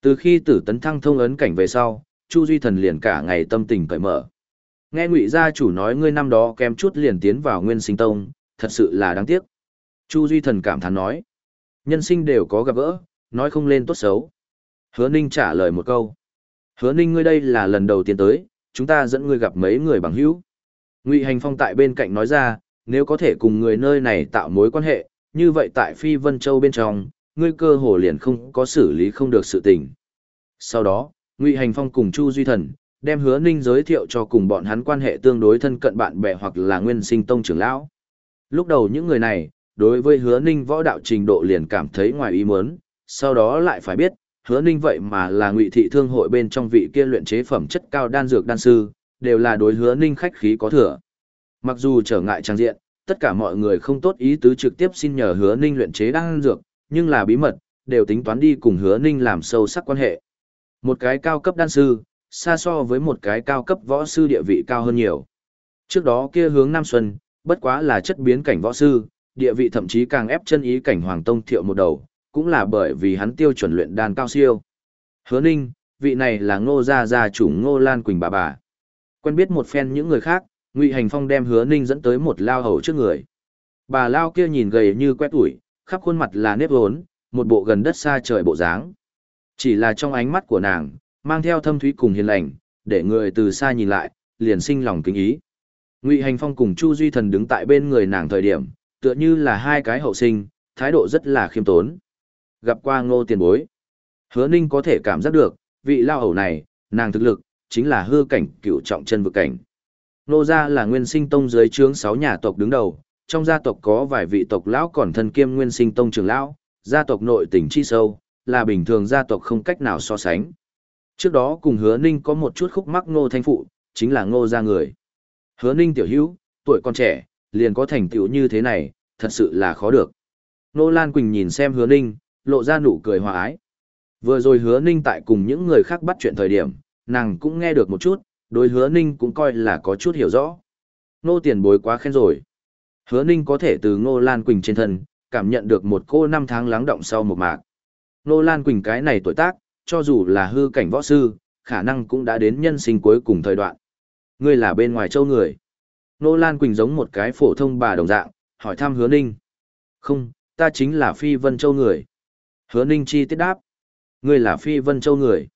Từ khi tử tấn thăng thông ấn cảnh về sau, Chu Duy Thần liền cả ngày tâm tình cởi mở. Nghe Ngụy gia chủ nói ngươi năm đó kém chút liền tiến vào Nguyên Sinh Tông, thật sự là đáng tiếc. Chu Duy Thần cảm thán nói. Nhân sinh đều có gặp gỡ, nói không lên tốt xấu. Hứa Ninh trả lời một câu. Hứa Ninh ngươi đây là lần đầu tiên tới, chúng ta dẫn ngươi gặp mấy người bằng hữu. Ngụy Hành Phong tại bên cạnh nói ra, nếu có thể cùng người nơi này tạo mối quan hệ, như vậy tại Phi Vân Châu bên trong, ngươi cơ hồ liền không có xử lý không được sự tình. Sau đó, Ngụy Hành Phong cùng Chu Duy Thần Đem hứa ninh giới thiệu cho cùng bọn hắn quan hệ tương đối thân cận bạn bè hoặc là nguyên sinh tông trưởng lão. Lúc đầu những người này, đối với hứa ninh võ đạo trình độ liền cảm thấy ngoài ý muốn, sau đó lại phải biết, hứa ninh vậy mà là ngụy thị thương hội bên trong vị kia luyện chế phẩm chất cao đan dược đan sư, đều là đối hứa ninh khách khí có thừa. Mặc dù trở ngại trang diện, tất cả mọi người không tốt ý tứ trực tiếp xin nhờ hứa ninh luyện chế đan dược, nhưng là bí mật, đều tính toán đi cùng hứa ninh làm sâu sắc quan hệ. Một cái cao cấp đan sư, xa so với một cái cao cấp võ sư địa vị cao hơn nhiều. Trước đó kia hướng Nam Xuân, bất quá là chất biến cảnh võ sư, địa vị thậm chí càng ép chân ý cảnh Hoàng Tông thiệu một đầu, cũng là bởi vì hắn tiêu chuẩn luyện đan cao siêu. Hứa Ninh, vị này là Ngô gia gia chủ Ngô Lan Quỳnh bà bà. Quen biết một phen những người khác, Ngụy Hành Phong đem Hứa Ninh dẫn tới một lao hầu trước người. Bà lao kia nhìn gầy như quét tuổi, khắp khuôn mặt là nếp hốn, một bộ gần đất xa trời bộ dáng. Chỉ là trong ánh mắt của nàng, mang theo thâm thúy cùng hiền lành, để người từ xa nhìn lại, liền sinh lòng kính ý. Ngụy Hành Phong cùng Chu Duy Thần đứng tại bên người nàng thời điểm, tựa như là hai cái hậu sinh, thái độ rất là khiêm tốn. Gặp qua ngô tiền bối. Hứa Ninh có thể cảm giác được, vị lao hầu này, nàng thực lực, chính là hư cảnh cựu trọng chân vực cảnh. Nô gia là nguyên sinh tông dưới trướng sáu nhà tộc đứng đầu, trong gia tộc có vài vị tộc lão còn thân kiêm nguyên sinh tông trưởng lão, gia tộc nội tình chi sâu, là bình thường gia tộc không cách nào so sánh. Trước đó cùng hứa ninh có một chút khúc mắc ngô thanh phụ, chính là ngô gia người. Hứa ninh tiểu hữu, tuổi còn trẻ, liền có thành tựu như thế này, thật sự là khó được. Nô Lan Quỳnh nhìn xem hứa ninh, lộ ra nụ cười hòa ái. Vừa rồi hứa ninh tại cùng những người khác bắt chuyện thời điểm, nàng cũng nghe được một chút, đối hứa ninh cũng coi là có chút hiểu rõ. Nô tiền bối quá khen rồi. Hứa ninh có thể từ Ngô Lan Quỳnh trên thân, cảm nhận được một cô năm tháng lắng động sau một mạc. Ngô Lan Quỳnh cái này tuổi tác, cho dù là hư cảnh võ sư, khả năng cũng đã đến nhân sinh cuối cùng thời đoạn. Ngươi là bên ngoài châu người. Ngô Lan Quỳnh giống một cái phổ thông bà đồng dạng, hỏi thăm hứa ninh. Không, ta chính là Phi Vân Châu người. Hứa ninh chi tiết đáp. Ngươi là Phi Vân Châu người.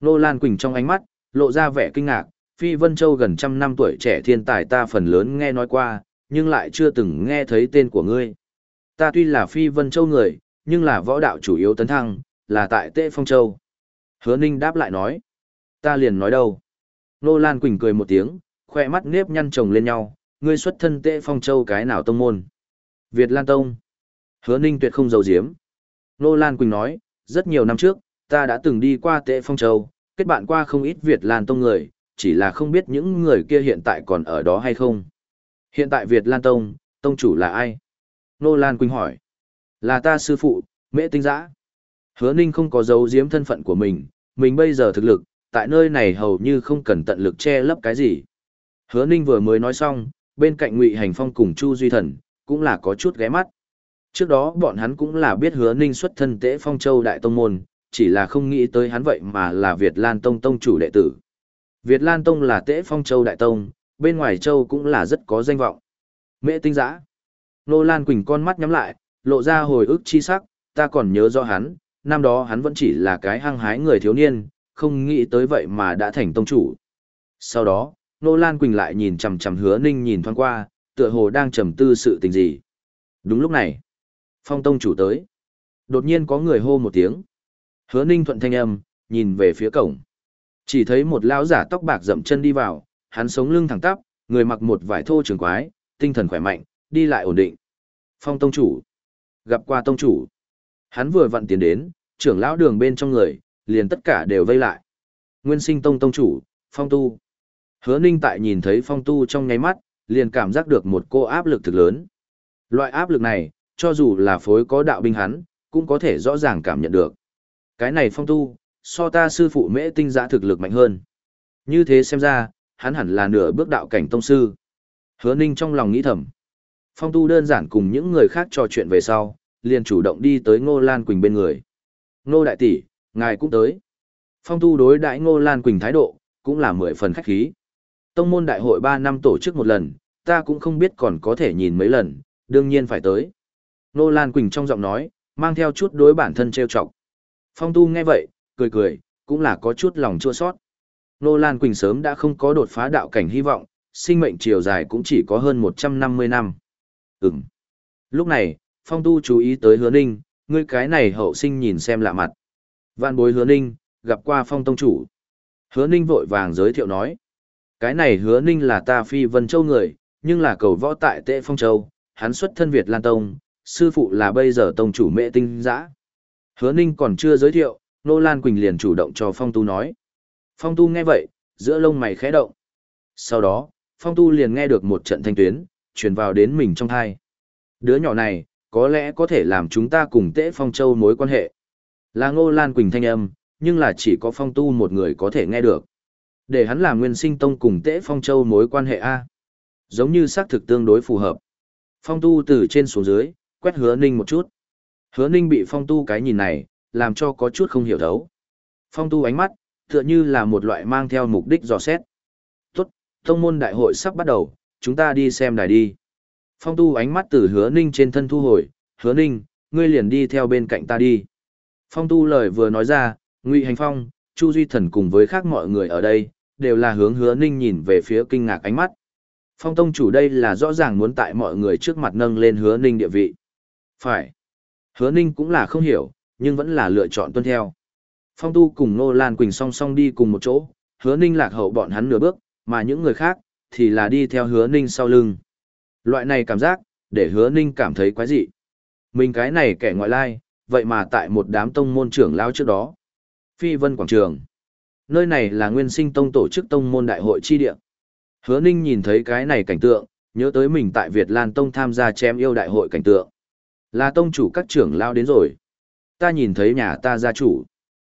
Nô Lan Quỳnh trong ánh mắt, lộ ra vẻ kinh ngạc. Phi Vân Châu gần trăm năm tuổi trẻ thiên tài ta phần lớn nghe nói qua, nhưng lại chưa từng nghe thấy tên của ngươi. Ta tuy là phi vân châu người, nhưng là võ đạo chủ yếu tấn thăng, là tại Tệ Phong Châu. Hứa Ninh đáp lại nói. Ta liền nói đâu. Nô Lan Quỳnh cười một tiếng, khoe mắt nếp nhăn chồng lên nhau, ngươi xuất thân Tệ Phong Châu cái nào tông môn. Việt Lan Tông. Hứa Ninh tuyệt không giấu giếm. Nô Lan Quỳnh nói, rất nhiều năm trước, ta đã từng đi qua Tệ Phong Châu, kết bạn qua không ít Việt Lan Tông người, chỉ là không biết những người kia hiện tại còn ở đó hay không. Hiện tại Việt Lan Tông, tông chủ là ai? Nô Lan Quỳnh hỏi. Là ta sư phụ, mễ tinh giã. Hứa Ninh không có dấu giếm thân phận của mình, mình bây giờ thực lực, tại nơi này hầu như không cần tận lực che lấp cái gì. Hứa Ninh vừa mới nói xong, bên cạnh Ngụy Hành Phong cùng Chu Duy Thần, cũng là có chút ghé mắt. Trước đó bọn hắn cũng là biết Hứa Ninh xuất thân Tế Phong Châu Đại Tông Môn, chỉ là không nghĩ tới hắn vậy mà là Việt Lan Tông Tông chủ đệ tử. Việt Lan Tông là Tế Phong Châu Đại Tông, bên ngoài châu cũng là rất có danh vọng. Mễ tinh giã. Nô Lan Quỳnh con mắt nhắm lại, lộ ra hồi ức chi sắc, ta còn nhớ rõ hắn, năm đó hắn vẫn chỉ là cái hăng hái người thiếu niên, không nghĩ tới vậy mà đã thành tông chủ. Sau đó, Nô Lan Quỳnh lại nhìn chằm chằm hứa ninh nhìn thoáng qua, tựa hồ đang trầm tư sự tình gì. Đúng lúc này, phong tông chủ tới. Đột nhiên có người hô một tiếng. Hứa ninh thuận thanh âm, nhìn về phía cổng. Chỉ thấy một lão giả tóc bạc dậm chân đi vào, hắn sống lưng thẳng tắp, người mặc một vải thô trường quái, tinh thần khỏe mạnh, đi lại ổn định. Phong tông chủ. Gặp qua tông chủ. Hắn vừa vặn tiến đến, trưởng lão đường bên trong người, liền tất cả đều vây lại. Nguyên sinh tông tông chủ, phong tu. Hứa ninh tại nhìn thấy phong tu trong nháy mắt, liền cảm giác được một cô áp lực thực lớn. Loại áp lực này, cho dù là phối có đạo binh hắn, cũng có thể rõ ràng cảm nhận được. Cái này phong tu, so ta sư phụ mễ tinh giã thực lực mạnh hơn. Như thế xem ra, hắn hẳn là nửa bước đạo cảnh tông sư. Hứa Ninh trong lòng nghĩ thầm. Phong tu đơn giản cùng những người khác trò chuyện về sau, liền chủ động đi tới Ngô Lan Quỳnh bên người. Ngô đại tỷ, ngài cũng tới. Phong tu đối đại Ngô Lan Quỳnh thái độ, cũng là mười phần khách khí. Tông môn đại hội 3 năm tổ chức một lần, ta cũng không biết còn có thể nhìn mấy lần, đương nhiên phải tới. Nô Lan Quỳnh trong giọng nói, mang theo chút đối bản thân trêu chọc. Phong tu nghe vậy, cười cười, cũng là có chút lòng chua sót. Nô Lan Quỳnh sớm đã không có đột phá đạo cảnh hy vọng, sinh mệnh chiều dài cũng chỉ có hơn 150 năm. Ừm. Lúc này, Phong Tu chú ý tới hứa ninh, ngươi cái này hậu sinh nhìn xem lạ mặt. Vạn bối hứa ninh, gặp qua Phong Tông Chủ. Hứa Ninh vội vàng giới thiệu nói. Cái này hứa Ninh là ta phi vân châu người, nhưng là cầu võ tại tệ phong châu, hắn xuất thân Việt Lan Tông, sư phụ là bây giờ tông chủ mẹ tinh giã. Hứa Ninh còn chưa giới thiệu, Nô Lan Quỳnh liền chủ động cho Phong Tu nói. Phong Tu nghe vậy, giữa lông mày khẽ động. Sau đó, Phong Tu liền nghe được một trận thanh tuyến, truyền vào đến mình trong thai. Đứa nhỏ này, có lẽ có thể làm chúng ta cùng tễ Phong Châu mối quan hệ. Là Ngô Lan Quỳnh thanh âm, nhưng là chỉ có Phong Tu một người có thể nghe được. Để hắn làm nguyên sinh tông cùng tễ Phong Châu mối quan hệ A. Giống như xác thực tương đối phù hợp. Phong Tu từ trên xuống dưới, quét hứa ninh một chút. Hứa ninh bị Phong Tu cái nhìn này, làm cho có chút không hiểu thấu. Phong Tu ánh mắt, tựa như là một loại mang theo mục đích dò xét. Tốt, thông môn đại hội sắp bắt đầu, chúng ta đi xem đài đi. Phong tu ánh mắt từ hứa ninh trên thân thu hồi, hứa ninh, ngươi liền đi theo bên cạnh ta đi. Phong tu lời vừa nói ra, Ngụy Hành Phong, Chu Duy Thần cùng với khác mọi người ở đây, đều là hướng hứa ninh nhìn về phía kinh ngạc ánh mắt. Phong tông chủ đây là rõ ràng muốn tại mọi người trước mặt nâng lên hứa ninh địa vị. Phải. Hứa ninh cũng là không hiểu, nhưng vẫn là lựa chọn tuân theo. Phong tu cùng Nô Lan Quỳnh song song đi cùng một chỗ, hứa ninh lạc hậu bọn hắn nửa bước, mà những người khác, thì là đi theo hứa ninh sau lưng. Loại này cảm giác, để hứa ninh cảm thấy quái dị. Mình cái này kẻ ngoại lai, vậy mà tại một đám tông môn trưởng lao trước đó. Phi Vân Quảng Trường. Nơi này là nguyên sinh tông tổ chức tông môn đại hội chi địa. Hứa ninh nhìn thấy cái này cảnh tượng, nhớ tới mình tại Việt Lan Tông tham gia chém yêu đại hội cảnh tượng. Là tông chủ các trưởng lao đến rồi. Ta nhìn thấy nhà ta gia chủ.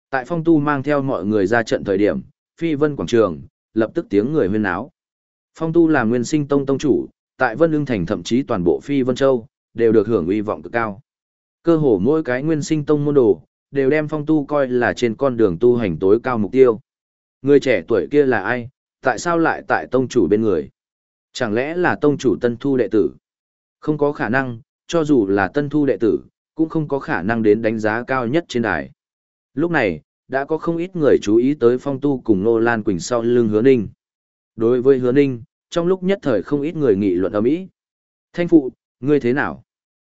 Tại phong tu mang theo mọi người ra trận thời điểm, Phi Vân Quảng Trường, lập tức tiếng người huyên náo. Phong tu là nguyên sinh tông tông chủ, tại Vân lương Thành thậm chí toàn bộ Phi Vân Châu, đều được hưởng uy vọng cực cao. Cơ hồ mỗi cái nguyên sinh tông môn đồ, đều đem phong tu coi là trên con đường tu hành tối cao mục tiêu. Người trẻ tuổi kia là ai, tại sao lại tại tông chủ bên người? Chẳng lẽ là tông chủ tân thu đệ tử? Không có khả năng, cho dù là tân thu đệ tử, cũng không có khả năng đến đánh giá cao nhất trên đài. Lúc này, đã có không ít người chú ý tới phong tu cùng Nô Lan Quỳnh sau lưng hứa ninh. Đối với hứa ninh, trong lúc nhất thời không ít người nghị luận ở mỹ thanh phụ ngươi thế nào?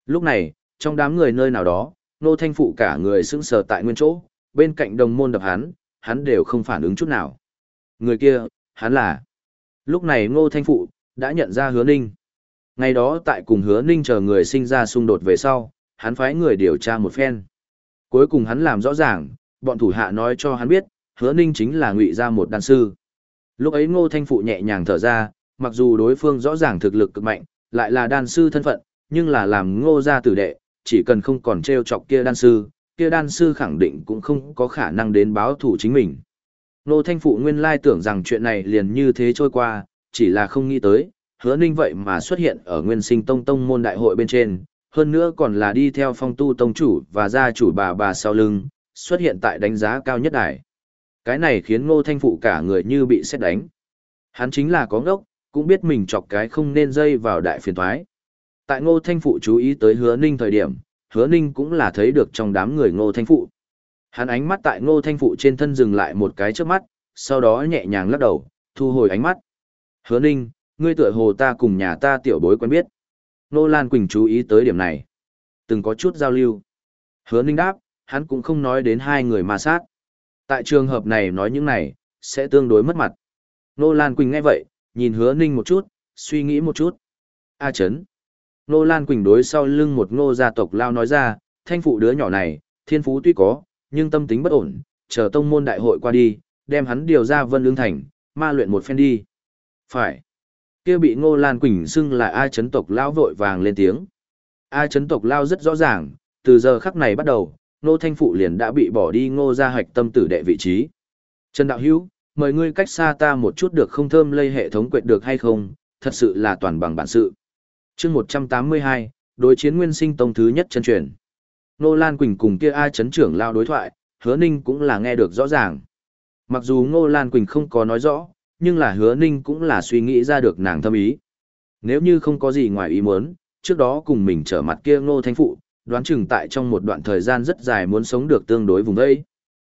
Lúc này trong đám người nơi nào đó nô thanh phụ cả người sững sờ tại nguyên chỗ bên cạnh đồng môn đập hắn hắn đều không phản ứng chút nào. Người kia hắn là? Lúc này ngô thanh phụ đã nhận ra hứa ninh ngày đó tại cùng hứa ninh chờ người sinh ra xung đột về sau hắn phái người điều tra một phen cuối cùng hắn làm rõ ràng bọn thủ hạ nói cho hắn biết hứa ninh chính là ngụy ra một đan sư lúc ấy ngô thanh phụ nhẹ nhàng thở ra mặc dù đối phương rõ ràng thực lực cực mạnh, lại là đan sư thân phận, nhưng là làm ngô gia tử đệ, chỉ cần không còn treo chọc kia đan sư, kia đan sư khẳng định cũng không có khả năng đến báo thủ chính mình. ngô Thanh Phụ nguyên lai tưởng rằng chuyện này liền như thế trôi qua, chỉ là không nghĩ tới, hứa ninh vậy mà xuất hiện ở nguyên sinh tông tông môn đại hội bên trên, hơn nữa còn là đi theo phong tu tông chủ và gia chủ bà bà sau lưng, xuất hiện tại đánh giá cao nhất đài. Cái này khiến ngô thanh phụ cả người như bị xét đánh. Hắn chính là có ngốc, cũng biết mình chọc cái không nên dây vào đại phiền thoái. Tại Ngô Thanh Phụ chú ý tới hứa ninh thời điểm, hứa ninh cũng là thấy được trong đám người Ngô Thanh Phụ. Hắn ánh mắt tại Ngô Thanh Phụ trên thân dừng lại một cái trước mắt, sau đó nhẹ nhàng lắc đầu, thu hồi ánh mắt. Hứa ninh, ngươi tựa hồ ta cùng nhà ta tiểu bối quen biết. Nô Lan Quỳnh chú ý tới điểm này. Từng có chút giao lưu. Hứa ninh đáp, hắn cũng không nói đến hai người ma sát. Tại trường hợp này nói những này, sẽ tương đối mất mặt. Nô Lan Quỳnh nghe vậy, nhìn hứa ninh một chút, suy nghĩ một chút. A chấn. Nô Lan Quỳnh đối sau lưng một ngô gia tộc lao nói ra, thanh phụ đứa nhỏ này, thiên phú tuy có, nhưng tâm tính bất ổn, chờ tông môn đại hội qua đi, đem hắn điều ra vân lương thành, ma luyện một phen đi. Phải kia bị ngô Lan Quỳnh xưng là A chấn tộc lao vội vàng lên tiếng. A chấn tộc lao rất rõ ràng, từ giờ khắc này bắt đầu, Ngô thanh phụ liền đã bị bỏ đi ngô gia hạch tâm tử đệ vị trí. Trần Đạo Hữu mời ngươi cách xa ta một chút được không thơm lây hệ thống quyệt được hay không, thật sự là toàn bằng bản sự. chương 182, đối chiến nguyên sinh tông thứ nhất chân truyền. Nô Lan Quỳnh cùng kia A chấn trưởng lao đối thoại, hứa ninh cũng là nghe được rõ ràng. Mặc dù Ngô Lan Quỳnh không có nói rõ, nhưng là hứa ninh cũng là suy nghĩ ra được nàng thâm ý. Nếu như không có gì ngoài ý muốn, trước đó cùng mình trở mặt kia Ngô Thanh Phụ, đoán chừng tại trong một đoạn thời gian rất dài muốn sống được tương đối vùng đây.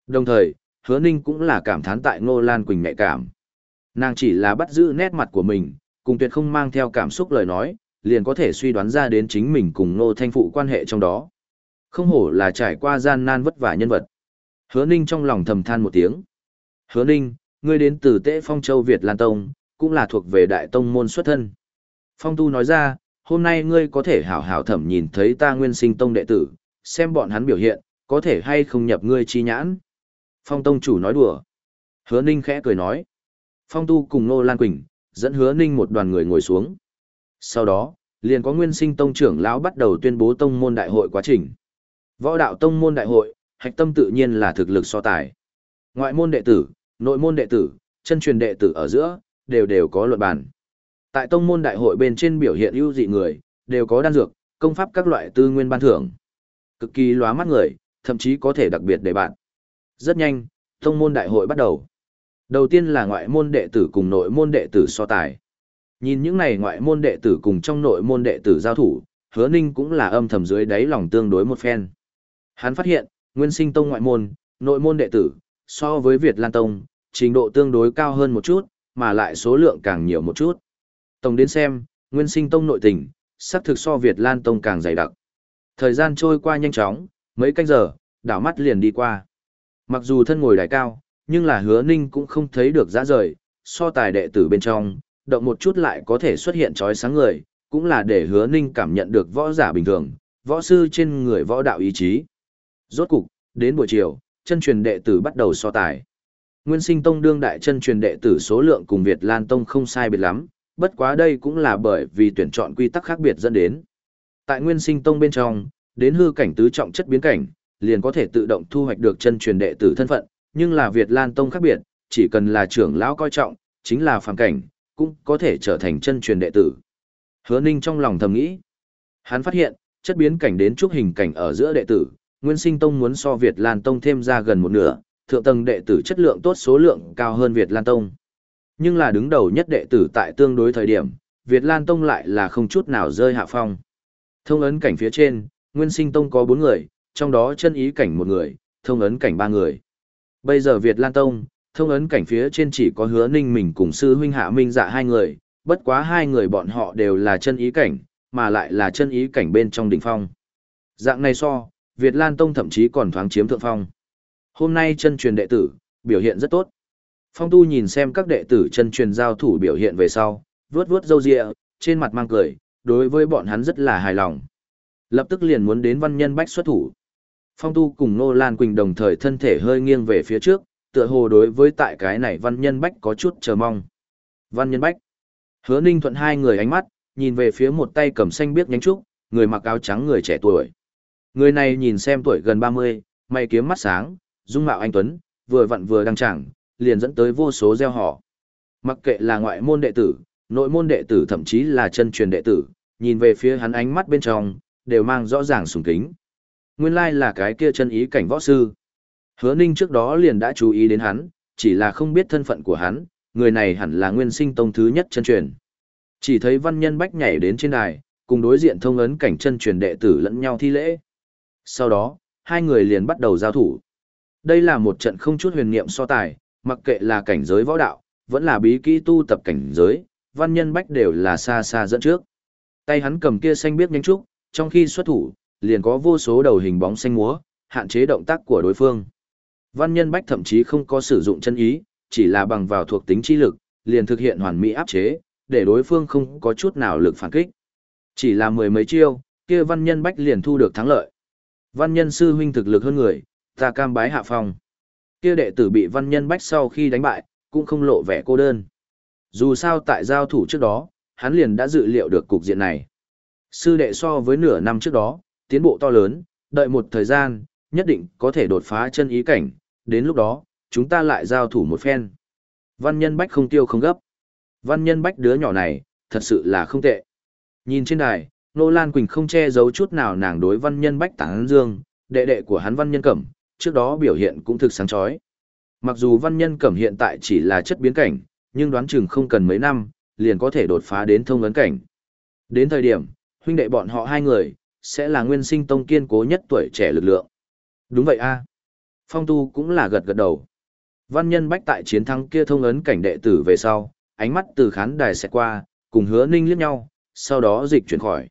Đồng thời, hứa ninh cũng là cảm thán tại ngô lan quỳnh nhạy cảm nàng chỉ là bắt giữ nét mặt của mình cùng tuyệt không mang theo cảm xúc lời nói liền có thể suy đoán ra đến chính mình cùng ngô thanh phụ quan hệ trong đó không hổ là trải qua gian nan vất vả nhân vật hứa ninh trong lòng thầm than một tiếng hứa ninh ngươi đến từ Tế Phong Châu Việt Lan Tông, cũng là thuộc về Đại Tông môn xuất thân. Phong Tu nói ra, hôm nay ngươi có thể hảo hảo thẩm nhìn thấy ta nguyên sinh tông đệ tử, xem bọn hắn biểu hiện, có thể hay không nhập ngươi chi nhãn. Phong Tông chủ nói đùa. Hứa Ninh khẽ cười nói. Phong Tu cùng Nô Lan Quỳnh, dẫn Hứa Ninh một đoàn người ngồi xuống. Sau đó, liền có nguyên sinh tông trưởng lão bắt đầu tuyên bố tông môn đại hội quá trình. Võ đạo tông môn đại hội, hạch tâm tự nhiên là thực lực so tài. Ngoại môn đệ tử, nội môn đệ tử, chân truyền đệ tử ở giữa, đều đều có luận bàn. Tại tông môn đại hội bên trên biểu hiện ưu dị người, đều có đan dược, công pháp các loại tư nguyên ban thưởng. Cực kỳ lóa mắt người, thậm chí có thể đặc biệt để bạn. Rất nhanh, tông môn đại hội bắt đầu. Đầu tiên là ngoại môn đệ tử cùng nội môn đệ tử so tài. Nhìn những này ngoại môn đệ tử cùng trong nội môn đệ tử giao thủ, hứa ninh cũng là âm thầm dưới đáy lòng tương đối một phen. Hắn phát hiện, nguyên sinh tông ngoại môn, nội môn đệ tử, so với Việt Lan Tông, trình độ tương đối cao hơn một chút, mà lại số lượng càng nhiều một chút. Tổng đến xem, nguyên sinh tông nội tình, sắc thực so Việt Lan Tông càng dày đặc. Thời gian trôi qua nhanh chóng, mấy canh giờ, đảo mắt liền đi qua. Mặc dù thân ngồi đài cao, nhưng là hứa ninh cũng không thấy được dã rời, so tài đệ tử bên trong, động một chút lại có thể xuất hiện trói sáng người, cũng là để hứa ninh cảm nhận được võ giả bình thường, võ sư trên người võ đạo ý chí. Rốt cục, đến buổi chiều, chân truyền đệ tử bắt đầu so tài. Nguyên sinh tông đương đại chân truyền đệ tử số lượng cùng Việt Lan tông không sai biệt lắm, bất quá đây cũng là bởi vì tuyển chọn quy tắc khác biệt dẫn đến. Tại Nguyên sinh tông bên trong, đến hư cảnh tứ trọng chất biến cảnh, liền có thể tự động thu hoạch được chân truyền đệ tử thân phận, nhưng là Việt Lan tông khác biệt, chỉ cần là trưởng lão coi trọng, chính là phàm cảnh, cũng có thể trở thành chân truyền đệ tử. Hứa Ninh trong lòng thầm nghĩ, hắn phát hiện, chất biến cảnh đến trúc hình cảnh ở giữa đệ tử, Nguyên Sinh Tông muốn so Việt Lan Tông thêm ra gần một nửa, thượng tầng đệ tử chất lượng tốt số lượng cao hơn Việt Lan Tông. Nhưng là đứng đầu nhất đệ tử tại tương đối thời điểm, Việt Lan Tông lại là không chút nào rơi hạ phong. Thông ấn cảnh phía trên, Nguyên Sinh Tông có 4 người, trong đó chân ý cảnh một người, thông ấn cảnh 3 người. Bây giờ Việt Lan Tông, thông ấn cảnh phía trên chỉ có hứa ninh mình cùng sư huynh hạ minh dạ hai người, bất quá hai người bọn họ đều là chân ý cảnh, mà lại là chân ý cảnh bên trong đỉnh phong. Dạng này so, Việt Lan Tông thậm chí còn thoáng chiếm thượng phong. Hôm nay chân truyền đệ tử, biểu hiện rất tốt. Phong Tu nhìn xem các đệ tử chân truyền giao thủ biểu hiện về sau, vuốt vuốt râu ria, trên mặt mang cười, đối với bọn hắn rất là hài lòng. Lập tức liền muốn đến văn nhân bách xuất thủ. Phong Tu cùng Nô Lan Quỳnh đồng thời thân thể hơi nghiêng về phía trước, tựa hồ đối với tại cái này văn nhân bách có chút chờ mong. Văn nhân bách. Hứa Ninh thuận hai người ánh mắt, nhìn về phía một tay cầm xanh biếc nhánh trúc, người mặc áo trắng người trẻ tuổi. Người này nhìn xem tuổi gần 30, mày kiếm mắt sáng, dung mạo anh Tuấn, vừa vặn vừa đăng chẳng, liền dẫn tới vô số gieo họ. Mặc kệ là ngoại môn đệ tử, nội môn đệ tử thậm chí là chân truyền đệ tử, nhìn về phía hắn ánh mắt bên trong, đều mang rõ ràng sùng kính. Nguyên lai là cái kia chân ý cảnh võ sư. Hứa Ninh trước đó liền đã chú ý đến hắn, chỉ là không biết thân phận của hắn, người này hẳn là nguyên sinh tông thứ nhất chân truyền. Chỉ thấy văn nhân bách nhảy đến trên đài, cùng đối diện thông ấn cảnh chân truyền đệ tử lẫn nhau thi lễ. Sau đó, hai người liền bắt đầu giao thủ. Đây là một trận không chút huyền niệm so tài, mặc kệ là cảnh giới võ đạo, vẫn là bí kỹ tu tập cảnh giới, văn nhân bách đều là xa xa dẫn trước. Tay hắn cầm kia xanh biết nhanh trúc, trong khi xuất thủ, liền có vô số đầu hình bóng xanh múa, hạn chế động tác của đối phương. Văn nhân bách thậm chí không có sử dụng chân ý, chỉ là bằng vào thuộc tính chi lực, liền thực hiện hoàn mỹ áp chế, để đối phương không có chút nào lực phản kích. Chỉ là mười mấy chiêu, kia văn nhân bách liền thu được thắng lợi. Văn nhân sư huynh thực lực hơn người, ta cam bái hạ phong. Kia đệ tử bị văn nhân bách sau khi đánh bại, cũng không lộ vẻ cô đơn. Dù sao tại giao thủ trước đó, hắn liền đã dự liệu được cục diện này. Sư đệ so với nửa năm trước đó, tiến bộ to lớn, đợi một thời gian, nhất định có thể đột phá chân ý cảnh, đến lúc đó, chúng ta lại giao thủ một phen. Văn nhân bách không tiêu không gấp. Văn nhân bách đứa nhỏ này, thật sự là không tệ. Nhìn trên đài, Nô Lan Quỳnh không che giấu chút nào nàng đối văn nhân bách Tán dương, đệ đệ của hắn văn nhân cẩm, trước đó biểu hiện cũng thực sáng chói. Mặc dù văn nhân cẩm hiện tại chỉ là chất biến cảnh, nhưng đoán chừng không cần mấy năm, liền có thể đột phá đến thông ấn cảnh. Đến thời điểm, huynh đệ bọn họ hai người, sẽ là nguyên sinh tông kiên cố nhất tuổi trẻ lực lượng. Đúng vậy a Phong tu cũng là gật gật đầu. Văn nhân bách tại chiến thắng kia thông ấn cảnh đệ tử về sau, ánh mắt từ khán đài sẽ qua, cùng hứa ninh liếc nhau, sau đó dịch chuyển khỏi.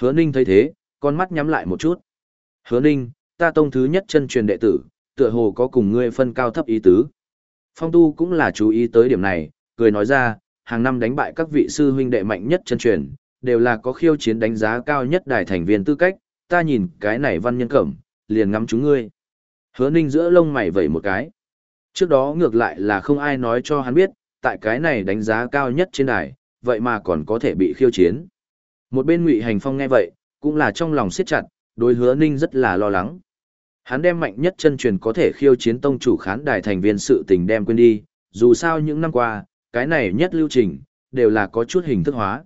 Hứa ninh thấy thế, con mắt nhắm lại một chút. Hứa ninh, ta tông thứ nhất chân truyền đệ tử, tựa hồ có cùng ngươi phân cao thấp ý tứ. Phong tu cũng là chú ý tới điểm này, cười nói ra, hàng năm đánh bại các vị sư huynh đệ mạnh nhất chân truyền, đều là có khiêu chiến đánh giá cao nhất đài thành viên tư cách, ta nhìn cái này văn nhân cẩm, liền ngắm chúng ngươi. Hứa ninh giữa lông mày vẩy một cái. Trước đó ngược lại là không ai nói cho hắn biết, tại cái này đánh giá cao nhất trên đài, vậy mà còn có thể bị khiêu chiến. Một bên ngụy hành phong nghe vậy, cũng là trong lòng siết chặt, đối hứa ninh rất là lo lắng. Hắn đem mạnh nhất chân truyền có thể khiêu chiến tông chủ khán đài thành viên sự tình đem quên đi, dù sao những năm qua, cái này nhất lưu trình, đều là có chút hình thức hóa.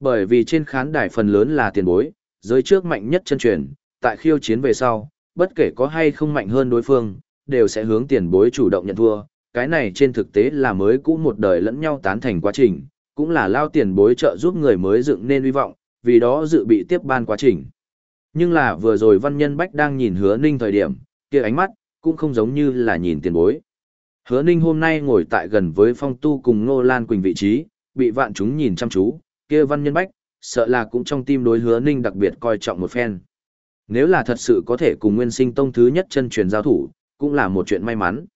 Bởi vì trên khán đài phần lớn là tiền bối, giới trước mạnh nhất chân truyền, tại khiêu chiến về sau, bất kể có hay không mạnh hơn đối phương, đều sẽ hướng tiền bối chủ động nhận thua. Cái này trên thực tế là mới cũ một đời lẫn nhau tán thành quá trình, cũng là lao tiền bối trợ giúp người mới dựng nên hy vọng, vì đó dự bị tiếp ban quá trình. Nhưng là vừa rồi Văn Nhân Bách đang nhìn hứa ninh thời điểm, kia ánh mắt, cũng không giống như là nhìn tiền bối. Hứa ninh hôm nay ngồi tại gần với phong tu cùng Ngô Lan Quỳnh vị trí, bị vạn chúng nhìn chăm chú, kia Văn Nhân Bách, sợ là cũng trong tim đối hứa ninh đặc biệt coi trọng một phen. Nếu là thật sự có thể cùng nguyên sinh tông thứ nhất chân truyền giao thủ, cũng là một chuyện may mắn.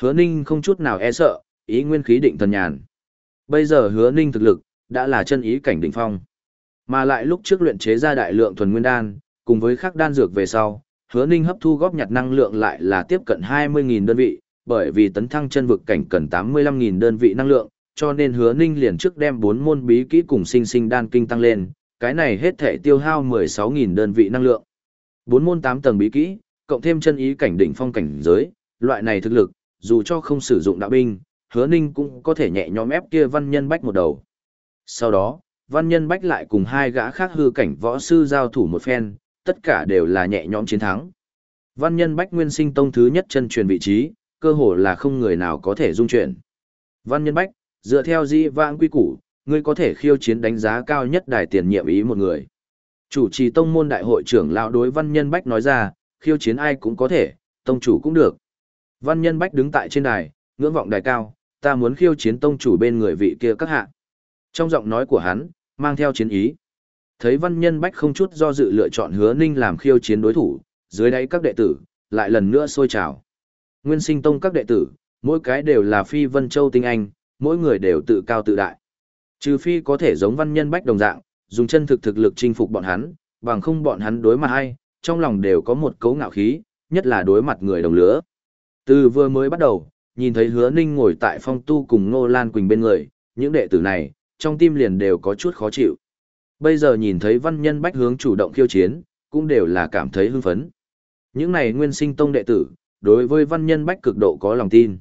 Hứa ninh không chút nào e sợ, ý nguyên khí định thần nhàn. Bây giờ hứa ninh thực lực, đã là chân ý cảnh đỉnh phong. Mà lại lúc trước luyện chế ra đại lượng thuần nguyên đan, cùng với khắc đan dược về sau, hứa ninh hấp thu góp nhặt năng lượng lại là tiếp cận 20.000 đơn vị, bởi vì tấn thăng chân vực cảnh cần 85.000 đơn vị năng lượng, cho nên hứa ninh liền trước đem 4 môn bí kỹ cùng sinh sinh đan kinh tăng lên, cái này hết thể tiêu hao 16.000 đơn vị năng lượng. 4 môn 8 tầng bí kỹ, cộng thêm chân ý cảnh đỉnh phong cảnh giới, loại này thực lực, dù cho không sử dụng đạo binh, hứa ninh cũng có thể nhẹ nhõm ép kia văn nhân bách một đầu. Sau đó, văn nhân bách lại cùng hai gã khác hư cảnh võ sư giao thủ một phen, tất cả đều là nhẹ nhõm chiến thắng. Văn nhân bách nguyên sinh tông thứ nhất chân truyền vị trí, cơ hồ là không người nào có thể dung chuyển. Văn nhân bách, dựa theo di vãng quy củ, ngươi có thể khiêu chiến đánh giá cao nhất đài tiền nhiệm ý một người. Chủ trì tông môn đại hội trưởng lão đối văn nhân bách nói ra, khiêu chiến ai cũng có thể, tông chủ cũng được. Văn nhân bách đứng tại trên đài, ngưỡng vọng đài cao, ta muốn khiêu chiến tông chủ bên người vị kia các hạ. Trong giọng nói của hắn, mang theo chiến ý. Thấy văn nhân bách không chút do dự lựa chọn hứa ninh làm khiêu chiến đối thủ, dưới đáy các đệ tử, lại lần nữa sôi trào. Nguyên sinh tông các đệ tử, mỗi cái đều là phi vân châu tinh anh, mỗi người đều tự cao tự đại. Trừ phi có thể giống văn nhân bách đồng dạng, dùng chân thực thực lực chinh phục bọn hắn, bằng không bọn hắn đối mặt hay, trong lòng đều có một cấu ngạo khí, nhất là đối mặt người đồng lứa. Từ vừa mới bắt đầu, nhìn thấy hứa ninh ngồi tại phong tu cùng Ngô Lan Quỳnh bên người, những đệ tử này, trong tim liền đều có chút khó chịu. Bây giờ nhìn thấy văn nhân bách hướng chủ động khiêu chiến, cũng đều là cảm thấy hưng phấn. Những này nguyên sinh tông đệ tử, đối với văn nhân bách cực độ có lòng tin.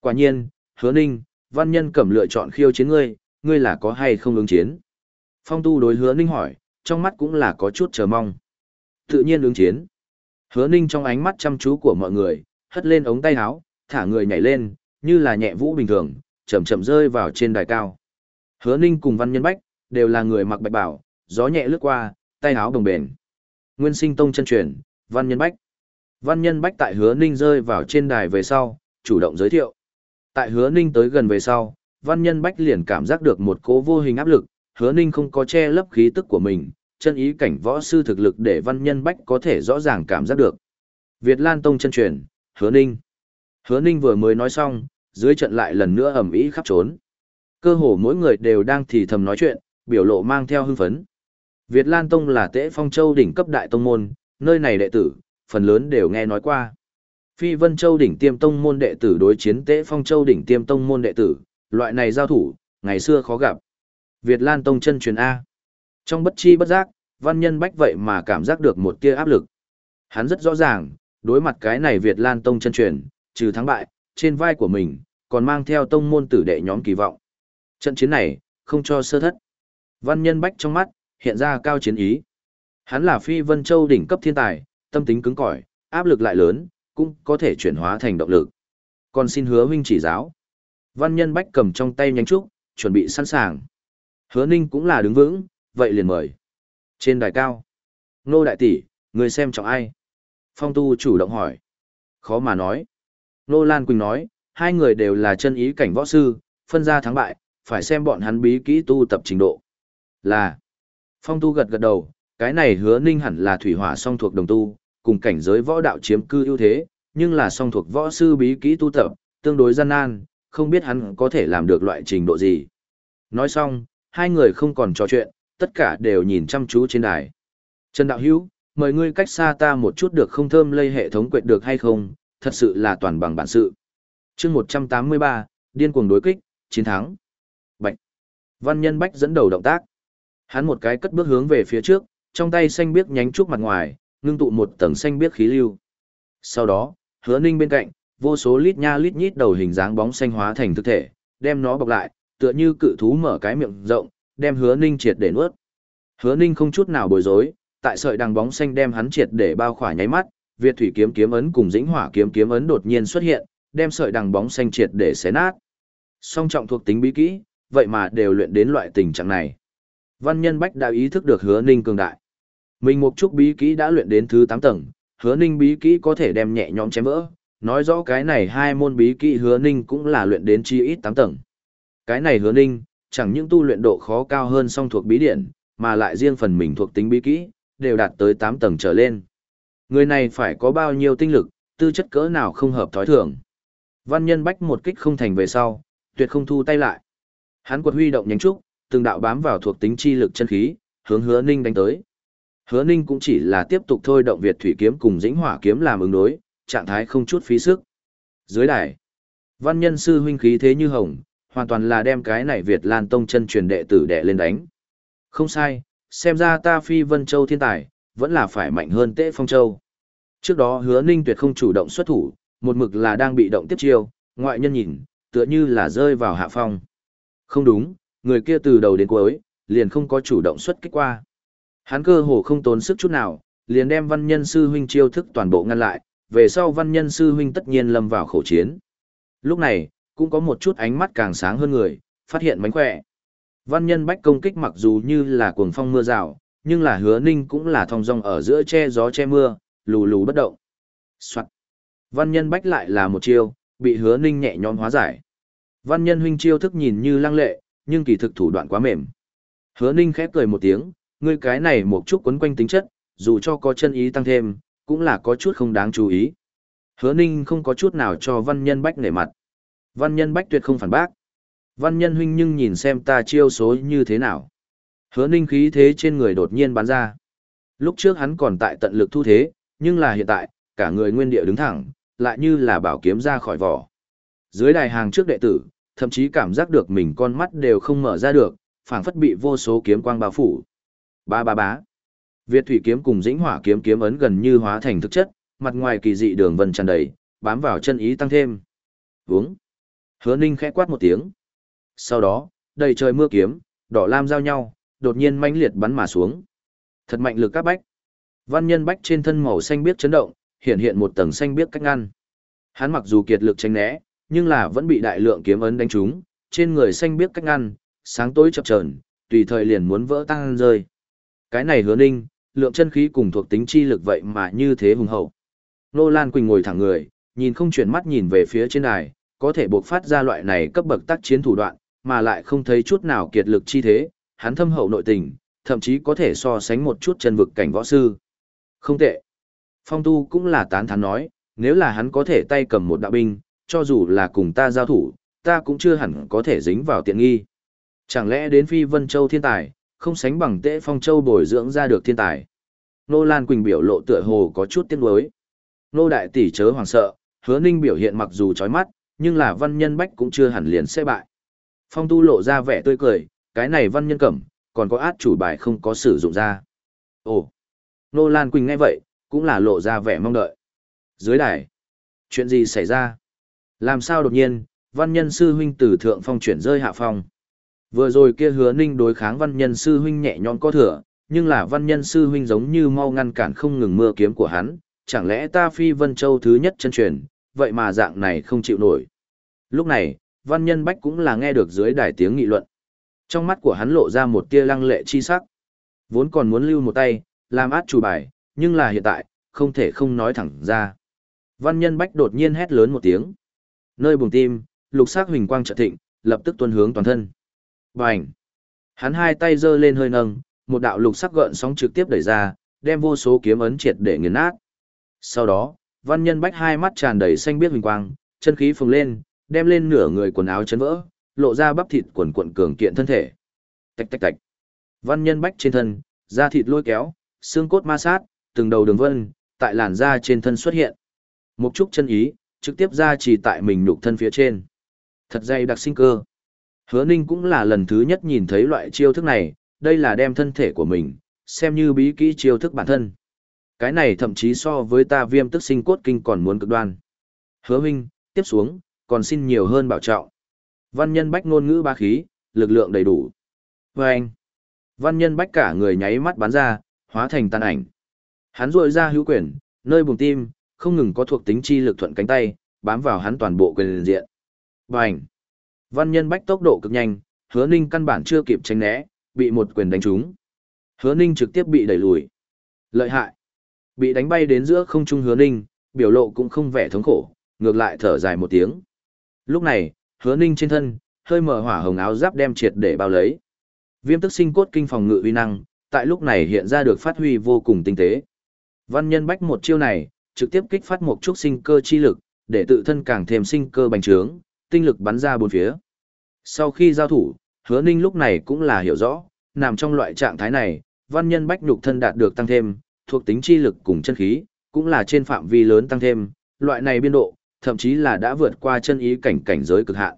Quả nhiên, hứa ninh, văn nhân cẩm lựa chọn khiêu chiến ngươi, ngươi là có hay không ứng chiến. Phong tu đối hứa ninh hỏi, trong mắt cũng là có chút chờ mong. Tự nhiên ứng chiến. Hứa ninh trong ánh mắt chăm chú của mọi người, hất lên ống tay áo, thả người nhảy lên, như là nhẹ vũ bình thường, chậm chậm rơi vào trên đài cao. Hứa ninh cùng văn nhân bách, đều là người mặc bạch bảo, gió nhẹ lướt qua, tay áo đồng bền. Nguyên sinh tông chân truyền, văn nhân bách. Văn nhân bách tại hứa ninh rơi vào trên đài về sau, chủ động giới thiệu. Tại hứa ninh tới gần về sau, văn nhân bách liền cảm giác được một cố vô hình áp lực, hứa ninh không có che lấp khí tức của mình, chân ý cảnh võ sư thực lực để văn nhân bách có thể rõ ràng cảm giác được. Việt Lan Tông chân truyền, hứa ninh. Hứa ninh vừa mới nói xong, dưới trận lại lần nữa ầm ĩ khắp trốn. Cơ hồ mỗi người đều đang thì thầm nói chuyện, biểu lộ mang theo hưng phấn. Việt Lan Tông là tế phong châu đỉnh cấp đại tông môn, nơi này đệ tử, phần lớn đều nghe nói qua. Phi Vân Châu đỉnh tiêm tông môn đệ tử đối chiến tế phong châu đỉnh tiêm tông môn đệ tử, loại này giao thủ, ngày xưa khó gặp. Việt Lan Tông chân truyền A. Trong bất chi bất giác, văn nhân bách vậy mà cảm giác được một tia áp lực. Hắn rất rõ ràng, đối mặt cái này Việt Lan Tông chân truyền, trừ thắng bại, trên vai của mình, còn mang theo tông môn tử đệ nhóm kỳ vọng. Trận chiến này, không cho sơ thất. Văn nhân bách trong mắt, hiện ra cao chiến ý. Hắn là phi vân châu đỉnh cấp thiên tài, tâm tính cứng cỏi, áp lực lại lớn, cũng có thể chuyển hóa thành động lực. Còn xin hứa huynh chỉ giáo. Văn nhân bách cầm trong tay nhánh trúc, chuẩn bị sẵn sàng. Hứa ninh cũng là đứng vững, vậy liền mời. Trên đài cao. Nô đại tỷ, người xem trọng ai? Phong tu chủ động hỏi. Khó mà nói. Nô Lan Quỳnh nói, hai người đều là chân ý cảnh võ sư, phân ra thắng bại, phải xem bọn hắn bí kỹ tu tập trình độ. Là. Phong tu gật gật đầu, cái này hứa ninh hẳn là thủy hỏa song thuộc đồng tu, cùng cảnh giới võ đạo chiếm cư ưu thế, nhưng là song thuộc võ sư bí kỹ tu tập, tương đối gian nan, không biết hắn có thể làm được loại trình độ gì. Nói xong, hai người không còn trò chuyện, tất cả đều nhìn chăm chú trên đài. Trần Đạo Hữu mời ngươi cách xa ta một chút được không thơm lây hệ thống quyệt được hay không, thật sự là toàn bằng bản sự. chương 183, điên cuồng đối kích, chiến thắng. Bạch. Văn nhân Bách dẫn đầu động tác. Hắn một cái cất bước hướng về phía trước, trong tay xanh biếc nhánh trúc mặt ngoài, ngưng tụ một tầng xanh biếc khí lưu. Sau đó, hứa ninh bên cạnh, vô số lít nha lít nhít đầu hình dáng bóng xanh hóa thành thực thể, đem nó bọc lại, tựa như cự thú mở cái miệng rộng, đem hứa ninh triệt để nuốt. Hứa ninh không chút nào bối rối, tại sợi đằng bóng xanh đem hắn triệt để bao khỏa nháy mắt, Việt thủy kiếm kiếm ấn cùng dĩnh hỏa kiếm kiếm ấn đột nhiên xuất hiện, đem sợi đằng bóng xanh triệt để xé nát. Song trọng thuộc tính bí kỹ, vậy mà đều luyện đến loại tình trạng này. Văn nhân Bách đã ý thức được hứa ninh cường đại. Mình một chút bí kỹ đã luyện đến thứ 8 tầng, hứa ninh bí kỹ có thể đem nhẹ nhõm chém vỡ. Nói rõ cái này hai môn bí kỹ hứa ninh cũng là luyện đến chi ít 8 tầng. Cái này hứa ninh, chẳng những tu luyện độ khó cao hơn song thuộc bí điển, mà lại riêng phần mình thuộc tính bí kỹ, đều đạt tới 8 tầng trở lên. Người này phải có bao nhiêu tinh lực, tư chất cỡ nào không hợp thói thường. Văn nhân bách một kích không thành về sau, tuyệt không thu tay lại. Hắn quật huy động nhánh trúc, từng đạo bám vào thuộc tính chi lực chân khí, hướng Hứa Ninh đánh tới. Hứa Ninh cũng chỉ là tiếp tục thôi động Việt thủy kiếm cùng Dĩnh Hỏa kiếm làm ứng đối, trạng thái không chút phí sức. Dưới đài, văn nhân sư huynh khí thế như hồng, hoàn toàn là đem cái này Việt Lan tông chân truyền đệ tử đệ lên đánh. Không sai, xem ra ta phi Vân Châu thiên tài, vẫn là phải mạnh hơn Tế Phong Châu. Trước đó Hứa Ninh tuyệt không chủ động xuất thủ, một mực là đang bị động tiếp chiêu, ngoại nhân nhìn, tựa như là rơi vào hạ phong. Không đúng, người kia từ đầu đến cuối, liền không có chủ động xuất kích qua. Hắn cơ hồ không tốn sức chút nào, liền đem văn nhân sư huynh chiêu thức toàn bộ ngăn lại, về sau văn nhân sư huynh tất nhiên lâm vào khẩu chiến. Lúc này, cũng có một chút ánh mắt càng sáng hơn người, phát hiện mánh khỏe. Văn nhân bách công kích mặc dù như là cuồng phong mưa rào, nhưng là hứa ninh cũng là thong dong ở giữa che gió che mưa, lù lù bất động. Soạn. Văn nhân bách lại là một chiêu, bị hứa ninh nhẹ nhõm hóa giải. Văn nhân huynh chiêu thức nhìn như lăng lệ, nhưng kỳ thực thủ đoạn quá mềm. Hứa ninh khép cười một tiếng, ngươi cái này một chút quấn quanh tính chất, dù cho có chân ý tăng thêm, cũng là có chút không đáng chú ý. Hứa ninh không có chút nào cho văn nhân bách nể mặt. Văn nhân bách tuyệt không phản bác. Văn nhân huynh nhưng nhìn xem ta chiêu số như thế nào. Hứa ninh khí thế trên người đột nhiên bắn ra. Lúc trước hắn còn tại tận lực thu thế, nhưng là hiện tại, cả người nguyên địa đứng thẳng, lại như là bảo kiếm ra khỏi vỏ. Dưới đài hàng trước đệ tử, thậm chí cảm giác được mình con mắt đều không mở ra được, phảng phất bị vô số kiếm quang bao phủ. Ba ba bá. Việt thủy kiếm cùng dĩnh hỏa kiếm kiếm ấn gần như hóa thành thực chất, mặt ngoài kỳ dị đường vân tràn đầy, bám vào chân ý tăng thêm. Vướng. Hứa Ninh khẽ quát một tiếng. Sau đó, đầy trời mưa kiếm, đỏ lam giao nhau, đột nhiên mãnh liệt bắn mà xuống. Thật mạnh lực các bách. Văn nhân bách trên thân màu xanh biết chấn động, hiện hiện một tầng xanh biết cách ngăn. Hắn mặc dù kiệt lực tránh né, nhưng là vẫn bị đại lượng kiếm ấn đánh trúng, trên người xanh biết cách ngăn, sáng tối chập chờn, tùy thời liền muốn vỡ tăng rơi. Cái này hứa ninh, lượng chân khí cùng thuộc tính chi lực vậy mà như thế hùng hậu. Nô Lan Quỳnh ngồi thẳng người, nhìn không chuyển mắt nhìn về phía trên đài, có thể buộc phát ra loại này cấp bậc tác chiến thủ đoạn, mà lại không thấy chút nào kiệt lực chi thế, hắn thâm hậu nội tình, thậm chí có thể so sánh một chút chân vực cảnh võ sư. Không tệ. Phong tu cũng là tán thán nói, nếu là hắn có thể tay cầm một đạo binh, cho dù là cùng ta giao thủ, ta cũng chưa hẳn có thể dính vào tiện nghi. Chẳng lẽ đến Phi Vân Châu thiên tài, không sánh bằng Tế Phong Châu bồi dưỡng ra được thiên tài. Nô Lan Quỳnh biểu lộ tựa hồ có chút tiếc nuối. Nô đại tỷ chớ hoàng sợ, Hứa Ninh biểu hiện mặc dù chói mắt, nhưng là văn nhân bách cũng chưa hẳn liền sẽ bại. Phong Tu lộ ra vẻ tươi cười, cái này văn nhân cẩm, còn có át chủ bài không có sử dụng ra. Ồ. Nô Lan Quỳnh nghe vậy, cũng là lộ ra vẻ mong đợi. Dưới đài, chuyện gì xảy ra? Làm sao đột nhiên, văn nhân sư huynh từ thượng phong chuyển rơi hạ phong. Vừa rồi kia hứa ninh đối kháng văn nhân sư huynh nhẹ nhõm có thừa, nhưng là văn nhân sư huynh giống như mau ngăn cản không ngừng mưa kiếm của hắn, chẳng lẽ ta phi vân châu thứ nhất chân truyền, vậy mà dạng này không chịu nổi. Lúc này, văn nhân bách cũng là nghe được dưới đài tiếng nghị luận. Trong mắt của hắn lộ ra một tia lăng lệ chi sắc. Vốn còn muốn lưu một tay, làm át chủ bài, nhưng là hiện tại, không thể không nói thẳng ra. Văn nhân bách đột nhiên hét lớn một tiếng. Nơi bùng tim, lục sắc huỳnh quang trợ thịnh, lập tức tuân hướng toàn thân. Bành! Hắn hai tay giơ lên hơi nâng, một đạo lục sắc gợn sóng trực tiếp đẩy ra, đem vô số kiếm ấn triệt để nghiền nát. Sau đó, văn nhân bách hai mắt tràn đầy xanh biếc huỳnh quang, chân khí phồng lên, đem lên nửa người quần áo chấn vỡ, lộ ra bắp thịt quần quận cường kiện thân thể. Tạch tạch tạch. Văn nhân bách trên thân, da thịt lôi kéo, xương cốt ma sát, từng đầu đường vân, tại làn da trên thân xuất hiện. Một chút chân ý, trực tiếp ra chỉ tại mình nhục thân phía trên. Thật dày đặc sinh cơ. Hứa Ninh cũng là lần thứ nhất nhìn thấy loại chiêu thức này, đây là đem thân thể của mình, xem như bí kỹ chiêu thức bản thân. Cái này thậm chí so với ta viêm tức sinh cốt kinh còn muốn cực đoan. Hứa Minh, tiếp xuống, còn xin nhiều hơn bảo trọng. Văn nhân bách ngôn ngữ ba khí, lực lượng đầy đủ. Và anh, văn nhân bách cả người nháy mắt bắn ra, hóa thành tàn ảnh. Hắn rội ra hữu quyển, nơi bùng tim, không ngừng có thuộc tính chi lực thuận cánh tay, bám vào hắn toàn bộ quyền diện. Bành! Văn nhân bách tốc độ cực nhanh, hứa ninh căn bản chưa kịp tránh né, bị một quyền đánh trúng. Hứa ninh trực tiếp bị đẩy lùi. Lợi hại! Bị đánh bay đến giữa không trung hứa ninh, biểu lộ cũng không vẻ thống khổ, ngược lại thở dài một tiếng. Lúc này, hứa ninh trên thân, hơi mở hỏa hồng áo giáp đem triệt để bao lấy. Viêm tức sinh cốt kinh phòng ngự uy năng, tại lúc này hiện ra được phát huy vô cùng tinh tế. Văn nhân bách một chiêu này, trực tiếp kích phát một chút sinh cơ chi lực, để tự thân càng thêm sinh cơ bành trướng, tinh lực bắn ra bốn phía. Sau khi giao thủ, hứa ninh lúc này cũng là hiểu rõ, nằm trong loại trạng thái này, văn nhân bách nhục thân đạt được tăng thêm, thuộc tính chi lực cùng chân khí, cũng là trên phạm vi lớn tăng thêm, loại này biên độ, thậm chí là đã vượt qua chân ý cảnh cảnh giới cực hạn.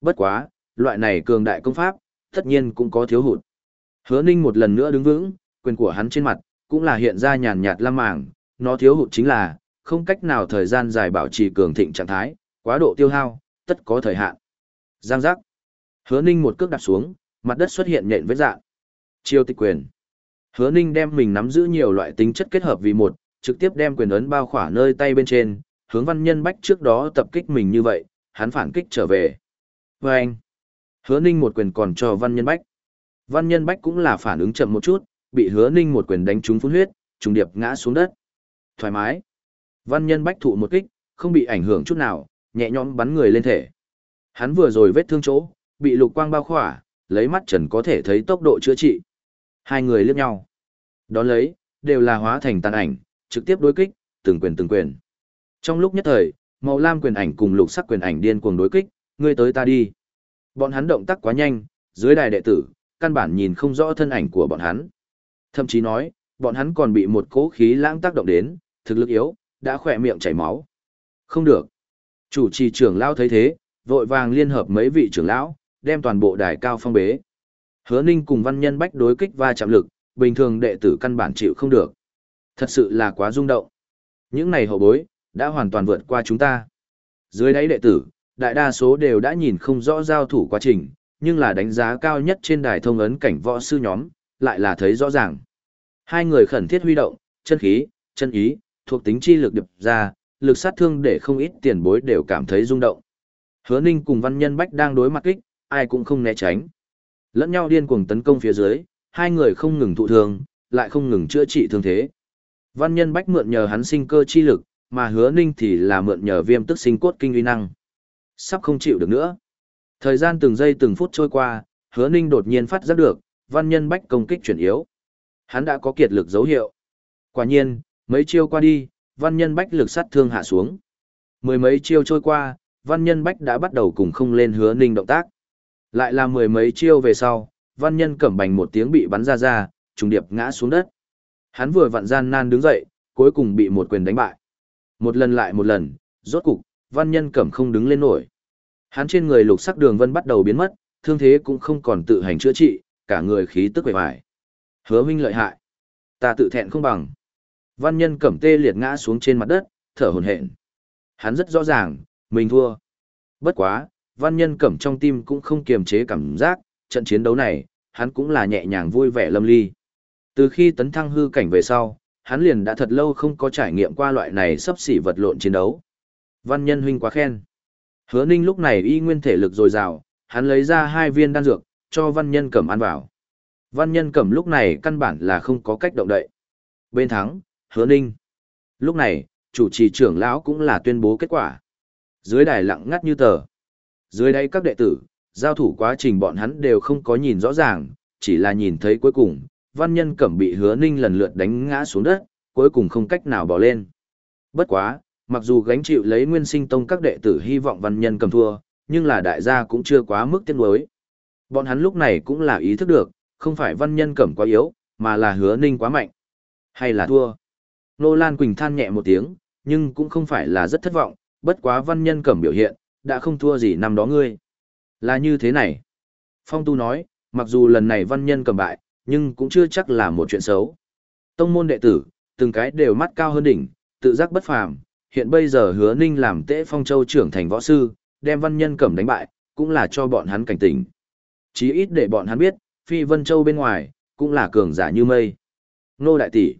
Bất quá, loại này cường đại công pháp, tất nhiên cũng có thiếu hụt. Hứa Ninh một lần nữa đứng vững, quyền của hắn trên mặt, cũng là hiện ra nhàn nhạt lam màng, nó thiếu hụt chính là, không cách nào thời gian dài bảo trì cường thịnh trạng thái, quá độ tiêu hao, tất có thời hạn. Giang giác. Hứa Ninh một cước đạp xuống, mặt đất xuất hiện nhện vết dạng. Chiêu tịch quyền. Hứa Ninh đem mình nắm giữ nhiều loại tính chất kết hợp vì một, trực tiếp đem quyền ấn bao khỏa nơi tay bên trên, hướng văn nhân bách trước đó tập kích mình như vậy, hắn phản kích trở về. Và anh, hứa ninh một quyền còn cho văn nhân bách. Văn nhân bách cũng là phản ứng chậm một chút, bị hứa ninh một quyền đánh trúng phun huyết, trùng điệp ngã xuống đất. Thoải mái. Văn nhân bách thụ một kích, không bị ảnh hưởng chút nào, nhẹ nhõm bắn người lên thể. Hắn vừa rồi vết thương chỗ, bị lục quang bao khỏa, lấy mắt trần có thể thấy tốc độ chữa trị. Hai người liếc nhau. Đón lấy, đều là hóa thành tàn ảnh, trực tiếp đối kích, từng quyền từng quyền. Trong lúc nhất thời, màu lam quyền ảnh cùng lục sắc quyền ảnh điên cuồng đối kích, ngươi tới ta đi. Bọn hắn động tác quá nhanh, dưới đài đệ tử, căn bản nhìn không rõ thân ảnh của bọn hắn. Thậm chí nói, bọn hắn còn bị một cỗ khí lãng tác động đến, thực lực yếu, đã khỏe miệng chảy máu. Không được. Chủ trì trưởng lão thấy thế, vội vàng liên hợp mấy vị trưởng lão, đem toàn bộ đài cao phong bế. Hứa Ninh cùng văn nhân bách đối kích va chạm lực, bình thường đệ tử căn bản chịu không được. Thật sự là quá rung động. Những này hậu bối, đã hoàn toàn vượt qua chúng ta. Dưới đáy đệ tử, đại đa số đều đã nhìn không rõ giao thủ quá trình, nhưng là đánh giá cao nhất trên đài thông ấn cảnh võ sư nhóm, lại là thấy rõ ràng. Hai người khẩn thiết huy động, chân khí, chân ý, thuộc tính chi lực đập ra, lực sát thương để không ít tiền bối đều cảm thấy rung động. Hứa Ninh cùng Văn Nhân Bách đang đối mặt kích, ai cũng không né tránh. Lẫn nhau điên cuồng tấn công phía dưới, hai người không ngừng thụ thương, lại không ngừng chữa trị thương thế. Văn Nhân Bách mượn nhờ hắn sinh cơ chi lực, mà hứa ninh thì là mượn nhờ viêm tức sinh cốt kinh uy năng. Sắp không chịu được nữa. Thời gian từng giây từng phút trôi qua, hứa ninh đột nhiên phát giác được, văn nhân bách công kích chuyển yếu. Hắn đã có kiệt lực dấu hiệu. Quả nhiên, mấy chiêu qua đi, văn nhân bách lực sát thương hạ xuống. Mười mấy chiêu trôi qua, văn nhân bách đã bắt đầu cùng không lên hứa ninh động tác. Lại là mười mấy chiêu về sau, văn nhân cẩm bành một tiếng bị bắn ra ra, trùng điệp ngã xuống đất. Hắn vừa vặn gian nan đứng dậy, cuối cùng bị một quyền đánh bại. Một lần lại một lần, rốt cục, văn nhân cẩm không đứng lên nổi. Hắn trên người lục sắc đường vân bắt đầu biến mất, thương thế cũng không còn tự hành chữa trị, cả người khí tức quệ vải. Hứa huynh lợi hại. Ta tự thẹn không bằng. Văn nhân cẩm tê liệt ngã xuống trên mặt đất, thở hổn hển. Hắn rất rõ ràng, mình thua. Bất quá, văn nhân cẩm trong tim cũng không kiềm chế cảm giác, trận chiến đấu này, hắn cũng là nhẹ nhàng vui vẻ lâm ly. Từ khi tấn thăng hư cảnh về sau, hắn liền đã thật lâu không có trải nghiệm qua loại này sắp xỉ vật lộn chiến đấu. Văn nhân huynh quá khen. Hứa ninh lúc này y nguyên thể lực dồi dào, hắn lấy ra hai viên đan dược, cho văn nhân cẩm ăn vào. Văn nhân cẩm lúc này căn bản là không có cách động đậy. Bên thắng, hứa ninh. Lúc này, chủ trì trưởng lão cũng là tuyên bố kết quả. Dưới đài lặng ngắt như tờ. Dưới đây các đệ tử, giao thủ quá trình bọn hắn đều không có nhìn rõ ràng, chỉ là nhìn thấy cuối cùng, văn nhân cẩm bị hứa ninh lần lượt đánh ngã xuống đất, cuối cùng không cách nào bỏ lên. Bất quá, Mặc dù gánh chịu lấy nguyên sinh tông các đệ tử hy vọng văn nhân cầm thua, nhưng là đại gia cũng chưa quá mức tiếc nuối. Bọn hắn lúc này cũng là ý thức được, không phải văn nhân cẩm quá yếu, mà là hứa ninh quá mạnh. Hay là thua. Nô Lan Quỳnh than nhẹ một tiếng, nhưng cũng không phải là rất thất vọng, bất quá văn nhân cẩm biểu hiện, đã không thua gì năm đó ngươi. Là như thế này. Phong Tu nói, mặc dù lần này văn nhân cầm bại, nhưng cũng chưa chắc là một chuyện xấu. Tông môn đệ tử, từng cái đều mắt cao hơn đỉnh, tự giác bất phàm, hiện bây giờ hứa ninh làm tễ phong châu trưởng thành võ sư, đem văn nhân cẩm đánh bại, cũng là cho bọn hắn cảnh tỉnh. Chí ít để bọn hắn biết, phi vân châu bên ngoài, cũng là cường giả như mây. Ngô đại tỷ.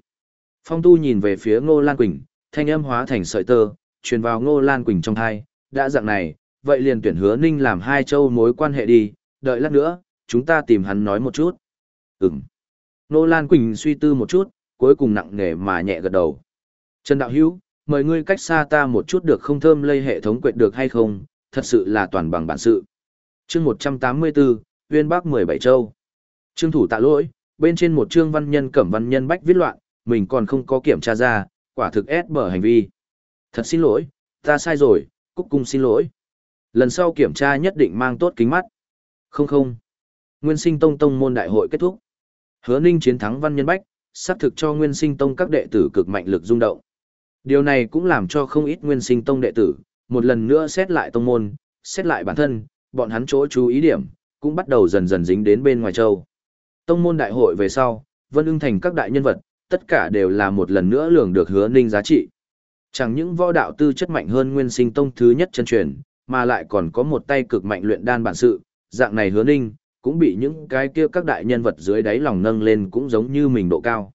Phong tu nhìn về phía ngô Lan Quỳnh, thanh âm hóa thành sợi tơ, truyền vào ngô Lan Quỳnh trong thai, đã dạng này, vậy liền tuyển hứa ninh làm hai châu mối quan hệ đi, đợi lát nữa, chúng ta tìm hắn nói một chút. Ừm. Nô Lan Quỳnh suy tư một chút, cuối cùng nặng nề mà nhẹ gật đầu. Trần Đạo Hữu mời ngươi cách xa ta một chút được không thơm lây hệ thống quyệt được hay không, thật sự là toàn bằng bản sự. chương 184, Uyên Bắc 17 Châu. Trương thủ tạ lỗi, bên trên một chương văn nhân cẩm văn nhân bách viết loạn, mình còn không có kiểm tra ra, quả thực ép bở hành vi. Thật xin lỗi, ta sai rồi, cúc cung xin lỗi. Lần sau kiểm tra nhất định mang tốt kính mắt. Không không. Nguyên sinh tông tông môn đại hội kết thúc. Hứa ninh chiến thắng văn nhân bách, xác thực cho nguyên sinh tông các đệ tử cực mạnh lực rung động. Điều này cũng làm cho không ít nguyên sinh tông đệ tử, một lần nữa xét lại tông môn, xét lại bản thân, bọn hắn chỗ chú ý điểm, cũng bắt đầu dần dần dính đến bên ngoài châu. Tông môn đại hội về sau, vân ưng thành các đại nhân vật, tất cả đều là một lần nữa lường được hứa ninh giá trị. Chẳng những võ đạo tư chất mạnh hơn nguyên sinh tông thứ nhất chân truyền, mà lại còn có một tay cực mạnh luyện đan bản sự, dạng này hứa ninh, cũng bị những cái kia các đại nhân vật dưới đáy lòng nâng lên cũng giống như mình độ cao.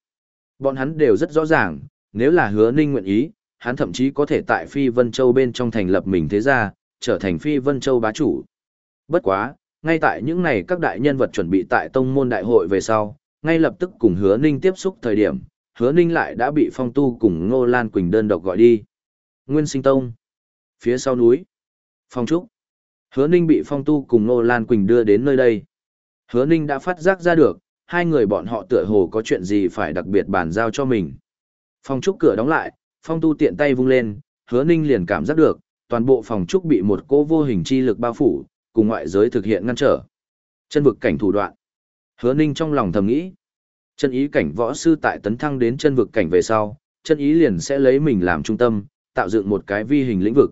Bọn hắn đều rất rõ ràng, nếu là hứa ninh nguyện ý, hắn thậm chí có thể tại Phi Vân Châu bên trong thành lập mình thế gia, trở thành Phi Vân Châu bá chủ. Bất quá, ngay tại những này các đại nhân vật chuẩn bị tại tông môn đại hội về sau, ngay lập tức cùng hứa ninh tiếp xúc thời điểm, hứa ninh lại đã bị phong tu cùng Ngô Lan Quỳnh đơn độc gọi đi. Nguyên sinh tông. Phía sau núi. Phong trúc. Hứa ninh bị phong tu cùng Ngô Lan Quỳnh đưa đến nơi đây. Hứa ninh đã phát giác ra được, hai người bọn họ tựa hồ có chuyện gì phải đặc biệt bàn giao cho mình. Phòng trúc cửa đóng lại, phong tu tiện tay vung lên, hứa ninh liền cảm giác được, toàn bộ phòng trúc bị một cô vô hình chi lực bao phủ, cùng ngoại giới thực hiện ngăn trở. Chân vực cảnh thủ đoạn. Hứa ninh trong lòng thầm nghĩ. Chân ý cảnh võ sư tại tấn thăng đến chân vực cảnh về sau, chân ý liền sẽ lấy mình làm trung tâm, tạo dựng một cái vi hình lĩnh vực.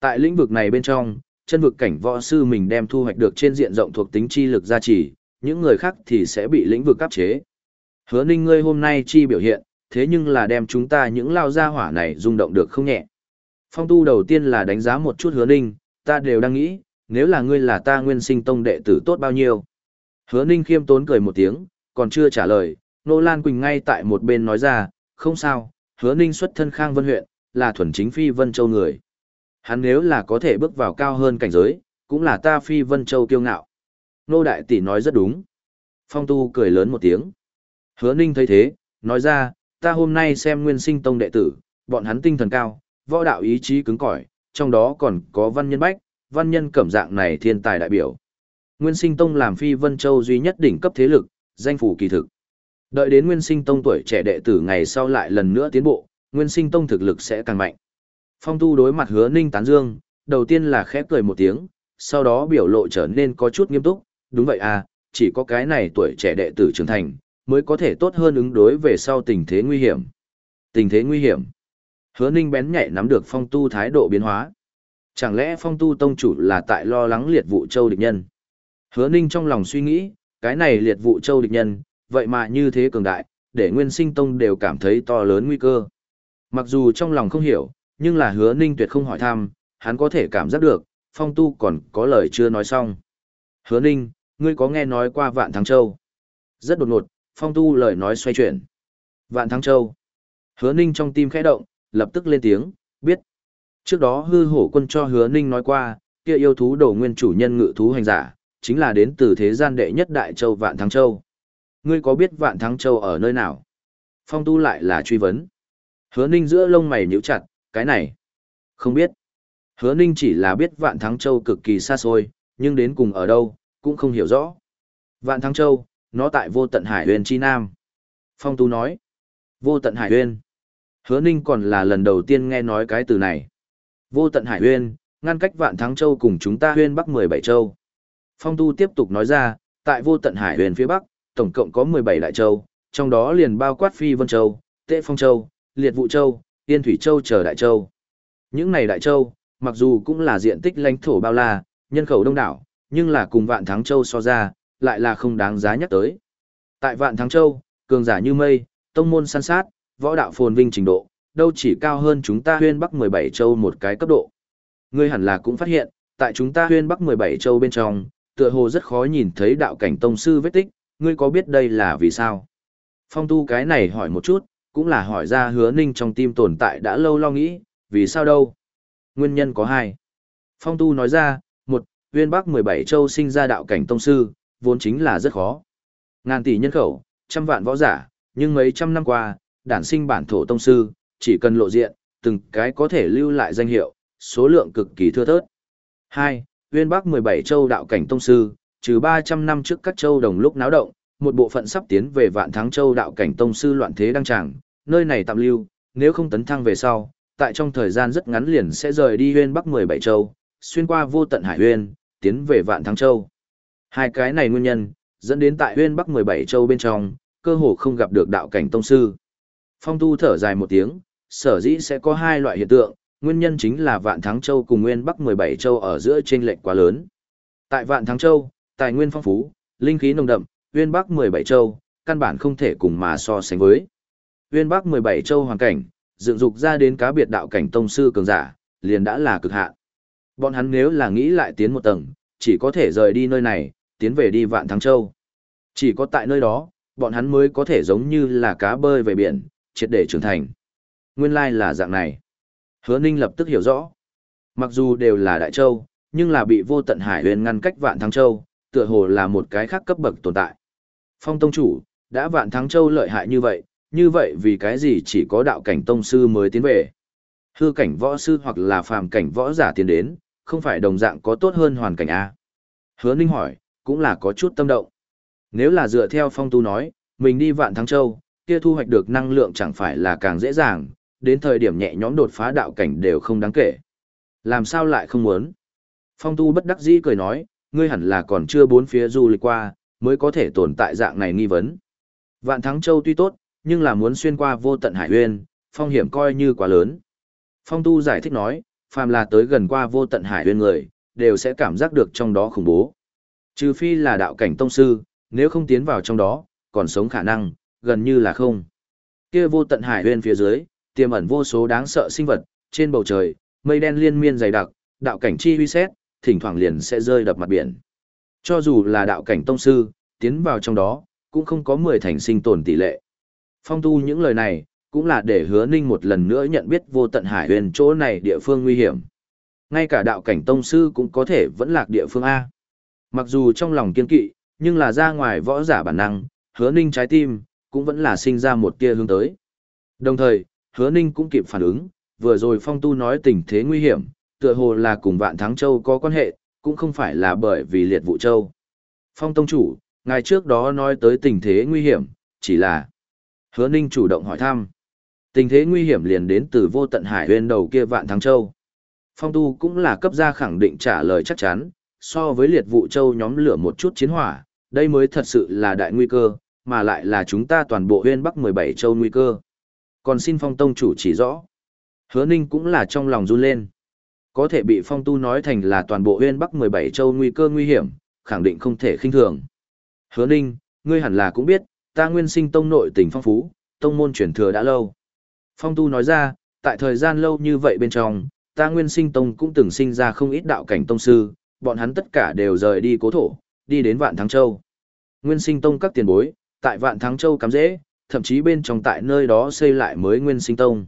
Tại lĩnh vực này bên trong, chân vực cảnh võ sư mình đem thu hoạch được trên diện rộng thuộc tính chi lực gia trì, những người khác thì sẽ bị lĩnh vực áp chế. Hứa ninh ngươi hôm nay chi biểu hiện, thế nhưng là đem chúng ta những lao gia hỏa này rung động được không nhẹ. Phong tu đầu tiên là đánh giá một chút hứa ninh, ta đều đang nghĩ, nếu là ngươi là ta nguyên sinh tông đệ tử tốt bao nhiêu. Hứa ninh khiêm tốn cười một tiếng, còn chưa trả lời, Nô Lan Quỳnh ngay tại một bên nói ra, không sao, hứa ninh xuất thân khang vân huyện, là thuần chính phi vân châu người. Hắn nếu là có thể bước vào cao hơn cảnh giới, cũng là ta phi vân châu kiêu ngạo. Nô Đại Tỷ nói rất đúng. Phong tu cười lớn một tiếng. Hứa ninh thấy thế, nói ra, ta hôm nay xem nguyên sinh tông đệ tử, bọn hắn tinh thần cao, võ đạo ý chí cứng cỏi, trong đó còn có văn nhân bách, văn nhân cẩm dạng này thiên tài đại biểu. Nguyên sinh tông làm phi vân châu duy nhất đỉnh cấp thế lực, danh phủ kỳ thực. Đợi đến nguyên sinh tông tuổi trẻ đệ tử ngày sau lại lần nữa tiến bộ, nguyên sinh tông thực lực sẽ càng mạnh. Phong tu đối mặt hứa ninh tán dương, đầu tiên là khẽ cười một tiếng, sau đó biểu lộ trở nên có chút nghiêm túc, đúng vậy à, chỉ có cái này tuổi trẻ đệ tử trưởng thành, mới có thể tốt hơn ứng đối về sau tình thế nguy hiểm. Tình thế nguy hiểm. Hứa Ninh bén nhạy nắm được phong tu thái độ biến hóa. Chẳng lẽ phong tu tông chủ là tại lo lắng liệt vụ châu địch nhân? Hứa Ninh trong lòng suy nghĩ, cái này liệt vụ châu địch nhân, vậy mà như thế cường đại, để nguyên sinh tông đều cảm thấy to lớn nguy cơ. Mặc dù trong lòng không hiểu, nhưng là hứa Ninh tuyệt không hỏi thăm, hắn có thể cảm giác được, phong tu còn có lời chưa nói xong. Hứa Ninh, ngươi có nghe nói qua vạn thắng châu? Rất đột ngột, phong tu lời nói xoay chuyển. Vạn Thắng Châu. Hứa Ninh trong tim khẽ động, lập tức lên tiếng, biết. Trước đó hư hổ quân cho hứa Ninh nói qua, kia yêu thú đầu nguyên chủ nhân ngự thú hành giả, chính là đến từ thế gian đệ nhất đại châu Vạn Thắng Châu. Ngươi có biết Vạn Thắng Châu ở nơi nào? Phong tu lại là truy vấn. Hứa Ninh giữa lông mày nhíu chặt, cái này. Không biết. Hứa Ninh chỉ là biết Vạn Thắng Châu cực kỳ xa xôi, nhưng đến cùng ở đâu, cũng không hiểu rõ. Vạn Thắng Châu, nó tại vô tận hải huyền chi nam. Phong Tu nói, vô tận hải huyền. Hứa Ninh còn là lần đầu tiên nghe nói cái từ này. Vô tận hải huyền, ngăn cách vạn thắng châu cùng chúng ta huyên bắc 17 châu. Phong Tu tiếp tục nói ra, tại vô tận hải huyền phía bắc, tổng cộng có 17 đại châu, trong đó liền bao quát Phi Vân Châu, Tệ Phong Châu, Liệt Vụ Châu, Yên Thủy Châu chờ đại châu. Những này đại châu, mặc dù cũng là diện tích lãnh thổ bao la, nhân khẩu đông đảo, nhưng là cùng Vạn Thắng Châu so ra, lại là không đáng giá nhắc tới. Tại Vạn Thắng Châu, cường giả như mây, tông môn săn sát, võ đạo phồn vinh trình độ, đâu chỉ cao hơn chúng ta huyên bắc 17 châu một cái cấp độ. Ngươi hẳn là cũng phát hiện, tại chúng ta huyên bắc 17 châu bên trong, tựa hồ rất khó nhìn thấy đạo cảnh tông sư vết tích, ngươi có biết đây là vì sao? Phong tu cái này hỏi một chút, cũng là hỏi ra hứa ninh trong tim tồn tại đã lâu lo nghĩ, vì sao đâu? Nguyên nhân có hai. Phong tu nói ra, một, Nguyên bắc 17 châu sinh ra đạo cảnh tông sư, vốn chính là rất khó. Ngàn tỷ nhân khẩu, trăm vạn võ giả, nhưng mấy trăm năm qua, đản sinh bản thổ tông sư, chỉ cần lộ diện, từng cái có thể lưu lại danh hiệu, số lượng cực kỳ thưa thớt. 2. Uyên Bắc 17 châu đạo cảnh tông sư, trừ 300 năm trước các châu đồng lúc náo động, một bộ phận sắp tiến về Vạn Thắng châu đạo cảnh tông sư loạn thế đăng tràng, nơi này tạm lưu, nếu không tấn thăng về sau, tại trong thời gian rất ngắn liền sẽ rời đi huyên Bắc 17 châu, xuyên qua vô tận hải huyên, tiến về Vạn Thắng châu. Hai cái này nguyên nhân, dẫn đến tại huyên Bắc 17 châu bên trong, cơ hồ không gặp được đạo cảnh tông sư. Phong tu thở dài một tiếng, sở dĩ sẽ có hai loại hiện tượng, nguyên nhân chính là Vạn Thắng Châu cùng Nguyên Bắc 17 châu ở giữa chênh lệch quá lớn. Tại Vạn Thắng Châu, tài nguyên phong phú, linh khí nồng đậm, Nguyên Bắc 17 châu, căn bản không thể cùng mà so sánh với uyên Bắc 17 châu hoàn cảnh, dựng dục ra đến cá biệt đạo cảnh tông sư cường giả, liền đã là cực hạn. Bọn hắn nếu là nghĩ lại tiến một tầng, chỉ có thể rời đi nơi này, tiến về đi Vạn Thắng Châu. Chỉ có tại nơi đó, bọn hắn mới có thể giống như là cá bơi về biển, triệt để trưởng thành. Nguyên lai là dạng này. Hứa Ninh lập tức hiểu rõ. Mặc dù đều là Đại Châu, nhưng là bị vô tận hải huyền ngăn cách Vạn Thắng Châu, tựa hồ là một cái khác cấp bậc tồn tại. Phong Tông Chủ, đã Vạn Thắng Châu lợi hại như vậy, như vậy vì cái gì chỉ có đạo cảnh tông sư mới tiến về? Hư cảnh võ sư hoặc là phàm cảnh võ giả tiến đến, không phải đồng dạng có tốt hơn hoàn cảnh A. Hứa Ninh hỏi, cũng là có chút tâm động. Nếu là dựa theo phong tu nói, mình đi vạn thắng châu, kia thu hoạch được năng lượng chẳng phải là càng dễ dàng, đến thời điểm nhẹ nhõm đột phá đạo cảnh đều không đáng kể. Làm sao lại không muốn? Phong tu bất đắc dĩ cười nói, ngươi hẳn là còn chưa bốn phía du lịch qua, mới có thể tồn tại dạng này nghi vấn. Vạn Thắng Châu tuy tốt, nhưng là muốn xuyên qua vô tận hải uyên, phong hiểm coi như quá lớn. Phong tu giải thích nói, phàm là tới gần qua vô tận hải uyên người, đều sẽ cảm giác được trong đó khủng bố. Trừ phi là đạo cảnh tông sư, nếu không tiến vào trong đó, còn sống khả năng, gần như là không. Kia vô tận hải uyên phía dưới, tiềm ẩn vô số đáng sợ sinh vật, trên bầu trời, mây đen liên miên dày đặc, đạo cảnh chi uy xét, thỉnh thoảng liền sẽ rơi đập mặt biển. Cho dù là đạo cảnh tông sư, tiến vào trong đó, cũng không có 10 thành sinh tồn tỷ lệ. Phong tu những lời này, cũng là để hứa ninh một lần nữa nhận biết vô tận hải huyền chỗ này địa phương nguy hiểm. Ngay cả đạo cảnh tông sư cũng có thể vẫn lạc địa phương A. Mặc dù trong lòng kiên kỵ, nhưng là ra ngoài võ giả bản năng, hứa ninh trái tim, cũng vẫn là sinh ra một tia hướng tới. Đồng thời, hứa ninh cũng kịp phản ứng, vừa rồi phong tu nói tình thế nguy hiểm, tựa hồ là cùng vạn thắng châu có quan hệ, cũng không phải là bởi vì liệt vụ châu. Phong tông chủ, ngài trước đó nói tới tình thế nguy hiểm, chỉ là hứa ninh chủ động hỏi thăm. Tình thế nguy hiểm liền đến từ vô tận hải huyên đầu kia vạn thắng châu. Phong tu cũng là cấp gia khẳng định trả lời chắc chắn, so với liệt vụ châu nhóm lửa một chút chiến hỏa, đây mới thật sự là đại nguy cơ, mà lại là chúng ta toàn bộ huyên bắc 17 châu nguy cơ. Còn xin phong tông chủ chỉ rõ. Hứa ninh cũng là trong lòng run lên. Có thể bị phong tu nói thành là toàn bộ huyên bắc 17 châu nguy cơ nguy hiểm, khẳng định không thể khinh thường. Hứa ninh, ngươi hẳn là cũng biết, ta nguyên sinh tông nội tình phong phú, tông môn truyền thừa đã lâu. Phong tu nói ra, tại thời gian lâu như vậy bên trong, ta nguyên sinh tông cũng từng sinh ra không ít đạo cảnh tông sư, bọn hắn tất cả đều rời đi cố thổ, đi đến Vạn Thắng Châu. Nguyên sinh tông các tiền bối, tại Vạn Thắng Châu cắm dễ, thậm chí bên trong tại nơi đó xây lại mới Nguyên sinh tông.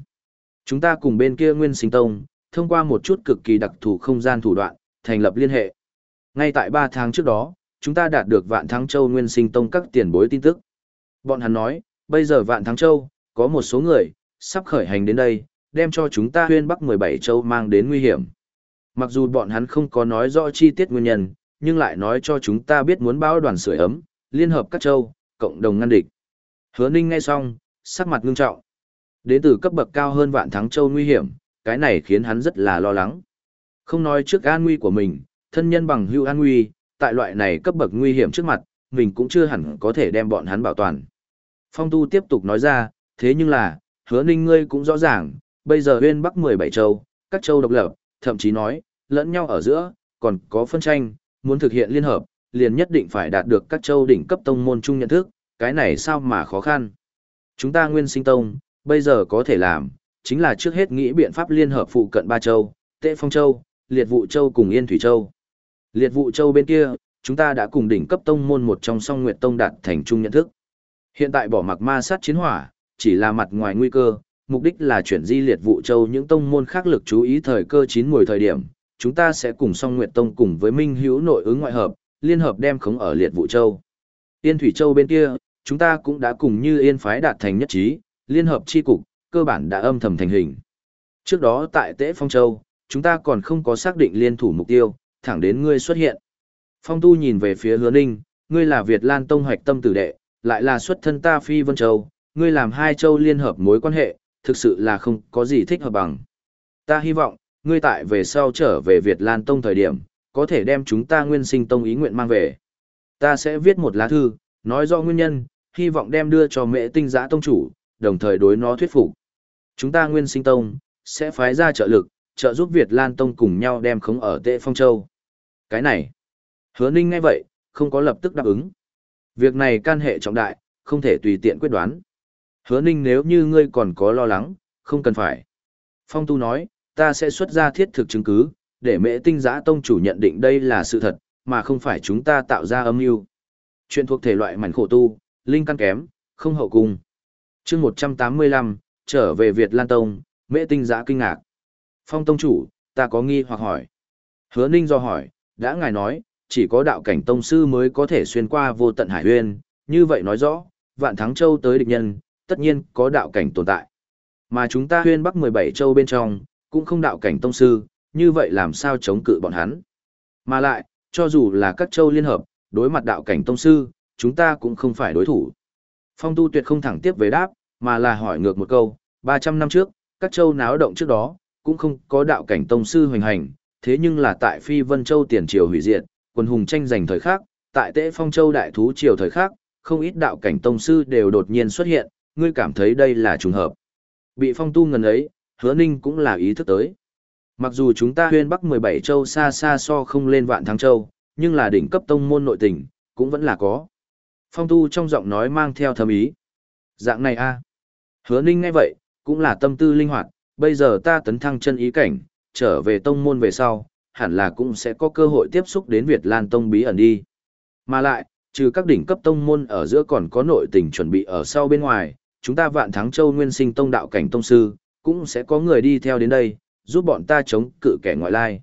Chúng ta cùng bên kia Nguyên sinh tông, thông qua một chút cực kỳ đặc thù không gian thủ đoạn, thành lập liên hệ. Ngay tại 3 tháng trước đó, chúng ta đạt được Vạn Thắng Châu Nguyên sinh tông các tiền bối tin tức. Bọn hắn nói, bây giờ Vạn Thắng Châu, có một số người, sắp khởi hành đến đây, đem cho chúng ta huyên bắc 17 châu mang đến nguy hiểm. Mặc dù bọn hắn không có nói rõ chi tiết nguyên nhân, nhưng lại nói cho chúng ta biết muốn báo đoàn sưởi ấm, liên hợp các châu, cộng đồng ngăn địch. Hứa Ninh nghe xong, sắc mặt ngưng trọng. Đến từ cấp bậc cao hơn vạn thắng châu nguy hiểm, cái này khiến hắn rất là lo lắng. Không nói trước an nguy của mình, thân nhân bằng hưu an nguy, tại loại này cấp bậc nguy hiểm trước mặt, mình cũng chưa hẳn có thể đem bọn hắn bảo toàn. Phong Tu tiếp tục nói ra, thế nhưng là, hứa ninh ngươi cũng rõ ràng, bây giờ huyên bắc 17 châu, các châu độc lập, thậm chí nói, lẫn nhau ở giữa, còn có phân tranh, muốn thực hiện liên hợp, liền nhất định phải đạt được các châu đỉnh cấp tông môn chung nhận thức, cái này sao mà khó khăn. Chúng ta nguyên sinh tông, bây giờ có thể làm, chính là trước hết nghĩ biện pháp liên hợp phụ cận ba châu, Tệ Phong Châu, Liệt Vụ Châu cùng Yên Thủy Châu. Liệt Vụ Châu bên kia, chúng ta đã cùng đỉnh cấp tông môn một trong song nguyệt tông đạt thành chung nhận thức. Hiện tại bỏ mặc ma sát chiến hỏa, chỉ là mặt ngoài nguy cơ, mục đích là chuyển di liệt vụ châu những tông môn khác lực chú ý thời cơ chín mùi thời điểm, chúng ta sẽ cùng song nguyệt tông cùng với minh hữu nội ứng ngoại hợp, liên hợp đem khống ở liệt vụ châu. Yên Thủy Châu bên kia, chúng ta cũng đã cùng như yên phái đạt thành nhất trí, liên hợp chi cục, cơ bản đã âm thầm thành hình. Trước đó tại Tế Phong Châu, chúng ta còn không có xác định liên thủ mục tiêu, thẳng đến ngươi xuất hiện. Phong Tu nhìn về phía Hứa Ninh, ngươi là Việt Lan Tông hoạch tâm tử đệ, lại là xuất thân ta Phi Vân Châu, ngươi làm hai châu liên hợp mối quan hệ, thực sự là không có gì thích hợp bằng. Ta hy vọng, ngươi tại về sau trở về Việt Lan Tông thời điểm, có thể đem chúng ta nguyên sinh tông ý nguyện mang về. Ta sẽ viết một lá thư, nói rõ nguyên nhân, hy vọng đem đưa cho mẹ tinh giã tông chủ, đồng thời đối nó thuyết phục. Chúng ta nguyên sinh tông, sẽ phái ra trợ lực, trợ giúp Việt Lan Tông cùng nhau đem khống ở Tệ Phong Châu. Cái này, hứa ninh ngay vậy, không có lập tức đáp ứng. Việc này can hệ trọng đại, không thể tùy tiện quyết đoán. Hứa ninh nếu như ngươi còn có lo lắng, không cần phải. Phong Tu nói, ta sẽ xuất ra thiết thực chứng cứ, để mễ tinh giã tông chủ nhận định đây là sự thật, mà không phải chúng ta tạo ra âm mưu. Chuyện thuộc thể loại mảnh khổ tu, linh căn kém, không hậu cung. chương 185, trở về Việt Lan Tông, mễ tinh giã kinh ngạc. Phong tông chủ, ta có nghi hoặc hỏi. Hứa ninh do hỏi, đã ngài nói, chỉ có đạo cảnh tông sư mới có thể xuyên qua vô tận hải huyên, như vậy nói rõ, vạn thắng châu tới địch nhân, tất nhiên có đạo cảnh tồn tại. Mà chúng ta huyên bắc 17 châu bên trong, cũng không đạo cảnh tông sư, như vậy làm sao chống cự bọn hắn. Mà lại, cho dù là các châu liên hợp, đối mặt đạo cảnh tông sư, chúng ta cũng không phải đối thủ. Phong tu tuyệt không thẳng tiếp về đáp, mà là hỏi ngược một câu, 300 năm trước, các châu náo động trước đó, cũng không có đạo cảnh tông sư hoành hành, thế nhưng là tại Phi Vân Châu tiền triều hủy diệt, quần hùng tranh giành thời khắc, tại Tế Phong Châu đại thú triều thời khắc, không ít đạo cảnh tông sư đều đột nhiên xuất hiện, ngươi cảm thấy đây là trùng hợp. Bị phong tu ngần ấy, hứa ninh cũng là ý thức tới. Mặc dù chúng ta huyên bắc 17 châu xa xa so không lên vạn thắng châu, nhưng là đỉnh cấp tông môn nội tình, cũng vẫn là có. Phong tu trong giọng nói mang theo thầm ý. Dạng này a Hứa ninh ngay vậy, cũng là tâm tư linh hoạt, bây giờ ta tấn thăng chân ý cảnh, trở về tông môn về sau, hẳn là cũng sẽ có cơ hội tiếp xúc đến Việt Lan Tông bí ẩn đi. Mà lại, trừ các đỉnh cấp tông môn ở giữa còn có nội tình chuẩn bị ở sau bên ngoài, chúng ta vạn thắng châu nguyên sinh tông đạo cảnh tông sư, cũng sẽ có người đi theo đến đây, giúp bọn ta chống cự kẻ ngoại lai.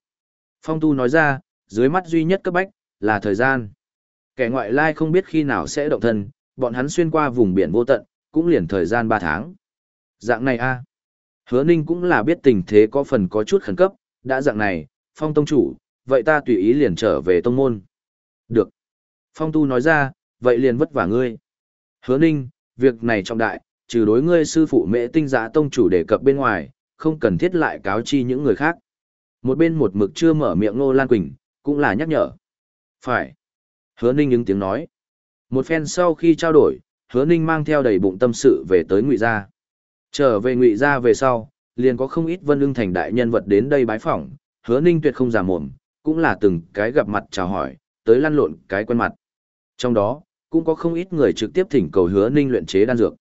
Phong tu nói ra, dưới mắt duy nhất cấp bách, là thời gian. Kẻ ngoại lai không biết khi nào sẽ động thân, bọn hắn xuyên qua vùng biển vô tận, cũng liền thời gian 3 tháng. Dạng này a Hứa ninh cũng là biết tình thế có phần có chút khẩn cấp, đã dạng này, phong tông chủ, vậy ta tùy ý liền trở về tông môn. Được. Phong tu nói ra, vậy liền vất vả ngươi. Hứa ninh, việc này trọng đại, trừ đối ngươi sư phụ mẹ tinh giã tông chủ đề cập bên ngoài, không cần thiết lại cáo chi những người khác. Một bên một mực chưa mở miệng Ngô Lan Quỳnh, cũng là nhắc nhở. Phải. Hứa Ninh những tiếng nói. Một phen sau khi trao đổi, Hứa Ninh mang theo đầy bụng tâm sự về tới Ngụy Gia. Trở về Ngụy Gia về sau, liền có không ít vân lương thành đại nhân vật đến đây bái phỏng, Hứa Ninh tuyệt không giả mồm, cũng là từng cái gặp mặt chào hỏi, tới lăn lộn cái quen mặt. Trong đó, cũng có không ít người trực tiếp thỉnh cầu Hứa Ninh luyện chế đan dược.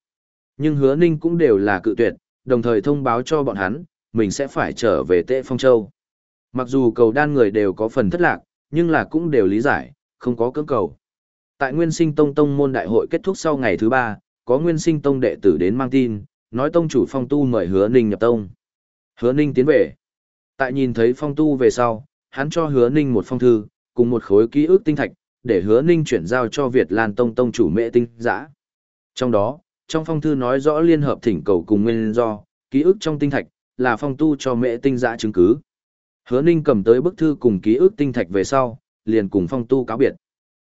Nhưng hứa ninh cũng đều là cự tuyệt, đồng thời thông báo cho bọn hắn, mình sẽ phải trở về Tệ Phong Châu. Mặc dù cầu đan người đều có phần thất lạc, nhưng là cũng đều lý giải, không có cưỡng cầu. Tại Nguyên Sinh Tông Tông môn đại hội kết thúc sau ngày thứ ba, có Nguyên Sinh Tông đệ tử đến mang tin, nói Tông chủ Phong Tu mời Hứa Ninh nhập tông. Hứa Ninh tiến về. Tại nhìn thấy Phong Tu về sau, hắn cho Hứa Ninh một phong thư, cùng một khối ký ức tinh thạch, để Hứa Ninh chuyển giao cho Việt Lan Tông Tông chủ Mẹ Tinh Giã. Trong đó, trong phong thư nói rõ liên hợp thỉnh cầu cùng nguyên do, ký ức trong tinh thạch, là phong tu cho mẹ tinh giã chứng cứ. Hứa Ninh cầm tới bức thư cùng ký ức tinh thạch về sau, liền cùng phong tu cáo biệt.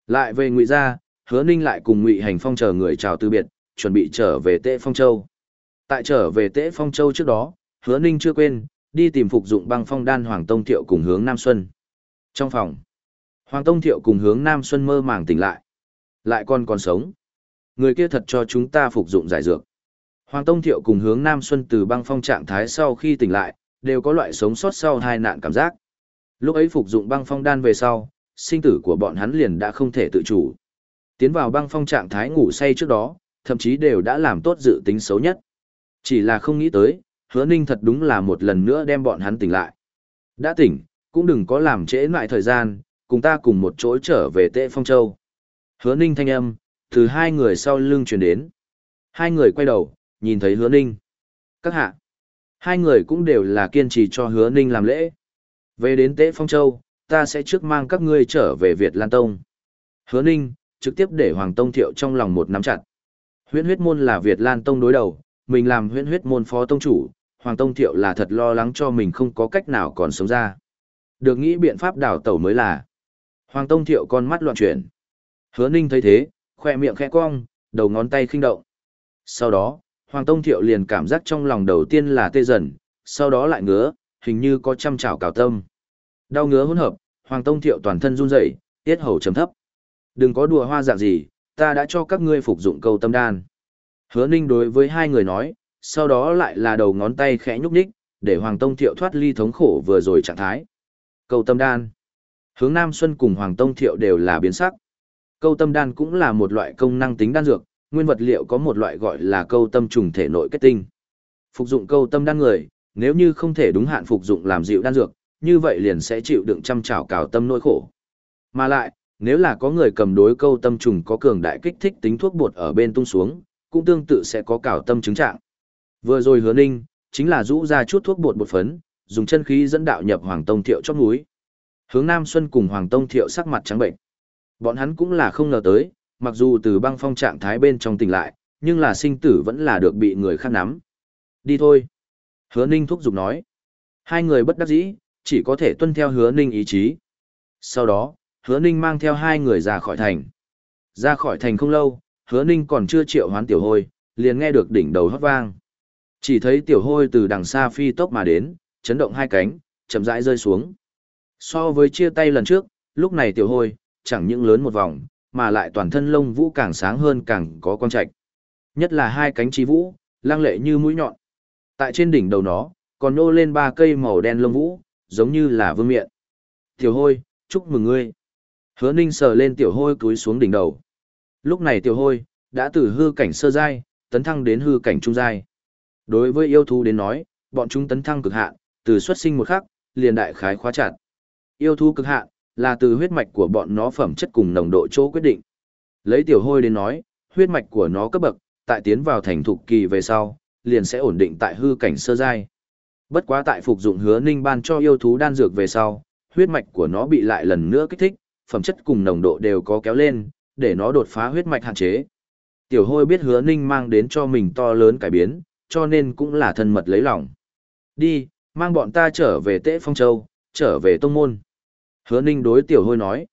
Lại về ngụy gia, Hứa Ninh lại cùng ngụy hành phong chờ người chào từ biệt, chuẩn bị trở về Tệ Phong Châu. Tại trở về tệ Phong Châu trước đó, Hứa Ninh chưa quên, đi tìm phục dụng băng phong đan Hoàng Tông Thiệu cùng hướng Nam Xuân. Trong phòng, Hoàng Tông Thiệu cùng hướng Nam Xuân mơ màng tỉnh lại. Lại còn còn sống. Người kia thật cho chúng ta phục dụng giải dược. Hoàng Tông Thiệu cùng hướng Nam Xuân từ băng phong trạng thái sau khi tỉnh lại, đều có loại sống sót sau hai nạn cảm giác. Lúc ấy phục dụng băng phong đan về sau, sinh tử của bọn hắn liền đã không thể tự chủ. Tiến vào băng phong trạng thái ngủ say trước đó, thậm chí đều đã làm tốt dự tính xấu nhất. Chỉ là không nghĩ tới, hứa ninh thật đúng là một lần nữa đem bọn hắn tỉnh lại. Đã tỉnh, cũng đừng có làm trễ lại thời gian, cùng ta cùng một chỗ trở về tệ phong châu. Hứa ninh thanh âm, từ hai người sau lưng truyền đến. Hai người quay đầu, nhìn thấy hứa ninh. Các hạ, hai người cũng đều là kiên trì cho hứa ninh làm lễ. Về đến tế phong châu, ta sẽ trước mang các ngươi trở về Việt Lan Tông. Hứa ninh, trực tiếp để Hoàng Tông Thiệu trong lòng một nắm chặt. Huyễn huyết môn là Việt Lan Tông đối đầu, mình làm huyễn huyết môn phó tông chủ, Hoàng Tông Thiệu là thật lo lắng cho mình không có cách nào còn sống ra. Được nghĩ biện pháp đảo tẩu mới là. Hoàng Tông Thiệu con mắt loạn chuyển. Hứa Ninh thấy thế, khoe miệng khẽ cong, đầu ngón tay khinh động. Sau đó, Hoàng Tông Thiệu liền cảm giác trong lòng đầu tiên là tê dần, sau đó lại ngứa, hình như có trăm chảo cào tâm. Đau ngứa hỗn hợp, Hoàng Tông Thiệu toàn thân run rẩy, tiết hầu trầm thấp. Đừng có đùa hoa dạng gì, ta đã cho các ngươi phục dụng câu tâm đan. Hứa Ninh đối với hai người nói, sau đó lại là đầu ngón tay khẽ nhúc nhích, để Hoàng Tông Thiệu thoát ly thống khổ vừa rồi trạng thái. Câu tâm đan. Hướng Nam Xuân cùng Hoàng Tông Thiệu đều là biến sắc. Câu tâm đan cũng là một loại công năng tính đan dược, nguyên vật liệu có một loại gọi là câu tâm trùng thể nội kết tinh. Phục dụng câu tâm đan người, nếu như không thể đúng hạn phục dụng làm dịu đan dược, như vậy liền sẽ chịu đựng trăm trảo cào tâm nỗi khổ. Mà lại, nếu là có người cầm đối câu tâm trùng có cường đại kích thích tính thuốc bột ở bên tung xuống, cũng tương tự sẽ có cào tâm chứng trạng. Vừa rồi hứa ninh, chính là rũ ra chút thuốc bột bột phấn, dùng chân khí dẫn đạo nhập Hoàng Tông Thiệu chót núi. Hướng Nam Xuân cùng Hoàng Tông Thiệu sắc mặt trắng bệnh. Bọn hắn cũng là không ngờ tới, mặc dù từ băng phong trạng thái bên trong tỉnh lại, nhưng là sinh tử vẫn là được bị người khác nắm. Đi thôi. Hứa Ninh thúc giục nói. Hai người bất đắc dĩ, chỉ có thể tuân theo hứa Ninh ý chí. Sau đó, hứa Ninh mang theo hai người ra khỏi thành. Ra khỏi thành không lâu, hứa Ninh còn chưa triệu hoán tiểu hôi, liền nghe được đỉnh đầu hót vang. Chỉ thấy tiểu hôi từ đằng xa phi tốc mà đến, chấn động hai cánh, chậm rãi rơi xuống. So với chia tay lần trước, lúc này tiểu hôi, chẳng những lớn một vòng, mà lại toàn thân lông vũ càng sáng hơn càng có quang trạch. Nhất là hai cánh trí vũ, lang lệ như mũi nhọn. Tại trên đỉnh đầu nó, còn nô lên ba cây màu đen lông vũ, giống như là vương miện. Tiểu hôi, chúc mừng ngươi. Hứa ninh sờ lên tiểu hôi cúi xuống đỉnh đầu. Lúc này tiểu hôi, đã từ hư cảnh sơ giai, tấn thăng đến hư cảnh trung giai. Đối với yêu thú đến nói, bọn chúng tấn thăng cực hạn, từ xuất sinh một khắc, liền đại khái khóa chặt. Yêu thú cực hạn, là từ huyết mạch của bọn nó phẩm chất cùng nồng độ chỗ quyết định. Lấy tiểu hôi đến nói, huyết mạch của nó cấp bậc, tại tiến vào thành thục kỳ về sau, liền sẽ ổn định tại hư cảnh sơ giai. Bất quá tại phục dụng hứa ninh ban cho yêu thú đan dược về sau, huyết mạch của nó bị lại lần nữa kích thích, phẩm chất cùng nồng độ đều có kéo lên, để nó đột phá huyết mạch hạn chế. Tiểu hôi biết hứa ninh mang đến cho mình to lớn cải biến, cho nên cũng là thân mật lấy lòng. Đi, mang bọn ta trở về Tế Phong Châu, trở về Tông Môn. Hứa ninh đối tiểu hôi nói.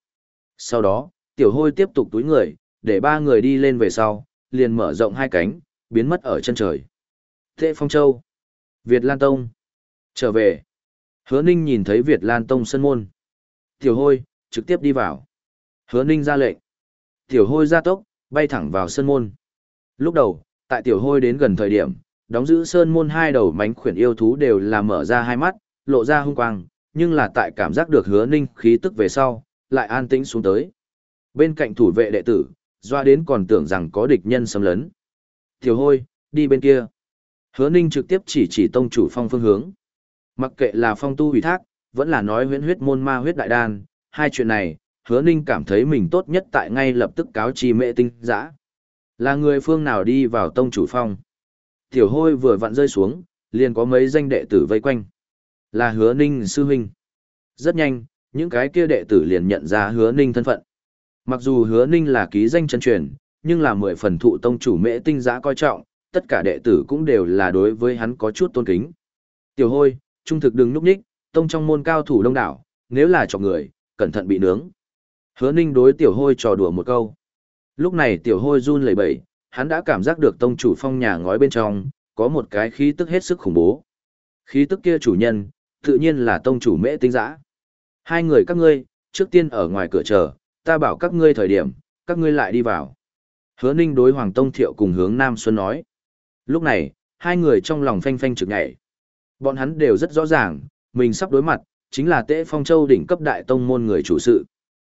Sau đó, tiểu hôi tiếp tục túi người, để ba người đi lên về sau, liền mở rộng hai cánh, biến mất ở chân trời. Tế Phong Châu. Việt Lan Tông. Trở về. Hứa ninh nhìn thấy Việt Lan Tông sân môn. Tiểu hôi, trực tiếp đi vào. Hứa ninh ra lệnh. Tiểu hôi ra tốc, bay thẳng vào sân môn. Lúc đầu, tại tiểu hôi đến gần thời điểm, đóng giữ sơn môn hai đầu mánh khuyển yêu thú đều là mở ra hai mắt, lộ ra hung quang, nhưng là tại cảm giác được hứa ninh khí tức về sau, lại an tĩnh xuống tới. Bên cạnh thủ vệ đệ tử, doa đến còn tưởng rằng có địch nhân xâm lấn. Tiểu hôi, đi bên kia. Hứa ninh trực tiếp chỉ chỉ tông chủ phong phương hướng. Mặc kệ là phong tu hủy thác, vẫn là nói huyễn huyết môn ma huyết đại đan, hai chuyện này, hứa ninh cảm thấy mình tốt nhất tại ngay lập tức cáo trì mệ tinh giã. Là người phương nào đi vào tông chủ phong. Tiểu hôi vừa vặn rơi xuống, liền có mấy danh đệ tử vây quanh. Là hứa ninh sư huynh. Rất nhanh, những cái kia đệ tử liền nhận ra hứa ninh thân phận. Mặc dù hứa ninh là ký danh chân truyền, nhưng là mười phần thụ tông chủ mễ tinh giã coi trọng, tất cả đệ tử cũng đều là đối với hắn có chút tôn kính. Tiểu hôi, trung thực đừng núp nhích, tông trong môn cao thủ đông đảo, nếu là cho người, cẩn thận bị nướng. Hứa ninh đối tiểu hôi trò đùa một câu. Lúc này tiểu hôi run lẩy bẩy, hắn đã cảm giác được tông chủ phong nhà ngói bên trong, có một cái khí tức hết sức khủng bố. Khí tức kia chủ nhân, tự nhiên là tông chủ mễ tinh giã. Hai người các ngươi, trước tiên ở ngoài cửa chờ, ta bảo các ngươi thời điểm, các ngươi lại đi vào. Hứa ninh đối Hoàng Tông Thiệu cùng hướng Nam Xuân nói. Lúc này, hai người trong lòng phanh phanh trực nhảy. Bọn hắn đều rất rõ ràng, mình sắp đối mặt, chính là Tế Phong Châu đỉnh cấp đại tông môn người chủ sự.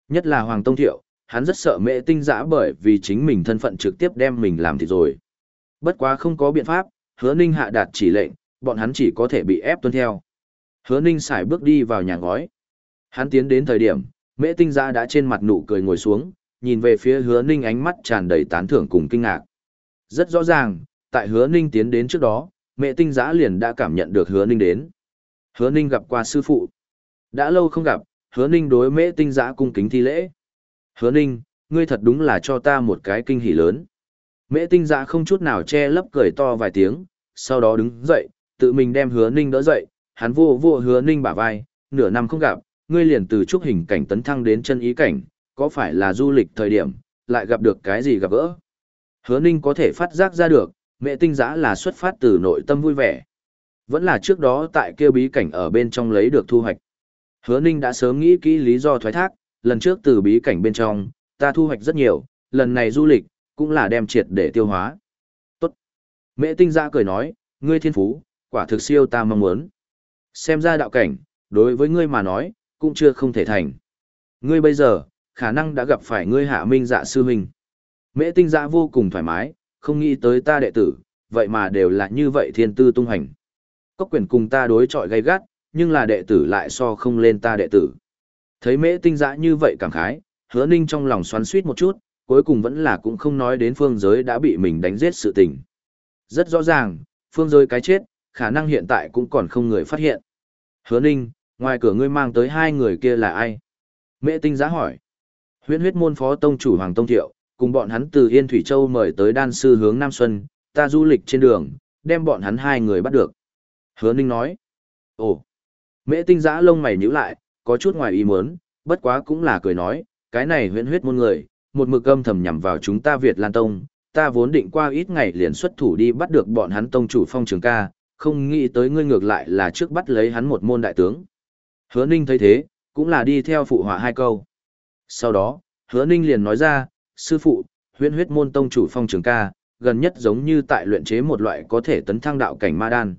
Nhất là Hoàng Tông Thiệu, hắn rất sợ mẹ tinh giã bởi vì chính mình thân phận trực tiếp đem mình làm thì rồi. Bất quá không có biện pháp, hứa ninh hạ đạt chỉ lệnh, bọn hắn chỉ có thể bị ép tuân theo. Hứa ninh xài bước đi vào nhà ngói. Hắn tiến đến thời điểm, mẹ tinh giã đã trên mặt nụ cười ngồi xuống, nhìn về phía hứa ninh ánh mắt tràn đầy tán thưởng cùng kinh ngạc. Rất rõ ràng, tại hứa ninh tiến đến trước đó, mẹ tinh giã liền đã cảm nhận được hứa ninh đến. Hứa ninh gặp qua sư phụ. Đã lâu không gặp, hứa ninh đối mẹ tinh giã cung kính thi lễ. Hứa ninh, ngươi thật đúng là cho ta một cái kinh hỉ lớn. Mễ tinh dạ không chút nào che lấp cười to vài tiếng, sau đó đứng dậy, tự mình đem hứa ninh đỡ dậy, hắn vô vô hứa ninh bả vai, nửa năm không gặp, ngươi liền từ trúc hình cảnh tấn thăng đến chân ý cảnh, có phải là du lịch thời điểm, lại gặp được cái gì gặp gỡ. Hứa ninh có thể phát giác ra được, mẹ tinh giã là xuất phát từ nội tâm vui vẻ. Vẫn là trước đó tại kêu bí cảnh ở bên trong lấy được thu hoạch. Hứa ninh đã sớm nghĩ kỹ lý do thoái thác, lần trước từ bí cảnh bên trong, ta thu hoạch rất nhiều, lần này du lịch, cũng là đem triệt để tiêu hóa. Tốt. Mẹ tinh giã cười nói, ngươi thiên phú, quả thực siêu ta mong muốn. Xem ra đạo cảnh, đối với ngươi mà nói, cũng chưa không thể thành. Ngươi bây giờ, khả năng đã gặp phải ngươi hạ minh dạ sư huynh. Mễ tinh dạ vô cùng thoải mái, không nghĩ tới ta đệ tử, vậy mà đều là như vậy thiên tư tung hành. Cốc quyền cùng ta đối chọi gay gắt, nhưng là đệ tử lại so không lên ta đệ tử. Thấy mễ tinh dã như vậy cảm khái, hứa ninh trong lòng xoắn suýt một chút, cuối cùng vẫn là cũng không nói đến phương giới đã bị mình đánh giết sự tình. Rất rõ ràng, phương giới cái chết, khả năng hiện tại cũng còn không người phát hiện. Hứa ninh, ngoài cửa ngươi mang tới hai người kia là ai? Mễ tinh giá hỏi. Huyễn huyết môn phó tông chủ Hoàng Tông Thiệu, cùng bọn hắn từ Yên Thủy Châu mời tới đan sư hướng Nam Xuân, ta du lịch trên đường, đem bọn hắn hai người bắt được. Hứa Ninh nói. Ồ. Mễ tinh giã lông mày nhíu lại, có chút ngoài ý muốn, bất quá cũng là cười nói, cái này huyễn huyết môn người, một mực âm thầm nhằm vào chúng ta Việt Lan Tông, ta vốn định qua ít ngày liền xuất thủ đi bắt được bọn hắn tông chủ phong trường ca, không nghĩ tới ngươi ngược lại là trước bắt lấy hắn một môn đại tướng. Hứa Ninh thấy thế, cũng là đi theo phụ họa hai câu. Sau đó, hứa ninh liền nói ra, sư phụ, huyễn huyết môn tông chủ phong trường ca, gần nhất giống như tại luyện chế một loại có thể tấn thăng đạo cảnh ma đan.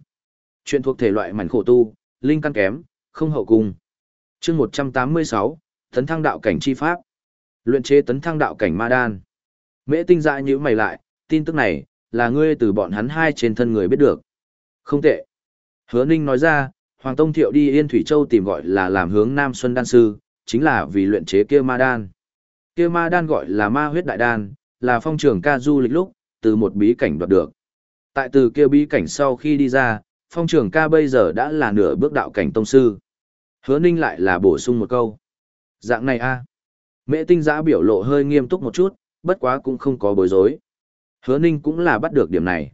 Chuyện thuộc thể loại mảnh khổ tu, linh căn kém, không hậu cung chương 186, tấn thăng đạo cảnh chi pháp. Luyện chế tấn thăng đạo cảnh ma đan. Mễ tinh dại như mày lại, tin tức này, là ngươi từ bọn hắn hai trên thân người biết được. Không tệ. Hứa ninh nói ra, Hoàng Tông Thiệu đi Yên Thủy Châu tìm gọi là làm hướng Nam Xuân Đan Sư, chính là vì luyện chế kia ma đan. Kia ma đan gọi là ma huyết đại đan, là phong trường ca du lịch lúc, từ một bí cảnh đoạt được. Tại từ kia bí cảnh sau khi đi ra, phong trường ca bây giờ đã là nửa bước đạo cảnh tông sư. Hứa ninh lại là bổ sung một câu. Dạng này a Mẹ tinh giã biểu lộ hơi nghiêm túc một chút, bất quá cũng không có bối rối. Hứa ninh cũng là bắt được điểm này.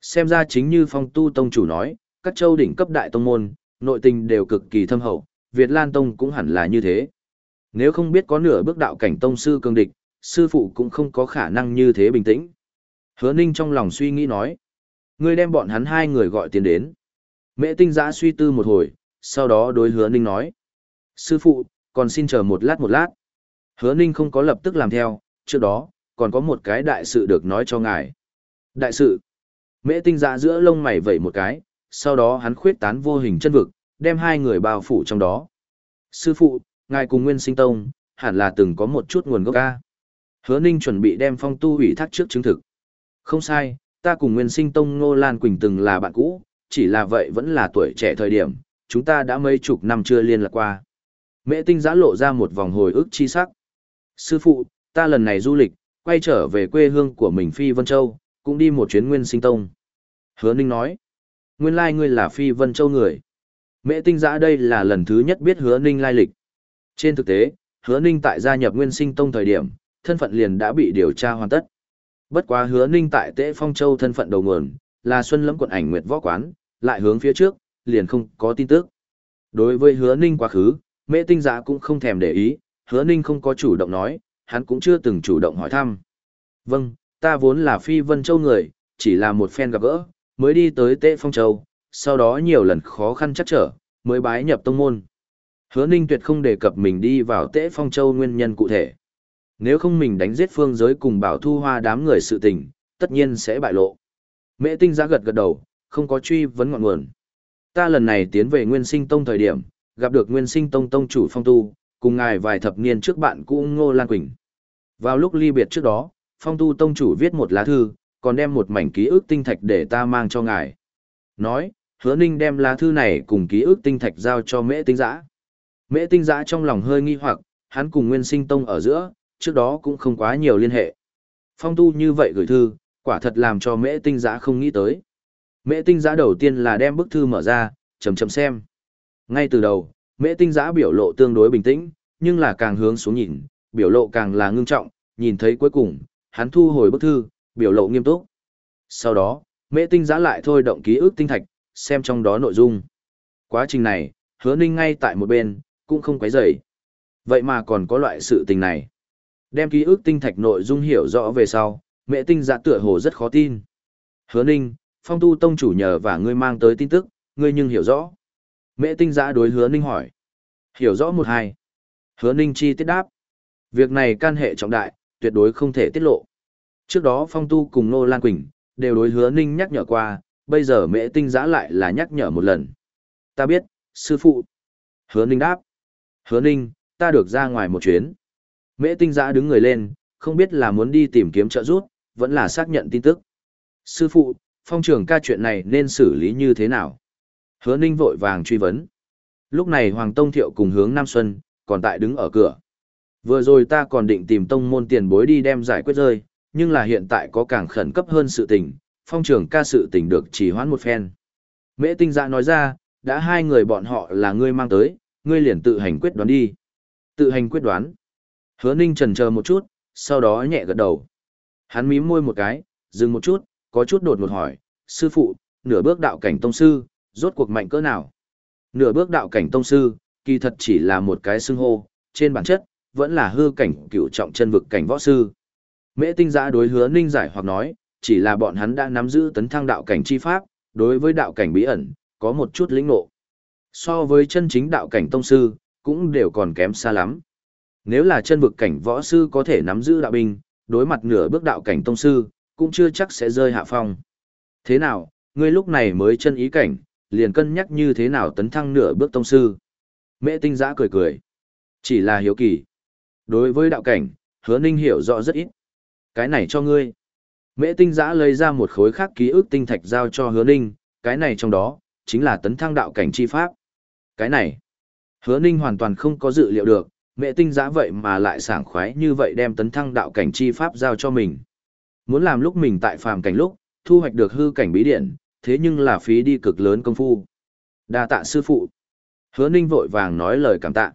Xem ra chính như phong tu tông chủ nói, các châu đỉnh cấp đại tông môn, nội tình đều cực kỳ thâm hậu, Việt Lan Tông cũng hẳn là như thế. Nếu không biết có nửa bước đạo cảnh tông sư cường địch, sư phụ cũng không có khả năng như thế bình tĩnh. Hứa Ninh trong lòng suy nghĩ nói. Ngươi đem bọn hắn hai người gọi tiền đến. Mẹ tinh giã suy tư một hồi, sau đó đối hứa Ninh nói. Sư phụ, còn xin chờ một lát một lát. Hứa Ninh không có lập tức làm theo, trước đó, còn có một cái đại sự được nói cho ngài. Đại sự. mễ tinh dạ giữa lông mày vẩy một cái, sau đó hắn khuyết tán vô hình chân vực, đem hai người bao phủ trong đó. Sư phụ, ngài cùng Nguyên Sinh Tông, hẳn là từng có một chút nguồn gốc ca. Hứa Ninh chuẩn bị đem phong tu ủy thác trước chứng thực. Không sai, ta cùng Nguyên Sinh Tông Ngô Lan Quỳnh từng là bạn cũ, chỉ là vậy vẫn là tuổi trẻ thời điểm, chúng ta đã mấy chục năm chưa liên lạc qua. Mẹ tinh giã lộ ra một vòng hồi ức chi sắc. Sư phụ, ta lần này du lịch, quay trở về quê hương của mình Phi Vân Châu, cũng đi một chuyến Nguyên Sinh Tông. Hứa Ninh nói, Nguyên lai ngươi là Phi Vân Châu người. Mễ tinh giã đây là lần thứ nhất biết hứa ninh lai lịch. Trên thực tế, hứa ninh tại gia nhập Nguyên Sinh Tông thời điểm, thân phận liền đã bị điều tra hoàn tất. Bất quá hứa ninh tại Tế Phong Châu thân phận đầu nguồn, là Xuân Lẫm quận ảnh Nguyệt Võ Quán, lại hướng phía trước, liền không có tin tức. Đối với hứa ninh quá khứ, mễ tinh giã cũng không thèm để ý, hứa ninh không có chủ động nói, hắn cũng chưa từng chủ động hỏi thăm. Vâng, ta vốn là Phi Vân Châu người, chỉ là một fan gặp gỡ, mới đi tới Tế Phong Châu, sau đó nhiều lần khó khăn chắc trở, mới bái nhập tông môn. Hứa Ninh tuyệt không đề cập mình đi vào Tế Phong Châu nguyên nhân cụ thể. Nếu không mình đánh giết phương giới cùng bảo thu hoa đám người sự tình, tất nhiên sẽ bại lộ. Mễ tinh giã gật gật đầu, không có truy vấn ngọn nguồn. Ta lần này tiến về Nguyên Sinh Tông thời điểm, gặp được Nguyên Sinh Tông Tông chủ Phong Tu, cùng ngài vài thập niên trước bạn cũ Ngô Lan Quỳnh. Vào lúc ly biệt trước đó, Phong Tu Tông chủ viết một lá thư, còn đem một mảnh ký ức tinh thạch để ta mang cho ngài. Nói, hứa ninh đem lá thư này cùng ký ức tinh thạch giao cho mễ tinh giã. Mễ tinh giã trong lòng hơi nghi hoặc, hắn cùng Nguyên Sinh Tông ở giữa, trước đó cũng không quá nhiều liên hệ. Phong tu như vậy gửi thư, quả thật làm cho mễ tinh giã không nghĩ tới. Mễ tinh giã đầu tiên là đem bức thư mở ra, chầm chầm xem. Ngay từ đầu, mễ tinh giã biểu lộ tương đối bình tĩnh, nhưng là càng hướng xuống nhìn, biểu lộ càng là ngưng trọng, nhìn thấy cuối cùng, hắn thu hồi bức thư, biểu lộ nghiêm túc. Sau đó, mễ tinh giã lại thôi động ký ức tinh thạch, xem trong đó nội dung. Quá trình này, hứa ninh ngay tại một bên, cũng không quấy rầy. Vậy mà còn có loại sự tình này. Đem ký ức tinh thạch nội dung hiểu rõ về sau, mẹ tinh dạ tựa hồ rất khó tin. Hứa ninh, phong tu tông chủ nhờ và ngươi mang tới tin tức, ngươi nhưng hiểu rõ. Mẹ tinh giã đối hứa ninh hỏi. Hiểu rõ một hai. Hứa ninh chi tiết đáp. Việc này can hệ trọng đại, tuyệt đối không thể tiết lộ. Trước đó phong tu cùng Nô Lan Quỳnh, đều đối hứa ninh nhắc nhở qua, bây giờ mẹ tinh giã lại là nhắc nhở một lần. Ta biết, sư phụ. Hứa ninh đáp. Hứa ninh, ta được ra ngoài một chuyến. Mễ tinh giã đứng người lên, không biết là muốn đi tìm kiếm trợ giúp, vẫn là xác nhận tin tức. Sư phụ, phong trường ca chuyện này nên xử lý như thế nào? Hứa ninh vội vàng truy vấn. Lúc này Hoàng Tông Thiệu cùng hướng Nam Xuân, còn tại đứng ở cửa. Vừa rồi ta còn định tìm tông môn tiền bối đi đem giải quyết rơi, nhưng là hiện tại có càng khẩn cấp hơn sự tình, phong trường ca sự tình được chỉ hoãn một phen. Mễ tinh dạ nói ra, đã hai người bọn họ là ngươi mang tới, ngươi liền tự hành quyết đoán đi. Tự hành quyết đoán. Hứa ninh trần chờ một chút, sau đó nhẹ gật đầu. Hắn mím môi một cái, dừng một chút, có chút đột ngột hỏi, sư phụ, nửa bước đạo cảnh tông sư, rốt cuộc mạnh cỡ nào? Nửa bước đạo cảnh tông sư, kỳ thật chỉ là một cái xưng hô, trên bản chất, vẫn là hư cảnh cựu trọng chân vực cảnh võ sư. Mễ tinh giã đối hứa ninh giải hoặc nói, chỉ là bọn hắn đã nắm giữ tấn thăng đạo cảnh chi pháp, đối với đạo cảnh bí ẩn, có một chút lĩnh ngộ. So với chân chính đạo cảnh tông sư, cũng đều còn kém xa lắm. Nếu là chân vực cảnh võ sư có thể nắm giữ đạo binh, đối mặt nửa bước đạo cảnh tông sư, cũng chưa chắc sẽ rơi hạ phong. Thế nào, ngươi lúc này mới chân ý cảnh, liền cân nhắc như thế nào tấn thăng nửa bước tông sư. Mễ tinh giã cười cười. Chỉ là hiếu kỳ. Đối với đạo cảnh, hứa ninh hiểu rõ rất ít. Cái này cho ngươi. Mễ tinh giã lấy ra một khối khác ký ức tinh thạch giao cho hứa ninh, cái này trong đó, chính là tấn thăng đạo cảnh chi pháp. Cái này, hứa ninh hoàn toàn không có dự liệu được, mẹ tinh giã vậy mà lại sảng khoái như vậy đem tấn thăng đạo cảnh chi pháp giao cho mình. Muốn làm lúc mình tại phàm cảnh lúc, thu hoạch được hư cảnh bí điện, thế nhưng là phí đi cực lớn công phu. đa tạ sư phụ. Hứa ninh vội vàng nói lời cảm tạ.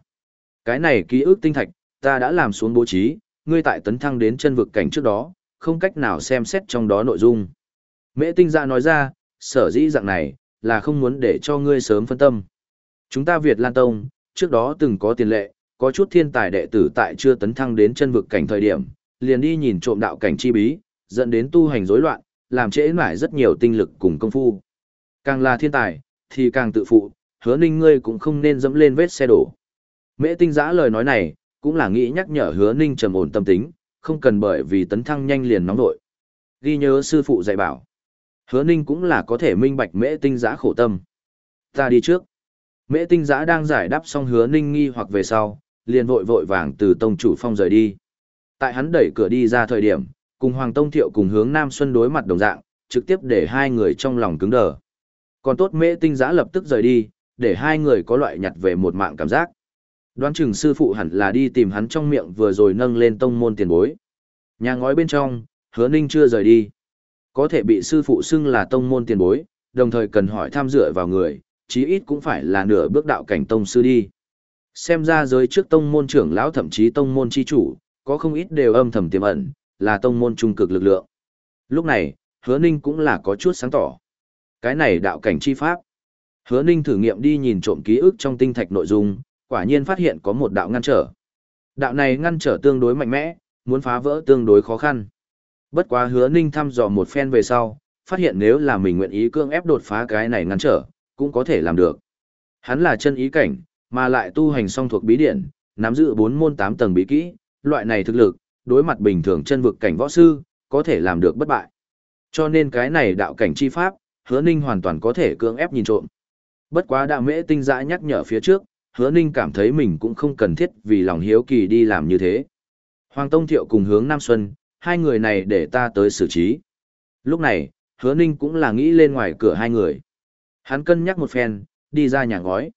Cái này ký ức tinh thạch, ta đã làm xuống bố trí, ngươi tại tấn thăng đến chân vực cảnh trước đó, không cách nào xem xét trong đó nội dung. Mễ tinh dạ nói ra, sở dĩ dạng này, là không muốn để cho ngươi sớm phân tâm. Chúng ta Việt Lan Tông, trước đó từng có tiền lệ, có chút thiên tài đệ tử tại chưa tấn thăng đến chân vực cảnh thời điểm, liền đi nhìn trộm đạo cảnh chi bí, dẫn đến tu hành rối loạn, làm trễ nải rất nhiều tinh lực cùng công phu. Càng là thiên tài, thì càng tự phụ, hứa ninh ngươi cũng không nên dẫm lên vết xe đổ. Mễ tinh giã lời nói này, cũng là nghĩ nhắc nhở hứa ninh trầm ổn tâm tính, không cần bởi vì tấn thăng nhanh liền nóng nội. Ghi nhớ sư phụ dạy bảo. Hứa ninh cũng là có thể minh bạch mễ tinh giã khổ tâm. Ta đi trước. Mễ tinh giã đang giải đáp xong hứa ninh nghi hoặc về sau, liền vội vội vàng từ tông chủ phong rời đi. Tại hắn đẩy cửa đi ra thời điểm, cùng Hoàng Tông Thiệu cùng hướng Nam Xuân đối mặt đồng dạng, trực tiếp để hai người trong lòng cứng đờ. Còn tốt mễ tinh giã lập tức rời đi, để hai người có loại nhặt về một mạng cảm giác. Đoán chừng sư phụ hẳn là đi tìm hắn trong miệng vừa rồi nâng lên tông môn tiền bối. Nhà ngói bên trong, hứa ninh chưa rời đi. Có thể bị sư phụ xưng là tông môn tiền bối, đồng thời cần hỏi tham dựa vào người, chí ít cũng phải là nửa bước đạo cảnh tông sư đi. Xem ra giới trước tông môn trưởng lão thậm chí tông môn chi chủ, có không ít đều âm thầm tiềm ẩn, là tông môn trung cực lực lượng. Lúc này, hứa ninh cũng là có chút sáng tỏ. Cái này đạo cảnh chi pháp. Hứa ninh thử nghiệm đi nhìn trộm ký ức trong tinh thạch nội dung, quả nhiên phát hiện có một đạo ngăn trở. Đạo này ngăn trở tương đối mạnh mẽ, muốn phá vỡ tương đối khó khăn. Bất quá hứa ninh thăm dò một phen về sau, phát hiện nếu là mình nguyện ý cương ép đột phá cái này ngăn trở, cũng có thể làm được. Hắn là chân ý cảnh, mà lại tu hành song thuộc bí điển, nắm giữ bốn môn tám tầng bí kỹ, loại này thực lực, đối mặt bình thường chân vực cảnh võ sư, có thể làm được bất bại. Cho nên cái này đạo cảnh chi pháp, hứa ninh hoàn toàn có thể cưỡng ép nhìn trộm. Bất quá đạo mễ tinh dã nhắc nhở phía trước, hứa ninh cảm thấy mình cũng không cần thiết vì lòng hiếu kỳ đi làm như thế. Hoàng Tông Thiệu cùng hướng Nam Xuân, hai người này để ta tới xử trí. Lúc này, hứa ninh cũng là nghĩ lên ngoài cửa hai người. Hắn cân nhắc một phen, đi ra nhà ngói.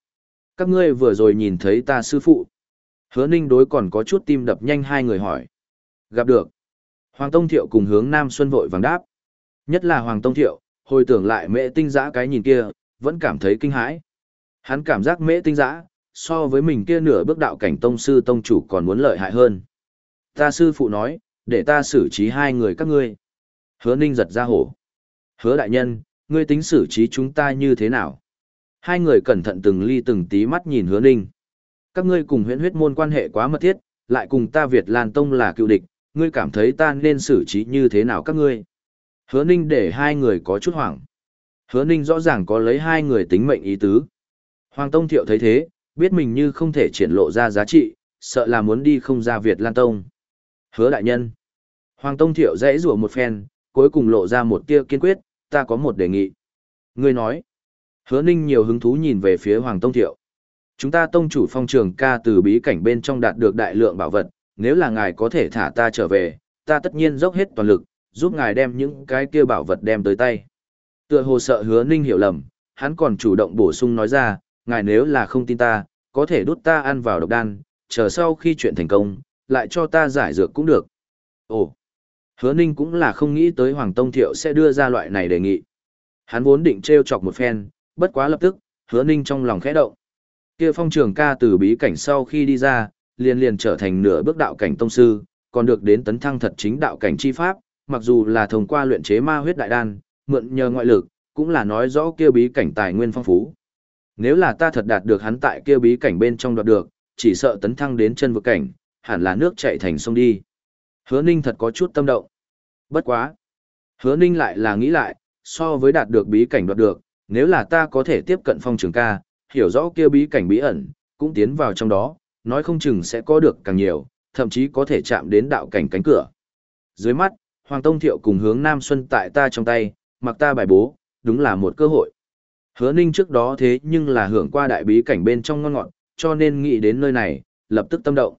Các ngươi vừa rồi nhìn thấy ta sư phụ. Hứa ninh đối còn có chút tim đập nhanh hai người hỏi. Gặp được. Hoàng Tông Thiệu cùng hướng Nam Xuân vội vàng đáp. Nhất là Hoàng Tông Thiệu, hồi tưởng lại mễ tinh giã cái nhìn kia, vẫn cảm thấy kinh hãi. Hắn cảm giác mễ tinh giã, so với mình kia nửa bước đạo cảnh tông sư tông chủ còn muốn lợi hại hơn. Ta sư phụ nói, để ta xử trí hai người các ngươi. Hứa ninh giật ra hổ. Hứa đại nhân, ngươi tính xử trí chúng ta như thế nào? Hai người cẩn thận từng ly từng tí mắt nhìn hứa ninh. Các ngươi cùng huyễn huyết môn quan hệ quá mật thiết, lại cùng ta Việt Lan Tông là cựu địch, ngươi cảm thấy ta nên xử trí như thế nào các ngươi? Hứa ninh để hai người có chút hoảng. Hứa ninh rõ ràng có lấy hai người tính mệnh ý tứ. Hoàng Tông Thiệu thấy thế, biết mình như không thể triển lộ ra giá trị, sợ là muốn đi không ra Việt Lan Tông. Hứa đại nhân. Hoàng Tông Thiệu dãy rủa một phen, cuối cùng lộ ra một tia kiên quyết, ta có một đề nghị. Ngươi nói. Hứa Ninh nhiều hứng thú nhìn về phía Hoàng Tông Thiệu. Chúng ta tông chủ phong trường ca từ bí cảnh bên trong đạt được đại lượng bảo vật, nếu là ngài có thể thả ta trở về, ta tất nhiên dốc hết toàn lực, giúp ngài đem những cái kia bảo vật đem tới tay. Tựa hồ sợ hứa Ninh hiểu lầm, hắn còn chủ động bổ sung nói ra, ngài nếu là không tin ta, có thể đút ta ăn vào độc đan, chờ sau khi chuyện thành công, lại cho ta giải dược cũng được. Ồ, hứa ninh cũng là không nghĩ tới Hoàng Tông Thiệu sẽ đưa ra loại này đề nghị. Hắn vốn định trêu chọc một phen, bất quá lập tức, hứa ninh trong lòng khẽ động. kia phong trường ca từ bí cảnh sau khi đi ra, liền liền trở thành nửa bước đạo cảnh tông sư, còn được đến tấn thăng thật chính đạo cảnh chi pháp, mặc dù là thông qua luyện chế ma huyết đại đan, mượn nhờ ngoại lực, cũng là nói rõ kia bí cảnh tài nguyên phong phú. Nếu là ta thật đạt được hắn tại kia bí cảnh bên trong đoạt được, chỉ sợ tấn thăng đến chân vực cảnh, hẳn là nước chảy thành sông đi. Hứa Ninh thật có chút tâm động. Bất quá. Hứa Ninh lại là nghĩ lại, so với đạt được bí cảnh đoạt được, nếu là ta có thể tiếp cận phong trường ca, hiểu rõ kia bí cảnh bí ẩn, cũng tiến vào trong đó, nói không chừng sẽ có được càng nhiều, thậm chí có thể chạm đến đạo cảnh cánh cửa. Dưới mắt, Hoàng Tông Thiệu cùng hướng Nam Xuân tại ta trong tay, mặc ta bài bố, đúng là một cơ hội. Hứa Ninh trước đó thế nhưng là hưởng qua đại bí cảnh bên trong ngon ngọt, cho nên nghĩ đến nơi này, lập tức tâm động.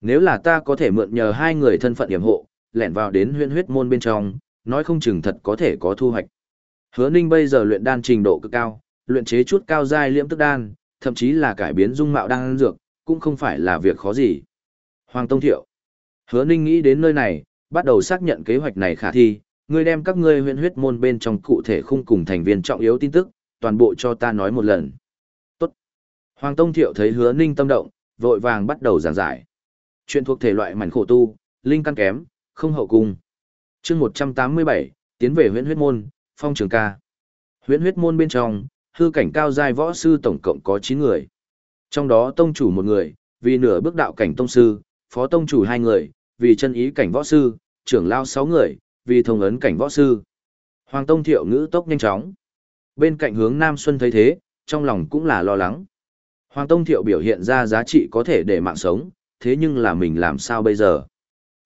Nếu là ta có thể mượn nhờ hai người thân phận điểm hộ, lẻn vào đến huyện huyết môn bên trong, nói không chừng thật có thể có thu hoạch. Hứa Ninh bây giờ luyện đan trình độ cực cao, luyện chế chút cao giai liễm tức đan, thậm chí là cải biến dung mạo đan dược, cũng không phải là việc khó gì. Hoàng Tông Thiệu. Hứa Ninh nghĩ đến nơi này, bắt đầu xác nhận kế hoạch này khả thi, ngươi đem các ngươi huyện huyết môn bên trong cụ thể khung cùng thành viên trọng yếu tin tức, toàn bộ cho ta nói một lần. Tốt. Hoàng Tông Thiệu thấy hứa ninh tâm động, vội vàng bắt đầu giảng giải. Chuyện thuộc thể loại mảnh khổ tu, linh căn kém, không hậu cung. chương 187, tiến về huyện huyết môn, phong trường ca. Huyện huyết môn bên trong, hư cảnh cao giai võ sư tổng cộng có 9 người. Trong đó tông chủ một người, vì nửa bước đạo cảnh tông sư, phó tông chủ hai người, vì chân ý cảnh võ sư, trưởng lao sáu người, vì thông ấn cảnh võ sư. Hoàng Tông Thiệu ngữ tốc nhanh chóng. Bên cạnh hướng Nam Xuân thấy thế, trong lòng cũng là lo lắng. Hoàng Tông Thiệu biểu hiện ra giá trị có thể để mạng sống, thế nhưng là mình làm sao bây giờ?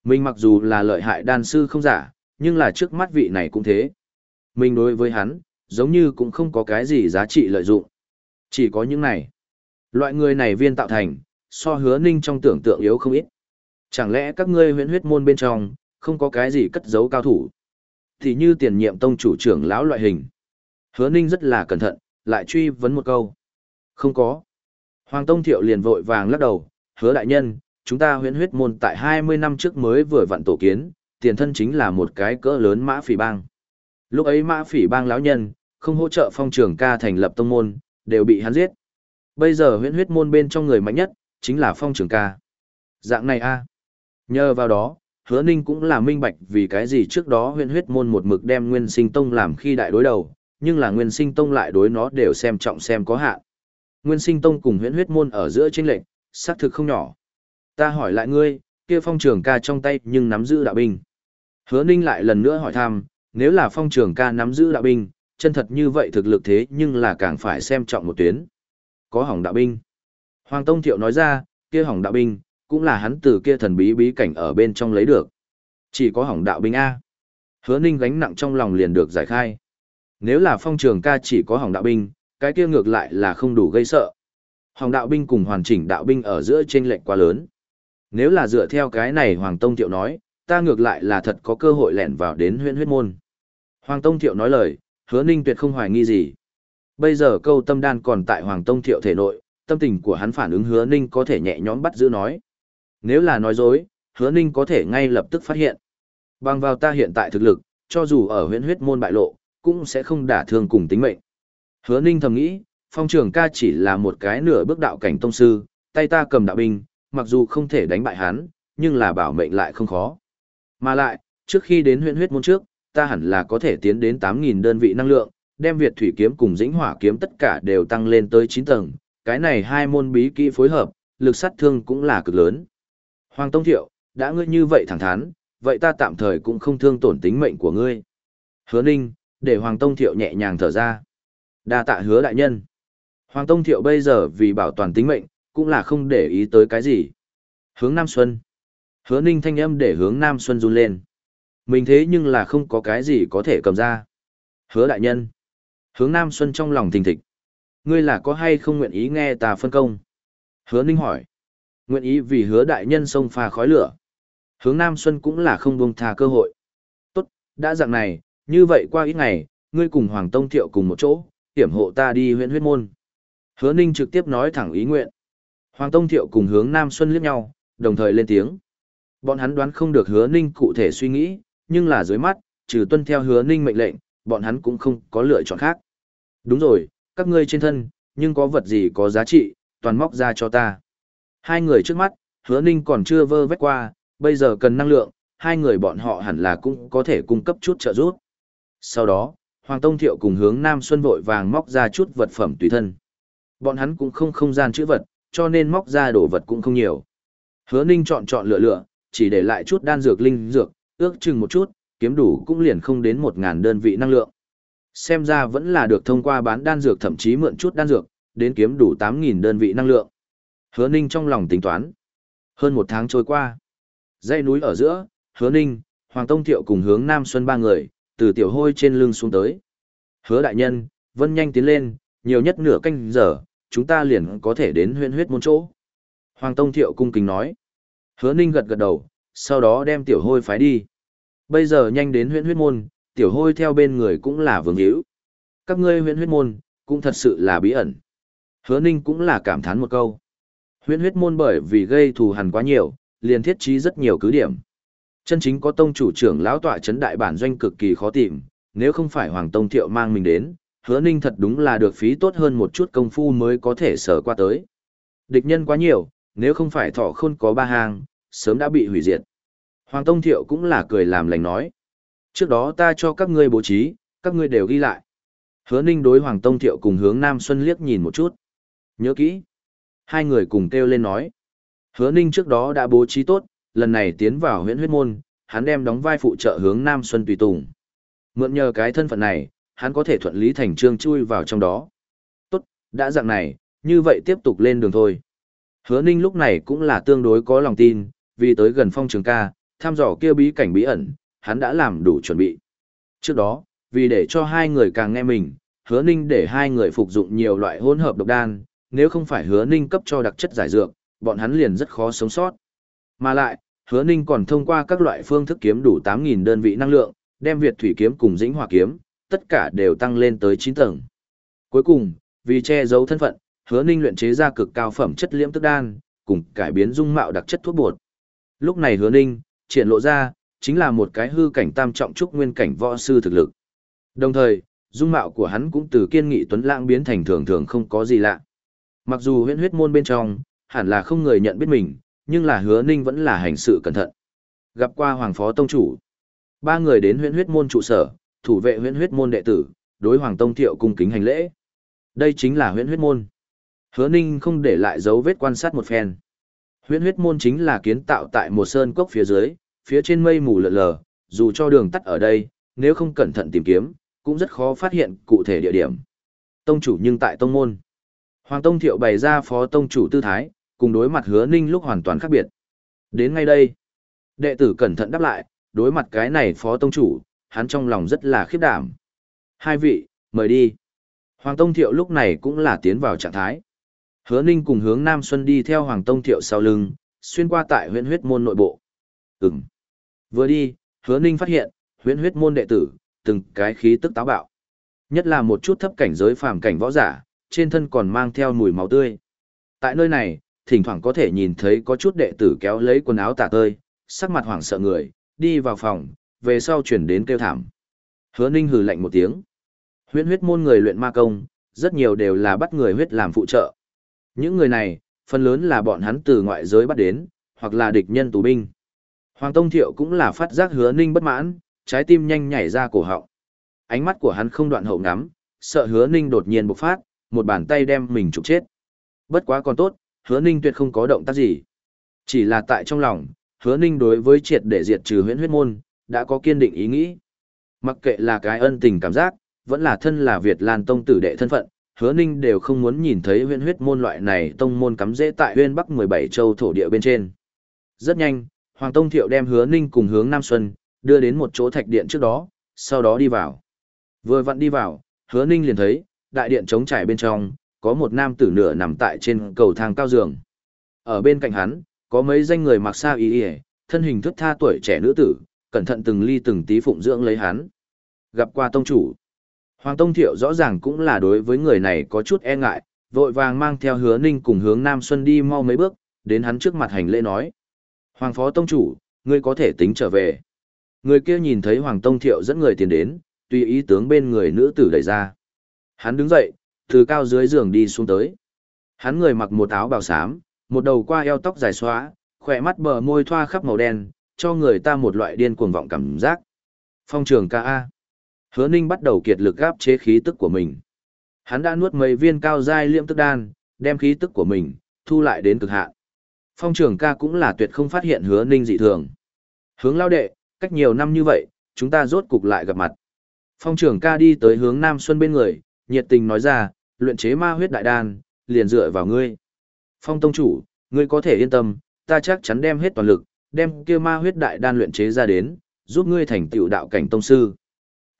Mình mặc dù là lợi hại đan sư không giả, nhưng là trước mắt vị này cũng thế. Mình đối với hắn, giống như cũng không có cái gì giá trị lợi dụng. Chỉ có những này. Loại người này viên tạo thành, so hứa ninh trong tưởng tượng yếu không ít. Chẳng lẽ các ngươi huyện huyết môn bên trong, không có cái gì cất giấu cao thủ? Thì như tiền nhiệm tông chủ trưởng lão loại hình. Hứa Ninh rất là cẩn thận, lại truy vấn một câu. Không có. Hoàng Tông Thiệu liền vội vàng lắc đầu, hứa đại nhân, chúng ta huyễn huyết môn tại 20 năm trước mới vừa vặn tổ kiến, tiền thân chính là một cái cỡ lớn mã phỉ bang. Lúc ấy mã phỉ bang lão nhân, không hỗ trợ phong trưởng ca thành lập tông môn, đều bị hắn giết. Bây giờ huyễn huyết môn bên trong người mạnh nhất, chính là phong trường ca. Dạng này a Nhờ vào đó, hứa ninh cũng là minh bạch vì cái gì trước đó huyễn huyết môn một mực đem nguyên sinh tông làm khi đại đối đầu, nhưng là nguyên sinh tông lại đối nó đều xem trọng xem có hạn. Nguyên sinh tông cùng huyễn huyết môn ở giữa chênh lệnh, xác thực không nhỏ. Ta hỏi lại ngươi, kia phong trường ca trong tay nhưng nắm giữ đạo binh. Hứa ninh lại lần nữa hỏi thăm, nếu là phong trường ca nắm giữ đạo binh, chân thật như vậy thực lực thế nhưng là càng phải xem trọng một tuyến. Có hỏng đạo binh. Hoàng Tông Thiệu nói ra, kia hỏng đạo binh, cũng là hắn từ kia thần bí bí cảnh ở bên trong lấy được. Chỉ có hỏng đạo binh A. Hứa ninh gánh nặng trong lòng liền được giải khai. Nếu là phong trường ca chỉ có hỏng đạo binh, cái kia ngược lại là không đủ gây sợ. Hỏng đạo binh cùng hoàn chỉnh đạo binh ở giữa chênh lệch quá lớn. Nếu là dựa theo cái này Hoàng Tông Thiệu nói, ta ngược lại là thật có cơ hội lẻn vào đến huyện huyết môn. Hoàng Tông Thiệu nói lời, hứa ninh tuyệt không hoài nghi gì. Bây giờ câu tâm đan còn tại Hoàng Tông Thiệu thể nội, tâm tình của hắn phản ứng hứa ninh có thể nhẹ nhõm bắt giữ nói. Nếu là nói dối, hứa ninh có thể ngay lập tức phát hiện. Bằng vào ta hiện tại thực lực, cho dù ở huyện huyết môn bại lộ, cũng sẽ không đả thương cùng tính mệnh. Hứa ninh thầm nghĩ, phong trường ca chỉ là một cái nửa bước đạo cảnh tông sư, tay ta cầm đạo binh, mặc dù không thể đánh bại hắn, nhưng là bảo mệnh lại không khó. Mà lại, trước khi đến huyện huyết môn trước, ta hẳn là có thể tiến đến 8.000 đơn vị năng lượng, đem Việt thủy kiếm cùng dĩnh hỏa kiếm tất cả đều tăng lên tới 9 tầng, cái này hai môn bí kỹ phối hợp, lực sát thương cũng là cực lớn. Hoàng Tông Thiệu, đã ngươi như vậy thẳng thắn, vậy ta tạm thời cũng không thương tổn tính mệnh của ngươi. Hứa Ninh, để Hoàng Tông Thiệu nhẹ nhàng thở ra. đa tạ hứa đại nhân. Hoàng Tông Thiệu bây giờ vì bảo toàn tính mệnh, cũng là không để ý tới cái gì. Hướng Nam Xuân. Hứa Ninh thanh âm để hướng Nam Xuân run lên. Mình thế nhưng là không có cái gì có thể cầm ra. Hứa đại nhân. Hướng Nam Xuân trong lòng thình thịch. Ngươi là có hay không nguyện ý nghe ta phân công? Hứa Ninh hỏi. Nguyện ý vì hứa đại nhân sông pha khói lửa. Hướng Nam Xuân cũng là không buông tha cơ hội. Tốt, đã dạng này, như vậy qua ít ngày, ngươi cùng Hoàng Tông Thiệu cùng một chỗ, hiểm hộ ta đi huyện huyết môn. Hứa Ninh trực tiếp nói thẳng ý nguyện. Hoàng Tông Thiệu cùng hướng Nam Xuân liếc nhau, đồng thời lên tiếng. Bọn hắn đoán không được hứa Ninh cụ thể suy nghĩ, nhưng là dưới mắt, trừ tuân theo hứa Ninh mệnh lệnh, bọn hắn cũng không có lựa chọn khác. Đúng rồi, các ngươi trên thân, nhưng có vật gì có giá trị, toàn móc ra cho ta. Hai người trước mắt, hứa Ninh còn chưa vơ vét qua, bây giờ cần năng lượng, hai người bọn họ hẳn là cũng có thể cung cấp chút trợ giúp. Sau đó, Hoàng Tông Thiệu cùng hướng Nam Xuân vội vàng móc ra chút vật phẩm tùy thân. Bọn hắn cũng không không gian chữ vật, cho nên móc ra đồ vật cũng không nhiều. Hứa Ninh chọn chọn lựa lựa, chỉ để lại chút đan dược linh dược, ước chừng một chút, kiếm đủ cũng liền không đến 1000 đơn vị năng lượng. Xem ra vẫn là được thông qua bán đan dược thậm chí mượn chút đan dược, đến kiếm đủ 8000 đơn vị năng lượng. Hứa Ninh trong lòng tính toán. Hơn một tháng trôi qua. Dãy núi ở giữa, Hứa Ninh, Hoàng Tông Thiệu cùng hướng Nam Xuân ba người, từ tiểu hôi trên lưng xuống tới. Hứa đại nhân, vân nhanh tiến lên, nhiều nhất nửa canh giờ, chúng ta liền có thể đến huyện huyết môn chỗ. Hoàng Tông Thiệu cung kính nói. Hứa Ninh gật gật đầu, sau đó đem tiểu hôi phái đi. Bây giờ nhanh đến huyện huyết môn, tiểu hôi theo bên người cũng là vương hữu. Các ngươi huyện huyết môn, cũng thật sự là bí ẩn. Hứa Ninh cũng là cảm thán một câu. Huyện huyết môn bởi vì gây thù hằn quá nhiều, liền thiết trí rất nhiều cứ điểm. Chân chính có tông chủ trưởng lão tọa chấn đại bản doanh cực kỳ khó tìm, nếu không phải Hoàng Tông Thiệu mang mình đến, hứa ninh thật đúng là được phí tốt hơn một chút công phu mới có thể sở qua tới. Địch nhân quá nhiều, nếu không phải thọ khôn có ba hàng, sớm đã bị hủy diệt. Hoàng Tông Thiệu cũng là cười làm lành nói. Trước đó ta cho các ngươi bố trí, các ngươi đều ghi lại. Hứa ninh đối Hoàng Tông Thiệu cùng hướng Nam Xuân liếc nhìn một chút. Nhớ kỹ. Hai người cùng kêu lên nói. Hứa ninh trước đó đã bố trí tốt, lần này tiến vào huyện huyết môn, hắn đem đóng vai phụ trợ hướng Nam Xuân tùy tùng. Mượn nhờ cái thân phận này, hắn có thể thuận lý thành trương chui vào trong đó. Tốt, đã dạng này, như vậy tiếp tục lên đường thôi. Hứa Ninh lúc này cũng là tương đối có lòng tin, vì tới gần phong trường ca, tham dò kia bí cảnh bí ẩn, hắn đã làm đủ chuẩn bị. Trước đó, vì để cho hai người càng nghe mình, hứa Ninh để hai người phục dụng nhiều loại hỗn hợp độc đan, nếu không phải hứa Ninh cấp cho đặc chất giải dược, bọn hắn liền rất khó sống sót. Mà lại, hứa Ninh còn thông qua các loại phương thức kiếm đủ 8.000 đơn vị năng lượng, đem Việt thủy kiếm cùng dĩnh hỏa kiếm, tất cả đều tăng lên tới 9 tầng. Cuối cùng, vì che giấu thân phận, hứa ninh luyện chế ra cực cao phẩm chất liễm tức đan, cùng cải biến dung mạo đặc chất thuốc bột. Lúc này hứa ninh, triển lộ ra, chính là một cái hư cảnh tam trọng trúc nguyên cảnh võ sư thực lực. Đồng thời, dung mạo của hắn cũng từ kiên nghị tuấn lãng biến thành thường thường không có gì lạ. Mặc dù huyễn huyết môn bên trong, hẳn là không người nhận biết mình, nhưng là hứa ninh vẫn là hành sự cẩn thận. Gặp qua Hoàng Phó Tông Chủ, ba người đến huyễn huyết môn trụ sở, thủ vệ huyễn huyết môn đệ tử, đối Hoàng Tông Thiệu cung kính hành lễ. Đây chính là huyễn huyết môn. Hứa Ninh không để lại dấu vết quan sát một phen. Huyễn huyết môn chính là kiến tạo tại một sơn cốc phía dưới, phía trên mây mù lờ lờ, dù cho đường tắt ở đây, nếu không cẩn thận tìm kiếm, cũng rất khó phát hiện cụ thể địa điểm. Tông chủ nhưng tại tông môn. Hoàng Tông Thiệu bày ra phó tông chủ tư thái, cùng đối mặt hứa ninh lúc hoàn toàn khác biệt. Đến ngay đây, đệ tử cẩn thận đáp lại, đối mặt cái này phó tông chủ, hắn trong lòng rất là khiếp đảm. Hai vị, mời đi. Hoàng Tông Thiệu lúc này cũng là tiến vào trạng thái. Hứa Ninh cùng hướng Nam Xuân đi theo Hoàng Tông Thiệu sau lưng, xuyên qua tại huyện huyết môn nội bộ. Ừm. Vừa đi, Hứa Ninh phát hiện, huyện huyết môn đệ tử, từng cái khí tức táo bạo. Nhất là một chút thấp cảnh giới phàm cảnh võ giả, trên thân còn mang theo mùi máu tươi. Tại nơi này, thỉnh thoảng có thể nhìn thấy có chút đệ tử kéo lấy quần áo tả tơi, sắc mặt hoảng sợ người, đi vào phòng, về sau chuyển đến kêu thảm. Hứa Ninh hừ lạnh một tiếng. Huyễn huyết môn người luyện ma công, rất nhiều đều là bắt người huyết làm phụ trợ. Những người này, phần lớn là bọn hắn từ ngoại giới bắt đến, hoặc là địch nhân tù binh. Hoàng Tông Thiệu cũng là phát giác hứa ninh bất mãn, trái tim nhanh nhảy ra cổ họng. Ánh mắt của hắn không đoạn hậu ngắm, sợ hứa ninh đột nhiên bộc phát, một bàn tay đem mình trục chết. Bất quá còn tốt, hứa ninh tuyệt không có động tác gì. Chỉ là tại trong lòng, hứa ninh đối với triệt để diệt trừ huyễn huyết môn, đã có kiên định ý nghĩ. Mặc kệ là cái ân tình cảm giác, vẫn là thân là Việt Lan tông tử đệ thân phận, hứa ninh đều không muốn nhìn thấy huyễn huyết môn loại này tông môn cắm rễ tại huyên bắc 17 châu thổ địa bên trên. Rất nhanh, Hoàng Tông Thiệu đem hứa ninh cùng hướng Nam Xuân, đưa đến một chỗ thạch điện trước đó, sau đó đi vào. Vừa vặn đi vào, hứa ninh liền thấy, đại điện trống trải bên trong, có một nam tử nửa nằm tại trên cầu thang cao giường. Ở bên cạnh hắn, có mấy danh người mặc sao y y, thân hình thức tha tuổi trẻ nữ tử, cẩn thận từng ly từng tí phụng dưỡng lấy hắn. Gặp qua tông chủ. Hoàng Tông Thiệu rõ ràng cũng là đối với người này có chút e ngại, vội vàng mang theo hứa ninh cùng hướng Nam Xuân đi mau mấy bước, đến hắn trước mặt hành lễ nói. Hoàng Phó Tông Chủ, ngươi có thể tính trở về. Người kia nhìn thấy Hoàng Tông Thiệu dẫn người tiền đến, tùy ý tướng bên người nữ tử đẩy ra. Hắn đứng dậy, từ cao dưới giường đi xuống tới. Hắn người mặc một áo bào xám, một đầu qua eo tóc dài xóa, khỏe mắt bờ môi thoa khắp màu đen, cho người ta một loại điên cuồng vọng cảm giác. Phong trường ca A. Hứa Ninh bắt đầu kiệt lực gáp chế khí tức của mình. Hắn đã nuốt mấy viên cao giai liệm tức đan, đem khí tức của mình thu lại đến cực hạn. Phong trưởng ca cũng là tuyệt không phát hiện Hứa Ninh dị thường. Hướng lao đệ, cách nhiều năm như vậy, chúng ta rốt cục lại gặp mặt. Phong trưởng ca đi tới hướng Nam Xuân bên người, nhiệt tình nói ra, luyện chế ma huyết đại đan, liền dựa vào ngươi. Phong tông chủ, ngươi có thể yên tâm, ta chắc chắn đem hết toàn lực, đem kia ma huyết đại đan luyện chế ra đến, giúp ngươi thành tựu đạo cảnh tông sư.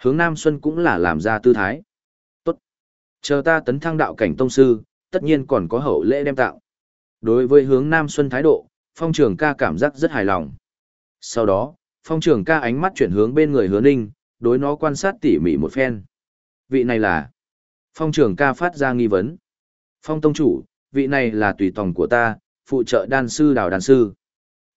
Hướng Nam Xuân cũng là làm ra tư thái. Tốt. Chờ ta tấn thăng đạo cảnh tông sư, tất nhiên còn có hậu lễ đem tạo. Đối với hướng Nam Xuân thái độ, phong trường ca cảm giác rất hài lòng. Sau đó, phong trường ca ánh mắt chuyển hướng bên người hứa ninh, đối nó quan sát tỉ mỉ một phen. Vị này là... Phong trường ca phát ra nghi vấn. Phong tông chủ, vị này là tùy tòng của ta, phụ trợ đan sư đào đan sư.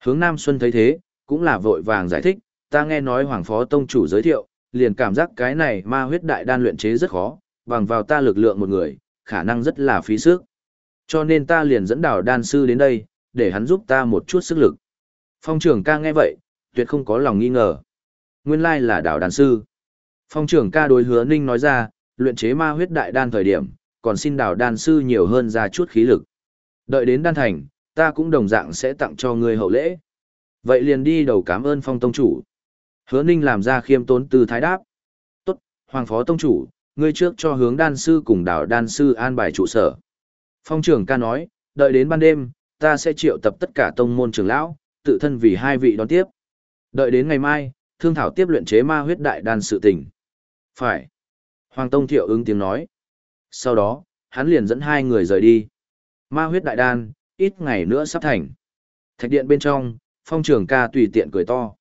Hướng Nam Xuân thấy thế, cũng là vội vàng giải thích, ta nghe nói Hoàng Phó Tông chủ giới thiệu, liền cảm giác cái này ma huyết đại đan luyện chế rất khó, bằng vào ta lực lượng một người, khả năng rất là phí sức. Cho nên ta liền dẫn đảo đan sư đến đây, để hắn giúp ta một chút sức lực. Phong trưởng ca nghe vậy, tuyệt không có lòng nghi ngờ. Nguyên lai là đảo đan sư. Phong trưởng ca đối hứa ninh nói ra, luyện chế ma huyết đại đan thời điểm, còn xin đảo đan sư nhiều hơn ra chút khí lực. Đợi đến đan thành, ta cũng đồng dạng sẽ tặng cho ngươi hậu lễ. Vậy liền đi đầu cảm ơn phong tông chủ. Hứa Ninh làm ra khiêm tốn từ thái đáp. Tốt, Hoàng Phó Tông Chủ, ngươi trước cho hướng đan sư cùng đảo đan sư an bài trụ sở. Phong trưởng ca nói, đợi đến ban đêm, ta sẽ triệu tập tất cả tông môn trưởng lão, tự thân vì hai vị đón tiếp. Đợi đến ngày mai, thương thảo tiếp luyện chế ma huyết đại đan sự tình. Phải. Hoàng Tông Thiệu ứng tiếng nói. Sau đó, hắn liền dẫn hai người rời đi. Ma huyết đại đan, ít ngày nữa sắp thành. Thạch điện bên trong, phong trưởng ca tùy tiện cười to.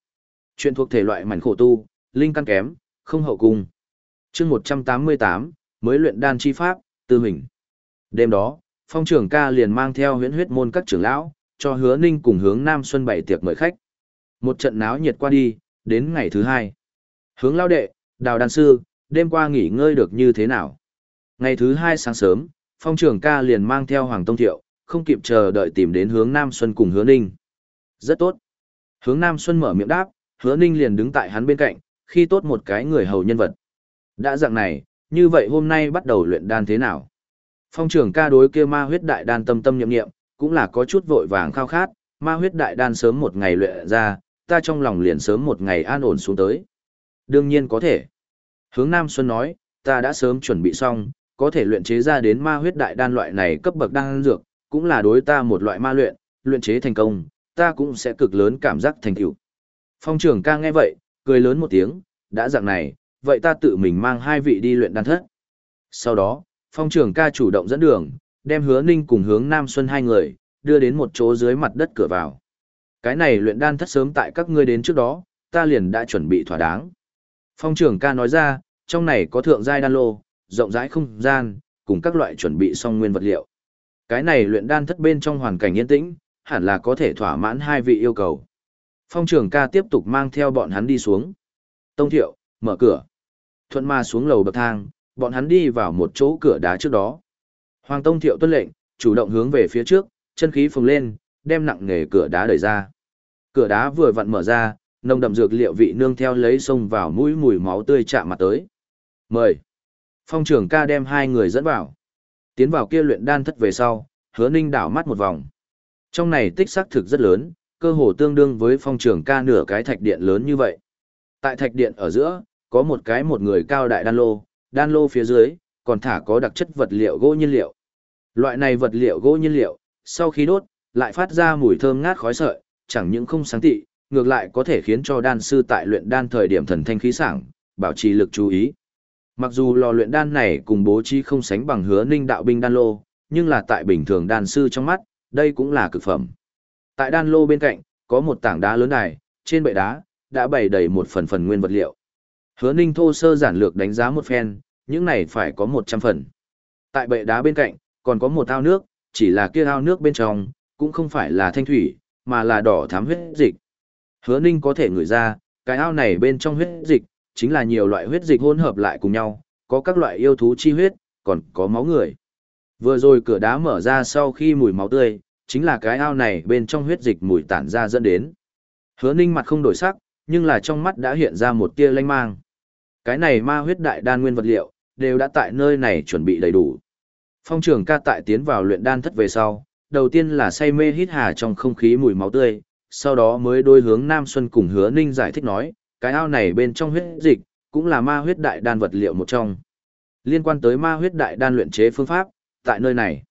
Chuyện thuộc thể loại mảnh khổ tu, linh căn kém, không hậu cung. chương 188, mới luyện đan chi pháp, tư hình. Đêm đó, phong trưởng ca liền mang theo huyễn huyết môn các trưởng lão, cho hứa ninh cùng hướng Nam Xuân bảy tiệc mời khách. Một trận náo nhiệt qua đi, đến ngày thứ hai. Hướng lao đệ, đào đan sư, đêm qua nghỉ ngơi được như thế nào? Ngày thứ hai sáng sớm, phong trưởng ca liền mang theo Hoàng Tông Thiệu, không kịp chờ đợi tìm đến hướng Nam Xuân cùng hứa ninh. Rất tốt. Hướng Nam Xuân mở miệng đáp, hứa ninh liền đứng tại hắn bên cạnh, khi tốt một cái người hầu nhân vật. Đã dạng này, như vậy hôm nay bắt đầu luyện đan thế nào? Phong trưởng ca đối kia ma huyết đại đan tâm tâm nhậm nghiệm, cũng là có chút vội vàng khao khát, ma huyết đại đan sớm một ngày luyện ra, ta trong lòng liền sớm một ngày an ổn xuống tới. Đương nhiên có thể. Hướng Nam Xuân nói, ta đã sớm chuẩn bị xong, có thể luyện chế ra đến ma huyết đại đan loại này cấp bậc đan dược, cũng là đối ta một loại ma luyện, luyện chế thành công, ta cũng sẽ cực lớn cảm giác thành tựu. Phong trưởng ca nghe vậy, cười lớn một tiếng, đã dạng này, vậy ta tự mình mang hai vị đi luyện đan thất. Sau đó, phong trưởng ca chủ động dẫn đường, đem hứa ninh cùng hướng Nam Xuân hai người, đưa đến một chỗ dưới mặt đất cửa vào. Cái này luyện đan thất sớm tại các ngươi đến trước đó, ta liền đã chuẩn bị thỏa đáng. Phong trưởng ca nói ra, trong này có thượng giai đan lô, rộng rãi không gian, cùng các loại chuẩn bị xong nguyên vật liệu. Cái này luyện đan thất bên trong hoàn cảnh yên tĩnh, hẳn là có thể thỏa mãn hai vị yêu cầu. Phong trưởng ca tiếp tục mang theo bọn hắn đi xuống. Tông thiệu, mở cửa. Thuận ma xuống lầu bậc thang, bọn hắn đi vào một chỗ cửa đá trước đó. Hoàng Tông thiệu tuân lệnh, chủ động hướng về phía trước, chân khí phồng lên, đem nặng nghề cửa đá đẩy ra. Cửa đá vừa vặn mở ra, nồng đậm dược liệu vị nương theo lấy xông vào mũi mùi máu tươi chạm mặt tới. Mời. Phong trưởng ca đem hai người dẫn vào. Tiến vào kia luyện đan thất về sau, hứa ninh đảo mắt một vòng. Trong này tích xác thực rất lớn, cơ hồ tương đương với phong trưởng ca nửa cái thạch điện lớn như vậy. Tại thạch điện ở giữa, có một cái một người cao đại đan lô, đan lô phía dưới, còn thả có đặc chất vật liệu gỗ nhiên liệu. Loại này vật liệu gỗ nhiên liệu, sau khi đốt, lại phát ra mùi thơm ngát khói sợi, chẳng những không sáng tị, ngược lại có thể khiến cho đan sư tại luyện đan thời điểm thần thanh khí sảng, bảo trì lực chú ý. Mặc dù lò luyện đan này cùng bố trí không sánh bằng hứa ninh đạo binh đan lô, nhưng là tại bình thường đan sư trong mắt, đây cũng là cực phẩm. Tại đan lô bên cạnh, có một tảng đá lớn này, trên bệ đá, đã bày đầy một phần phần nguyên vật liệu. Hứa ninh thô sơ giản lược đánh giá một phen, những này phải có 100 phần. Tại bệ đá bên cạnh, còn có một ao nước, chỉ là kia ao nước bên trong, cũng không phải là thanh thủy, mà là đỏ thám huyết dịch. Hứa ninh có thể ngửi ra, cái ao này bên trong huyết dịch, chính là nhiều loại huyết dịch hỗn hợp lại cùng nhau, có các loại yêu thú chi huyết, còn có máu người. Vừa rồi cửa đá mở ra sau khi mùi máu tươi, chính là cái ao này bên trong huyết dịch mùi tản ra dẫn đến. Hứa ninh mặt không đổi sắc, nhưng là trong mắt đã hiện ra một tia lanh mang. Cái này ma huyết đại đan nguyên vật liệu, đều đã tại nơi này chuẩn bị đầy đủ. Phong trưởng ca tại tiến vào luyện đan thất về sau, đầu tiên là say mê hít hà trong không khí mùi máu tươi, sau đó mới đôi hướng Nam Xuân cùng hứa ninh giải thích nói, cái ao này bên trong huyết dịch, cũng là ma huyết đại đan vật liệu một trong. Liên quan tới ma huyết đại đan luyện chế phương pháp, tại nơi này.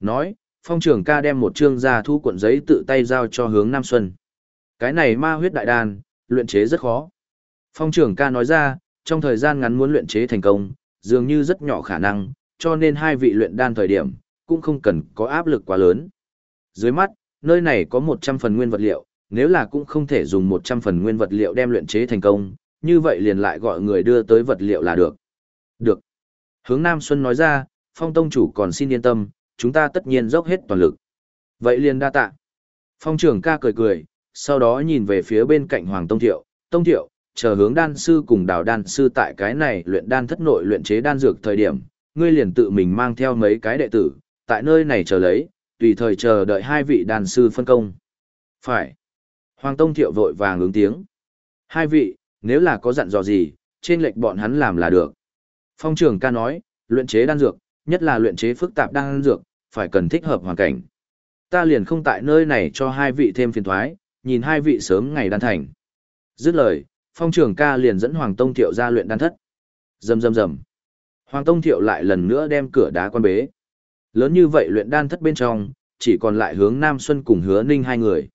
Nói, phong trưởng ca đem một chương ra thu cuộn giấy tự tay giao cho hướng Nam Xuân. Cái này ma huyết đại đan, luyện chế rất khó. Phong trưởng ca nói ra, trong thời gian ngắn muốn luyện chế thành công, dường như rất nhỏ khả năng, cho nên hai vị luyện đan thời điểm, cũng không cần có áp lực quá lớn. Dưới mắt, nơi này có 100 phần nguyên vật liệu, nếu là cũng không thể dùng 100 phần nguyên vật liệu đem luyện chế thành công, như vậy liền lại gọi người đưa tới vật liệu là được. Được. Hướng Nam Xuân nói ra, Phong Tông chủ còn xin yên tâm, chúng ta tất nhiên dốc hết toàn lực. Vậy liền đa tạ. Phong trưởng ca cười cười, sau đó nhìn về phía bên cạnh Hoàng Tông Thiệu, Tông Thiệu, chờ hướng đan sư cùng đào đan sư tại cái này luyện đan thất nội luyện chế đan dược thời điểm, ngươi liền tự mình mang theo mấy cái đệ tử, tại nơi này chờ lấy, tùy thời chờ đợi hai vị đan sư phân công. Phải. Hoàng Tông Thiệu vội vàng ứng tiếng. Hai vị, nếu là có dặn dò gì, trên lệnh bọn hắn làm là được. Phong trưởng ca nói, luyện chế đan dược, nhất là luyện chế phức tạp đan dược, phải cần thích hợp hoàn cảnh. Ta liền không tại nơi này cho hai vị thêm phiền thoái, nhìn hai vị sớm ngày đan thành. Dứt lời, phong trưởng ca liền dẫn Hoàng Tông Thiệu ra luyện đan thất. Rầm rầm rầm. Hoàng Tông Thiệu lại lần nữa đem cửa đá quan bế. Lớn như vậy luyện đan thất bên trong, chỉ còn lại hướng Nam Xuân cùng hứa ninh hai người.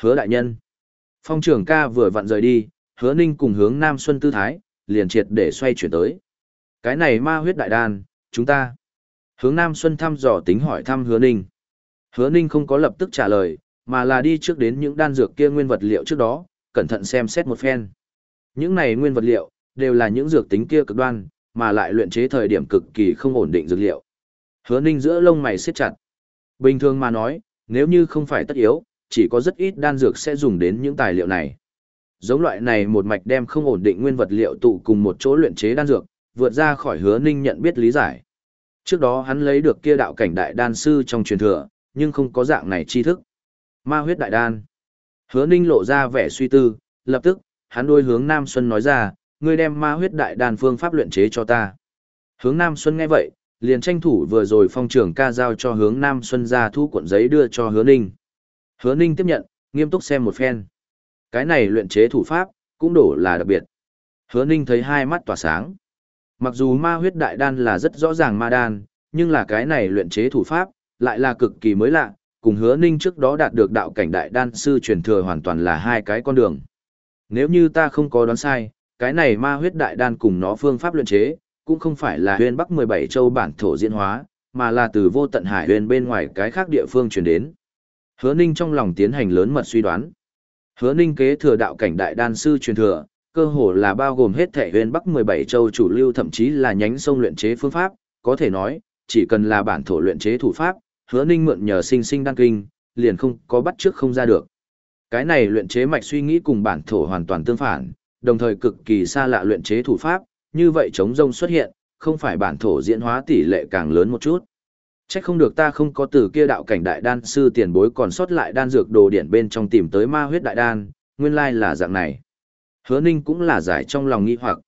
Hứa đại nhân. Phong trưởng ca vừa vặn rời đi, hứa ninh cùng hướng Nam Xuân tư thái, liền triệt để xoay chuyển tới. Cái này ma huyết đại đan, chúng ta. Hướng Nam Xuân thăm dò tính hỏi thăm hứa ninh. Hứa ninh không có lập tức trả lời, mà là đi trước đến những đan dược kia nguyên vật liệu trước đó, cẩn thận xem xét một phen. Những này nguyên vật liệu, đều là những dược tính kia cực đoan, mà lại luyện chế thời điểm cực kỳ không ổn định dược liệu. Hứa ninh giữa lông mày siết chặt. Bình thường mà nói, nếu như không phải tất yếu, chỉ có rất ít đan dược sẽ dùng đến những tài liệu này. Giống loại này một mạch đem không ổn định nguyên vật liệu tụ cùng một chỗ luyện chế đan dược, vượt ra khỏi hứa ninh nhận biết lý giải. Trước đó hắn lấy được kia đạo cảnh đại đan sư trong truyền thừa, nhưng không có dạng này tri thức. Ma huyết đại đan. Hứa ninh lộ ra vẻ suy tư, lập tức, hắn đôi hướng Nam Xuân nói ra, ngươi đem ma huyết đại đan phương pháp luyện chế cho ta. Hướng Nam Xuân nghe vậy, liền tranh thủ vừa rồi phong trưởng ca giao cho hướng Nam Xuân ra thu cuộn giấy đưa cho hứa ninh. Hứa ninh tiếp nhận, nghiêm túc xem một phen. Cái này luyện chế thủ pháp, cũng đổ là đặc biệt. Hứa Ninh thấy hai mắt tỏa sáng. Mặc dù ma huyết đại đan là rất rõ ràng ma đan, nhưng là cái này luyện chế thủ pháp, lại là cực kỳ mới lạ, cùng hứa ninh trước đó đạt được đạo cảnh đại đan sư truyền thừa hoàn toàn là hai cái con đường. Nếu như ta không có đoán sai, cái này ma huyết đại đan cùng nó phương pháp luyện chế, cũng không phải là huyền bắc 17 châu bản thổ diễn hóa, mà là từ vô tận hải huyền bên ngoài cái khác địa phương truyền đến. Hứa ninh trong lòng tiến hành lớn mật suy đoán. Hứa ninh kế thừa đạo cảnh đại đan sư truyền thừa, cơ hồ là bao gồm hết thể huyền bắc 17 châu chủ lưu thậm chí là nhánh sông luyện chế phương pháp, có thể nói, chỉ cần là bản thổ luyện chế thủ pháp, hứa ninh mượn nhờ sinh sinh đăng kinh, liền không có bắt trước không ra được. Cái này luyện chế mạch suy nghĩ cùng bản thổ hoàn toàn tương phản, đồng thời cực kỳ xa lạ luyện chế thủ pháp, như vậy chống rông xuất hiện, không phải bản thổ diễn hóa tỷ lệ càng lớn một chút. Chắc không được ta không có từ kia đạo cảnh đại đan sư tiền bối còn sót lại đan dược đồ điển bên trong tìm tới ma huyết đại đan, nguyên lai là dạng này. Hứa Ninh cũng là giải trong lòng nghi hoặc.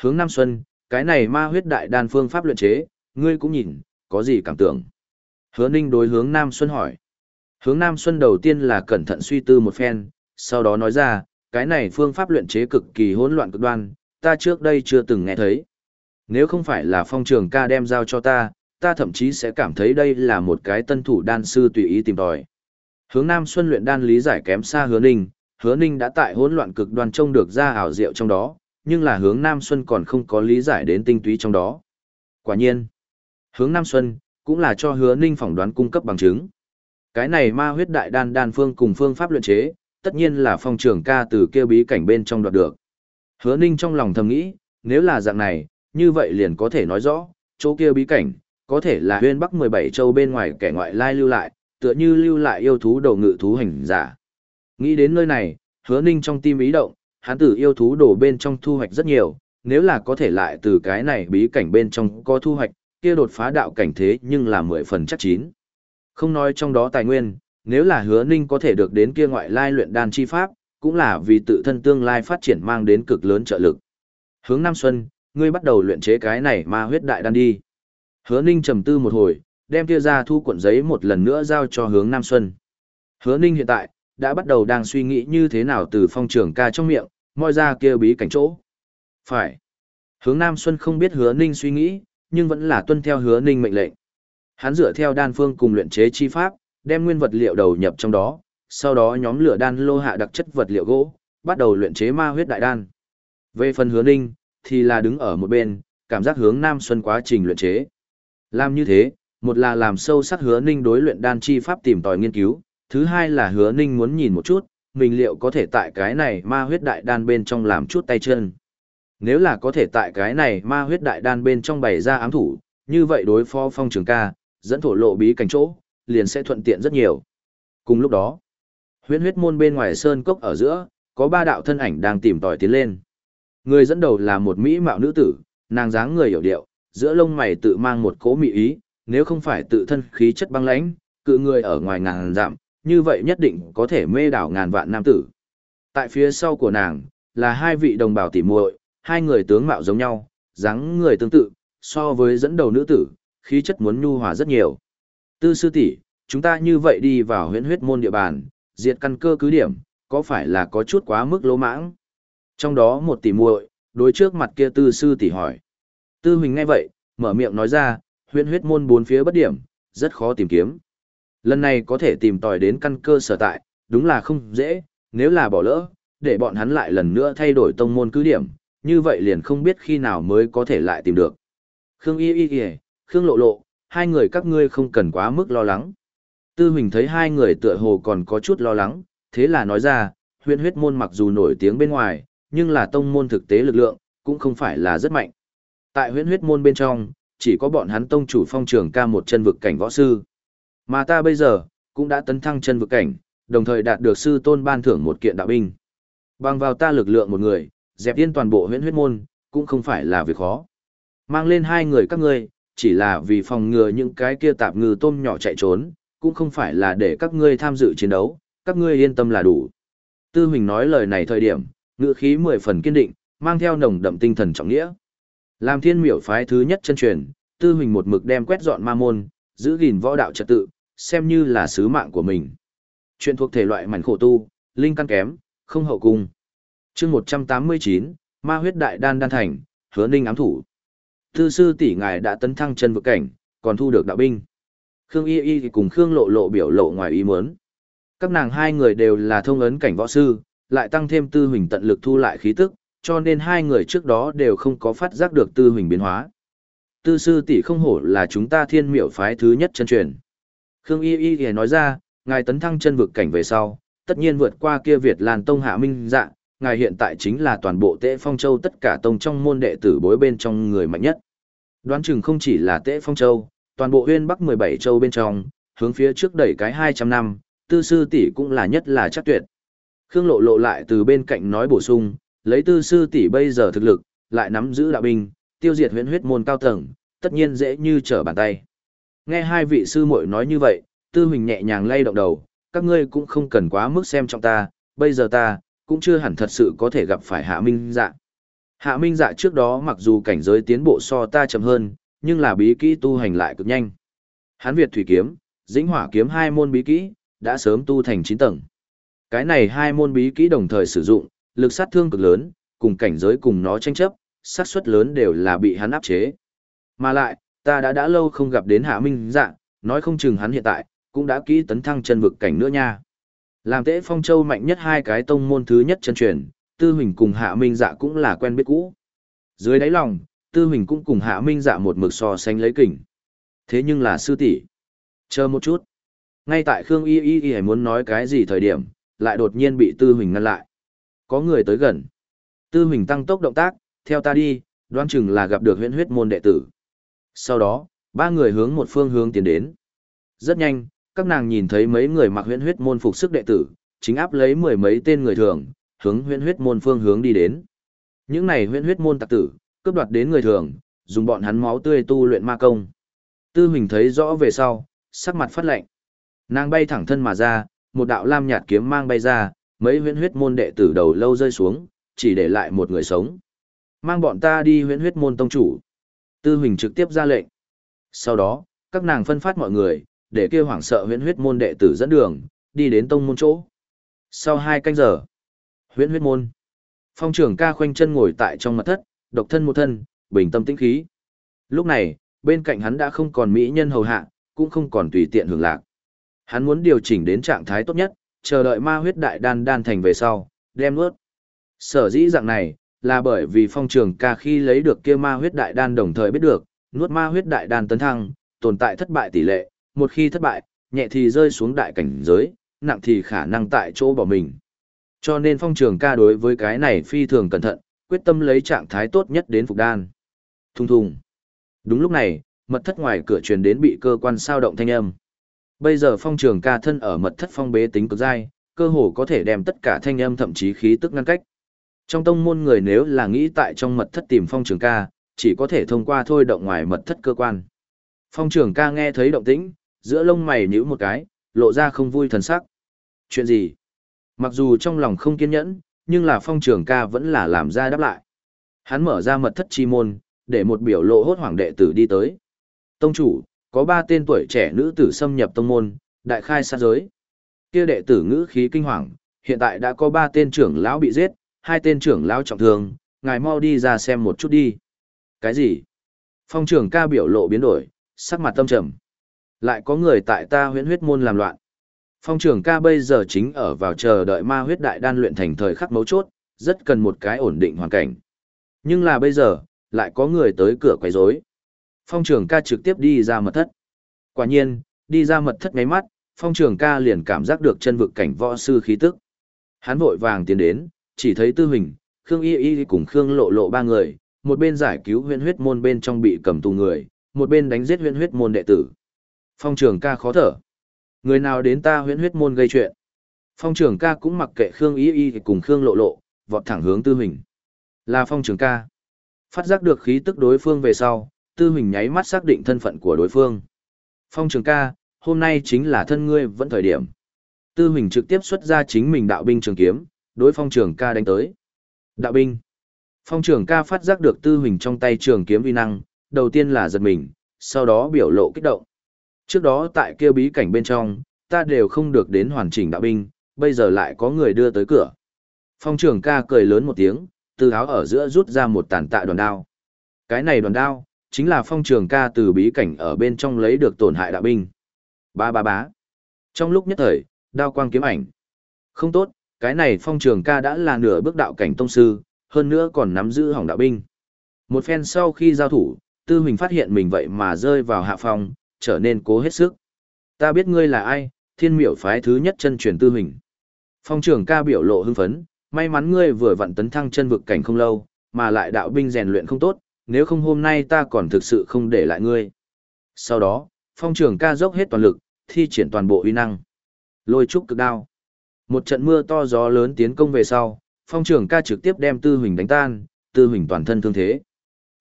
Hướng Nam Xuân, cái này ma huyết đại đan phương pháp luyện chế, ngươi cũng nhìn, có gì cảm tưởng. Hứa Ninh đối hướng Nam Xuân hỏi. Hướng Nam Xuân đầu tiên là cẩn thận suy tư một phen, sau đó nói ra, cái này phương pháp luyện chế cực kỳ hỗn loạn cực đoan, ta trước đây chưa từng nghe thấy. Nếu không phải là phong trường ca đem giao cho ta, ta thậm chí sẽ cảm thấy đây là một cái tân thủ đan sư tùy ý tìm tòi. Hướng Nam Xuân luyện đan lý giải kém xa Hứa Ninh, Hứa Ninh đã tại hỗn loạn cực đoan trông được ra ảo diệu trong đó, nhưng là hướng Nam Xuân còn không có lý giải đến tinh túy trong đó. Quả nhiên, hướng Nam Xuân, cũng là cho hứa ninh phỏng đoán cung cấp bằng chứng. Cái này ma huyết đại đan đan phương cùng phương pháp luyện chế, tất nhiên là phong trưởng ca từ kêu bí cảnh bên trong đoạt được. Hứa ninh trong lòng thầm nghĩ, nếu là dạng này, như vậy liền có thể nói rõ, chỗ kia bí cảnh, có thể là huyên bắc 17 châu bên ngoài kẻ ngoại lai lưu lại, tựa như lưu lại yêu thú đầu ngự thú hành giả. Nghĩ đến nơi này, hứa ninh trong tim ý động, hắn tử yêu thú đổ bên trong thu hoạch rất nhiều, nếu là có thể lại từ cái này bí cảnh bên trong có thu hoạch, kia đột phá đạo cảnh thế nhưng là mười phần chắc chín. Không nói trong đó tài nguyên, nếu là hứa ninh có thể được đến kia ngoại lai luyện đan chi pháp, cũng là vì tự thân tương lai phát triển mang đến cực lớn trợ lực. Hướng Nam Xuân, ngươi bắt đầu luyện chế cái này ma huyết đại đan đi. Hứa ninh trầm tư một hồi, đem kia ra thu cuộn giấy một lần nữa giao cho hướng Nam Xuân. Hứa ninh hiện tại, đã bắt đầu đang suy nghĩ như thế nào từ phong trường ca trong miệng, moi ra kia bí cảnh chỗ. Phải. Hướng Nam Xuân không biết hứa ninh suy nghĩ, nhưng vẫn là tuân theo hứa ninh mệnh lệnh. Hắn dựa theo đan phương cùng luyện chế chi pháp, đem nguyên vật liệu đầu nhập trong đó, sau đó nhóm lửa đan lô hạ đặc chất vật liệu gỗ, bắt đầu luyện chế ma huyết đại đan. Về phần hứa ninh, thì là đứng ở một bên, cảm giác hướng Nam Xuân quá trình luyện chế. Làm như thế, một là làm sâu sắc hứa ninh đối luyện đan chi pháp tìm tòi nghiên cứu, thứ hai là hứa ninh muốn nhìn một chút, mình liệu có thể tại cái này ma huyết đại đan bên trong làm chút tay chân nếu là có thể tại cái này ma huyết đại đan bên trong bày ra ám thủ, như vậy đối phó phong trường ca, dẫn thổ lộ bí cảnh chỗ, liền sẽ thuận tiện rất nhiều. Cùng lúc đó, huyễn huyết môn bên ngoài sơn cốc ở giữa, có ba đạo thân ảnh đang tìm tòi tiến lên. Người dẫn đầu là một mỹ mạo nữ tử, nàng dáng người hiểu điệu, giữa lông mày tự mang một cố mỹ ý, nếu không phải tự thân khí chất băng lãnh, cự người ở ngoài ngàn giảm như vậy nhất định có thể mê đảo ngàn vạn nam tử. Tại phía sau của nàng, là hai vị đồng bào tỉ muội, hai người tướng mạo giống nhau, dáng người tương tự, so với dẫn đầu nữ tử, khí chất muốn nhu hòa rất nhiều. Tư sư tỷ, chúng ta như vậy đi vào huyễn huyết môn địa bàn, diệt căn cơ cứ điểm, có phải là có chút quá mức lỗ mãng? Trong đó một tỷ muội, đối trước mặt kia tư sư tỷ hỏi. Tư huynh nghe vậy, mở miệng nói ra, huyễn huyết môn bốn phía bất điểm, rất khó tìm kiếm. Lần này có thể tìm tòi đến căn cơ sở tại, đúng là không dễ, nếu là bỏ lỡ, để bọn hắn lại lần nữa thay đổi tông môn cứ điểm, như vậy liền không biết khi nào mới có thể lại tìm được. Khương Y Y Y, Khương Lộ Lộ, hai người các ngươi không cần quá mức lo lắng. Tư Huỳnh thấy hai người tựa hồ còn có chút lo lắng, thế là nói ra, huyện huyết môn mặc dù nổi tiếng bên ngoài, nhưng là tông môn thực tế lực lượng, cũng không phải là rất mạnh. Tại huyện huyết môn bên trong, chỉ có bọn hắn tông chủ phong trường ca một chân vực cảnh võ sư. Mà ta bây giờ, cũng đã tấn thăng chân vực cảnh, đồng thời đạt được sư tôn ban thưởng một kiện đạo binh. Bằng vào ta lực lượng một người, dẹp yên toàn bộ huyễn huyết môn, cũng không phải là việc khó. Mang lên hai người các ngươi, chỉ là vì phòng ngừa những cái kia tạp ngư tôm nhỏ chạy trốn, cũng không phải là để các ngươi tham dự chiến đấu, các ngươi yên tâm là đủ. Tư Huỳnh nói lời này thời điểm, ngữ khí mười phần kiên định, mang theo nồng đậm tinh thần trọng nghĩa. Làm thiên miểu phái thứ nhất chân truyền, Tư Huỳnh một mực đem quét dọn ma môn, giữ gìn võ đạo trật tự, xem như là sứ mạng của mình. Chuyện thuộc thể loại mảnh khổ tu, linh căn kém, không hậu cung chương một trăm tám mươi chín Ma huyết đại đan đan thành, hứa ninh ám thủ. Thư sư tỷ ngài đã tấn thăng chân vực cảnh, còn thu được đạo binh. Khương Y Y cùng Khương Lộ Lộ biểu lộ ngoài ý muốn. Các nàng hai người đều là thông ấn cảnh võ sư, lại tăng thêm tư huỳnh tận lực thu lại khí tức, cho nên hai người trước đó đều không có phát giác được tư huỳnh biến hóa. Tư sư tỷ không hổ là chúng ta thiên miệu phái thứ nhất chân truyền. Khương Y Y thì nói ra, ngài tấn thăng chân vực cảnh về sau, tất nhiên vượt qua kia Việt Lan Tông hạ minh dạ, ngài hiện tại chính là toàn bộ Tế Phong Châu tất cả tông trong môn đệ tử bối bên trong người mạnh nhất. Đoán chừng không chỉ là Tế Phong Châu, toàn bộ huyên bắc 17 châu bên trong, hướng phía trước đẩy cái 200 năm, tư sư tỷ cũng là nhất là chắc tuyệt. Khương lộ lộ lại từ bên cạnh nói bổ sung, lấy tư sư tỷ bây giờ thực lực, lại nắm giữ đạo binh, tiêu diệt Huyền huyết môn cao tầng, tất nhiên dễ như trở bàn tay. Nghe hai vị sư muội nói như vậy, tư huỳnh nhẹ nhàng lay động đầu, các ngươi cũng không cần quá mức xem trọng ta, bây giờ ta, cũng chưa hẳn thật sự có thể gặp phải hạ minh dạ. Hạ minh dạ trước đó mặc dù cảnh giới tiến bộ so ta chậm hơn, nhưng là bí kỹ tu hành lại cực nhanh. Hán Việt thủy kiếm, dĩnh hỏa kiếm hai môn bí kỹ, đã sớm tu thành 9 tầng. Cái này hai môn bí kỹ đồng thời sử dụng, lực sát thương cực lớn, cùng cảnh giới cùng nó tranh chấp, xác suất lớn đều là bị hắn áp chế. Mà lại, ta đã đã lâu không gặp đến Hạ Minh Dạ, nói không chừng hắn hiện tại cũng đã kỹ tấn thăng chân vực cảnh nữa nha. Làm tễ Phong Châu mạnh nhất hai cái tông môn thứ nhất chân truyền, Tư Huỳnh cùng Hạ Minh Dạ cũng là quen biết cũ. Dưới đáy lòng, Tư Huỳnh cũng cùng Hạ Minh Dạ một mực so sánh lấy kỉnh. Thế nhưng là sư tỷ, chờ một chút. Ngay tại Khương Y Y Y muốn nói cái gì thời điểm, lại đột nhiên bị Tư Huỳnh ngăn lại. Có người tới gần. Tư Huỳnh tăng tốc động tác, theo ta đi, đoán chừng là gặp được huyễn huyết môn đệ tử. Sau đó, ba người hướng một phương hướng tiến đến. Rất nhanh, các nàng nhìn thấy mấy người mặc huyễn huyết môn phục sức đệ tử, chính áp lấy mười mấy tên người thường, hướng huyễn huyết môn phương hướng đi đến. Những này huyễn huyết môn tặc tử, cướp đoạt đến người thường, dùng bọn hắn máu tươi tu luyện ma công. Tư Huỳnh thấy rõ về sau, sắc mặt phát lạnh. Nàng bay thẳng thân mà ra, một đạo lam nhạt kiếm mang bay ra, mấy huyễn huyết môn đệ tử đầu lâu rơi xuống, chỉ để lại một người sống. Mang bọn ta đi huyễn huyết môn tông chủ. Tư Huỳnh trực tiếp ra lệnh. Sau đó, các nàng phân phát mọi người, để kia hoảng sợ huyễn huyết môn đệ tử dẫn đường, đi đến tông môn chỗ. Sau hai canh giờ, huyễn huyết môn. Phong trưởng ca khoanh chân ngồi tại trong mật thất, độc thân một thân, bình tâm tĩnh khí. Lúc này, bên cạnh hắn đã không còn mỹ nhân hầu hạ, cũng không còn tùy tiện hưởng lạc. Hắn muốn điều chỉnh đến trạng thái tốt nhất, chờ đợi ma huyết đại đan đan thành về sau, đem nuốt. Sở dĩ dạng này, là bởi vì phong trường ca khi lấy được kia ma huyết đại đan đồng thời biết được, nuốt ma huyết đại đan tấn thăng, tồn tại thất bại tỷ lệ, một khi thất bại, nhẹ thì rơi xuống đại cảnh giới, nặng thì khả năng tại chỗ bỏ mình. Cho nên phong trường ca đối với cái này phi thường cẩn thận, quyết tâm lấy trạng thái tốt nhất đến phục đan. Thùng thùng. Đúng lúc này, mật thất ngoài cửa truyền đến bị cơ quan sao động thanh âm. Bây giờ phong trường ca thân ở mật thất phong bế tính cực dai, cơ hồ có thể đem tất cả thanh âm thậm chí khí tức ngăn cách. Trong tông môn người nếu là nghĩ tại trong mật thất tìm phong trường ca, chỉ có thể thông qua thôi động ngoài mật thất cơ quan. Phong trường ca nghe thấy động tĩnh, giữa lông mày nhíu một cái, lộ ra không vui thần sắc. Chuyện gì? Mặc dù trong lòng không kiên nhẫn, nhưng là phong trường ca vẫn là làm ra đáp lại. Hắn mở ra mật thất chi môn, để một biểu lộ hốt hoảng đệ tử đi tới. Tông chủ, có ba tên tuổi trẻ nữ tử xâm nhập tông môn, đại khai sát giới. Kia đệ tử ngữ khí kinh hoàng, hiện tại đã có ba tên trưởng lão bị giết, hai tên trưởng lão trọng thương, ngài mau đi ra xem một chút đi. Cái gì? Phong trưởng ca biểu lộ biến đổi, sắc mặt tâm trầm. Lại có người tại ta huyễn huyết môn làm loạn. Phong trưởng ca bây giờ chính ở vào chờ đợi ma huyết đại đan luyện thành thời khắc mấu chốt, rất cần một cái ổn định hoàn cảnh. Nhưng là bây giờ, lại có người tới cửa quấy rối. Phong trưởng ca trực tiếp đi ra mật thất. Quả nhiên, đi ra mật thất ngáy mắt, phong trưởng ca liền cảm giác được chân vực cảnh võ sư khí tức. Hắn vội vàng tiến đến, chỉ thấy tư hình, Khương Y Y cùng Khương lộ lộ ba người, một bên giải cứu huyện huyết môn bên trong bị cầm tù người, một bên đánh giết huyện huyết môn đệ tử. Phong trưởng ca khó thở. Người nào đến ta huyễn huyết môn gây chuyện. Phong trưởng ca cũng mặc kệ Khương Y Y cùng Khương lộ lộ, vọt thẳng hướng tư hình. Là phong trưởng ca. Phát giác được khí tức đối phương về sau, tư hình nháy mắt xác định thân phận của đối phương. Phong trưởng ca, hôm nay chính là thân ngươi vẫn thời điểm. Tư hình trực tiếp xuất ra chính mình đạo binh trường kiếm, đối phong trưởng ca đánh tới. Đạo binh. Phong trưởng ca phát giác được tư hình trong tay trường kiếm vi năng, đầu tiên là giật mình, sau đó biểu lộ kích động. Trước đó tại kêu bí cảnh bên trong, ta đều không được đến hoàn chỉnh đạo binh, bây giờ lại có người đưa tới cửa. Phong trưởng ca cười lớn một tiếng, từ áo ở giữa rút ra một tàn tạ đoàn đao. Cái này đoàn đao, chính là phong trường ca từ bí cảnh ở bên trong lấy được tổn hại đạo binh. Ba ba bá. Trong lúc nhất thời, đao quang kiếm ảnh. Không tốt, cái này phong trường ca đã là nửa bước đạo cảnh tông sư, hơn nữa còn nắm giữ hỏng đạo binh. Một phen sau khi giao thủ, tư huỳnh phát hiện mình vậy mà rơi vào hạ phong, trở nên cố hết sức. Ta biết ngươi là ai, thiên miểu phái thứ nhất chân truyền tư hình. Phong trưởng ca biểu lộ hưng phấn, may mắn ngươi vừa vặn tấn thăng chân vực cảnh không lâu, mà lại đạo binh rèn luyện không tốt, nếu không hôm nay ta còn thực sự không để lại ngươi. Sau đó, phong trưởng ca dốc hết toàn lực, thi triển toàn bộ uy năng. Lôi trúc cực đao. Một trận mưa to gió lớn tiến công về sau, phong trưởng ca trực tiếp đem tư huỳnh đánh tan, tư huỳnh toàn thân thương thế.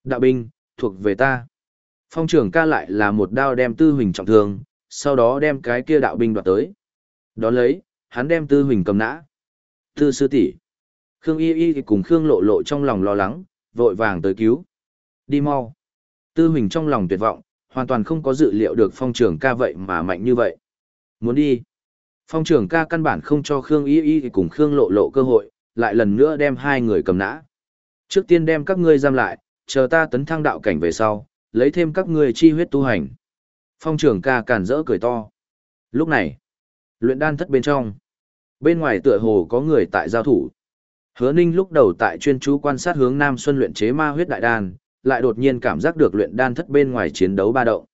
Đạo binh, thuộc về ta. Phong trường ca lại là một đao đem tư huỳnh trọng thương, sau đó đem cái kia đạo binh đoạt tới. Đón lấy, hắn đem tư huỳnh cầm nã. Tư sư tỷ Khương Y Y cùng Khương Lộ Lộ trong lòng lo lắng, vội vàng tới cứu. Đi mau. Tư huỳnh trong lòng tuyệt vọng, hoàn toàn không có dự liệu được phong trường ca vậy mà mạnh như vậy. Muốn đi. Phong trường ca căn bản không cho Khương Y Y cùng Khương Lộ Lộ cơ hội, lại lần nữa đem hai người cầm nã. Trước tiên đem các ngươi giam lại, chờ ta tấn thăng đạo cảnh về sau, lấy thêm các ngươi chi huyết tu hành. Phong trưởng ca cản rỡ cười to. Lúc này, luyện đan thất bên trong. Bên ngoài tựa hồ có người tại giao thủ. Hứa Ninh lúc đầu tại chuyên chú quan sát hướng Nam Xuân luyện chế ma huyết đại đan, lại đột nhiên cảm giác được luyện đan thất bên ngoài chiến đấu ba động.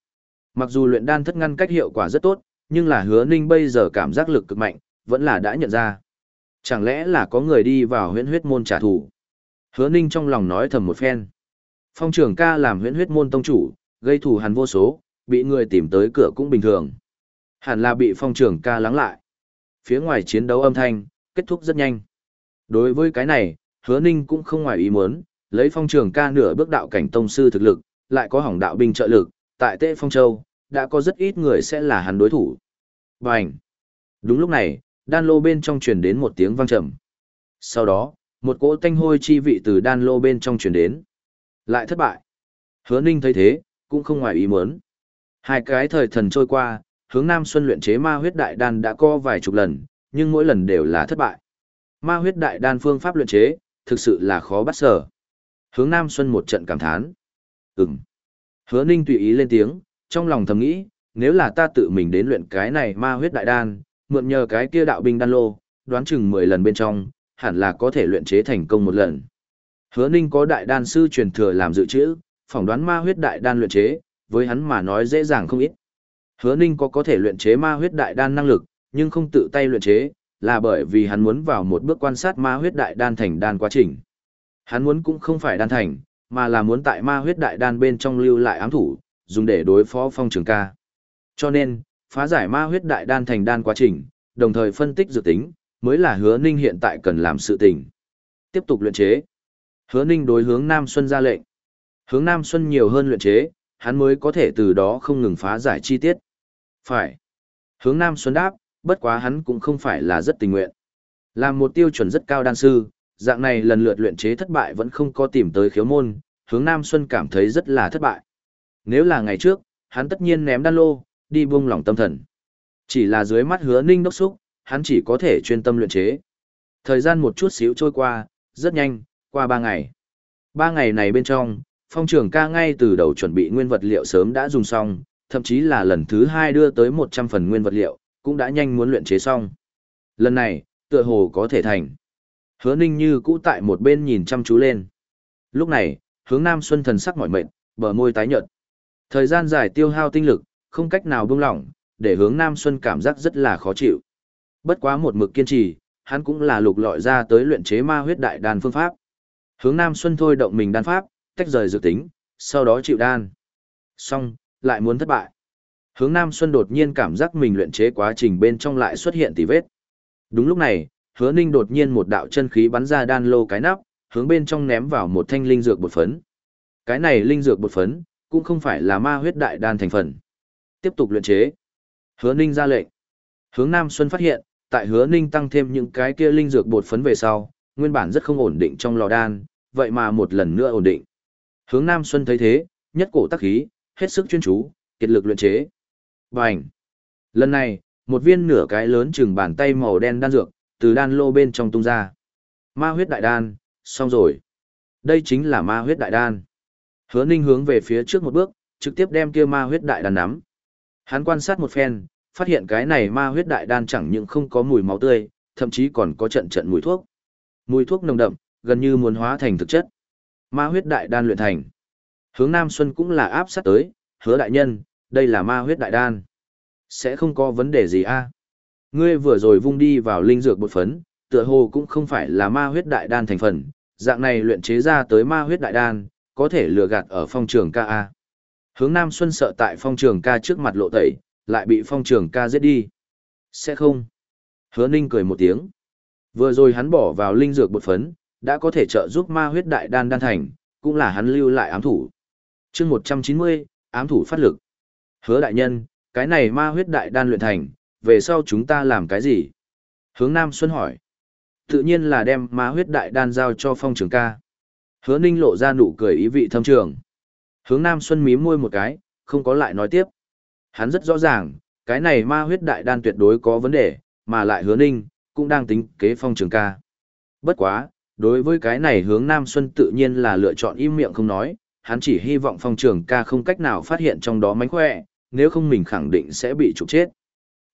Mặc dù luyện đan thất ngăn cách hiệu quả rất tốt, nhưng là Hứa Ninh bây giờ cảm giác lực cực mạnh, vẫn là đã nhận ra. Chẳng lẽ là có người đi vào huyễn huyết môn trả thù? Hứa Ninh trong lòng nói thầm một phen. Phong trưởng ca làm huyễn huyết môn tông chủ, gây thù hắn vô số, bị người tìm tới cửa cũng bình thường. Hẳn là bị phong trưởng ca lắng lại. Phía ngoài chiến đấu âm thanh, kết thúc rất nhanh. Đối với cái này, hứa ninh cũng không ngoài ý muốn, lấy phong trưởng ca nửa bước đạo cảnh tông sư thực lực, lại có hỏng đạo binh trợ lực, tại Tệ Phong Châu, đã có rất ít người sẽ là hắn đối thủ. Bành! Đúng lúc này, đan lô bên trong truyền đến một tiếng vang trầm. Sau đó, một cỗ tanh hôi chi vị từ đan lô bên trong truyền đến. Lại thất bại. Hứa Ninh thấy thế, cũng không ngoài ý muốn. Hai cái thời thần trôi qua, hướng Nam Xuân luyện chế ma huyết đại đan đã co vài chục lần, nhưng mỗi lần đều là thất bại. Ma huyết đại đan phương pháp luyện chế, thực sự là khó bắt sở. Hướng Nam Xuân một trận cảm thán. Ừm. Hứa Ninh tùy ý lên tiếng, trong lòng thầm nghĩ, nếu là ta tự mình đến luyện cái này ma huyết đại đan, mượn nhờ cái kia đạo binh đan lô, đoán chừng 10 lần bên trong, hẳn là có thể luyện chế thành công một lần. Hứa Ninh có đại đan sư truyền thừa làm dự trữ, phỏng đoán ma huyết đại đan luyện chế, với hắn mà nói dễ dàng không ít. Hứa Ninh có có thể luyện chế ma huyết đại đan năng lực, nhưng không tự tay luyện chế, là bởi vì hắn muốn vào một bước quan sát ma huyết đại đan thành đan quá trình. Hắn muốn cũng không phải đan thành, mà là muốn tại ma huyết đại đan bên trong lưu lại ám thủ, dùng để đối phó phong trường ca. Cho nên, phá giải ma huyết đại đan thành đan quá trình, đồng thời phân tích dự tính, mới là hứa ninh hiện tại cần làm sự tình. Tiếp tục luyện chế. Hứa ninh đối hướng Nam Xuân ra lệnh. Hướng Nam Xuân nhiều hơn luyện chế, hắn mới có thể từ đó không ngừng phá giải chi tiết. Phải. Hướng Nam Xuân đáp, bất quá hắn cũng không phải là rất tình nguyện. Làm một tiêu chuẩn rất cao đan sư, dạng này lần lượt luyện chế thất bại vẫn không có tìm tới khiếu môn, hướng Nam Xuân cảm thấy rất là thất bại. Nếu là ngày trước, hắn tất nhiên ném đan lô, đi buông lỏng tâm thần. Chỉ là dưới mắt hứa ninh đốc xúc, hắn chỉ có thể chuyên tâm luyện chế. Thời gian một chút xíu trôi qua, rất nhanh, qua ba ngày. Ba ngày này bên trong, phong trưởng ca ngay từ đầu chuẩn bị nguyên vật liệu sớm đã dùng xong, thậm chí là lần thứ hai đưa tới 100 phần nguyên vật liệu, cũng đã nhanh muốn luyện chế xong. Lần này, tựa hồ có thể thành. Hứa ninh như cũ tại một bên nhìn chăm chú lên. Lúc này, hướng nam xuân thần sắc mỏi mệt, bờ môi tái nhợt. Thời gian dài tiêu hao tinh lực, không cách nào buông lỏng, để hướng nam xuân cảm giác rất là khó chịu. Bất quá một mực kiên trì, hắn cũng là lục lọi ra tới luyện chế ma huyết đại đan phương pháp. Hướng nam xuân thôi động mình đan pháp, tách rời dự tính, sau đó chịu đan. Xong, lại muốn thất bại. Hướng Nam Xuân đột nhiên cảm giác mình luyện chế quá trình bên trong lại xuất hiện tỷ vết. Đúng lúc này, hứa ninh đột nhiên một đạo chân khí bắn ra đan lô cái nắp, hướng bên trong ném vào một thanh linh dược bột phấn. Cái này linh dược bột phấn, cũng không phải là ma huyết đại đan thành phần. Tiếp tục luyện chế. Hứa ninh ra lệnh. Hướng Nam Xuân phát hiện, tại hứa ninh tăng thêm những cái kia linh dược bột phấn về sau, nguyên bản rất không ổn định trong lò đan, vậy mà một lần nữa ổn định. Hướng Nam Xuân thấy thế, nhất cổ tác khí, hết sức chuyên chú, kiệt lực luyện chế. Bành! Lần này, một viên nửa cái lớn chừng bàn tay màu đen đan dược, từ đan lô bên trong tung ra. Ma huyết đại đan, xong rồi. Đây chính là ma huyết đại đan. Hứa Ninh hướng về phía trước một bước, trực tiếp đem kia ma huyết đại đan nắm. Hắn quan sát một phen, phát hiện cái này ma huyết đại đan chẳng những không có mùi máu tươi, thậm chí còn có trận trận mùi thuốc. Mùi thuốc nồng đậm, gần như muốn hóa thành thực chất. Ma huyết đại đan luyện thành. Hướng Nam Xuân cũng là áp sát tới, hứa đại nhân, đây là ma huyết đại đan. Sẽ không có vấn đề gì a Ngươi vừa rồi vung đi vào linh dược bột phấn, tựa hồ cũng không phải là ma huyết đại đan thành phần, dạng này luyện chế ra tới ma huyết đại đan, có thể lừa gạt ở phong trường ca A. Hướng Nam Xuân sợ tại phong trường ca trước mặt lộ tẩy, lại bị phong trường ca giết đi. Sẽ không. Hứa Ninh cười một tiếng. Vừa rồi hắn bỏ vào linh dược bột phấn, đã có thể trợ giúp ma huyết đại đan đan thành, cũng là hắn lưu lại ám thủ. chương 190, ám thủ phát lực. Hứa đại nhân, cái này ma huyết đại đan luyện thành, về sau chúng ta làm cái gì? Hướng Nam Xuân hỏi. Tự nhiên là đem ma huyết đại đan giao cho phong trường ca. Hứa Ninh lộ ra nụ cười ý vị thâm trường. Hướng Nam Xuân mím môi một cái, không có lại nói tiếp. Hắn rất rõ ràng, cái này ma huyết đại đan tuyệt đối có vấn đề, mà lại hứa Ninh, cũng đang tính kế phong trường ca. Bất quá, đối với cái này hướng Nam Xuân tự nhiên là lựa chọn im miệng không nói, hắn chỉ hy vọng phong trường ca không cách nào phát hiện trong đó mánh khỏe, nếu không mình khẳng định sẽ bị trục chết.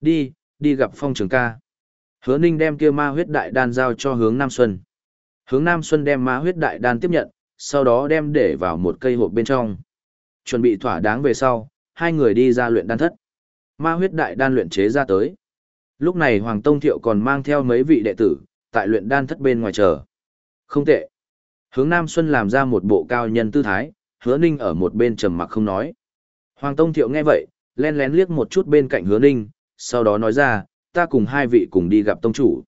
Đi, đi gặp phong trường ca. Hứa Ninh đem kia ma huyết đại đan giao cho hướng Nam Xuân. Hướng Nam Xuân đem ma huyết đại đan tiếp nhận, sau đó đem để vào một cây hộp bên trong. Chuẩn bị thỏa đáng về sau, hai người đi ra luyện đan thất. Ma huyết đại đan luyện chế ra tới. Lúc này Hoàng Tông Thiệu còn mang theo mấy vị đệ tử, tại luyện đan thất bên ngoài chờ. Không tệ. Hướng Nam Xuân làm ra một bộ cao nhân tư thái, hứa ninh ở một bên trầm mặc không nói. Hoàng Tông Thiệu nghe vậy, len lén liếc một chút bên cạnh hứa ninh, sau đó nói ra, ta cùng hai vị cùng đi gặp tông chủ.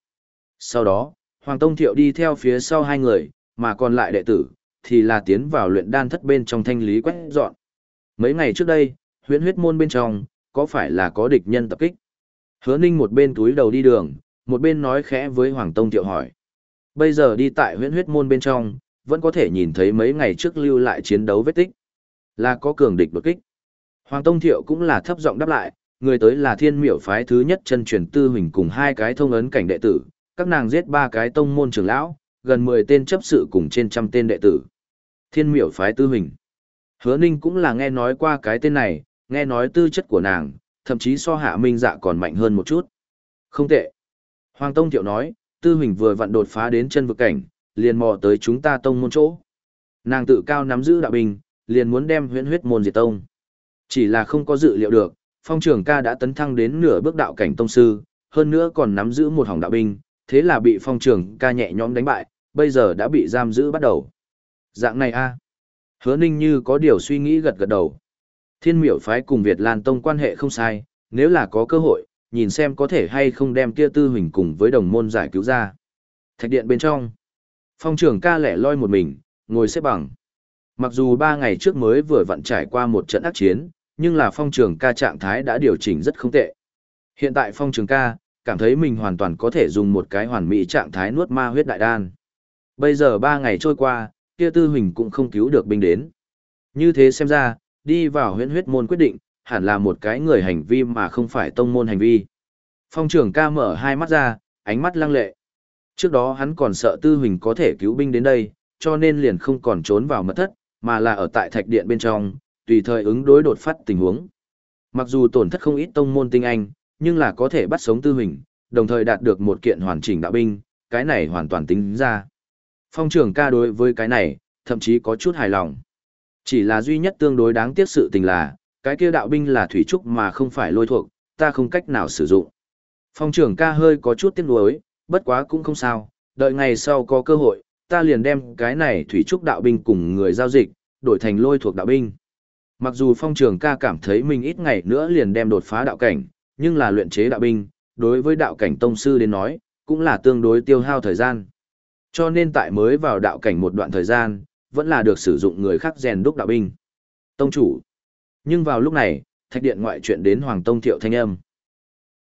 Sau đó, Hoàng Tông Thiệu đi theo phía sau hai người, mà còn lại đệ tử, thì là tiến vào luyện đan thất bên trong thanh lý quét dọn. Mấy ngày trước đây, huyện huyết môn bên trong, có phải là có địch nhân tập kích? Hứa Ninh một bên túi đầu đi đường, một bên nói khẽ với Hoàng Tông Tiệu hỏi. Bây giờ đi tại huyện huyết môn bên trong, vẫn có thể nhìn thấy mấy ngày trước lưu lại chiến đấu vết tích. Là có cường địch đột kích. Hoàng Tông Thiệu cũng là thấp giọng đáp lại, người tới là thiên miểu phái thứ nhất chân truyền tư huỳnh cùng hai cái thông ấn cảnh đệ tử, các nàng giết ba cái tông môn trưởng lão, gần 10 tên chấp sự cùng trên trăm tên đệ tử. Thiên miểu phái tư huỳnh. Hứa Ninh cũng là nghe nói qua cái tên này, nghe nói tư chất của nàng, thậm chí so hạ minh dạ còn mạnh hơn một chút. Không tệ. Hoàng Tông Thiệu nói, tư huỳnh vừa vặn đột phá đến chân vực cảnh, liền mò tới chúng ta tông môn chỗ. Nàng tự cao nắm giữ đạo binh, liền muốn đem huyễn huyết môn diệt tông. Chỉ là không có dự liệu được, phong trường ca đã tấn thăng đến nửa bước đạo cảnh tông sư, hơn nữa còn nắm giữ một hỏng đạo binh, thế là bị phong trường ca nhẹ nhõm đánh bại, bây giờ đã bị giam giữ bắt đầu. Dạng này a Hứa ninh như có điều suy nghĩ gật gật đầu. Thiên miểu phái cùng Việt Lan Tông quan hệ không sai, nếu là có cơ hội, nhìn xem có thể hay không đem kia tư huỳnh cùng với đồng môn giải cứu ra. Thạch điện bên trong, phong trưởng ca lẻ loi một mình, ngồi xếp bằng. Mặc dù ba ngày trước mới vừa vặn trải qua một trận ác chiến, nhưng là phong trường ca trạng thái đã điều chỉnh rất không tệ. Hiện tại phong trường ca, cảm thấy mình hoàn toàn có thể dùng một cái hoàn mỹ trạng thái nuốt ma huyết đại đan. Bây giờ ba ngày trôi qua, kia tư huỳnh cũng không cứu được binh đến. Như thế xem ra, đi vào huyễn huyết môn quyết định, hẳn là một cái người hành vi mà không phải tông môn hành vi. Phong trưởng ca mở hai mắt ra, ánh mắt lăng lệ. Trước đó hắn còn sợ tư huỳnh có thể cứu binh đến đây, cho nên liền không còn trốn vào mật thất, mà là ở tại thạch điện bên trong, tùy thời ứng đối đột phát tình huống. Mặc dù tổn thất không ít tông môn tinh anh, nhưng là có thể bắt sống tư huỳnh, đồng thời đạt được một kiện hoàn chỉnh đạo binh, cái này hoàn toàn tính ra. Phong trưởng ca đối với cái này, thậm chí có chút hài lòng. Chỉ là duy nhất tương đối đáng tiếc sự tình là, cái kia đạo binh là thủy trúc mà không phải lôi thuộc, ta không cách nào sử dụng. Phong trưởng ca hơi có chút tiếc nuối, bất quá cũng không sao, đợi ngày sau có cơ hội, ta liền đem cái này thủy trúc đạo binh cùng người giao dịch, đổi thành lôi thuộc đạo binh. Mặc dù phong trường ca cảm thấy mình ít ngày nữa liền đem đột phá đạo cảnh, nhưng là luyện chế đạo binh, đối với đạo cảnh tông sư đến nói, cũng là tương đối tiêu hao thời gian. Cho nên tại mới vào đạo cảnh một đoạn thời gian, vẫn là được sử dụng người khác rèn đúc đạo binh. Tông chủ. Nhưng vào lúc này, thạch điện ngoại chuyện đến Hoàng Tông Thiệu thanh âm.